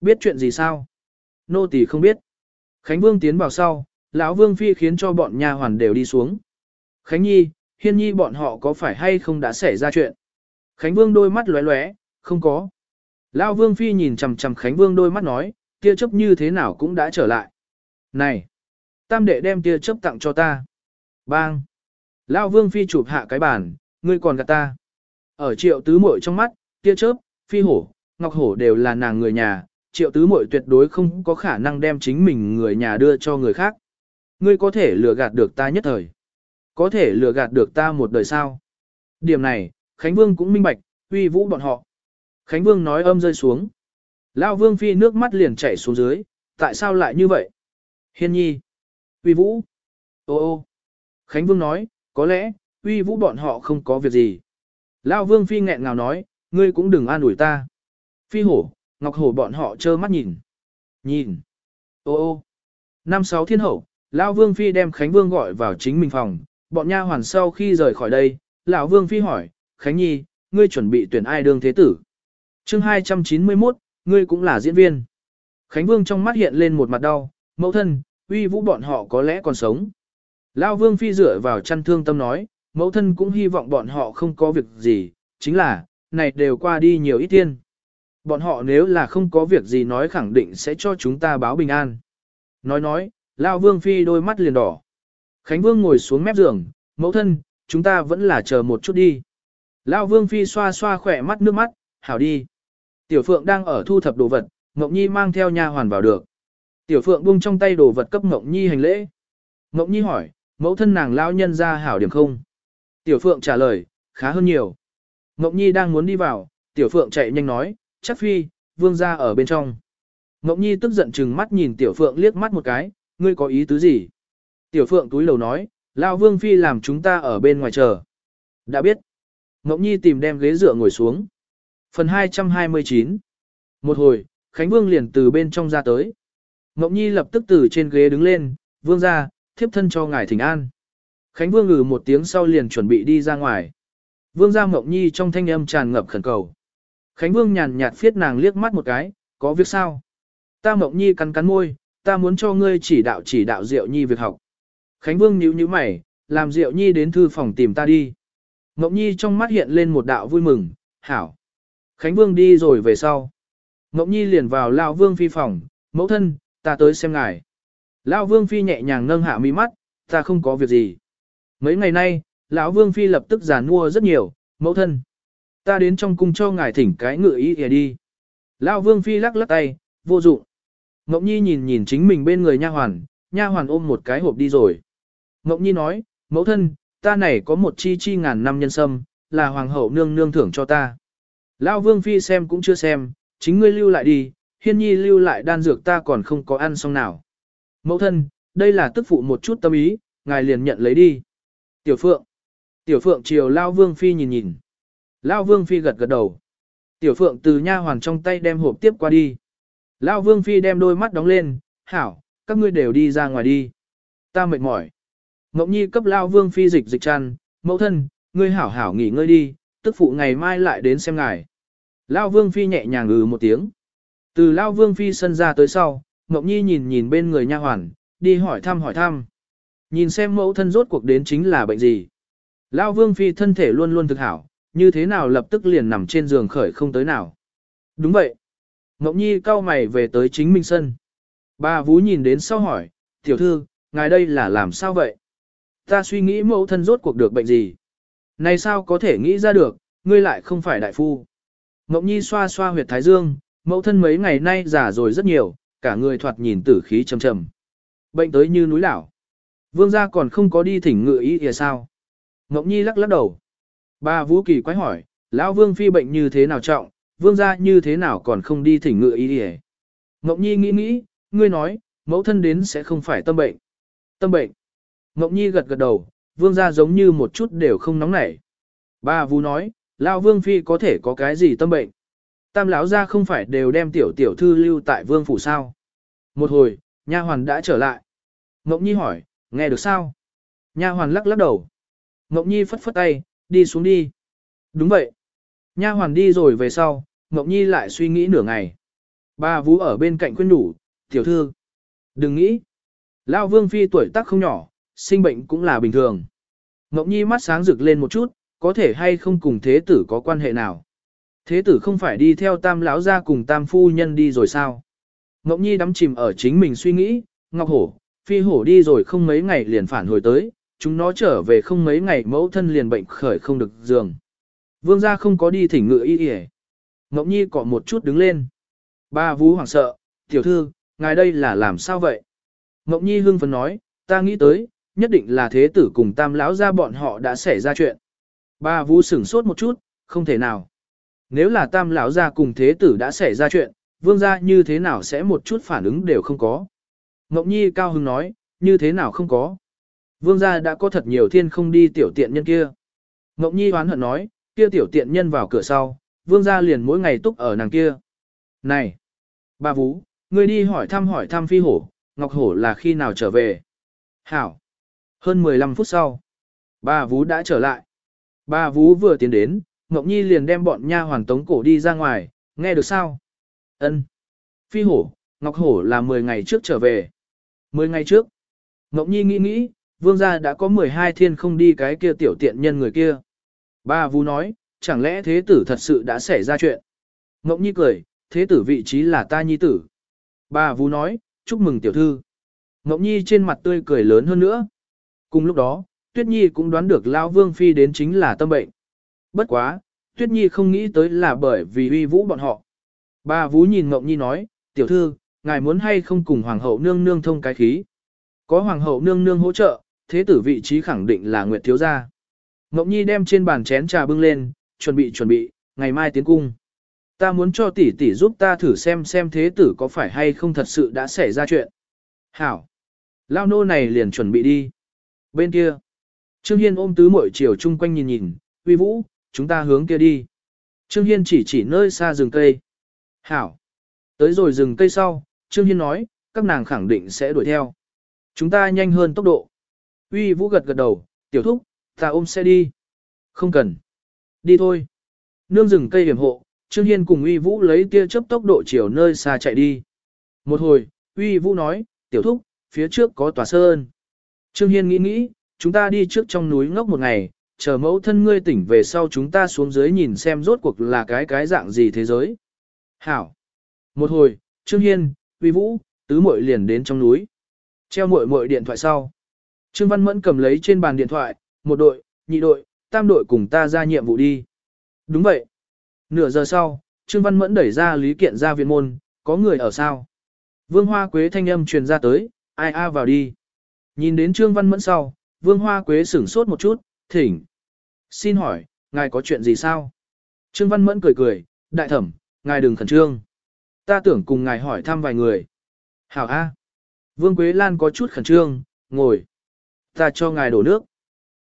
Biết chuyện gì sao? Nô tỳ không biết. Khánh vương tiến vào sau, lão vương phi khiến cho bọn nha hoàn đều đi xuống. Khánh nhi, hiên nhi bọn họ có phải hay không đã xảy ra chuyện? Khánh vương đôi mắt lóe lóe, không có. Lão vương phi nhìn chằm chằm Khánh vương đôi mắt nói, tia chấp như thế nào cũng đã trở lại. Này! Tam đệ đem tia chấp tặng cho ta. Bang! Lão vương phi chụp hạ cái bàn, ngươi còn gạt ta. Ở triệu tứ muội trong mắt, tia chớp, phi hổ, ngọc hổ đều là nàng người nhà, triệu tứ muội tuyệt đối không có khả năng đem chính mình người nhà đưa cho người khác. Ngươi có thể lừa gạt được ta nhất thời. Có thể lừa gạt được ta một đời sao. Điểm này, Khánh Vương cũng minh bạch, uy vũ bọn họ. Khánh Vương nói âm rơi xuống. Lao Vương phi nước mắt liền chảy xuống dưới, tại sao lại như vậy? Hiên nhi. Uy vũ. Ô ô. Khánh Vương nói, có lẽ, uy vũ bọn họ không có việc gì. Lao Vương phi nghẹn ngào nói, ngươi cũng đừng an ủi ta. Phi hổ, ngọc hổ bọn họ trơ mắt nhìn. Nhìn. Ô ô. Năm sáu thiên hậu, Lão Vương Phi đem Khánh Vương gọi vào chính mình phòng, bọn nha hoàn sau khi rời khỏi đây, lão Vương Phi hỏi, Khánh Nhi, ngươi chuẩn bị tuyển ai đương thế tử? Chương 291, ngươi cũng là diễn viên. Khánh Vương trong mắt hiện lên một mặt đau, mẫu thân, uy vũ bọn họ có lẽ còn sống. Lão Vương Phi dựa vào chăn thương tâm nói, mẫu thân cũng hy vọng bọn họ không có việc gì, chính là, này đều qua đi nhiều ít tiên. Bọn họ nếu là không có việc gì nói khẳng định sẽ cho chúng ta báo bình an. Nói nói, Lao Vương Phi đôi mắt liền đỏ. Khánh Vương ngồi xuống mép giường, mẫu thân, chúng ta vẫn là chờ một chút đi. Lao Vương Phi xoa xoa khỏe mắt nước mắt, hảo đi. Tiểu Phượng đang ở thu thập đồ vật, Ngọc Nhi mang theo nha hoàn vào được. Tiểu Phượng buông trong tay đồ vật cấp Ngọc Nhi hành lễ. Ngọc Nhi hỏi, mẫu thân nàng lao nhân ra hảo điểm không? Tiểu Phượng trả lời, khá hơn nhiều. Ngọc Nhi đang muốn đi vào, Tiểu Phượng chạy nhanh nói, chắc phi, vương ra ở bên trong. Ngọc Nhi tức giận chừng mắt nhìn Tiểu Phượng liếc mắt một cái, ngươi có ý tứ gì? Tiểu Phượng túi lầu nói, Lao Vương Phi làm chúng ta ở bên ngoài chờ. Đã biết. Ngọc Nhi tìm đem ghế dựa ngồi xuống. Phần 229 Một hồi, Khánh Vương liền từ bên trong ra tới. Ngọc Nhi lập tức từ trên ghế đứng lên, Vương ra, thiếp thân cho ngài thỉnh an. Khánh Vương ngừ một tiếng sau liền chuẩn bị đi ra ngoài. Vương ra Ngọc Nhi trong thanh âm tràn ngập khẩn cầu. Khánh Vương nhàn nhạt phiết nàng liếc mắt một cái, có việc sao? Ta Ngọc Nhi cắn cắn môi, ta muốn cho ngươi chỉ đạo chỉ đạo Diệu Nhi việc học. Khánh Vương nhíu nhíu mày, làm Diệu Nhi đến thư phòng tìm ta đi. Ngọc Nhi trong mắt hiện lên một đạo vui mừng, hảo. Khánh Vương đi rồi về sau. Ngọc Nhi liền vào Lao Vương phi phòng, mẫu thân, ta tới xem ngài. Lao Vương phi nhẹ nhàng nâng hạ mi mắt, ta không có việc gì. Mấy ngày nay, lão Vương phi lập tức giàn mua rất nhiều, mẫu thân. Ta đến trong cung cho ngài thỉnh cái ngựa ý kìa đi. Lao Vương phi lắc lắc tay, vô dụng. Ngọc Nhi nhìn nhìn chính mình bên người nha hoàn, nha hoàn ôm một cái hộp đi rồi. Ngọc Nhi nói, mẫu thân, ta này có một chi chi ngàn năm nhân sâm, là hoàng hậu nương nương thưởng cho ta. Lão Vương Phi xem cũng chưa xem, chính ngươi lưu lại đi, hiên nhi lưu lại đan dược ta còn không có ăn xong nào. Mẫu thân, đây là tức phụ một chút tâm ý, ngài liền nhận lấy đi. Tiểu Phượng. Tiểu Phượng chiều Lao Vương Phi nhìn nhìn. Lao Vương Phi gật gật đầu. Tiểu Phượng từ nha hoàn trong tay đem hộp tiếp qua đi. Lao Vương Phi đem đôi mắt đóng lên, hảo, các ngươi đều đi ra ngoài đi. Ta mệt mỏi. Ngọc Nhi cấp Lao Vương Phi dịch dịch chăn, mẫu thân, ngươi hảo hảo nghỉ ngơi đi, tức phụ ngày mai lại đến xem ngài. Lao Vương Phi nhẹ nhàng ngừ một tiếng. Từ Lao Vương Phi sân ra tới sau, Ngọc Nhi nhìn nhìn bên người nha hoàn, đi hỏi thăm hỏi thăm. Nhìn xem mẫu thân rốt cuộc đến chính là bệnh gì. Lao Vương Phi thân thể luôn luôn thực hảo, như thế nào lập tức liền nằm trên giường khởi không tới nào. Đúng vậy. Ngọc Nhi cau mày về tới chính minh sân. Bà Vú nhìn đến sau hỏi, tiểu thư, ngài đây là làm sao vậy? Ta suy nghĩ mẫu thân rốt cuộc được bệnh gì? Này sao có thể nghĩ ra được, ngươi lại không phải đại phu. Mộng Nhi xoa xoa huyệt thái dương, mẫu thân mấy ngày nay già rồi rất nhiều, cả người thoạt nhìn tử khí trầm trầm. Bệnh tới như núi lão. Vương gia còn không có đi thỉnh ngự ý thì sao? Mộng Nhi lắc lắc đầu. Bà Vũ Kỳ quái hỏi, lão Vương phi bệnh như thế nào trọng, Vương gia như thế nào còn không đi thỉnh ngự ý thì Mộng Nhi nghĩ nghĩ, ngươi nói, mẫu thân đến sẽ không phải tâm bệnh. Tâm bệnh. Mộng Nhi gật gật đầu, Vương gia giống như một chút đều không nóng nảy. Bà Vũ nói, lão Vương phi có thể có cái gì tâm bệnh. Tam lão gia không phải đều đem tiểu tiểu thư lưu tại Vương phủ sao? Một hồi, nha hoàn đã trở lại. Ngọc Nhi hỏi, nghe được sao? Nha hoàn lắc lắc đầu. Ngọc Nhi phất phất tay, đi xuống đi. Đúng vậy. Nha hoàn đi rồi về sau, Ngọc Nhi lại suy nghĩ nửa ngày. Ba Vũ ở bên cạnh khuyên nhủ, tiểu thư. Đừng nghĩ. Lão Vương Phi tuổi tác không nhỏ, sinh bệnh cũng là bình thường. Ngọc Nhi mắt sáng rực lên một chút, có thể hay không cùng thế tử có quan hệ nào. Thế tử không phải đi theo tam lão ra cùng tam phu nhân đi rồi sao? Ngọc Nhi đắm chìm ở chính mình suy nghĩ, Ngọc Hổ, Phi Hổ đi rồi không mấy ngày liền phản hồi tới, chúng nó trở về không mấy ngày mẫu thân liền bệnh khởi không được giường. Vương gia không có đi thỉnh ngựa y y Ngọc Nhi cọ một chút đứng lên. Ba Vú hoảng sợ, tiểu thư, ngài đây là làm sao vậy? Ngọc Nhi hưng phấn nói, ta nghĩ tới, nhất định là thế tử cùng tam lão gia bọn họ đã xảy ra chuyện. Ba Vũ sửng sốt một chút, không thể nào. Nếu là tam lão gia cùng thế tử đã xảy ra chuyện, vương gia như thế nào sẽ một chút phản ứng đều không có. Ngọc Nhi cao hứng nói, như thế nào không có. Vương gia đã có thật nhiều thiên không đi tiểu tiện nhân kia. Ngọc Nhi oán hận nói, kia tiểu tiện nhân vào cửa sau, vương gia liền mỗi ngày túc ở nàng kia. Này, bà Vũ, ngươi đi hỏi thăm hỏi thăm phi hổ, Ngọc Hổ là khi nào trở về. Hảo. Hơn 15 phút sau, bà Vũ đã trở lại. Bà Vũ vừa tiến đến, Ngọc Nhi liền đem bọn nha hoàn tống cổ đi ra ngoài, nghe được sao? Ân. Phi hổ, Ngọc Hổ là 10 ngày trước trở về. 10 ngày trước. Ngọc Nhi nghĩ nghĩ, vương gia đã có 12 thiên không đi cái kia tiểu tiện nhân người kia. Bà Vũ nói, chẳng lẽ thế tử thật sự đã xảy ra chuyện? Ngọc Nhi cười, thế tử vị trí là ta nhi tử. Bà Vũ nói, chúc mừng tiểu thư. Ngọc Nhi trên mặt tươi cười lớn hơn nữa. Cùng lúc đó, Tuyết Nhi cũng đoán được Lão Vương Phi đến chính là tâm bệnh. Bất quá, Tuyết Nhi không nghĩ tới là bởi vì uy vũ bọn họ. Ba Vũ nhìn Ngọc Nhi nói, tiểu thư, ngài muốn hay không cùng Hoàng hậu nương nương thông cái khí. Có Hoàng hậu nương nương hỗ trợ, thế tử vị trí khẳng định là Nguyệt Thiếu Gia. Ngọc Nhi đem trên bàn chén trà bưng lên, chuẩn bị chuẩn bị, ngày mai tiến cung. Ta muốn cho tỷ tỷ giúp ta thử xem xem thế tử có phải hay không thật sự đã xảy ra chuyện. Hảo. Lao nô này liền chuẩn bị đi. Bên kia. Trương Hiên ôm tứ muội chiều chung quanh nhìn nhìn, uy vũ, chúng ta hướng kia đi. Trương Hiên chỉ chỉ nơi xa rừng cây. Hảo. Tới rồi rừng cây sau, Trương Hiên nói, các nàng khẳng định sẽ đuổi theo. Chúng ta nhanh hơn tốc độ. Uy vũ gật gật đầu, tiểu thúc, ta ôm xe đi. Không cần. Đi thôi. Nương rừng cây hiểm hộ, Trương Hiên cùng Uy Vũ lấy tia chớp tốc độ chiều nơi xa chạy đi. Một hồi, Uy Vũ nói, tiểu thúc, phía trước có tòa sơn. Trương Hiên nghĩ nghĩ, chúng ta đi trước trong núi ngốc một ngày, chờ mẫu thân ngươi tỉnh về sau chúng ta xuống dưới nhìn xem rốt cuộc là cái cái dạng gì thế giới. Hảo. Một hồi, Trương Hiên, Uy Vũ, tứ muội liền đến trong núi. Treo muội muội điện thoại sau. Trương Văn Mẫn cầm lấy trên bàn điện thoại, một đội, nhị đội, tam đội cùng ta ra nhiệm vụ đi. Đúng vậy. Nửa giờ sau, Trương Văn Mẫn đẩy ra Lý Kiện ra viện môn, có người ở sao? Vương Hoa Quế thanh âm truyền ra tới, ai a vào đi. Nhìn đến Trương Văn Mẫn sau, Vương Hoa Quế sửng sốt một chút, thỉnh. Xin hỏi, ngài có chuyện gì sao? Trương Văn Mẫn cười cười, đại thẩm, ngài đừng khẩn trương. Ta tưởng cùng ngài hỏi thăm vài người. Hảo A. Vương Quế Lan có chút khẩn trương, ngồi. Ta cho ngài đổ nước.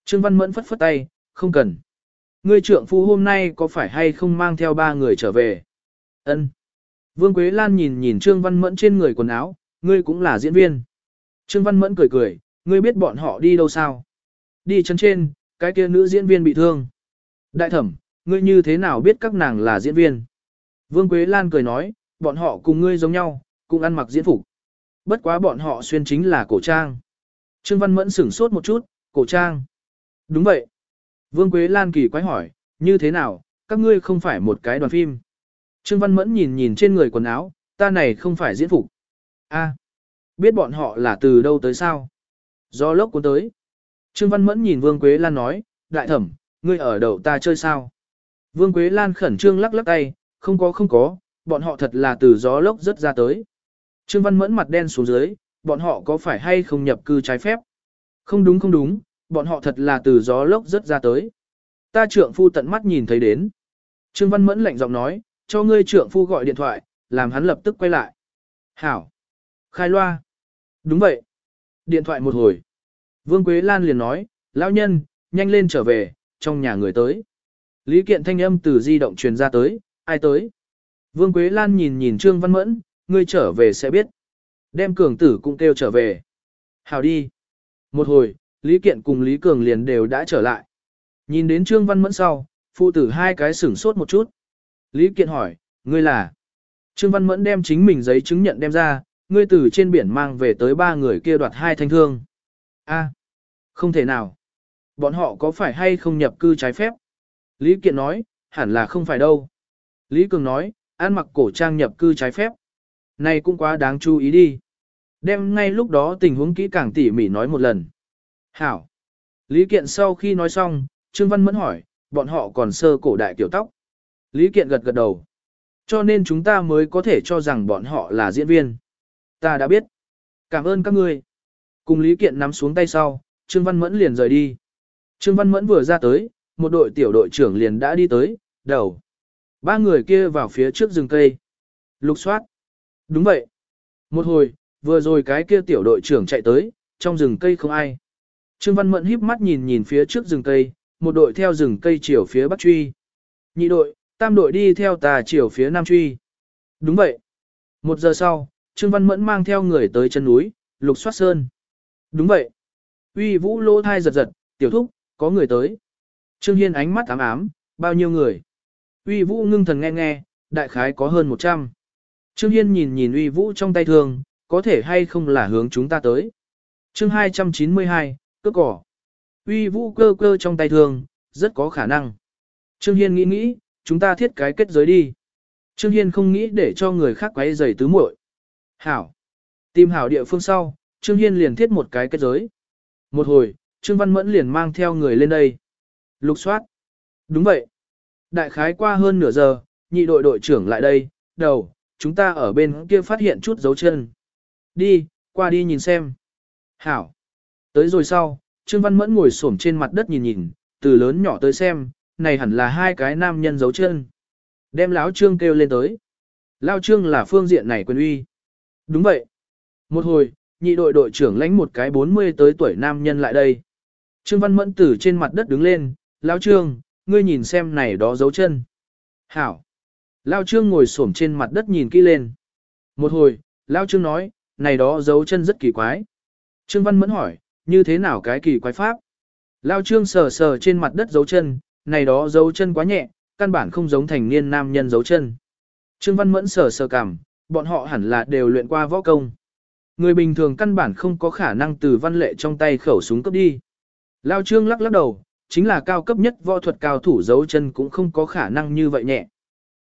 Trương Văn Mẫn phất phất tay, không cần. Ngươi trưởng phu hôm nay có phải hay không mang theo ba người trở về? Ân. Vương Quế Lan nhìn nhìn Trương Văn Mẫn trên người quần áo, ngươi cũng là diễn viên. Trương Văn Mẫn cười cười, ngươi biết bọn họ đi đâu sao? Đi chân trên, cái kia nữ diễn viên bị thương. Đại thẩm, ngươi như thế nào biết các nàng là diễn viên? Vương Quế Lan cười nói, bọn họ cùng ngươi giống nhau, cùng ăn mặc diễn phục. Bất quá bọn họ xuyên chính là cổ trang. Trương Văn Mẫn sửng sốt một chút, cổ trang. Đúng vậy. Vương Quế Lan kỳ quái hỏi, như thế nào, các ngươi không phải một cái đoàn phim. Trương Văn Mẫn nhìn nhìn trên người quần áo, ta này không phải diễn phục. A. Biết bọn họ là từ đâu tới sao? Do lốc cuốn tới. Trương Văn Mẫn nhìn Vương Quế Lan nói, đại thẩm, ngươi ở đầu ta chơi sao? Vương Quế Lan khẩn trương lắc lắc tay, không có không có, bọn họ thật là từ gió lốc rất ra tới. Trương Văn Mẫn mặt đen xuống dưới, bọn họ có phải hay không nhập cư trái phép? Không đúng không đúng, bọn họ thật là từ gió lốc rất ra tới. Ta trượng phu tận mắt nhìn thấy đến. Trương Văn Mẫn lạnh giọng nói, cho ngươi trượng phu gọi điện thoại, làm hắn lập tức quay lại. Hảo. Khai loa. Đúng vậy. Điện thoại một hồi. Vương Quế Lan liền nói, lão nhân, nhanh lên trở về, trong nhà người tới. Lý kiện thanh âm từ di động truyền ra tới, ai tới? Vương Quế Lan nhìn nhìn Trương Văn Mẫn, ngươi trở về sẽ biết. Đem cường tử cũng kêu trở về. Hào đi. Một hồi, Lý Kiện cùng Lý Cường liền đều đã trở lại. Nhìn đến Trương Văn Mẫn sau, phụ tử hai cái sửng sốt một chút. Lý Kiện hỏi, ngươi là? Trương Văn Mẫn đem chính mình giấy chứng nhận đem ra, ngươi từ trên biển mang về tới ba người kia đoạt hai thanh thương. A, không thể nào. Bọn họ có phải hay không nhập cư trái phép? Lý Kiện nói, hẳn là không phải đâu. Lý Cường nói, ăn mặc cổ trang nhập cư trái phép. Này cũng quá đáng chú ý đi. Đem ngay lúc đó tình huống kỹ càng tỉ mỉ nói một lần. Hảo. Lý Kiện sau khi nói xong, Trương Văn Mẫn hỏi, bọn họ còn sơ cổ đại tiểu tóc. Lý Kiện gật gật đầu. Cho nên chúng ta mới có thể cho rằng bọn họ là diễn viên. Ta đã biết. Cảm ơn các ngươi. Cùng Lý Kiện nắm xuống tay sau, Trương Văn Mẫn liền rời đi. Trương Văn Mẫn vừa ra tới, một đội tiểu đội trưởng liền đã đi tới, đầu. Ba người kia vào phía trước rừng cây. Lục soát. Đúng vậy. Một hồi, vừa rồi cái kia tiểu đội trưởng chạy tới, trong rừng cây không ai. Trương Văn Mẫn híp mắt nhìn nhìn phía trước rừng cây, một đội theo rừng cây chiều phía bắc truy. Nhị đội, tam đội đi theo tà chiều phía nam truy. Đúng vậy. Một giờ sau, Trương Văn Mẫn mang theo người tới chân núi, lục soát sơn. Đúng vậy. Uy vũ lỗ thai giật giật, tiểu thúc, có người tới. Trương Hiên ánh mắt ám ám, bao nhiêu người. Uy vũ ngưng thần nghe nghe, đại khái có hơn 100. Trương Hiên nhìn nhìn uy vũ trong tay thường, có thể hay không là hướng chúng ta tới. chương 292, cơ cỏ. Uy vũ cơ cơ trong tay thường, rất có khả năng. Trương Hiên nghĩ nghĩ, chúng ta thiết cái kết giới đi. Trương Hiên không nghĩ để cho người khác quấy rầy tứ muội. Hảo. Tìm hảo địa phương sau, Trương Hiên liền thiết một cái kết giới. Một hồi, Trương Văn Mẫn liền mang theo người lên đây. Lục soát. Đúng vậy. Đại khái qua hơn nửa giờ, nhị đội đội trưởng lại đây, đầu, chúng ta ở bên kia phát hiện chút dấu chân. Đi, qua đi nhìn xem. Hảo. Tới rồi sau, Trương Văn Mẫn ngồi xổm trên mặt đất nhìn nhìn, từ lớn nhỏ tới xem, này hẳn là hai cái nam nhân dấu chân. Đem lão Trương kêu lên tới. Lão Trương là phương diện này quyền uy. Đúng vậy. Một hồi, nhị đội đội trưởng lãnh một cái 40 tới tuổi nam nhân lại đây. Trương Văn Mẫn từ trên mặt đất đứng lên, Lão Trương, ngươi nhìn xem này đó dấu chân. Hảo. Lão Trương ngồi xổm trên mặt đất nhìn kỹ lên. Một hồi, Lão Trương nói, này đó dấu chân rất kỳ quái. Trương Văn Mẫn hỏi, như thế nào cái kỳ quái pháp? Lão Trương sờ sờ trên mặt đất dấu chân, này đó dấu chân quá nhẹ, căn bản không giống thành niên nam nhân dấu chân. Trương Văn Mẫn sờ sờ cảm, bọn họ hẳn là đều luyện qua võ công. Người bình thường căn bản không có khả năng từ văn lệ trong tay khẩu súng cấp đi. Lao Trương lắc lắc đầu, chính là cao cấp nhất võ thuật cao thủ dấu chân cũng không có khả năng như vậy nhẹ.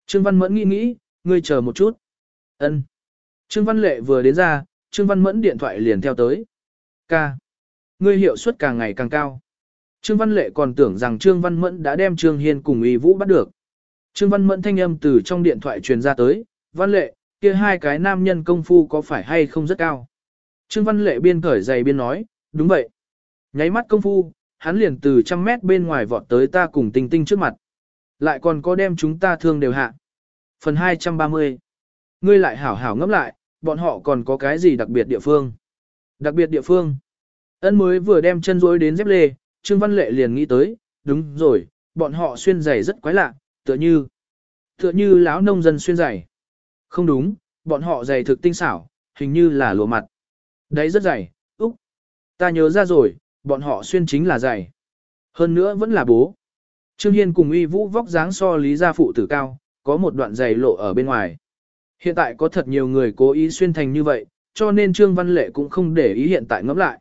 Trương Văn Mẫn nghĩ nghĩ, ngươi chờ một chút. Ân. Trương Văn Lệ vừa đến ra, Trương Văn Mẫn điện thoại liền theo tới. Ca. Ngươi hiệu suất càng ngày càng cao. Trương Văn Lệ còn tưởng rằng Trương Văn Mẫn đã đem Trương Hiên cùng Y Vũ bắt được. Trương Văn Mẫn thanh âm từ trong điện thoại truyền ra tới, Văn Lệ, kia hai cái nam nhân công phu có phải hay không rất cao. Trương Văn Lệ biên cởi giày biên nói, đúng vậy. Nháy mắt công phu, hắn liền từ trăm mét bên ngoài vọt tới ta cùng tinh tinh trước mặt. Lại còn có đem chúng ta thương đều hạ. Phần 230. Ngươi lại hảo hảo ngẫm lại, bọn họ còn có cái gì đặc biệt địa phương. Đặc biệt địa phương. Ân mới vừa đem chân rối đến dép lê, Trương Văn Lệ liền nghĩ tới, đúng rồi, bọn họ xuyên giày rất quái lạ, tựa như, tựa như lão nông dân xuyên giày. Không đúng, bọn họ giày thực tinh xảo, hình như là lụa mặt. Đấy rất dày, úc. Ta nhớ ra rồi, bọn họ xuyên chính là dày, Hơn nữa vẫn là bố. Trương Hiên cùng uy vũ vóc dáng so lý gia phụ tử cao, có một đoạn giày lộ ở bên ngoài. Hiện tại có thật nhiều người cố ý xuyên thành như vậy, cho nên Trương Văn Lệ cũng không để ý hiện tại ngẫm lại.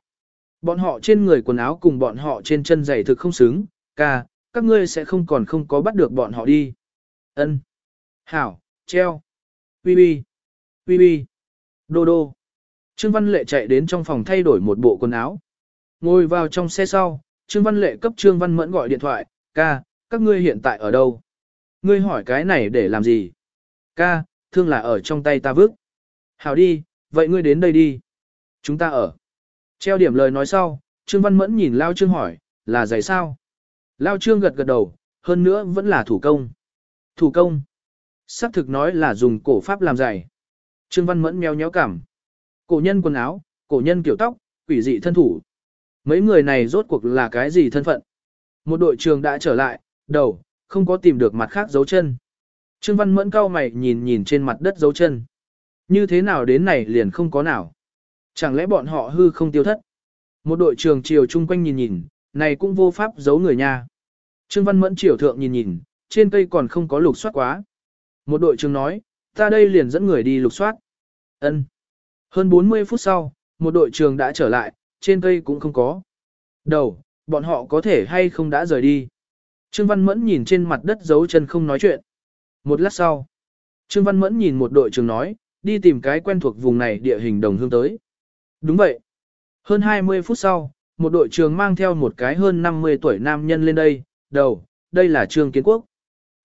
Bọn họ trên người quần áo cùng bọn họ trên chân giày thực không xứng, ca, các ngươi sẽ không còn không có bắt được bọn họ đi. Ân, Hảo, treo. Uy uy. Uy uy. Đô đô. Trương Văn Lệ chạy đến trong phòng thay đổi một bộ quần áo. Ngồi vào trong xe sau, Trương Văn Lệ cấp Trương Văn Mẫn gọi điện thoại, ca, các ngươi hiện tại ở đâu? Ngươi hỏi cái này để làm gì? Ca, thương là ở trong tay ta vứt. Hảo đi, vậy ngươi đến đây đi. Chúng ta ở. Treo điểm lời nói sau, Trương Văn Mẫn nhìn Lao Trương hỏi, là giày sao? Lao Trương gật gật đầu, hơn nữa vẫn là thủ công. Thủ công. Sắc thực nói là dùng cổ pháp làm giày. Trương Văn Mẫn meo nhéo cảm. Cổ nhân quần áo, cổ nhân kiểu tóc, quỷ dị thân thủ. Mấy người này rốt cuộc là cái gì thân phận? Một đội trường đã trở lại, đầu, không có tìm được mặt khác dấu chân. Trương Văn Mẫn cao mày nhìn nhìn trên mặt đất dấu chân. Như thế nào đến này liền không có nào. Chẳng lẽ bọn họ hư không tiêu thất? Một đội trường chiều chung quanh nhìn nhìn, này cũng vô pháp giấu người nha. Trương Văn Mẫn chiều thượng nhìn nhìn, trên cây còn không có lục soát quá. Một đội trường nói, ta đây liền dẫn người đi lục soát. Ân. Hơn 40 phút sau, một đội trường đã trở lại, trên cây cũng không có. Đầu, bọn họ có thể hay không đã rời đi. Trương Văn Mẫn nhìn trên mặt đất dấu chân không nói chuyện. Một lát sau, Trương Văn Mẫn nhìn một đội trường nói, đi tìm cái quen thuộc vùng này địa hình đồng hương tới. Đúng vậy. Hơn 20 phút sau, một đội trường mang theo một cái hơn 50 tuổi nam nhân lên đây, đầu, đây là Trương Kiến Quốc.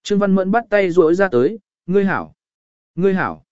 Trương Văn Mẫn bắt tay rối ra tới, ngươi hảo. Ngươi hảo.